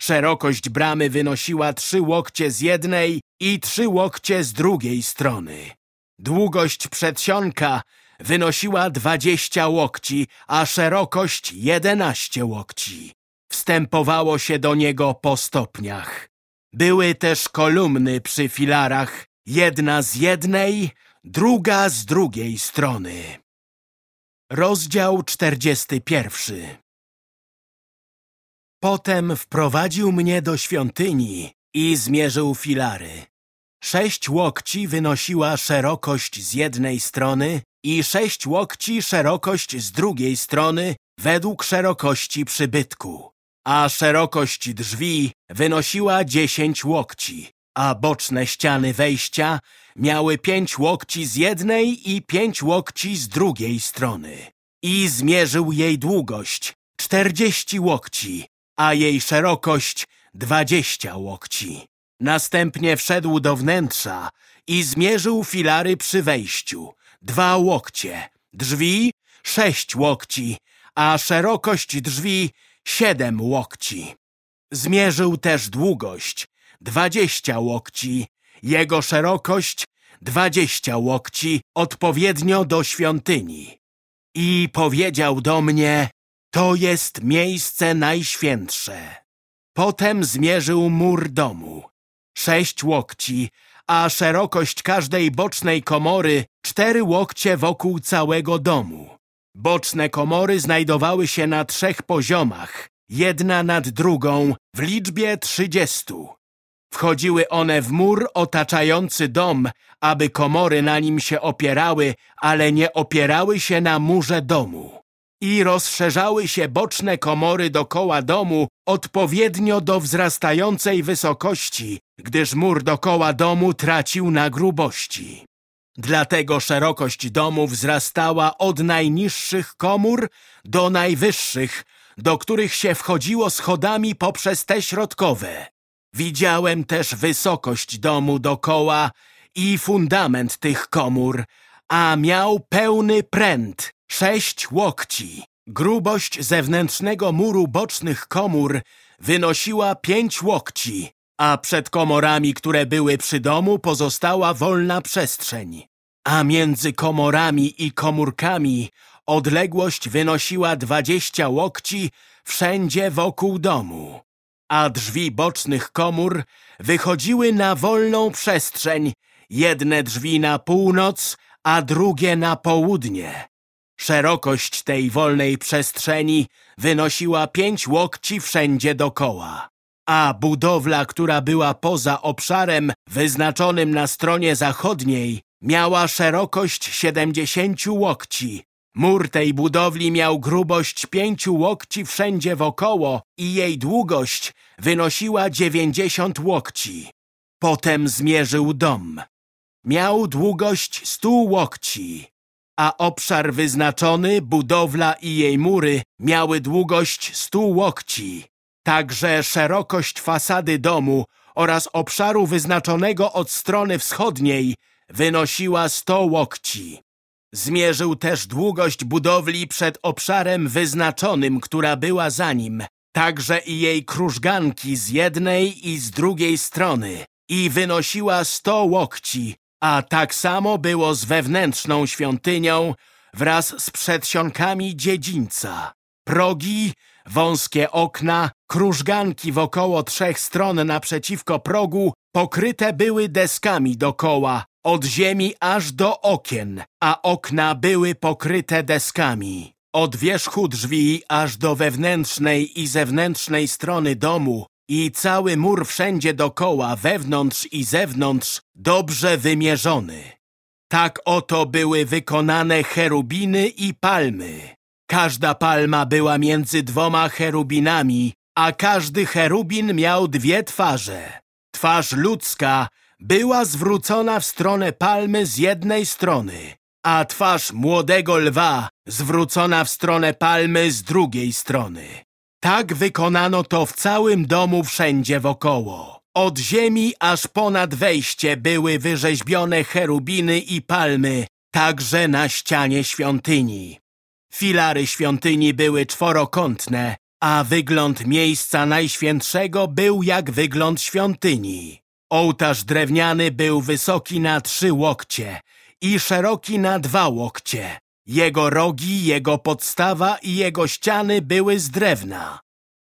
Szerokość bramy wynosiła trzy łokcie z jednej i trzy łokcie z drugiej strony. Długość przedsionka wynosiła dwadzieścia łokci, a szerokość jedenaście łokci. Wstępowało się do niego po stopniach. Były też kolumny przy filarach, jedna z jednej, druga z drugiej strony. Rozdział czterdziesty pierwszy Potem wprowadził mnie do świątyni i zmierzył filary. Sześć łokci wynosiła szerokość z jednej strony i sześć łokci szerokość z drugiej strony według szerokości przybytku, a szerokość drzwi wynosiła dziesięć łokci, a boczne ściany wejścia miały pięć łokci z jednej i pięć łokci z drugiej strony. I zmierzył jej długość czterdzieści łokci, a jej szerokość dwadzieścia łokci. Następnie wszedł do wnętrza i zmierzył filary przy wejściu. Dwa łokcie, drzwi sześć łokci, a szerokość drzwi siedem łokci. Zmierzył też długość dwadzieścia łokci, jego szerokość dwadzieścia łokci odpowiednio do świątyni. i powiedział do mnie, to jest miejsce najświętsze. Potem zmierzył mur domu, sześć łokci, a szerokość każdej bocznej komory cztery łokcie wokół całego domu. Boczne komory znajdowały się na trzech poziomach, jedna nad drugą, w liczbie trzydziestu. Wchodziły one w mur otaczający dom, aby komory na nim się opierały, ale nie opierały się na murze domu. I rozszerzały się boczne komory dokoła domu odpowiednio do wzrastającej wysokości, gdyż mur dokoła domu tracił na grubości. Dlatego szerokość domu wzrastała od najniższych komór do najwyższych, do których się wchodziło schodami poprzez te środkowe. Widziałem też wysokość domu dokoła i fundament tych komór, a miał pełny pręt, sześć łokci. Grubość zewnętrznego muru bocznych komór wynosiła pięć łokci, a przed komorami, które były przy domu, pozostała wolna przestrzeń. A między komorami i komórkami odległość wynosiła dwadzieścia łokci wszędzie wokół domu. A drzwi bocznych komór wychodziły na wolną przestrzeń, jedne drzwi na północ, a drugie na południe. Szerokość tej wolnej przestrzeni wynosiła pięć łokci wszędzie dokoła a budowla, która była poza obszarem wyznaczonym na stronie zachodniej, miała szerokość siedemdziesięciu łokci. Mur tej budowli miał grubość pięciu łokci wszędzie wokoło i jej długość wynosiła dziewięćdziesiąt łokci. Potem zmierzył dom. Miał długość stu łokci, a obszar wyznaczony, budowla i jej mury miały długość stu łokci. Także szerokość fasady domu oraz obszaru wyznaczonego od strony wschodniej wynosiła sto łokci. Zmierzył też długość budowli przed obszarem wyznaczonym, która była za nim, także i jej krużganki z jednej i z drugiej strony i wynosiła sto łokci, a tak samo było z wewnętrzną świątynią wraz z przedsionkami dziedzińca. Progi Wąskie okna, krużganki wokoło trzech stron naprzeciwko progu pokryte były deskami dokoła, od ziemi aż do okien, a okna były pokryte deskami. Od wierzchu drzwi aż do wewnętrznej i zewnętrznej strony domu i cały mur wszędzie dokoła, wewnątrz i zewnątrz, dobrze wymierzony. Tak oto były wykonane cherubiny i palmy. Każda palma była między dwoma cherubinami, a każdy cherubin miał dwie twarze. Twarz ludzka była zwrócona w stronę palmy z jednej strony, a twarz młodego lwa zwrócona w stronę palmy z drugiej strony. Tak wykonano to w całym domu wszędzie wokoło. Od ziemi aż ponad wejście były wyrzeźbione cherubiny i palmy, także na ścianie świątyni. Filary świątyni były czworokątne, a wygląd miejsca najświętszego był jak wygląd świątyni. Ołtarz drewniany był wysoki na trzy łokcie i szeroki na dwa łokcie. Jego rogi, jego podstawa i jego ściany były z drewna.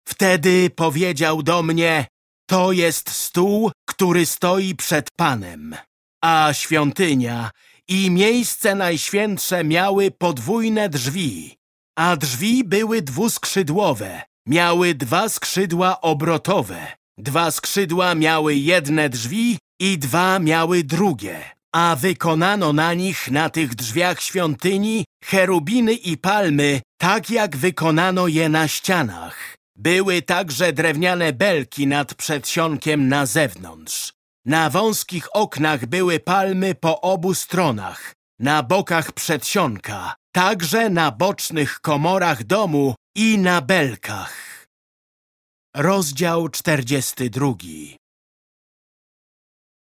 Wtedy powiedział do mnie, to jest stół, który stoi przed Panem, a świątynia i miejsce najświętsze miały podwójne drzwi, a drzwi były dwuskrzydłowe, miały dwa skrzydła obrotowe. Dwa skrzydła miały jedne drzwi i dwa miały drugie, a wykonano na nich, na tych drzwiach świątyni, cherubiny i palmy, tak jak wykonano je na ścianach. Były także drewniane belki nad przedsionkiem na zewnątrz. Na wąskich oknach były palmy po obu stronach, na bokach przedsionka, także na bocznych komorach domu i na belkach. Rozdział 42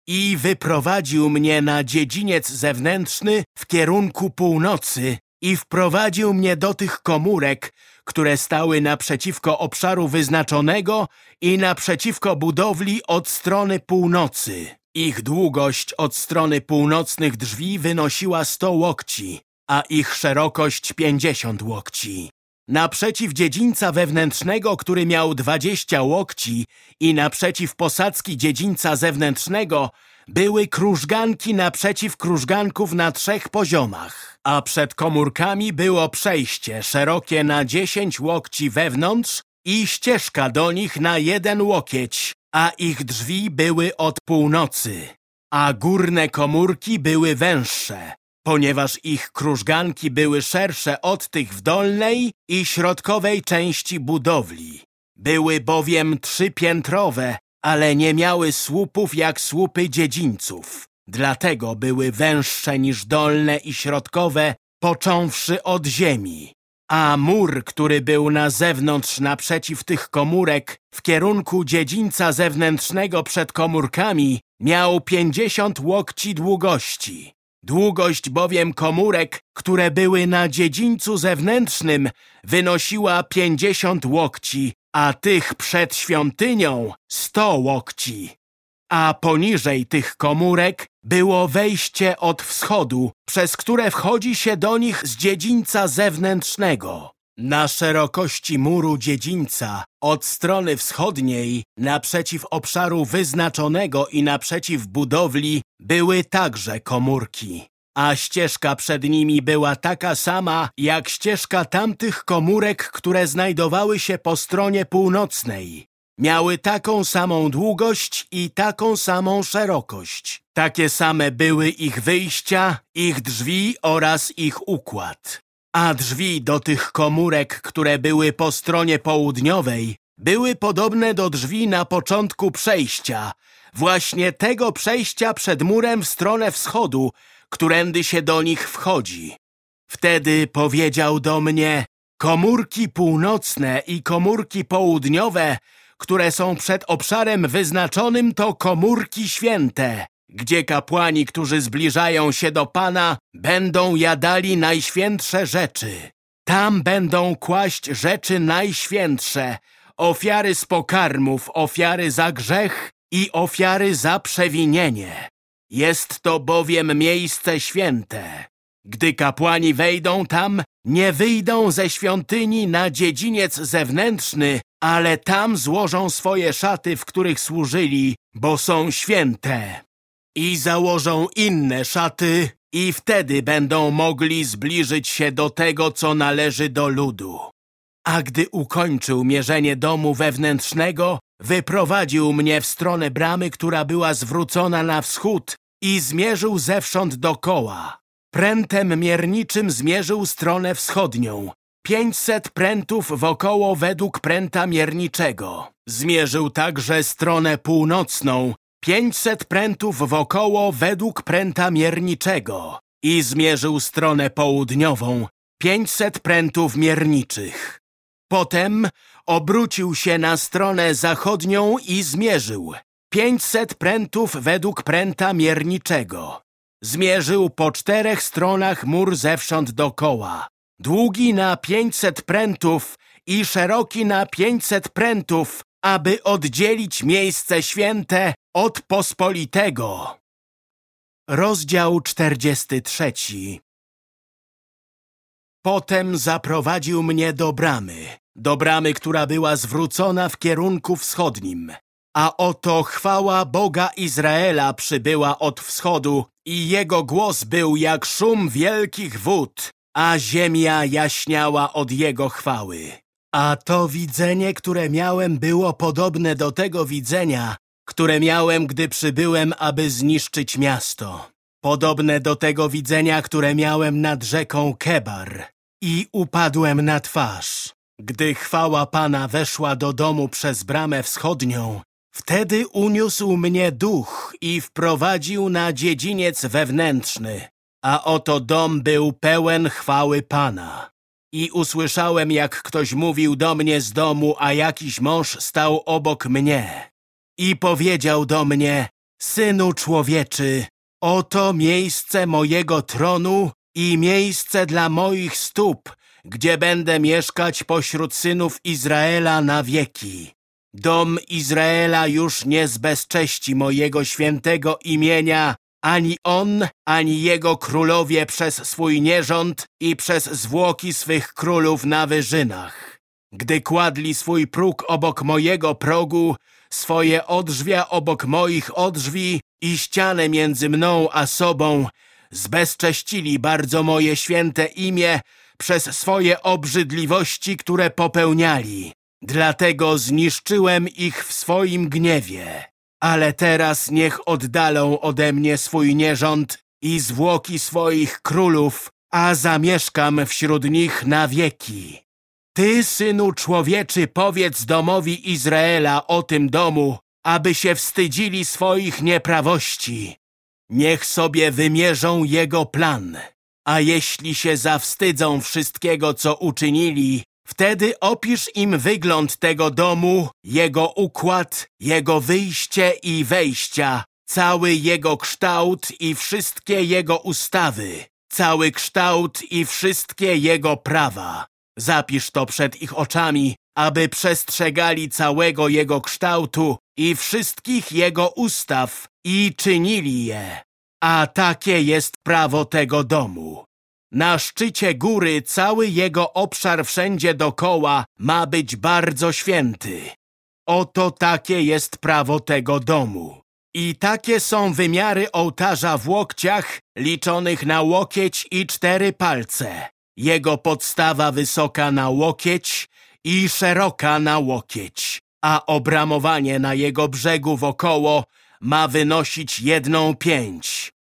I wyprowadził mnie na dziedziniec zewnętrzny w kierunku północy i wprowadził mnie do tych komórek, które stały naprzeciwko obszaru wyznaczonego i naprzeciwko budowli od strony północy. Ich długość od strony północnych drzwi wynosiła sto łokci, a ich szerokość pięćdziesiąt łokci. Naprzeciw dziedzińca wewnętrznego, który miał dwadzieścia łokci i naprzeciw posadzki dziedzińca zewnętrznego były krużganki naprzeciw krużganków na trzech poziomach, a przed komórkami było przejście szerokie na dziesięć łokci wewnątrz i ścieżka do nich na jeden łokieć, a ich drzwi były od północy, a górne komórki były węższe, ponieważ ich krużganki były szersze od tych w dolnej i środkowej części budowli. Były bowiem trzypiętrowe, ale nie miały słupów jak słupy dziedzińców. Dlatego były węższe niż dolne i środkowe, począwszy od ziemi. A mur, który był na zewnątrz naprzeciw tych komórek, w kierunku dziedzińca zewnętrznego przed komórkami, miał pięćdziesiąt łokci długości. Długość bowiem komórek, które były na dziedzińcu zewnętrznym, wynosiła pięćdziesiąt łokci, a tych przed świątynią sto łokci. A poniżej tych komórek było wejście od wschodu, przez które wchodzi się do nich z dziedzińca zewnętrznego. Na szerokości muru dziedzińca, od strony wschodniej, naprzeciw obszaru wyznaczonego i naprzeciw budowli, były także komórki. A ścieżka przed nimi była taka sama, jak ścieżka tamtych komórek, które znajdowały się po stronie północnej. Miały taką samą długość i taką samą szerokość. Takie same były ich wyjścia, ich drzwi oraz ich układ. A drzwi do tych komórek, które były po stronie południowej, były podobne do drzwi na początku przejścia, właśnie tego przejścia przed murem w stronę wschodu, którędy się do nich wchodzi. Wtedy powiedział do mnie, komórki północne i komórki południowe, które są przed obszarem wyznaczonym, to komórki święte, gdzie kapłani, którzy zbliżają się do Pana, będą jadali najświętsze rzeczy. Tam będą kłaść rzeczy najświętsze, ofiary z pokarmów, ofiary za grzech i ofiary za przewinienie. Jest to bowiem miejsce święte. Gdy kapłani wejdą tam, nie wyjdą ze świątyni na dziedziniec zewnętrzny, ale tam złożą swoje szaty, w których służyli, bo są święte. I założą inne szaty i wtedy będą mogli zbliżyć się do tego, co należy do ludu. A gdy ukończył mierzenie domu wewnętrznego, wyprowadził mnie w stronę bramy, która była zwrócona na wschód i zmierzył zewsząd dokoła. Prętem mierniczym zmierzył stronę wschodnią. Pięćset prętów wokoło według pręta mierniczego. Zmierzył także stronę północną. Pięćset prętów wokoło według pręta mierniczego. I zmierzył stronę południową. Pięćset prętów mierniczych. Potem obrócił się na stronę zachodnią i zmierzył. Pięćset prętów według pręta mierniczego. Zmierzył po czterech stronach mur zewsząd dokoła. Długi na pięćset prętów i szeroki na pięćset prętów, aby oddzielić miejsce święte od pospolitego. Rozdział czterdziesty trzeci Potem zaprowadził mnie do bramy, do bramy, która była zwrócona w kierunku wschodnim. A oto chwała Boga Izraela przybyła od wschodu i jego głos był jak szum wielkich wód, a ziemia jaśniała od jego chwały. A to widzenie, które miałem, było podobne do tego widzenia, które miałem, gdy przybyłem, aby zniszczyć miasto. Podobne do tego widzenia, które miałem nad rzeką Kebar. I upadłem na twarz. Gdy chwała Pana weszła do domu przez bramę wschodnią, Wtedy uniósł mnie duch i wprowadził na dziedziniec wewnętrzny, a oto dom był pełen chwały Pana. I usłyszałem, jak ktoś mówił do mnie z domu, a jakiś mąż stał obok mnie. I powiedział do mnie, Synu człowieczy, oto miejsce mojego tronu i miejsce dla moich stóp, gdzie będę mieszkać pośród synów Izraela na wieki. Dom Izraela już nie zbezcześci mojego świętego imienia, ani on, ani jego królowie przez swój nierząd i przez zwłoki swych królów na wyżynach. Gdy kładli swój próg obok mojego progu, swoje odrzwia obok moich odrzwi i ścianę między mną a sobą, zbezcześcili bardzo moje święte imię przez swoje obrzydliwości, które popełniali. Dlatego zniszczyłem ich w swoim gniewie. Ale teraz niech oddalą ode mnie swój nierząd i zwłoki swoich królów, a zamieszkam wśród nich na wieki. Ty, synu człowieczy, powiedz domowi Izraela o tym domu, aby się wstydzili swoich nieprawości. Niech sobie wymierzą jego plan. A jeśli się zawstydzą wszystkiego, co uczynili, wtedy opisz im wygląd tego domu, jego układ, jego wyjście i wejścia, cały jego kształt i wszystkie jego ustawy, cały kształt i wszystkie jego prawa. Zapisz to przed ich oczami, aby przestrzegali całego jego kształtu i wszystkich jego ustaw i czynili je. A takie jest prawo tego domu. Na szczycie góry cały jego obszar wszędzie dokoła ma być bardzo święty. Oto takie jest prawo tego domu. I takie są wymiary ołtarza w łokciach, liczonych na łokieć i cztery palce. Jego podstawa wysoka na łokieć i szeroka na łokieć, a obramowanie na jego brzegu wokoło ma wynosić jedną pięć.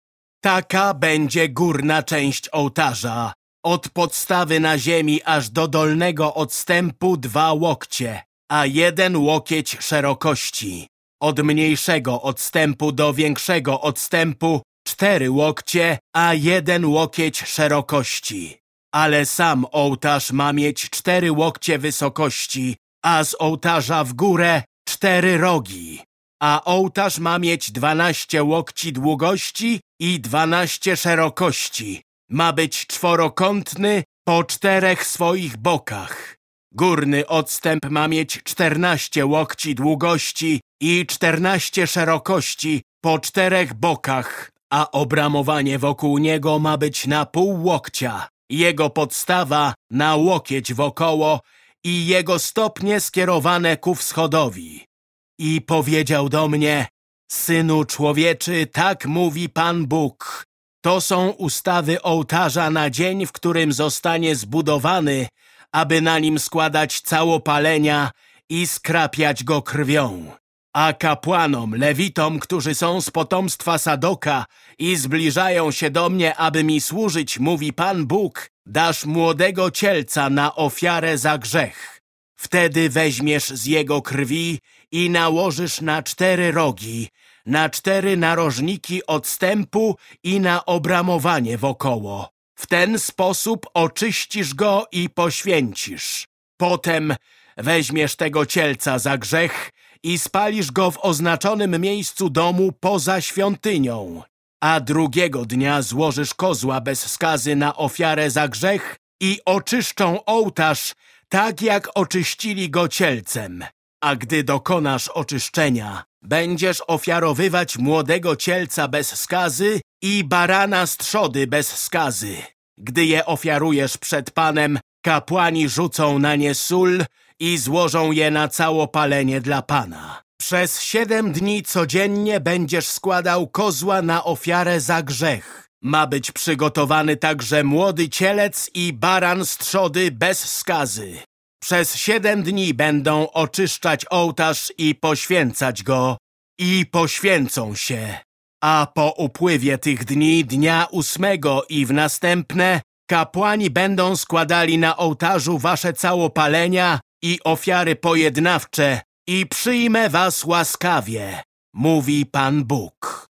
Taka będzie górna część ołtarza, od podstawy na ziemi aż do dolnego odstępu dwa łokcie, a jeden łokieć szerokości. Od mniejszego odstępu do większego odstępu cztery łokcie, a jeden łokieć szerokości. Ale sam ołtarz ma mieć cztery łokcie wysokości, a z ołtarza w górę cztery rogi a ołtarz ma mieć dwanaście łokci długości i dwanaście szerokości. Ma być czworokątny po czterech swoich bokach. Górny odstęp ma mieć czternaście łokci długości i czternaście szerokości po czterech bokach, a obramowanie wokół niego ma być na pół łokcia, jego podstawa na łokieć wokoło i jego stopnie skierowane ku wschodowi. I powiedział do mnie, Synu człowieczy, tak mówi Pan Bóg. To są ustawy ołtarza na dzień, w którym zostanie zbudowany, aby na nim składać całopalenia i skrapiać go krwią. A kapłanom, lewitom, którzy są z potomstwa Sadoka i zbliżają się do mnie, aby mi służyć, mówi Pan Bóg, dasz młodego cielca na ofiarę za grzech. Wtedy weźmiesz z jego krwi i nałożysz na cztery rogi, na cztery narożniki odstępu i na obramowanie wokoło. W ten sposób oczyścisz go i poświęcisz. Potem weźmiesz tego cielca za grzech i spalisz go w oznaczonym miejscu domu poza świątynią. A drugiego dnia złożysz kozła bez skazy na ofiarę za grzech i oczyszczą ołtarz, tak jak oczyścili go cielcem. A gdy dokonasz oczyszczenia, będziesz ofiarowywać młodego cielca bez skazy i barana z trzody bez skazy. Gdy je ofiarujesz przed Panem, kapłani rzucą na nie sól i złożą je na całopalenie dla Pana. Przez siedem dni codziennie będziesz składał kozła na ofiarę za grzech. Ma być przygotowany także młody cielec i baran z trzody bez skazy. Przez siedem dni będą oczyszczać ołtarz i poświęcać go i poświęcą się. A po upływie tych dni, dnia ósmego i w następne, kapłani będą składali na ołtarzu wasze całopalenia i ofiary pojednawcze i przyjmę was łaskawie, mówi Pan Bóg.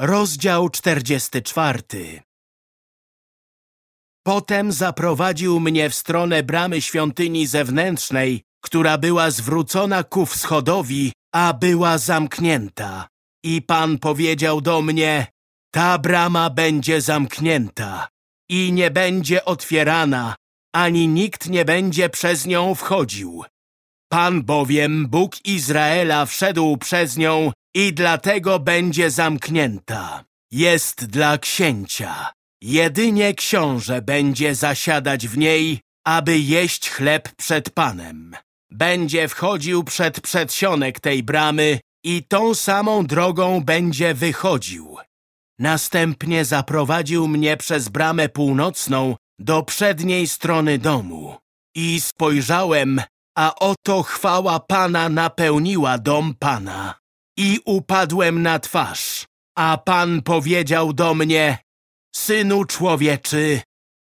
Rozdział 44 Potem zaprowadził mnie w stronę bramy świątyni zewnętrznej, która była zwrócona ku wschodowi, a była zamknięta. I Pan powiedział do mnie, ta brama będzie zamknięta i nie będzie otwierana, ani nikt nie będzie przez nią wchodził. Pan bowiem, Bóg Izraela, wszedł przez nią i dlatego będzie zamknięta. jest dla księcia. Jedynie książę będzie zasiadać w niej, aby jeść chleb przed Panem. Będzie wchodził przed przedsionek tej bramy i tą samą drogą będzie wychodził. Następnie zaprowadził mnie przez bramę północną do przedniej strony domu. I spojrzałem, a oto chwała Pana napełniła dom Pana. I upadłem na twarz, a Pan powiedział do mnie, Synu człowieczy,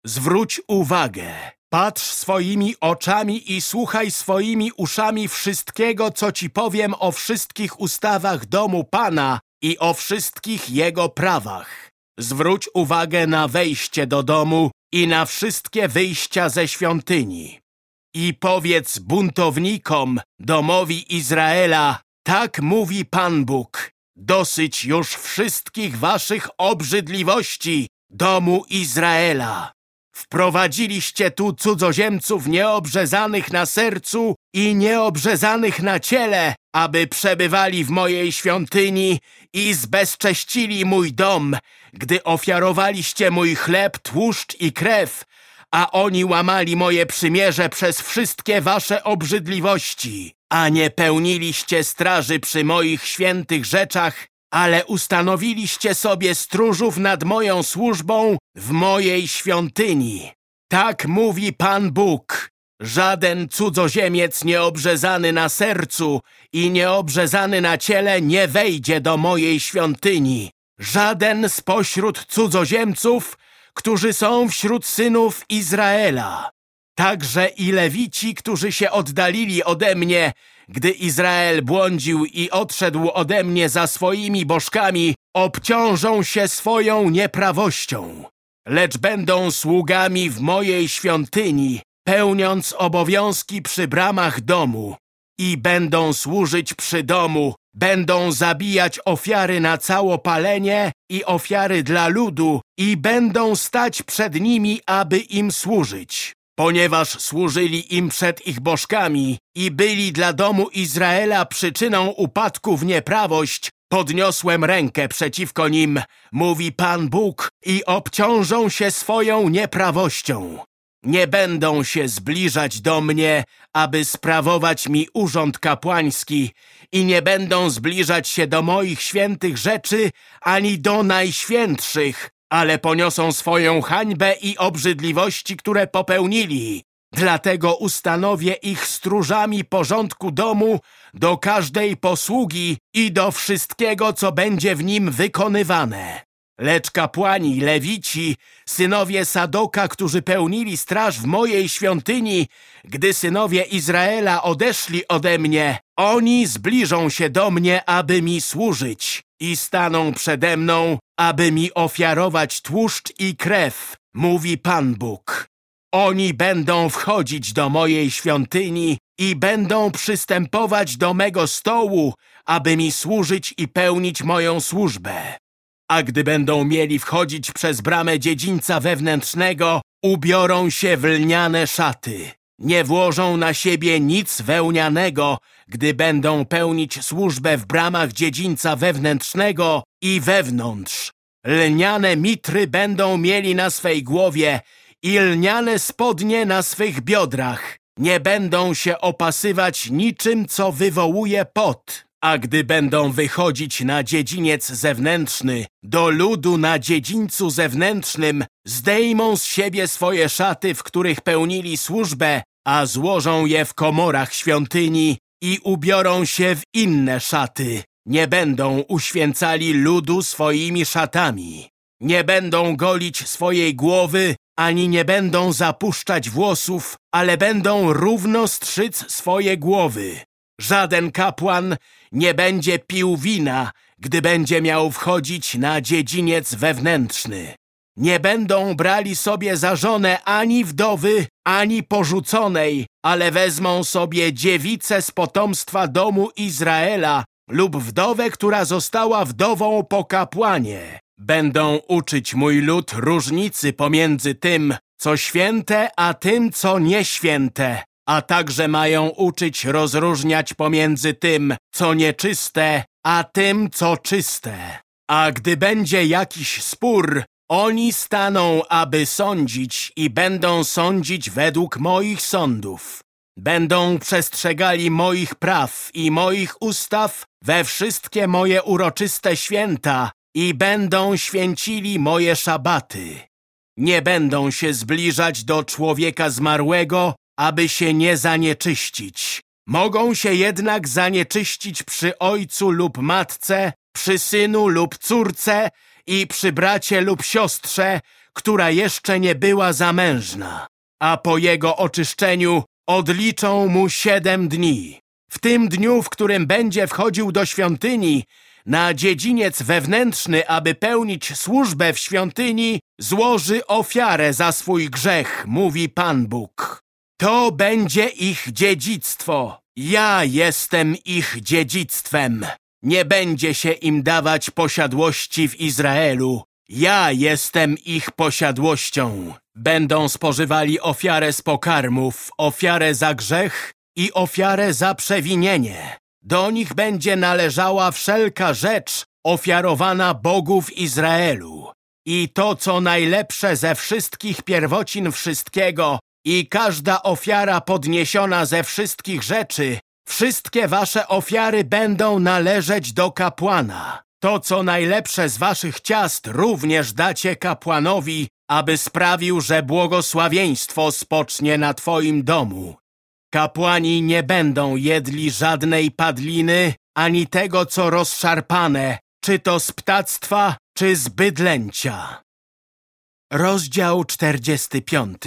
zwróć uwagę, patrz swoimi oczami i słuchaj swoimi uszami wszystkiego, co ci powiem o wszystkich ustawach domu Pana i o wszystkich jego prawach. Zwróć uwagę na wejście do domu i na wszystkie wyjścia ze świątyni. I powiedz buntownikom, domowi Izraela, tak mówi Pan Bóg, dosyć już wszystkich waszych obrzydliwości, domu Izraela. Wprowadziliście tu cudzoziemców nieobrzezanych na sercu i nieobrzezanych na ciele, aby przebywali w mojej świątyni i zbezcześcili mój dom, gdy ofiarowaliście mój chleb, tłuszcz i krew, a oni łamali moje przymierze przez wszystkie wasze obrzydliwości, a nie pełniliście straży przy moich świętych rzeczach, ale ustanowiliście sobie stróżów nad moją służbą w mojej świątyni. Tak mówi Pan Bóg. Żaden cudzoziemiec nieobrzezany na sercu i nieobrzezany na ciele nie wejdzie do mojej świątyni. Żaden spośród cudzoziemców, którzy są wśród synów Izraela. Także i Lewici, którzy się oddalili ode mnie, gdy Izrael błądził i odszedł ode mnie za swoimi bożkami, obciążą się swoją nieprawością. Lecz będą sługami w mojej świątyni, pełniąc obowiązki przy bramach domu. I będą służyć przy domu, będą zabijać ofiary na całopalenie i ofiary dla ludu i będą stać przed nimi, aby im służyć ponieważ służyli im przed ich bożkami i byli dla domu Izraela przyczyną upadku w nieprawość, podniosłem rękę przeciwko nim, mówi Pan Bóg, i obciążą się swoją nieprawością. Nie będą się zbliżać do mnie, aby sprawować mi urząd kapłański i nie będą zbliżać się do moich świętych rzeczy ani do najświętszych, ale poniosą swoją hańbę i obrzydliwości, które popełnili. Dlatego ustanowię ich stróżami porządku domu do każdej posługi i do wszystkiego, co będzie w nim wykonywane. Lecz kapłani, lewici, synowie Sadoka, którzy pełnili straż w mojej świątyni, gdy synowie Izraela odeszli ode mnie, oni zbliżą się do mnie, aby mi służyć i staną przede mną, aby mi ofiarować tłuszcz i krew, mówi Pan Bóg. Oni będą wchodzić do mojej świątyni i będą przystępować do mego stołu, aby mi służyć i pełnić moją służbę. A gdy będą mieli wchodzić przez bramę dziedzińca wewnętrznego, ubiorą się w lniane szaty. Nie włożą na siebie nic wełnianego, gdy będą pełnić służbę w bramach dziedzińca wewnętrznego i wewnątrz. Lniane mitry będą mieli na swej głowie i lniane spodnie na swych biodrach. Nie będą się opasywać niczym, co wywołuje pot. A gdy będą wychodzić na dziedziniec zewnętrzny, do ludu na dziedzińcu zewnętrznym, zdejmą z siebie swoje szaty, w których pełnili służbę, a złożą je w komorach świątyni i ubiorą się w inne szaty. Nie będą uświęcali ludu swoimi szatami. Nie będą golić swojej głowy, ani nie będą zapuszczać włosów, ale będą równo strzyc swoje głowy. Żaden kapłan nie będzie pił wina, gdy będzie miał wchodzić na dziedziniec wewnętrzny. Nie będą brali sobie za żonę ani wdowy, ani porzuconej, ale wezmą sobie dziewicę z potomstwa domu Izraela lub wdowę, która została wdową po kapłanie. Będą uczyć mój lud różnicy pomiędzy tym, co święte, a tym, co nieświęte, a także mają uczyć rozróżniać pomiędzy tym, co nieczyste, a tym, co czyste A gdy będzie jakiś spór, oni staną, aby sądzić i będą sądzić według moich sądów. Będą przestrzegali moich praw i moich ustaw we wszystkie moje uroczyste święta i będą święcili moje szabaty. Nie będą się zbliżać do człowieka zmarłego, aby się nie zanieczyścić. Mogą się jednak zanieczyścić przy ojcu lub matce, przy synu lub córce i przy bracie lub siostrze, która jeszcze nie była zamężna. A po jego oczyszczeniu odliczą mu siedem dni. W tym dniu, w którym będzie wchodził do świątyni, na dziedziniec wewnętrzny, aby pełnić służbę w świątyni, złoży ofiarę za swój grzech, mówi Pan Bóg. To będzie ich dziedzictwo. Ja jestem ich dziedzictwem. Nie będzie się im dawać posiadłości w Izraelu. Ja jestem ich posiadłością. Będą spożywali ofiarę z pokarmów, ofiarę za grzech i ofiarę za przewinienie. Do nich będzie należała wszelka rzecz ofiarowana Bogu w Izraelu. I to, co najlepsze ze wszystkich pierwocin wszystkiego i każda ofiara podniesiona ze wszystkich rzeczy, wszystkie wasze ofiary będą należeć do kapłana. To, co najlepsze z waszych ciast, również dacie kapłanowi, aby sprawił, że błogosławieństwo spocznie na twoim domu. Kapłani nie będą jedli żadnej padliny, ani tego, co rozszarpane, czy to z ptactwa, czy z bydlęcia. Rozdział 45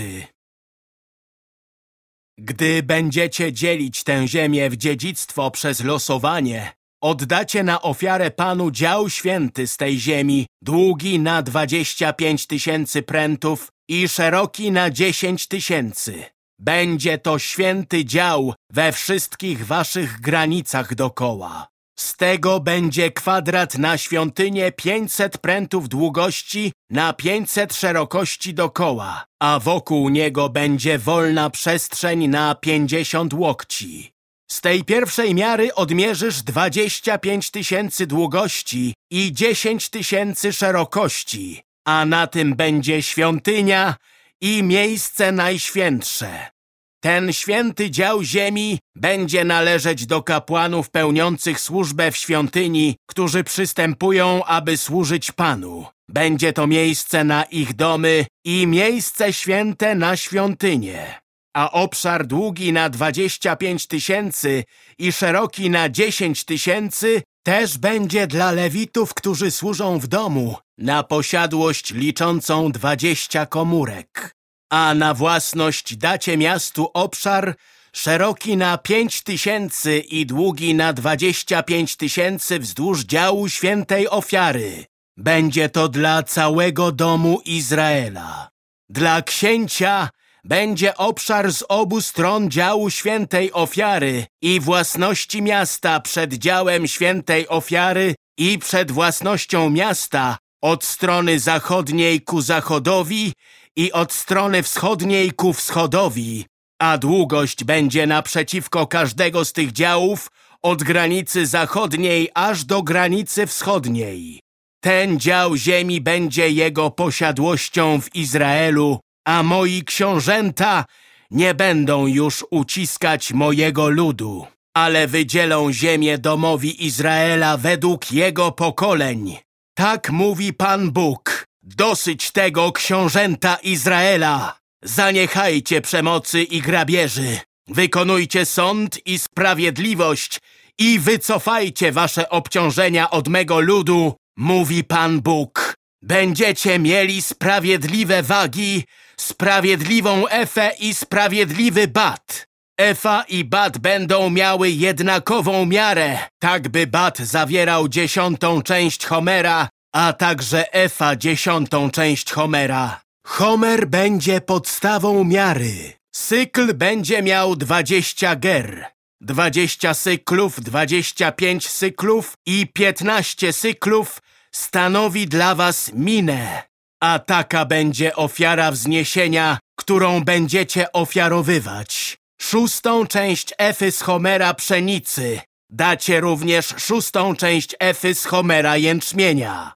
Gdy będziecie dzielić tę ziemię w dziedzictwo przez losowanie, oddacie na ofiarę Panu dział święty z tej ziemi, długi na dwadzieścia pięć tysięcy prętów i szeroki na dziesięć tysięcy. Będzie to święty dział we wszystkich waszych granicach dokoła. Z tego będzie kwadrat na świątynię 500 prętów długości na 500 szerokości dokoła, a wokół niego będzie wolna przestrzeń na 50 łokci. Z tej pierwszej miary odmierzysz 25 tysięcy długości i 10 tysięcy szerokości, a na tym będzie świątynia i miejsce najświętsze. Ten święty dział ziemi będzie należeć do kapłanów pełniących służbę w świątyni, którzy przystępują, aby służyć Panu. Będzie to miejsce na ich domy i miejsce święte na świątynię. A obszar długi na 25 tysięcy i szeroki na 10 tysięcy też będzie dla lewitów, którzy służą w domu, na posiadłość liczącą 20 komórek a na własność dacie miastu obszar szeroki na pięć tysięcy i długi na dwadzieścia pięć tysięcy wzdłuż działu świętej ofiary. Będzie to dla całego domu Izraela. Dla księcia będzie obszar z obu stron działu świętej ofiary i własności miasta przed działem świętej ofiary i przed własnością miasta od strony zachodniej ku zachodowi i od strony wschodniej ku wschodowi, a długość będzie naprzeciwko każdego z tych działów od granicy zachodniej aż do granicy wschodniej. Ten dział ziemi będzie jego posiadłością w Izraelu, a moi książęta nie będą już uciskać mojego ludu, ale wydzielą ziemię domowi Izraela według jego pokoleń. Tak mówi Pan Bóg. Dosyć tego, książęta Izraela! Zaniechajcie przemocy i grabieży. Wykonujcie sąd i sprawiedliwość i wycofajcie wasze obciążenia od mego ludu, mówi Pan Bóg. Będziecie mieli sprawiedliwe wagi, sprawiedliwą efę i sprawiedliwy bat. Efa i bat będą miały jednakową miarę, tak by bat zawierał dziesiątą część Homera, a także Efa dziesiątą część Homera. Homer będzie podstawą miary. Cykl będzie miał dwadzieścia ger. Dwadzieścia cyklów, dwadzieścia pięć cyklów i piętnaście cyklów stanowi dla was minę. A taka będzie ofiara wzniesienia, którą będziecie ofiarowywać. Szóstą część Efy z Homera pszenicy, Dacie również szóstą część efy z Homera jęczmienia.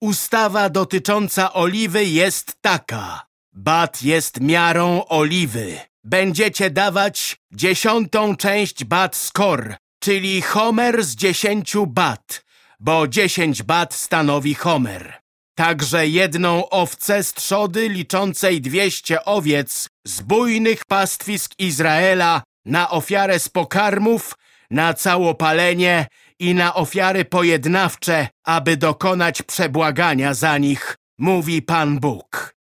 Ustawa dotycząca oliwy jest taka. Bat jest miarą oliwy. Będziecie dawać dziesiątą część bat skor, czyli Homer z dziesięciu bat, bo dziesięć bat stanowi Homer. Także jedną owcę z trzody liczącej dwieście owiec z bujnych pastwisk Izraela na ofiarę z pokarmów, na całopalenie i na ofiary pojednawcze, aby dokonać przebłagania za nich, mówi Pan Bóg.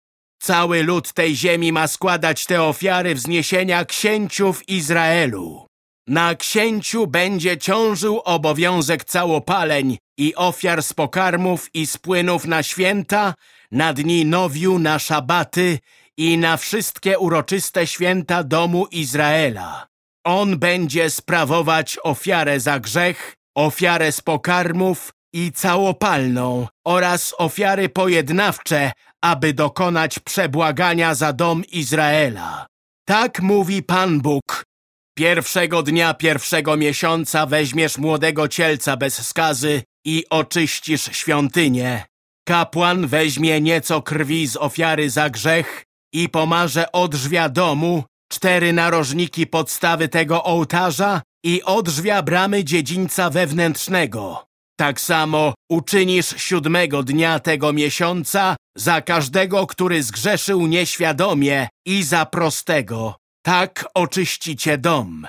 Cały lud tej ziemi ma składać te ofiary wzniesienia księciów Izraelu. Na księciu będzie ciążył obowiązek całopaleń i ofiar z pokarmów i z płynów na święta, na dni nowiu, na szabaty i na wszystkie uroczyste święta domu Izraela. On będzie sprawować ofiarę za grzech, ofiarę z pokarmów i całopalną oraz ofiary pojednawcze, aby dokonać przebłagania za dom Izraela. Tak mówi Pan Bóg. Pierwszego dnia pierwszego miesiąca weźmiesz młodego cielca bez skazy i oczyścisz świątynię. Kapłan weźmie nieco krwi z ofiary za grzech i pomarze odrzwia domu, cztery narożniki podstawy tego ołtarza i odrzwia bramy dziedzińca wewnętrznego. Tak samo uczynisz siódmego dnia tego miesiąca za każdego, który zgrzeszył nieświadomie i za prostego. Tak oczyścicie dom.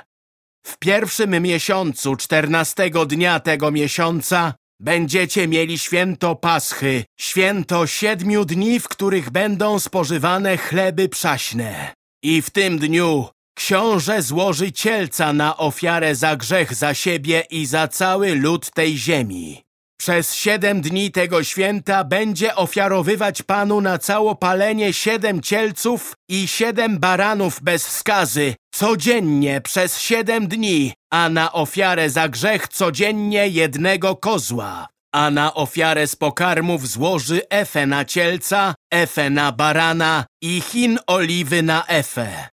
W pierwszym miesiącu, czternastego dnia tego miesiąca, będziecie mieli święto Paschy, święto siedmiu dni, w których będą spożywane chleby przaśne. I w tym dniu książę złoży cielca na ofiarę za grzech za siebie i za cały lud tej ziemi. Przez siedem dni tego święta będzie ofiarowywać Panu na całopalenie siedem cielców i siedem baranów bez skazy, codziennie przez siedem dni, a na ofiarę za grzech codziennie jednego kozła. A na ofiarę z pokarmów złoży efę na cielca, efę na barana i chin oliwy na efę.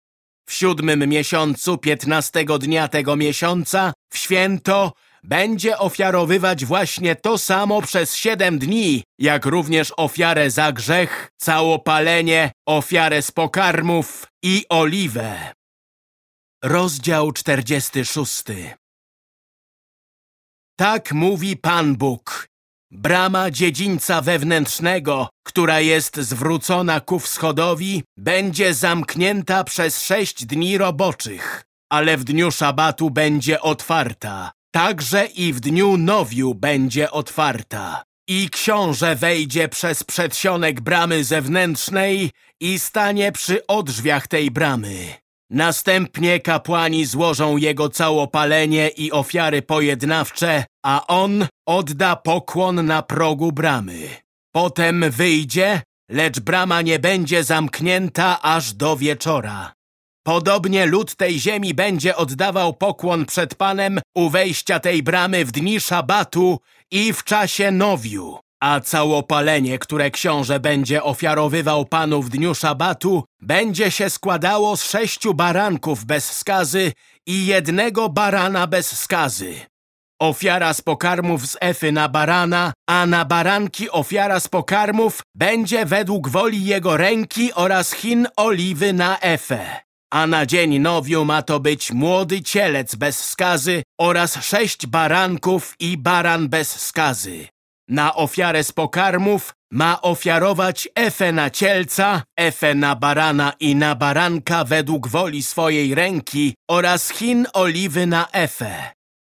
W siódmym miesiącu, piętnastego dnia tego miesiąca, w święto, będzie ofiarowywać właśnie to samo przez siedem dni, jak również ofiarę za grzech, całopalenie, ofiarę z pokarmów i oliwę. Rozdział 46 Tak mówi Pan Bóg. Brama dziedzińca wewnętrznego, która jest zwrócona ku wschodowi, będzie zamknięta przez sześć dni roboczych, ale w dniu szabatu będzie otwarta. Także i w dniu nowiu będzie otwarta. I książę wejdzie przez przedsionek bramy zewnętrznej i stanie przy odrzwiach tej bramy. Następnie kapłani złożą jego całopalenie i ofiary pojednawcze, a on odda pokłon na progu bramy. Potem wyjdzie, lecz brama nie będzie zamknięta aż do wieczora. Podobnie lud tej ziemi będzie oddawał pokłon przed Panem u wejścia tej bramy w dni szabatu i w czasie nowiu. A całopalenie, które książę będzie ofiarowywał Panu w dniu szabatu, będzie się składało z sześciu baranków bez skazy i jednego barana bez skazy. Ofiara z pokarmów z Efy na barana, a na baranki ofiara z pokarmów będzie według woli jego ręki oraz chin oliwy na Efę. A na dzień nowiu ma to być młody cielec bez skazy oraz sześć baranków i baran bez skazy. Na ofiarę z pokarmów ma ofiarować Efę na cielca, Efę na barana i na baranka według woli swojej ręki oraz chin oliwy na Efę.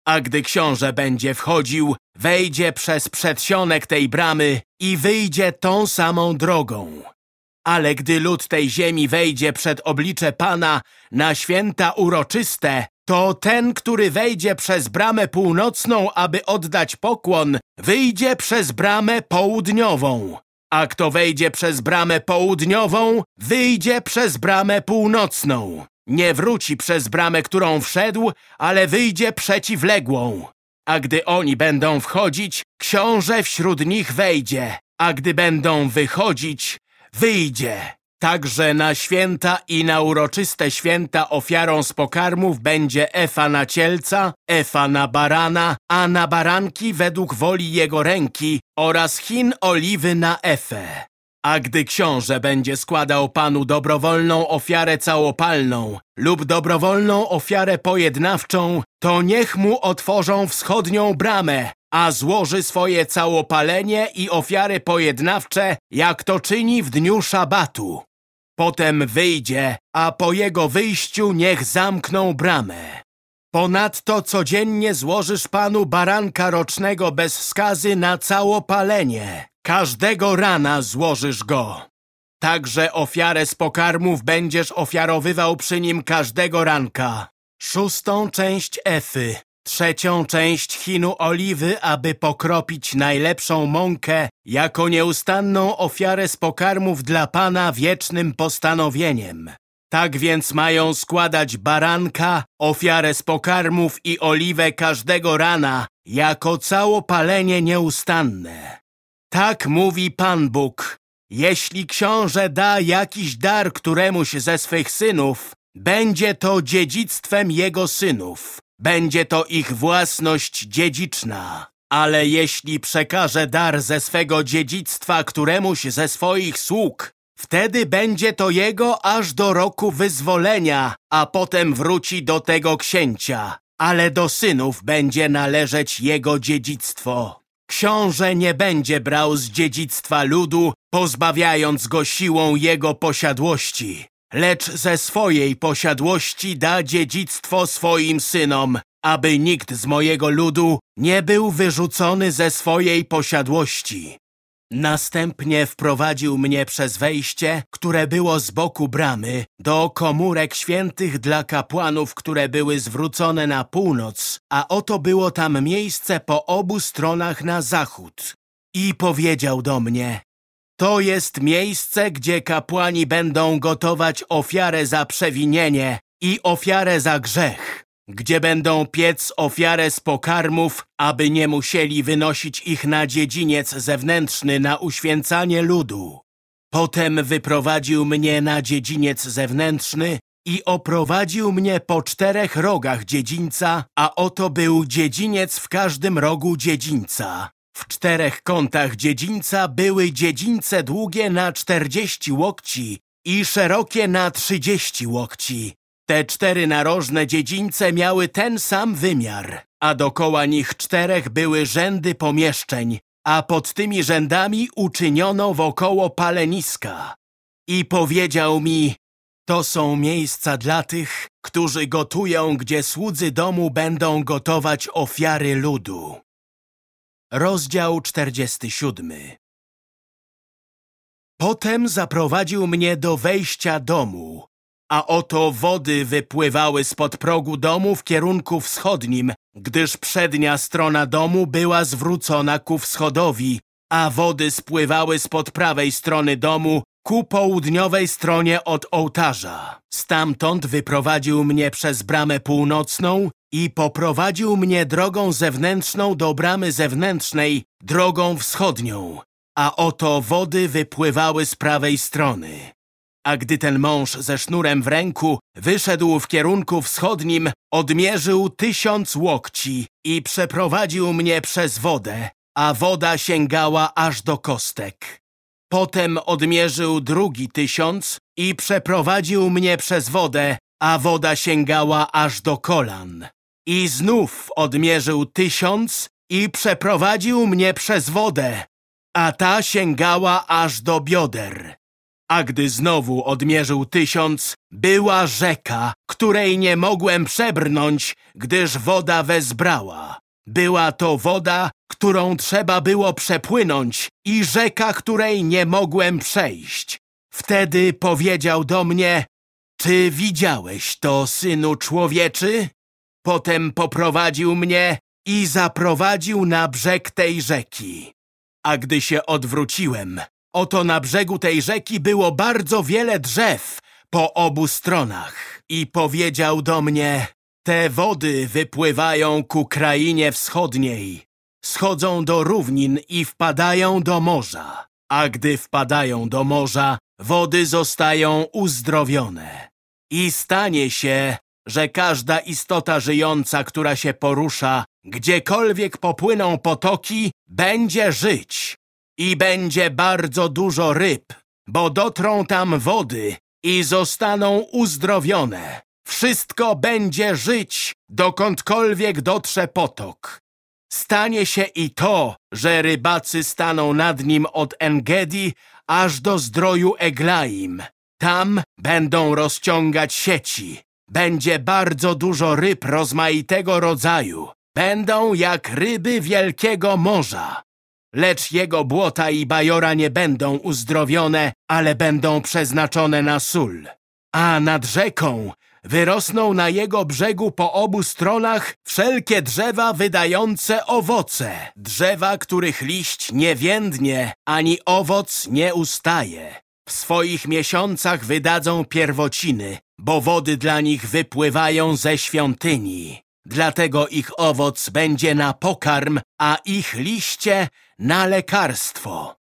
A gdy książę będzie wchodził, wejdzie przez przedsionek tej bramy i wyjdzie tą samą drogą. Ale gdy lud tej ziemi wejdzie przed oblicze Pana na święta uroczyste, to ten, który wejdzie przez bramę północną, aby oddać pokłon, wyjdzie przez bramę południową. A kto wejdzie przez bramę południową, wyjdzie przez bramę północną. Nie wróci przez bramę, którą wszedł, ale wyjdzie przeciwległą. A gdy oni będą wchodzić, książę wśród nich wejdzie, a gdy będą wychodzić, wyjdzie. Także na święta i na uroczyste święta ofiarą z pokarmów będzie efa na cielca, efa na barana, a na baranki według woli jego ręki oraz chin oliwy na efę. A gdy książę będzie składał panu dobrowolną ofiarę całopalną lub dobrowolną ofiarę pojednawczą, to niech mu otworzą wschodnią bramę, a złoży swoje całopalenie i ofiary pojednawcze, jak to czyni w dniu szabatu. Potem wyjdzie, a po jego wyjściu niech zamkną bramę. Ponadto codziennie złożysz panu baranka rocznego bez skazy na całopalenie. Każdego rana złożysz go. Także ofiarę z pokarmów będziesz ofiarowywał przy nim każdego ranka. Szóstą część efy, trzecią część chinu oliwy, aby pokropić najlepszą mąkę jako nieustanną ofiarę z pokarmów dla Pana wiecznym postanowieniem. Tak więc mają składać baranka, ofiarę z pokarmów i oliwę każdego rana jako całopalenie nieustanne. Tak mówi Pan Bóg. Jeśli książę da jakiś dar któremuś ze swych synów, będzie to dziedzictwem jego synów. Będzie to ich własność dziedziczna. Ale jeśli przekaże dar ze swego dziedzictwa któremuś ze swoich sług, wtedy będzie to jego aż do roku wyzwolenia, a potem wróci do tego księcia. Ale do synów będzie należeć jego dziedzictwo. Książę nie będzie brał z dziedzictwa ludu, pozbawiając go siłą jego posiadłości, lecz ze swojej posiadłości da dziedzictwo swoim synom, aby nikt z mojego ludu nie był wyrzucony ze swojej posiadłości. Następnie wprowadził mnie przez wejście, które było z boku bramy, do komórek świętych dla kapłanów, które były zwrócone na północ, a oto było tam miejsce po obu stronach na zachód. I powiedział do mnie, to jest miejsce, gdzie kapłani będą gotować ofiarę za przewinienie i ofiarę za grzech gdzie będą piec ofiarę z pokarmów, aby nie musieli wynosić ich na dziedziniec zewnętrzny na uświęcanie ludu. Potem wyprowadził mnie na dziedziniec zewnętrzny i oprowadził mnie po czterech rogach dziedzińca, a oto był dziedziniec w każdym rogu dziedzińca. W czterech kątach dziedzińca były dziedzińce długie na czterdzieści łokci i szerokie na trzydzieści łokci, te cztery narożne dziedzińce miały ten sam wymiar, a dokoła nich czterech były rzędy pomieszczeń, a pod tymi rzędami uczyniono wokoło paleniska. I powiedział mi, to są miejsca dla tych, którzy gotują, gdzie słudzy domu będą gotować ofiary ludu. Rozdział 47 Potem zaprowadził mnie do wejścia domu, a oto wody wypływały spod progu domu w kierunku wschodnim, gdyż przednia strona domu była zwrócona ku wschodowi, a wody spływały spod prawej strony domu ku południowej stronie od ołtarza. Stamtąd wyprowadził mnie przez bramę północną i poprowadził mnie drogą zewnętrzną do bramy zewnętrznej, drogą wschodnią. A oto wody wypływały z prawej strony. A gdy ten mąż ze sznurem w ręku wyszedł w kierunku wschodnim, odmierzył tysiąc łokci i przeprowadził mnie przez wodę, a woda sięgała aż do kostek. Potem odmierzył drugi tysiąc i przeprowadził mnie przez wodę, a woda sięgała aż do kolan. I znów odmierzył tysiąc i przeprowadził mnie przez wodę, a ta sięgała aż do bioder. A gdy znowu odmierzył tysiąc, była rzeka, której nie mogłem przebrnąć, gdyż woda wezbrała. Była to woda, którą trzeba było przepłynąć i rzeka, której nie mogłem przejść. Wtedy powiedział do mnie, czy widziałeś to, synu człowieczy? Potem poprowadził mnie i zaprowadził na brzeg tej rzeki. A gdy się odwróciłem, Oto na brzegu tej rzeki było bardzo wiele drzew po obu stronach. I powiedział do mnie, te wody wypływają ku krainie wschodniej, schodzą do równin i wpadają do morza. A gdy wpadają do morza, wody zostają uzdrowione. I stanie się, że każda istota żyjąca, która się porusza, gdziekolwiek popłyną potoki, będzie żyć. I będzie bardzo dużo ryb, bo dotrą tam wody i zostaną uzdrowione. Wszystko będzie żyć, dokądkolwiek dotrze potok. Stanie się i to, że rybacy staną nad nim od Engedi aż do zdroju Eglaim. Tam będą rozciągać sieci. Będzie bardzo dużo ryb rozmaitego rodzaju. Będą jak ryby wielkiego morza. Lecz jego błota i bajora nie będą uzdrowione, ale będą przeznaczone na sól. A nad rzeką wyrosną na jego brzegu po obu stronach wszelkie drzewa wydające owoce. Drzewa, których liść nie więdnie, ani owoc nie ustaje. W swoich miesiącach wydadzą pierwociny, bo wody dla nich wypływają ze świątyni. Dlatego ich owoc będzie na pokarm, a ich liście na lekarstwo.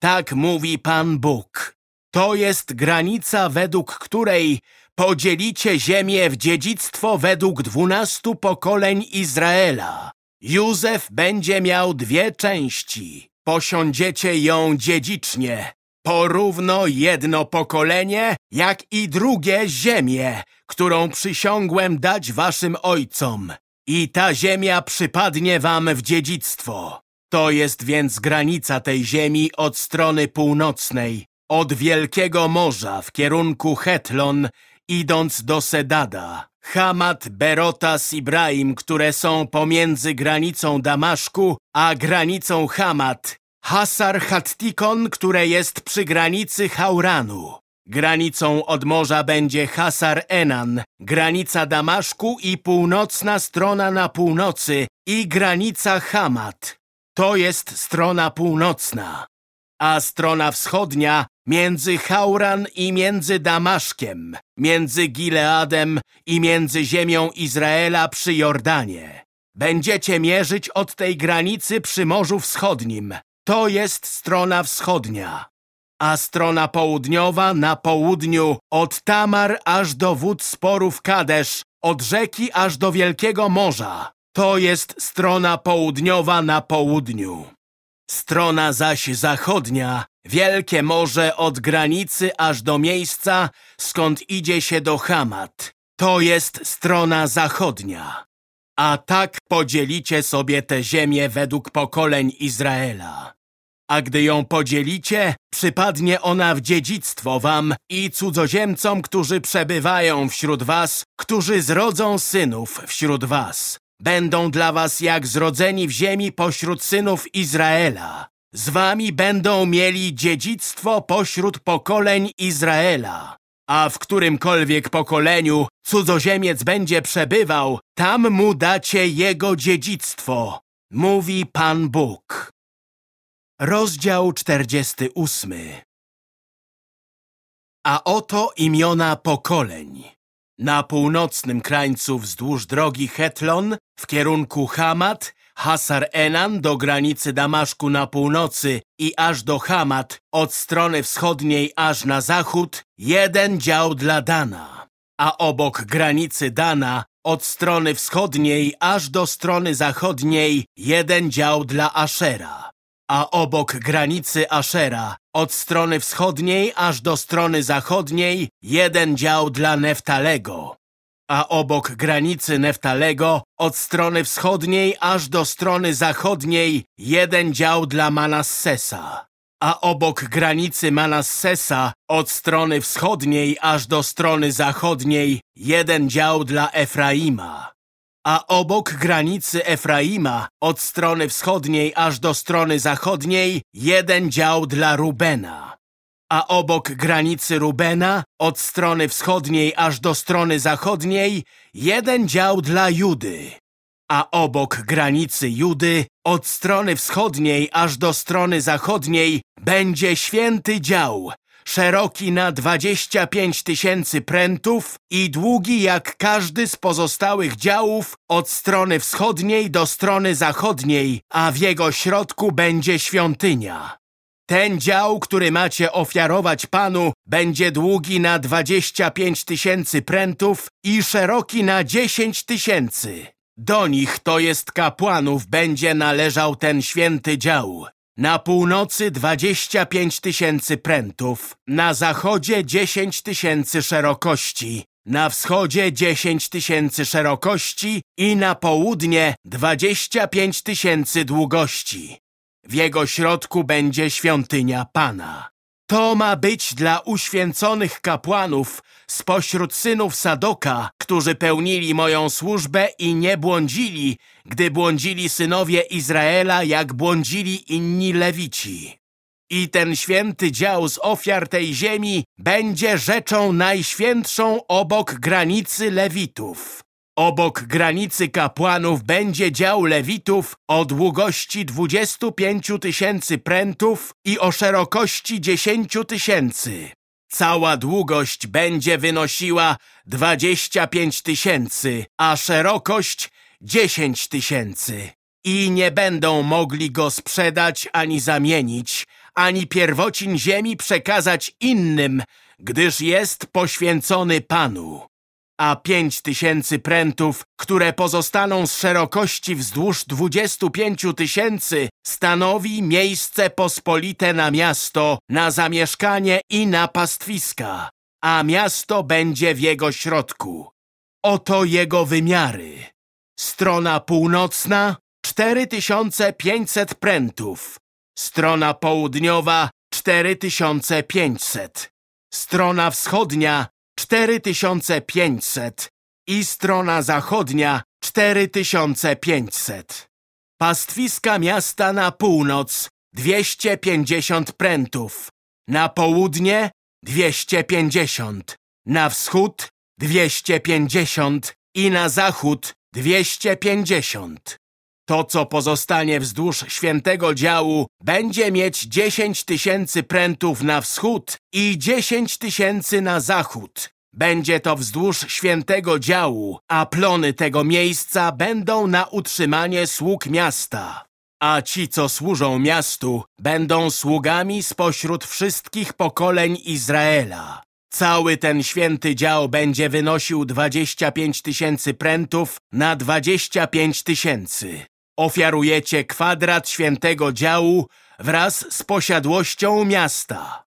Tak mówi Pan Bóg. To jest granica, według której podzielicie ziemię w dziedzictwo według dwunastu pokoleń Izraela. Józef będzie miał dwie części. Posiądziecie ją dziedzicznie, porówno jedno pokolenie, jak i drugie ziemię, którą przysiągłem dać waszym ojcom. I ta ziemia przypadnie wam w dziedzictwo. To jest więc granica tej ziemi od strony północnej, od Wielkiego Morza w kierunku Hetlon, idąc do Sedada. Hamat, Berotas i Ibrahim, które są pomiędzy granicą Damaszku a granicą Hamat. Hasar Hattikon, które jest przy granicy Hauranu. Granicą od morza będzie Hasar Enan, granica Damaszku i północna strona na północy i granica Hamat. To jest strona północna. A strona wschodnia między Hauran i między Damaszkiem, między Gileadem i między ziemią Izraela przy Jordanie. Będziecie mierzyć od tej granicy przy Morzu Wschodnim. To jest strona wschodnia. A strona południowa na południu od Tamar aż do wód sporów Kadesz, od rzeki aż do Wielkiego Morza. To jest strona południowa na południu. Strona zaś zachodnia, wielkie morze od granicy aż do miejsca, skąd idzie się do Hamat. To jest strona zachodnia. A tak podzielicie sobie tę ziemię według pokoleń Izraela. A gdy ją podzielicie, przypadnie ona w dziedzictwo wam i cudzoziemcom, którzy przebywają wśród was, którzy zrodzą synów wśród was. Będą dla was jak zrodzeni w ziemi pośród synów Izraela. Z wami będą mieli dziedzictwo pośród pokoleń Izraela. A w którymkolwiek pokoleniu cudzoziemiec będzie przebywał, tam mu dacie jego dziedzictwo, mówi Pan Bóg. Rozdział 48 A oto imiona pokoleń. Na północnym krańcu wzdłuż drogi Hetlon w kierunku Hamat, Hasar Enan do granicy Damaszku na północy i aż do Hamat od strony wschodniej aż na zachód jeden dział dla Dana. A obok granicy Dana od strony wschodniej aż do strony zachodniej jeden dział dla Ashera a obok granicy Ashera, od strony wschodniej aż do strony zachodniej, jeden dział dla Neftalego. A obok granicy Neftalego, od strony wschodniej aż do strony zachodniej, jeden dział dla Manassesa. A obok granicy Manassesa, od strony wschodniej aż do strony zachodniej, jeden dział dla Efraima a obok granicy Efraima, od strony wschodniej aż do strony zachodniej, jeden dział dla Rubena. A obok granicy Rubena, od strony wschodniej aż do strony zachodniej, jeden dział dla Judy. A obok granicy Judy, od strony wschodniej aż do strony zachodniej, będzie święty dział, szeroki na 25 tysięcy prętów i długi jak każdy z pozostałych działów od strony wschodniej do strony zachodniej, a w jego środku będzie świątynia. Ten dział, który macie ofiarować Panu, będzie długi na 25 tysięcy prętów i szeroki na 10 tysięcy. Do nich, to jest kapłanów, będzie należał ten święty dział. Na północy 25 tysięcy prętów, na zachodzie 10 tysięcy szerokości, na wschodzie 10 tysięcy szerokości i na południe 25 tysięcy długości. W jego środku będzie świątynia Pana. To ma być dla uświęconych kapłanów spośród synów Sadoka, którzy pełnili moją służbę i nie błądzili, gdy błądzili synowie Izraela, jak błądzili inni lewici. I ten święty dział z ofiar tej ziemi będzie rzeczą najświętszą obok granicy lewitów. Obok granicy kapłanów będzie dział lewitów o długości 25 tysięcy prętów i o szerokości 10 tysięcy. Cała długość będzie wynosiła 25 tysięcy, a szerokość 10 tysięcy. I nie będą mogli go sprzedać ani zamienić, ani pierwocin ziemi przekazać innym, gdyż jest poświęcony Panu a pięć tysięcy prętów, które pozostaną z szerokości wzdłuż dwudziestu pięciu tysięcy, stanowi miejsce pospolite na miasto, na zamieszkanie i na pastwiska, a miasto będzie w jego środku. Oto jego wymiary. Strona północna cztery tysiące pięćset prętów, strona południowa cztery tysiące pięćset, strona wschodnia 4500 i strona zachodnia 4500. Pastwiska miasta na północ 250 prętów, na południe 250, na wschód 250 i na zachód 250. To, co pozostanie wzdłuż świętego działu, będzie mieć 10 tysięcy prętów na wschód i 10 tysięcy na zachód. Będzie to wzdłuż świętego działu, a plony tego miejsca będą na utrzymanie sług miasta. A ci, co służą miastu, będą sługami spośród wszystkich pokoleń Izraela. Cały ten święty dział będzie wynosił 25 tysięcy prętów na 25 tysięcy ofiarujecie kwadrat świętego działu wraz z posiadłością miasta.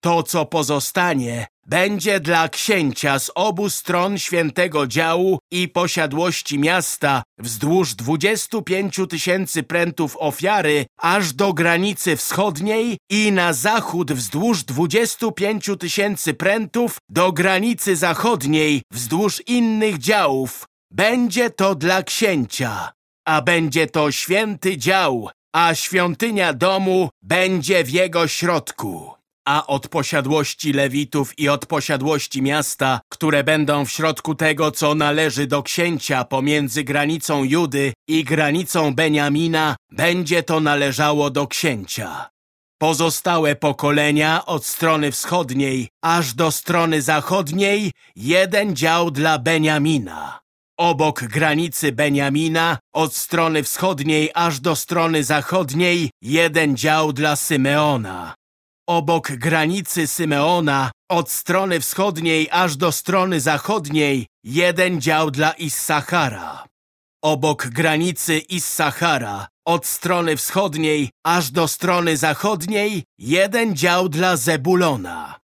To, co pozostanie, będzie dla księcia z obu stron świętego działu i posiadłości miasta wzdłuż 25 tysięcy prętów ofiary aż do granicy wschodniej i na zachód wzdłuż 25 tysięcy prętów do granicy zachodniej wzdłuż innych działów. Będzie to dla księcia a będzie to święty dział, a świątynia domu będzie w jego środku. A od posiadłości Lewitów i od posiadłości miasta, które będą w środku tego, co należy do księcia pomiędzy granicą Judy i granicą Beniamina, będzie to należało do księcia. Pozostałe pokolenia od strony wschodniej aż do strony zachodniej jeden dział dla Beniamina. Obok granicy Beniamina, od strony wschodniej aż do strony zachodniej, jeden dział dla Symeona. Obok granicy Symeona, od strony wschodniej aż do strony zachodniej, jeden dział dla Issachara. Obok granicy Issachara, od strony wschodniej aż do strony zachodniej, jeden dział dla Zebulona.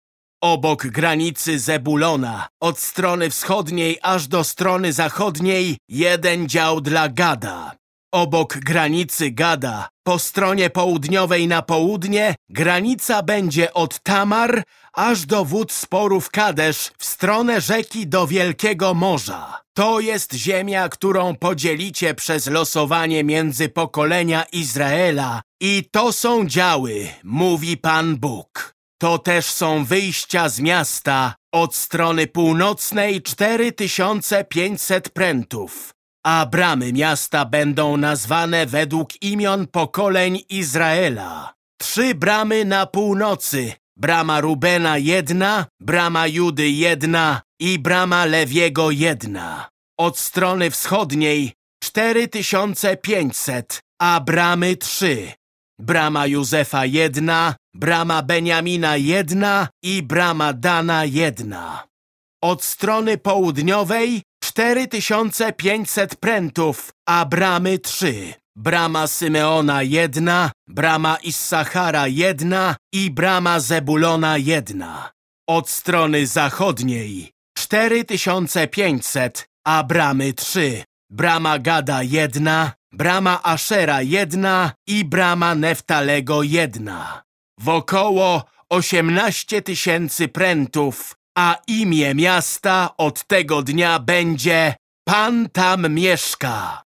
Obok granicy Zebulona, od strony wschodniej aż do strony zachodniej, jeden dział dla Gada. Obok granicy Gada, po stronie południowej na południe, granica będzie od Tamar aż do wód sporów Kadesz w stronę rzeki do Wielkiego Morza. To jest ziemia, którą podzielicie przez losowanie między pokolenia Izraela i to są działy, mówi Pan Bóg. To też są wyjścia z miasta od strony północnej 4500 prętów, a bramy miasta będą nazwane według imion pokoleń Izraela. Trzy bramy na północy, brama Rubena jedna, brama Judy jedna i brama Lewiego jedna. Od strony wschodniej 4500, a bramy trzy. Brama Józefa jedna, brama Beniamina jedna i brama Dana jedna. Od strony południowej 4500 prętów, a bramy trzy. Brama Symeona jedna, brama Issachara jedna i brama Zebulona jedna. Od strony zachodniej 4500, a bramy trzy. Brama Gada jedna, brama Ashera jedna i brama Neftalego jedna. Wokoło 18 tysięcy prętów, a imię miasta od tego dnia będzie Pan tam mieszka.